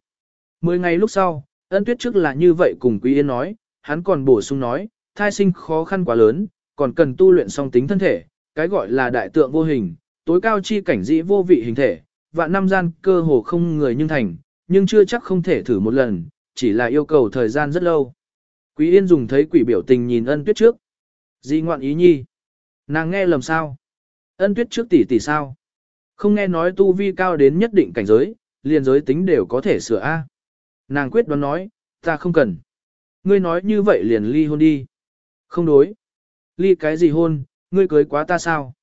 Mười ngày lúc sau, ân tuyết trước là như vậy cùng Quý Yên nói, hắn còn bổ sung nói, thai sinh khó khăn quá lớn, còn cần tu luyện song tính thân thể, cái gọi là đại tượng vô hình, tối cao chi cảnh dĩ vô vị hình thể, vạn năm gian cơ hồ không người nhưng thành, nhưng chưa chắc không thể thử một lần, chỉ là yêu cầu thời gian rất lâu. Quý Yên dùng thấy quỷ biểu tình nhìn ân tuyết trước. Di ngoạn ý nhi. Nàng nghe lầm sao? Ân tuyết trước tỷ tỷ sao? Không nghe nói tu vi cao đến nhất định cảnh giới, liền giới tính đều có thể sửa A. Nàng quyết đoán nói, ta không cần. Ngươi nói như vậy liền ly hôn đi. Không đối. Ly cái gì hôn, ngươi cưới quá ta sao?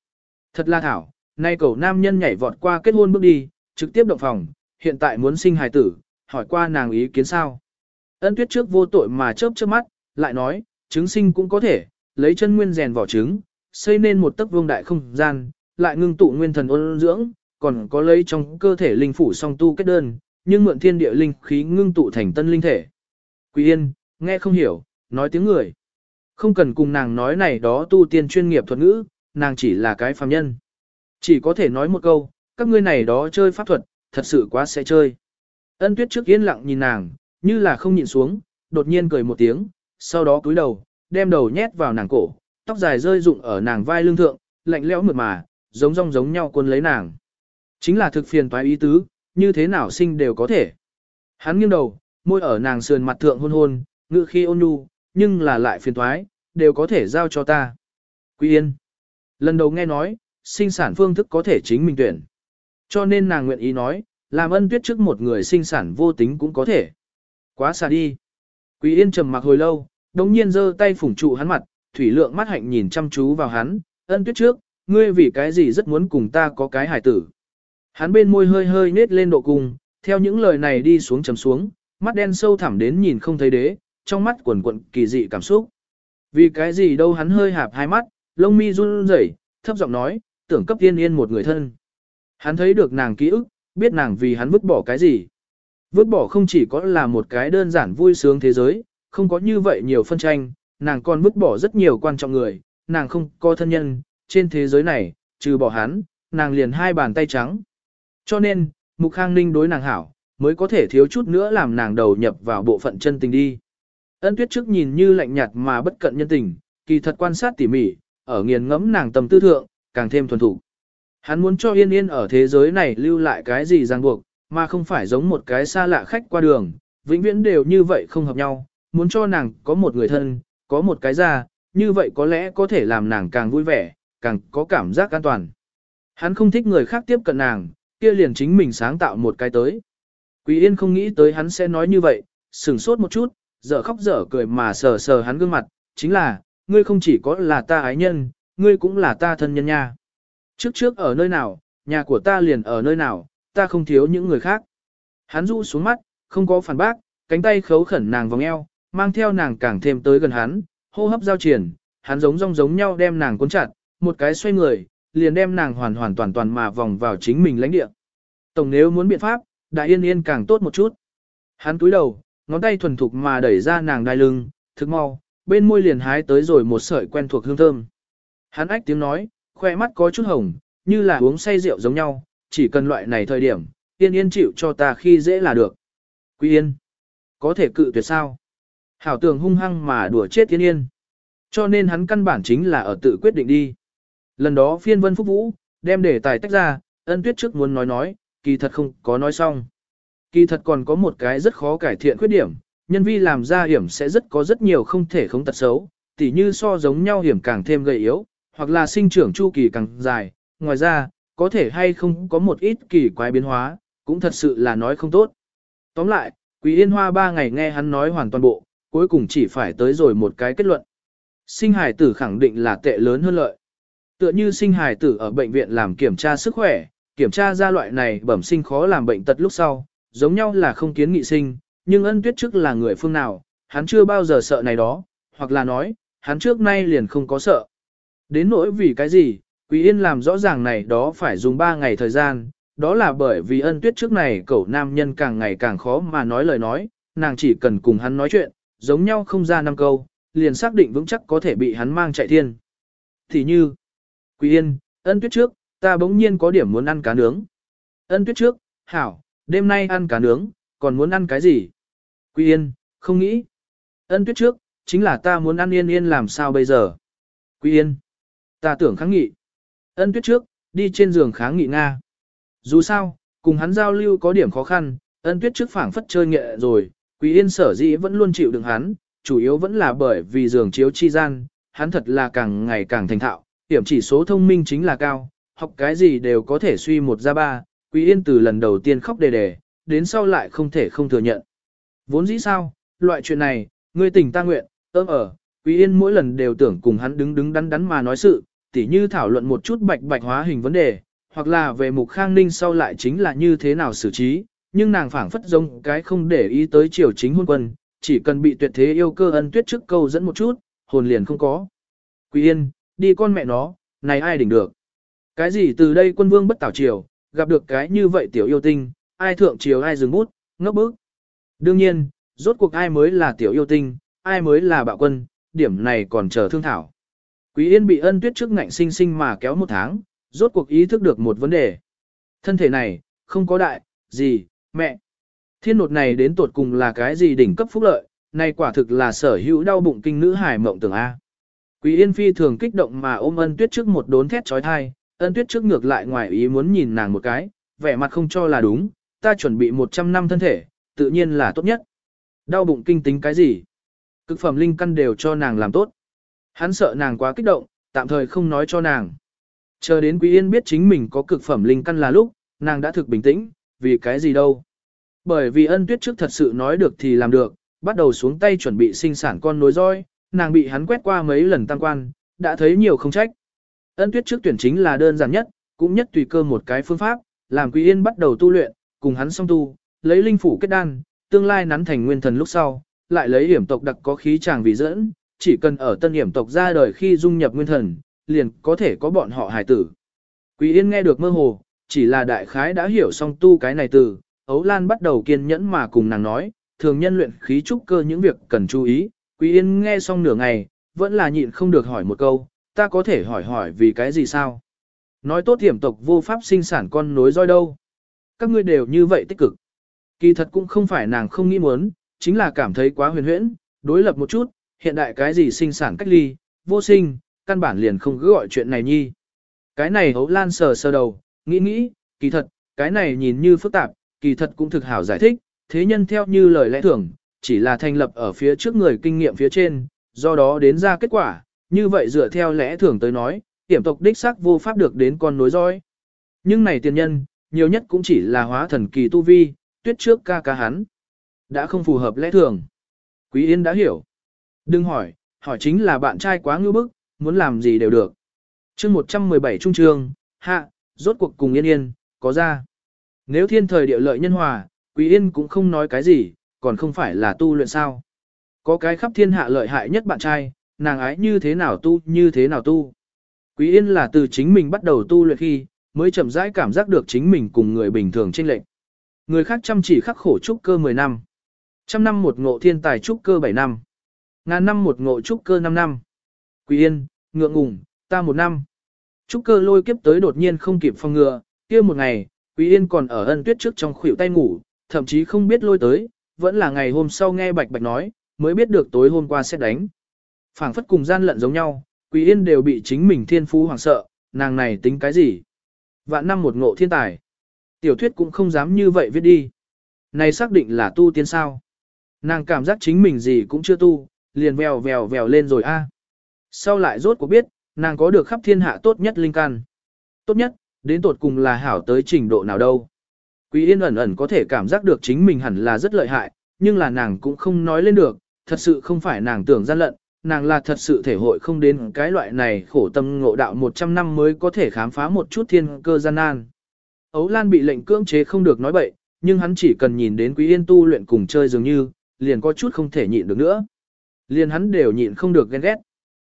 Thật là thảo, nay cậu nam nhân nhảy vọt qua kết hôn bước đi, trực tiếp động phòng, hiện tại muốn sinh hài tử, hỏi qua nàng ý kiến sao? Ân tuyết trước vô tội mà chớp chớp mắt, lại nói, trứng sinh cũng có thể, lấy chân nguyên rèn vỏ trứng, xây nên một tấc vương đại không gian, lại ngưng tụ nguyên thần ôn dưỡng, còn có lấy trong cơ thể linh phủ song tu kết đơn, nhưng mượn thiên địa linh khí ngưng tụ thành tân linh thể. Quý Yên, nghe không hiểu, nói tiếng người. Không cần cùng nàng nói này đó tu tiên chuyên nghiệp thuật ngữ, nàng chỉ là cái phàm nhân. Chỉ có thể nói một câu, các ngươi này đó chơi pháp thuật, thật sự quá sẽ chơi. Ân tuyết trước yên lặng nhìn nàng, như là không nhìn xuống, đột nhiên cười một tiếng, sau đó cúi đầu, đem đầu nhét vào nàng cổ, tóc dài rơi rụng ở nàng vai lưng thượng, lạnh lẽo mượt mà, giống rong giống nhau quân lấy nàng. Chính là thực phiền toái ý tứ, như thế nào sinh đều có thể. Hắn nghiêng đầu, môi ở nàng sườn mặt thượng hôn hôn, ngự khi ôn nhu, nhưng là lại phiền toái, đều có thể giao cho ta. Quý Yên. Lần đầu nghe nói, sinh sản phương thức có thể chính mình tuyển. Cho nên nàng nguyện ý nói, làm ân tuyết trước một người sinh sản vô tính cũng có thể. Quá xa đi. Quý Yên trầm mặc hồi lâu, đống nhiên giơ tay phủng trụ hắn mặt, thủy lượng mắt hạnh nhìn chăm chú vào hắn, ân tuyết trước, ngươi vì cái gì rất muốn cùng ta có cái hải tử. Hắn bên môi hơi hơi nết lên độ cung, theo những lời này đi xuống trầm xuống, mắt đen sâu thẳm đến nhìn không thấy đế, trong mắt quần quận kỳ dị cảm xúc. Vì cái gì đâu hắn hơi hạp hai mắt, lông mi run rẩy, thấp giọng nói, tưởng cấp tiên yên một người thân. Hắn thấy được nàng ký ức, biết nàng vì hắn vứt bỏ cái gì. Vứt bỏ không chỉ có là một cái đơn giản vui sướng thế giới, không có như vậy nhiều phân tranh, nàng còn vứt bỏ rất nhiều quan trọng người, nàng không có thân nhân, trên thế giới này, trừ bỏ hắn, nàng liền hai bàn tay trắng. Cho nên, Mục Khang Ninh đối nàng hảo, mới có thể thiếu chút nữa làm nàng đầu nhập vào bộ phận chân tình đi. Ân tuyết trước nhìn như lạnh nhạt mà bất cận nhân tình, kỳ thật quan sát tỉ mỉ, ở nghiền ngẫm nàng tầm tư thượng, càng thêm thuần thủ. Hắn muốn cho yên yên ở thế giới này lưu lại cái gì ràng buộc, mà không phải giống một cái xa lạ khách qua đường, vĩnh viễn đều như vậy không hợp nhau, muốn cho nàng có một người thân, có một cái gia, như vậy có lẽ có thể làm nàng càng vui vẻ, càng có cảm giác an toàn. Hắn không thích người khác tiếp cận nàng, kia liền chính mình sáng tạo một cái tới. Quý Yên không nghĩ tới hắn sẽ nói như vậy, sừng sốt một chút, dở khóc dở cười mà sờ sờ hắn gương mặt, chính là, ngươi không chỉ có là ta ái nhân, ngươi cũng là ta thân nhân nha. Trước trước ở nơi nào, nhà của ta liền ở nơi nào, ta không thiếu những người khác. Hắn rũ xuống mắt, không có phản bác, cánh tay khấu khẩn nàng vòng eo, mang theo nàng càng thêm tới gần hắn, hô hấp giao triển, hắn giống rong giống nhau đem nàng cuốn chặt, một cái xoay người, liền đem nàng hoàn hoàn toàn toàn mà vòng vào chính mình lãnh địa. Tổng nếu muốn biện pháp, đại yên yên càng tốt một chút. Hắn túi đầu, ngón tay thuần thục mà đẩy ra nàng đai lưng, thức mau, bên môi liền hái tới rồi một sợi quen thuộc hương thơm. Hắn ách tiếng nói, khoe mắt có chút hồng, như là uống say rượu giống nhau, chỉ cần loại này thời điểm, yên yên chịu cho ta khi dễ là được. Quý yên, có thể cự tuyệt sao? Hảo tưởng hung hăng mà đùa chết yên yên. Cho nên hắn căn bản chính là ở tự quyết định đi. Lần đó phiên vân phúc vũ, đem để tài tách ra, ân tuyết trước muốn nói nói, kỳ thật không có nói xong. Kỳ thật còn có một cái rất khó cải thiện khuyết điểm, nhân vi làm ra hiểm sẽ rất có rất nhiều không thể không tật xấu, tỉ như so giống nhau hiểm càng thêm gầy yếu, hoặc là sinh trưởng chu kỳ càng dài, ngoài ra, có thể hay không có một ít kỳ quái biến hóa, cũng thật sự là nói không tốt. Tóm lại, Quý Yên Hoa ba ngày nghe hắn nói hoàn toàn bộ, cuối cùng chỉ phải tới rồi một cái kết luận. Sinh Hải tử khẳng định là tệ lớn hơn lợi. Tựa như sinh hài tử ở bệnh viện làm kiểm tra sức khỏe, kiểm tra ra loại này bẩm sinh khó làm bệnh tật lúc sau, giống nhau là không kiến nghị sinh, nhưng ân tuyết trước là người phương nào, hắn chưa bao giờ sợ này đó, hoặc là nói, hắn trước nay liền không có sợ. Đến nỗi vì cái gì, Quý Yên làm rõ ràng này đó phải dùng 3 ngày thời gian, đó là bởi vì ân tuyết trước này cậu nam nhân càng ngày càng khó mà nói lời nói, nàng chỉ cần cùng hắn nói chuyện, giống nhau không ra năm câu, liền xác định vững chắc có thể bị hắn mang chạy thiên. Thì như, Quý Yên, ân tuyết trước, ta bỗng nhiên có điểm muốn ăn cá nướng. Ân tuyết trước, hảo, đêm nay ăn cá nướng, còn muốn ăn cái gì? Quý Yên, không nghĩ. Ân tuyết trước, chính là ta muốn ăn yên yên làm sao bây giờ? Quý Yên, ta tưởng kháng nghị. Ân tuyết trước, đi trên giường kháng nghị Nga. Dù sao, cùng hắn giao lưu có điểm khó khăn, ân tuyết trước phảng phất chơi nghệ rồi, Quý Yên sở dĩ vẫn luôn chịu đựng hắn, chủ yếu vẫn là bởi vì giường chiếu chi gian, hắn thật là càng ngày càng thành thạo, hiểm chỉ số thông minh chính là cao, học cái gì đều có thể suy một ra ba, Quý Yên từ lần đầu tiên khóc đề đề, đến sau lại không thể không thừa nhận. Vốn dĩ sao, loại chuyện này, ngươi tình ta nguyện, ơm ở, ờ, Quý Yên mỗi lần đều tưởng cùng hắn đứng đứng đắn đắn mà nói sự, tỉ như thảo luận một chút bạch bạch hóa hình vấn đề, hoặc là về mục khang ninh sau lại chính là như thế nào xử trí, nhưng nàng phảng phất giống cái không để ý tới triều chính hôn quân, chỉ cần bị tuyệt thế yêu cơ ân tuyết trước câu dẫn một chút, hồn liền không có. Quý Yên, đi con mẹ nó, này ai đỉnh được. Cái gì từ đây quân vương bất tảo triều, gặp được cái như vậy tiểu yêu tinh, ai thượng triều ai dừng bút, ngốc bức. Đương nhiên, rốt cuộc ai mới là tiểu yêu tinh, ai mới là bạo quân, điểm này còn chờ thương thảo. Quý Yên bị ân tuyết trước ngạnh sinh sinh mà kéo một tháng, rốt cuộc ý thức được một vấn đề. Thân thể này, không có đại, gì, mẹ. Thiên nột này đến tột cùng là cái gì đỉnh cấp phúc lợi, này quả thực là sở hữu đau bụng kinh nữ hải mộng tưởng A. Quý Yên Phi thường kích động mà ôm ân tuyết trước một đốn thét trói thai, ân tuyết trước ngược lại ngoài ý muốn nhìn nàng một cái, vẻ mặt không cho là đúng, ta chuẩn bị 100 năm thân thể, tự nhiên là tốt nhất. Đau bụng kinh tính cái gì? Cực phẩm linh căn đều cho nàng làm tốt. Hắn sợ nàng quá kích động, tạm thời không nói cho nàng. Chờ đến Quý Yên biết chính mình có cực phẩm linh căn là lúc, nàng đã thực bình tĩnh, vì cái gì đâu. Bởi vì ân tuyết trước thật sự nói được thì làm được, bắt đầu xuống tay chuẩn bị sinh sản con nối roi, nàng bị hắn quét qua mấy lần tăng quan, đã thấy nhiều không trách. Ân tuyết trước tuyển chính là đơn giản nhất, cũng nhất tùy cơ một cái phương pháp, làm Quý Yên bắt đầu tu luyện, cùng hắn song tu, lấy linh phủ kết đan, tương lai nắn thành nguyên thần lúc sau, lại lấy hiểm tộc đặc có khí chàng vì dẫn, chỉ cần ở tân hiểm tộc ra đời khi dung nhập nguyên thần, liền có thể có bọn họ hài tử. Quý Yên nghe được mơ hồ, chỉ là đại khái đã hiểu song tu cái này từ, Ấu Lan bắt đầu kiên nhẫn mà cùng nàng nói, thường nhân luyện khí trúc cơ những việc cần chú ý, Quý Yên nghe xong nửa ngày, vẫn là nhịn không được hỏi một câu, ta có thể hỏi hỏi vì cái gì sao? Nói tốt hiểm tộc vô pháp sinh sản con nối roi đâu. Các ngươi đều như vậy tích cực. Kỳ thật cũng không phải nàng không nghĩ muốn, chính là cảm thấy quá huyền huyễn, đối lập một chút, hiện đại cái gì sinh sản cách ly, vô sinh, căn bản liền không cứ gọi chuyện này nhi. Cái này hấu lan sờ sờ đầu, nghĩ nghĩ, kỳ thật, cái này nhìn như phức tạp, kỳ thật cũng thực hảo giải thích, thế nhân theo như lời lẽ thường, chỉ là thành lập ở phía trước người kinh nghiệm phía trên, do đó đến ra kết quả, như vậy dựa theo lẽ thường tới nói, tiểm tộc đích xác vô pháp được đến con nối dõi. Nhưng này tiền nhân, nhiều nhất cũng chỉ là hóa thần kỳ tu vi, tuyết trước ca ca hắn. Đã không phù hợp lẽ thường. Quý Yên đã hiểu. Đừng hỏi, hỏi chính là bạn trai quá ngưu bức, muốn làm gì đều được. chương 117 trung trường, hạ, rốt cuộc cùng Yên Yên, có ra. Nếu thiên thời địa lợi nhân hòa, Quý Yên cũng không nói cái gì, còn không phải là tu luyện sao. Có cái khắp thiên hạ lợi hại nhất bạn trai, nàng ái như thế nào tu như thế nào tu. Quý Yên là từ chính mình bắt đầu tu luyện khi, mới chậm rãi cảm giác được chính mình cùng người bình thường trên lệnh. Người khác chăm chỉ khắc khổ trúc cơ 10 năm. Trăm năm một ngộ thiên tài trúc cơ 7 năm. Ngàn năm một ngộ trúc cơ 5 năm. Quý Yên, ngượng ngùng, ta một năm. Trúc cơ lôi kiếp tới đột nhiên không kịp phòng ngừa, kia một ngày, Quý Yên còn ở ân tuyết trước trong khuỷu tay ngủ, thậm chí không biết lôi tới, vẫn là ngày hôm sau nghe Bạch Bạch nói, mới biết được tối hôm qua sẽ đánh. phảng phất cùng gian lận giống nhau, Quý Yên đều bị chính mình thiên phú hoàng sợ, nàng này tính cái gì? Vạn năm một ngộ thiên tài. Tiểu thuyết cũng không dám như vậy viết đi. Này xác định là tu tiên sao. Nàng cảm giác chính mình gì cũng chưa tu, liền vèo vèo vèo lên rồi a. Sau lại rốt cuộc biết, nàng có được khắp thiên hạ tốt nhất linh căn. Tốt nhất, đến tột cùng là hảo tới trình độ nào đâu. Quý Yên ẩn ẩn có thể cảm giác được chính mình hẳn là rất lợi hại, nhưng là nàng cũng không nói lên được, thật sự không phải nàng tưởng gian lận, nàng là thật sự thể hội không đến cái loại này khổ tâm ngộ đạo 100 năm mới có thể khám phá một chút thiên cơ gian nan. Ấu Lan bị lệnh cưỡng chế không được nói bậy, nhưng hắn chỉ cần nhìn đến Quý Yên tu luyện cùng chơi dường như, liền có chút không thể nhịn được nữa. Liền hắn đều nhịn không được ghen ghét.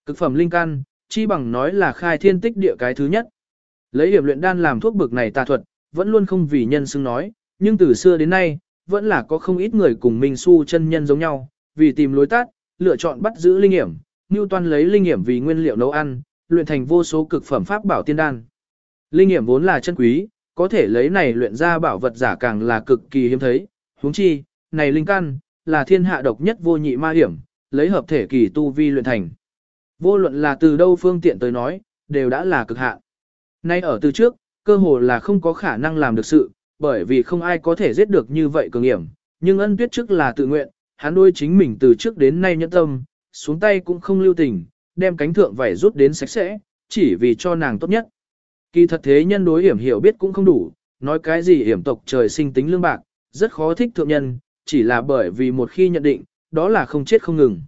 Cực phẩm linh căn, chi bằng nói là khai thiên tích địa cái thứ nhất. Lấy điểm luyện đan làm thuốc bực này tà thuật, vẫn luôn không vì nhân xưng nói, nhưng từ xưa đến nay, vẫn là có không ít người cùng Minh Su chân nhân giống nhau, vì tìm lối tắt, lựa chọn bắt giữ linh hiểm, Newton lấy linh hiểm vì nguyên liệu nấu ăn, luyện thành vô số cực phẩm pháp bảo tiên đan. Linh hiểm vốn là chân quý, có thể lấy này luyện ra bảo vật giả càng là cực kỳ hiếm thấy, huống chi, này linh căn, là thiên hạ độc nhất vô nhị ma hiểm, lấy hợp thể kỳ tu vi luyện thành. Vô luận là từ đâu phương tiện tới nói, đều đã là cực hạn. Nay ở từ trước, cơ hồ là không có khả năng làm được sự, bởi vì không ai có thể giết được như vậy cường hiểm, nhưng ân tuyết trước là tự nguyện, hắn đôi chính mình từ trước đến nay nhẫn tâm, xuống tay cũng không lưu tình, đem cánh thượng vảy rút đến sạch sẽ, chỉ vì cho nàng tốt nhất. Kỳ thật thế nhân đối hiểm hiểu biết cũng không đủ, nói cái gì hiểm tộc trời sinh tính lương bạc, rất khó thích thượng nhân, chỉ là bởi vì một khi nhận định, đó là không chết không ngừng.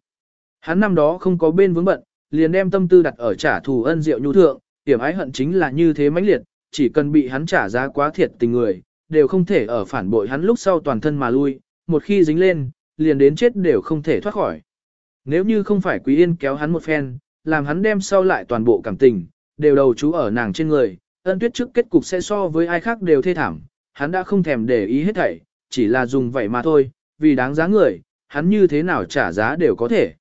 Hắn năm đó không có bên vướng bận, liền đem tâm tư đặt ở trả thù ân diệu nhu thượng, hiểm ái hận chính là như thế mãnh liệt, chỉ cần bị hắn trả giá quá thiệt tình người, đều không thể ở phản bội hắn lúc sau toàn thân mà lui, một khi dính lên, liền đến chết đều không thể thoát khỏi. Nếu như không phải Quý Yên kéo hắn một phen, làm hắn đem sau lại toàn bộ cảm tình, đều đầu chú ở nàng trên người, ân tuyết trước kết cục sẽ so với ai khác đều thê thảm, hắn đã không thèm để ý hết thảy, chỉ là dùng vậy mà thôi, vì đáng giá người, hắn như thế nào trả giá đều có thể.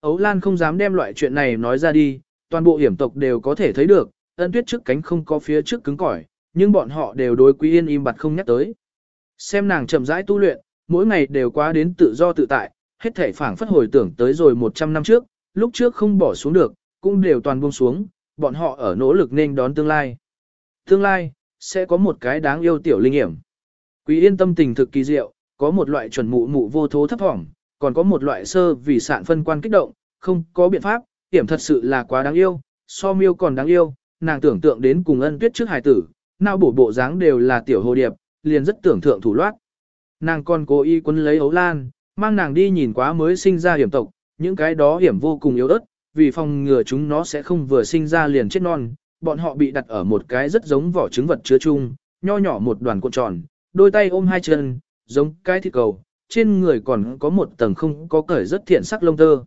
Ấu Lan không dám đem loại chuyện này nói ra đi, toàn bộ hiểm tộc đều có thể thấy được, ân tuyết trước cánh không có phía trước cứng cỏi, nhưng bọn họ đều đối Quý Yên im bặt không nhắc tới. Xem nàng chậm rãi tu luyện, mỗi ngày đều quá đến tự do tự tại, hết thể phảng phất hồi tưởng tới rồi 100 năm trước, lúc trước không bỏ xuống được, cũng đều toàn buông xuống, bọn họ ở nỗ lực nên đón tương lai. Tương lai, sẽ có một cái đáng yêu tiểu linh hiểm. Quý yên tâm tình thực kỳ diệu, có một loại chuẩn mụ mụ vô thố thấp thỏm, còn có một loại sơ vì sạn phân quan kích động, không có biện pháp, hiểm thật sự là quá đáng yêu, so miêu còn đáng yêu, nàng tưởng tượng đến cùng ân tuyết trước hài tử, nào bổ bộ dáng đều là tiểu hồ điệp, liền rất tưởng thượng thủ loát. Nàng còn cố ý quấn lấy ấu lan, mang nàng đi nhìn quá mới sinh ra hiểm tộc, những cái đó hiểm vô cùng yếu ớt, vì phòng ngừa chúng nó sẽ không vừa sinh ra liền chết non, bọn họ bị đặt ở một cái rất giống vỏ trứng vật chứa chung, nho nhỏ một đoàn cuộn tròn, đôi tay ôm hai chân, giống cái thịt cầu, trên người còn có một tầng không có cởi rất thiện sắc lông tơ.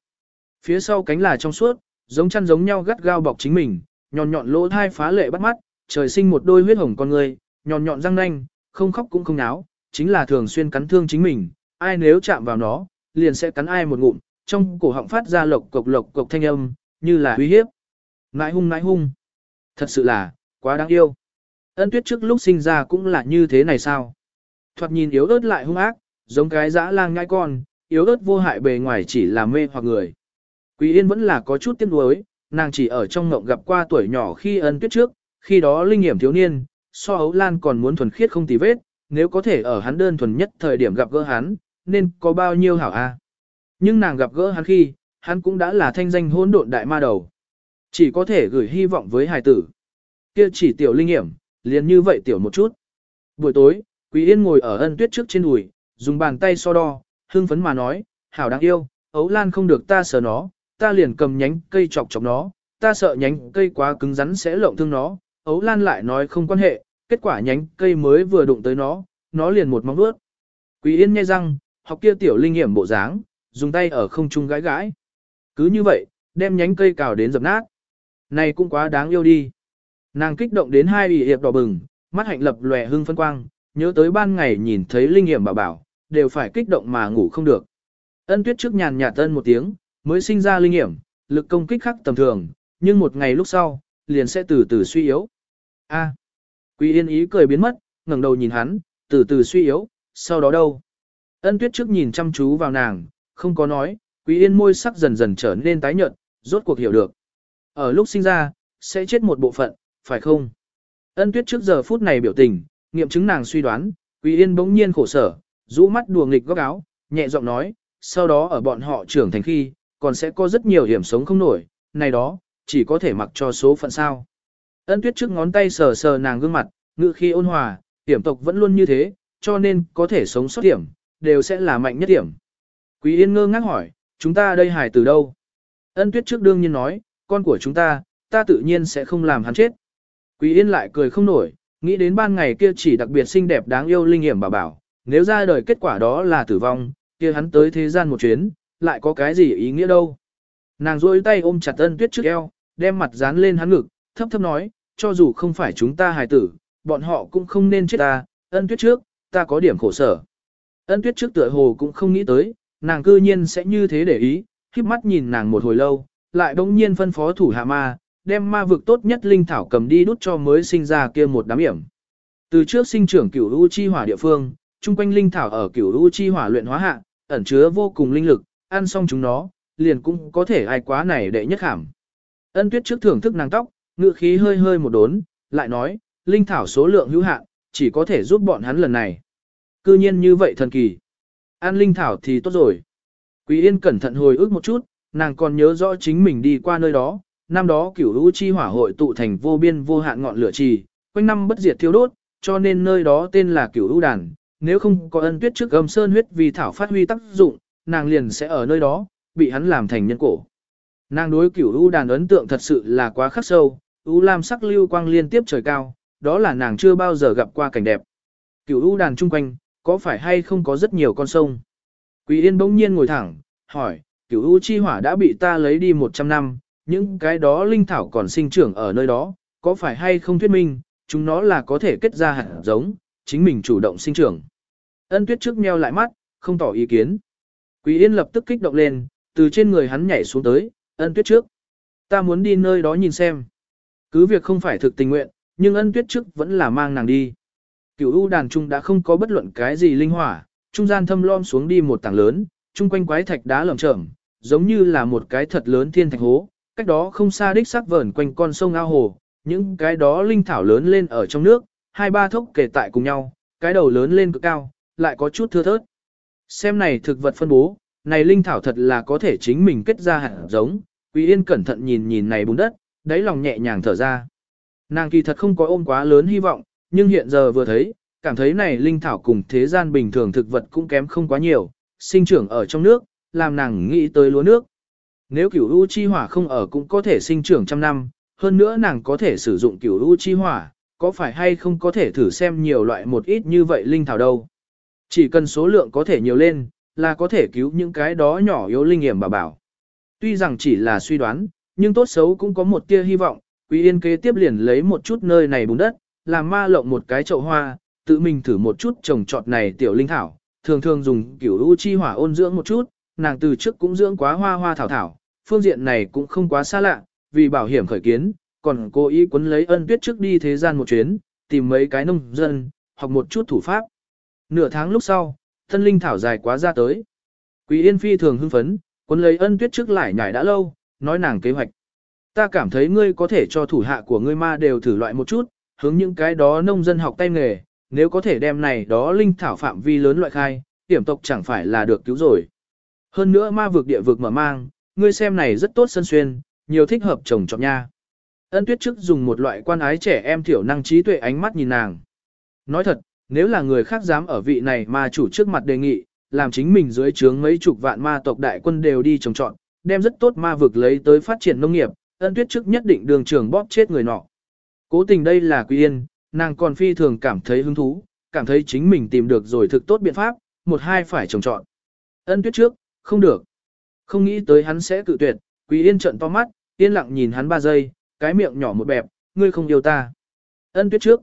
Phía sau cánh là trong suốt, giống chăn giống nhau gắt gao bọc chính mình, nhọn nhọn lỗ thai phá lệ bắt mắt, trời sinh một đôi huyết hồng con người, nhọn nhọn răng nanh, không khóc cũng không náo, chính là thường xuyên cắn thương chính mình, ai nếu chạm vào nó, liền sẽ cắn ai một ngụm, trong cổ họng phát ra lộc cộc lộc cộc thanh âm, như là uy hiếp. Nãi hung nãi hung. Thật sự là, quá đáng yêu. Ân tuyết trước lúc sinh ra cũng là như thế này sao? Thoạt nhìn yếu ớt lại hung ác, giống cái dã lang ngai con, yếu ớt vô hại bề ngoài chỉ là mê hoặc người. Quý Yên vẫn là có chút tiếc nuối, nàng chỉ ở trong ngộng gặp qua tuổi nhỏ khi ân tuyết trước, khi đó linh nghiệm thiếu niên, so ấu lan còn muốn thuần khiết không tì vết, nếu có thể ở hắn đơn thuần nhất thời điểm gặp gỡ hắn, nên có bao nhiêu hảo a. Nhưng nàng gặp gỡ hắn khi, hắn cũng đã là thanh danh hỗn độn đại ma đầu. Chỉ có thể gửi hy vọng với hài tử. Kia chỉ tiểu linh nghiệm, liền như vậy tiểu một chút. Buổi tối, Quý Yên ngồi ở ân tuyết trước trên đùi, dùng bàn tay so đo, hưng phấn mà nói, hảo đáng yêu, ấu lan không được ta sờ nó, ta liền cầm nhánh cây chọc chọc nó, ta sợ nhánh cây quá cứng rắn sẽ lộng thương nó, ấu lan lại nói không quan hệ, kết quả nhánh cây mới vừa đụng tới nó, nó liền một móng vuốt. Quý Yên nghe răng, học kia tiểu linh hiểm bộ dáng, dùng tay ở không trung gãi gãi. Cứ như vậy, đem nhánh cây cào đến dập nát. Này cũng quá đáng yêu đi. Nàng kích động đến hai ủy hiệp đỏ bừng, mắt hạnh lập lòe hưng phân quang, nhớ tới ban ngày nhìn thấy linh hiểm bảo bảo, đều phải kích động mà ngủ không được. Ân tuyết trước nhàn nhạt tân một tiếng, mới sinh ra linh nghiệm, lực công kích khắc tầm thường, nhưng một ngày lúc sau, liền sẽ từ từ suy yếu. A. Quý yên ý cười biến mất, ngẩng đầu nhìn hắn, từ từ suy yếu, sau đó đâu? Ân tuyết trước nhìn chăm chú vào nàng, không có nói, quý yên môi sắc dần dần trở nên tái nhợt, rốt cuộc hiểu được. Ở lúc sinh ra, sẽ chết một bộ phận, phải không? Ân tuyết trước giờ phút này biểu tình, nghiệm chứng nàng suy đoán, quý yên bỗng nhiên khổ sở, rũ mắt đùa nghịch góc áo, nhẹ giọng nói, sau đó ở bọn họ trưởng thành khi, còn sẽ có rất nhiều hiểm sống không nổi, này đó, chỉ có thể mặc cho số phận sao. Ân tuyết trước ngón tay sờ sờ nàng gương mặt, ngự khi ôn hòa, hiểm tộc vẫn luôn như thế, cho nên có thể sống sót điểm, đều sẽ là mạnh nhất điểm. Quý Yên ngơ ngác hỏi, chúng ta đây hài từ đâu? Ân tuyết trước đương nhiên nói, con của chúng ta, ta tự nhiên sẽ không làm hắn chết. Quý Yên lại cười không nổi, nghĩ đến ban ngày kia chỉ đặc biệt xinh đẹp đáng yêu linh hiểm bảo bảo, nếu ra đời kết quả đó là tử vong, kia hắn tới thế gian một chuyến, lại có cái gì ý nghĩa đâu. Nàng rôi tay ôm chặt ân tuyết trước eo, đem mặt dán lên hắn ngực, thấp thấp nói, cho dù không phải chúng ta hài tử, bọn họ cũng không nên chết ta, ân tuyết trước, ta có điểm khổ sở. Ân tuyết trước tựa hồ cũng không nghĩ tới, nàng cư nhiên sẽ như thế để ý, khiếp mắt nhìn nàng một hồi lâu, lại bỗng nhiên phân phó thủ hạ ma, đem ma vực tốt nhất linh thảo cầm đi đút cho mới sinh ra kia một đám hiểm. Từ trước sinh trưởng cửu u chi hỏa địa phương, chung quanh linh thảo ở cửu u chi hỏa luyện hóa hạ, ẩn chứa vô cùng linh lực, ăn xong chúng nó, liền cũng có thể ai quá này đệ nhất khảm. Ân tuyết trước thưởng thức nàng tóc, ngựa khí hơi hơi một đốn, lại nói, linh thảo số lượng hữu hạn, chỉ có thể giúp bọn hắn lần này. Cư nhiên như vậy thần kỳ. Ăn linh thảo thì tốt rồi. Quý Yên cẩn thận hồi ức một chút, nàng còn nhớ rõ chính mình đi qua nơi đó, năm đó cửu lũ chi hỏa hội tụ thành vô biên vô hạn ngọn lửa trì, quanh năm bất diệt thiêu đốt, cho nên nơi đó tên là cửu lũ đàn. Nếu không có ân tuyết trước âm sơn huyết vì thảo phát huy tác dụng, nàng liền sẽ ở nơi đó, bị hắn làm thành nhân cổ. Nàng đối cửu u đàn ấn tượng thật sự là quá khắc sâu, u lam sắc lưu quang liên tiếp trời cao, đó là nàng chưa bao giờ gặp qua cảnh đẹp. Cửu u đàn chung quanh, có phải hay không có rất nhiều con sông? Quý Yên bỗng nhiên ngồi thẳng, hỏi, cửu u chi hỏa đã bị ta lấy đi 100 năm, những cái đó linh thảo còn sinh trưởng ở nơi đó, có phải hay không thuyết minh, chúng nó là có thể kết ra hạt giống, chính mình chủ động sinh trưởng. Ân tuyết trước meo lại mắt, không tỏ ý kiến. Quý Yên lập tức kích động lên, từ trên người hắn nhảy xuống tới, ân tuyết trước. Ta muốn đi nơi đó nhìn xem. Cứ việc không phải thực tình nguyện, nhưng ân tuyết trước vẫn là mang nàng đi. Cửu u đàn trung đã không có bất luận cái gì linh hỏa, trung gian thâm lom xuống đi một tảng lớn, chung quanh quái thạch đá lởm chởm, giống như là một cái thật lớn thiên thạch hố, cách đó không xa đích sắc vờn quanh con sông ao hồ, những cái đó linh thảo lớn lên ở trong nước, hai ba thốc kề tại cùng nhau, cái đầu lớn lên cực cao, lại có chút thưa thớt. Xem này thực vật phân bố, này linh thảo thật là có thể chính mình kết ra hạt giống, Quý Yên cẩn thận nhìn nhìn này bùn đất, đáy lòng nhẹ nhàng thở ra. Nàng kỳ thật không có ôm quá lớn hy vọng, nhưng hiện giờ vừa thấy, cảm thấy này linh thảo cùng thế gian bình thường thực vật cũng kém không quá nhiều, sinh trưởng ở trong nước, làm nàng nghĩ tới lúa nước. Nếu cửu u chi hỏa không ở cũng có thể sinh trưởng trăm năm, hơn nữa nàng có thể sử dụng cửu u chi hỏa, có phải hay không có thể thử xem nhiều loại một ít như vậy linh thảo đâu. Chỉ cần số lượng có thể nhiều lên, là có thể cứu những cái đó nhỏ yếu linh nghiệm bà bảo. Tuy rằng chỉ là suy đoán, nhưng tốt xấu cũng có một tia hy vọng, Quý Yên kế tiếp liền lấy một chút nơi này bùn đất, làm ma lộng một cái chậu hoa, tự mình thử một chút trồng trọt này tiểu linh thảo, thường thường dùng kiểu u chi hỏa ôn dưỡng một chút, nàng từ trước cũng dưỡng quá hoa hoa thảo thảo, phương diện này cũng không quá xa lạ, vì bảo hiểm khởi kiến, còn cố ý quấn lấy ân tuyết trước đi thế gian một chuyến, tìm mấy cái nông dân, học một chút thủ pháp. Nửa tháng lúc sau, thân linh thảo dài quá ra tới. Quý Yên Phi thường hưng phấn, quấn lấy ân tuyết trước lại nhảy đã lâu, nói nàng kế hoạch. Ta cảm thấy ngươi có thể cho thủ hạ của ngươi ma đều thử loại một chút, hướng những cái đó nông dân học tay nghề, nếu có thể đem này đó linh thảo phạm vi lớn loại khai, tiểm tộc chẳng phải là được cứu rồi. Hơn nữa ma vực địa vực mở mang, ngươi xem này rất tốt sân xuyên, nhiều thích hợp trồng trọt nha. Ân tuyết trước dùng một loại quan ái trẻ em thiểu năng trí tuệ ánh mắt nhìn nàng. Nói thật, nếu là người khác dám ở vị này mà chủ trước mặt đề nghị, làm chính mình dưới trướng mấy chục vạn ma tộc đại quân đều đi trồng trọn, đem rất tốt ma vực lấy tới phát triển nông nghiệp, ân tuyết trước nhất định đường trường bóp chết người nọ. Cố tình đây là Quý Yên, nàng còn phi thường cảm thấy hứng thú, cảm thấy chính mình tìm được rồi thực tốt biện pháp, một hai phải trồng trọn. Ân tuyết trước, không được. Không nghĩ tới hắn sẽ cự tuyệt, Quý Yên trợn to mắt, yên lặng nhìn hắn ba giây, cái miệng nhỏ một bẹp, ngươi không yêu ta. Ân tuyết trước.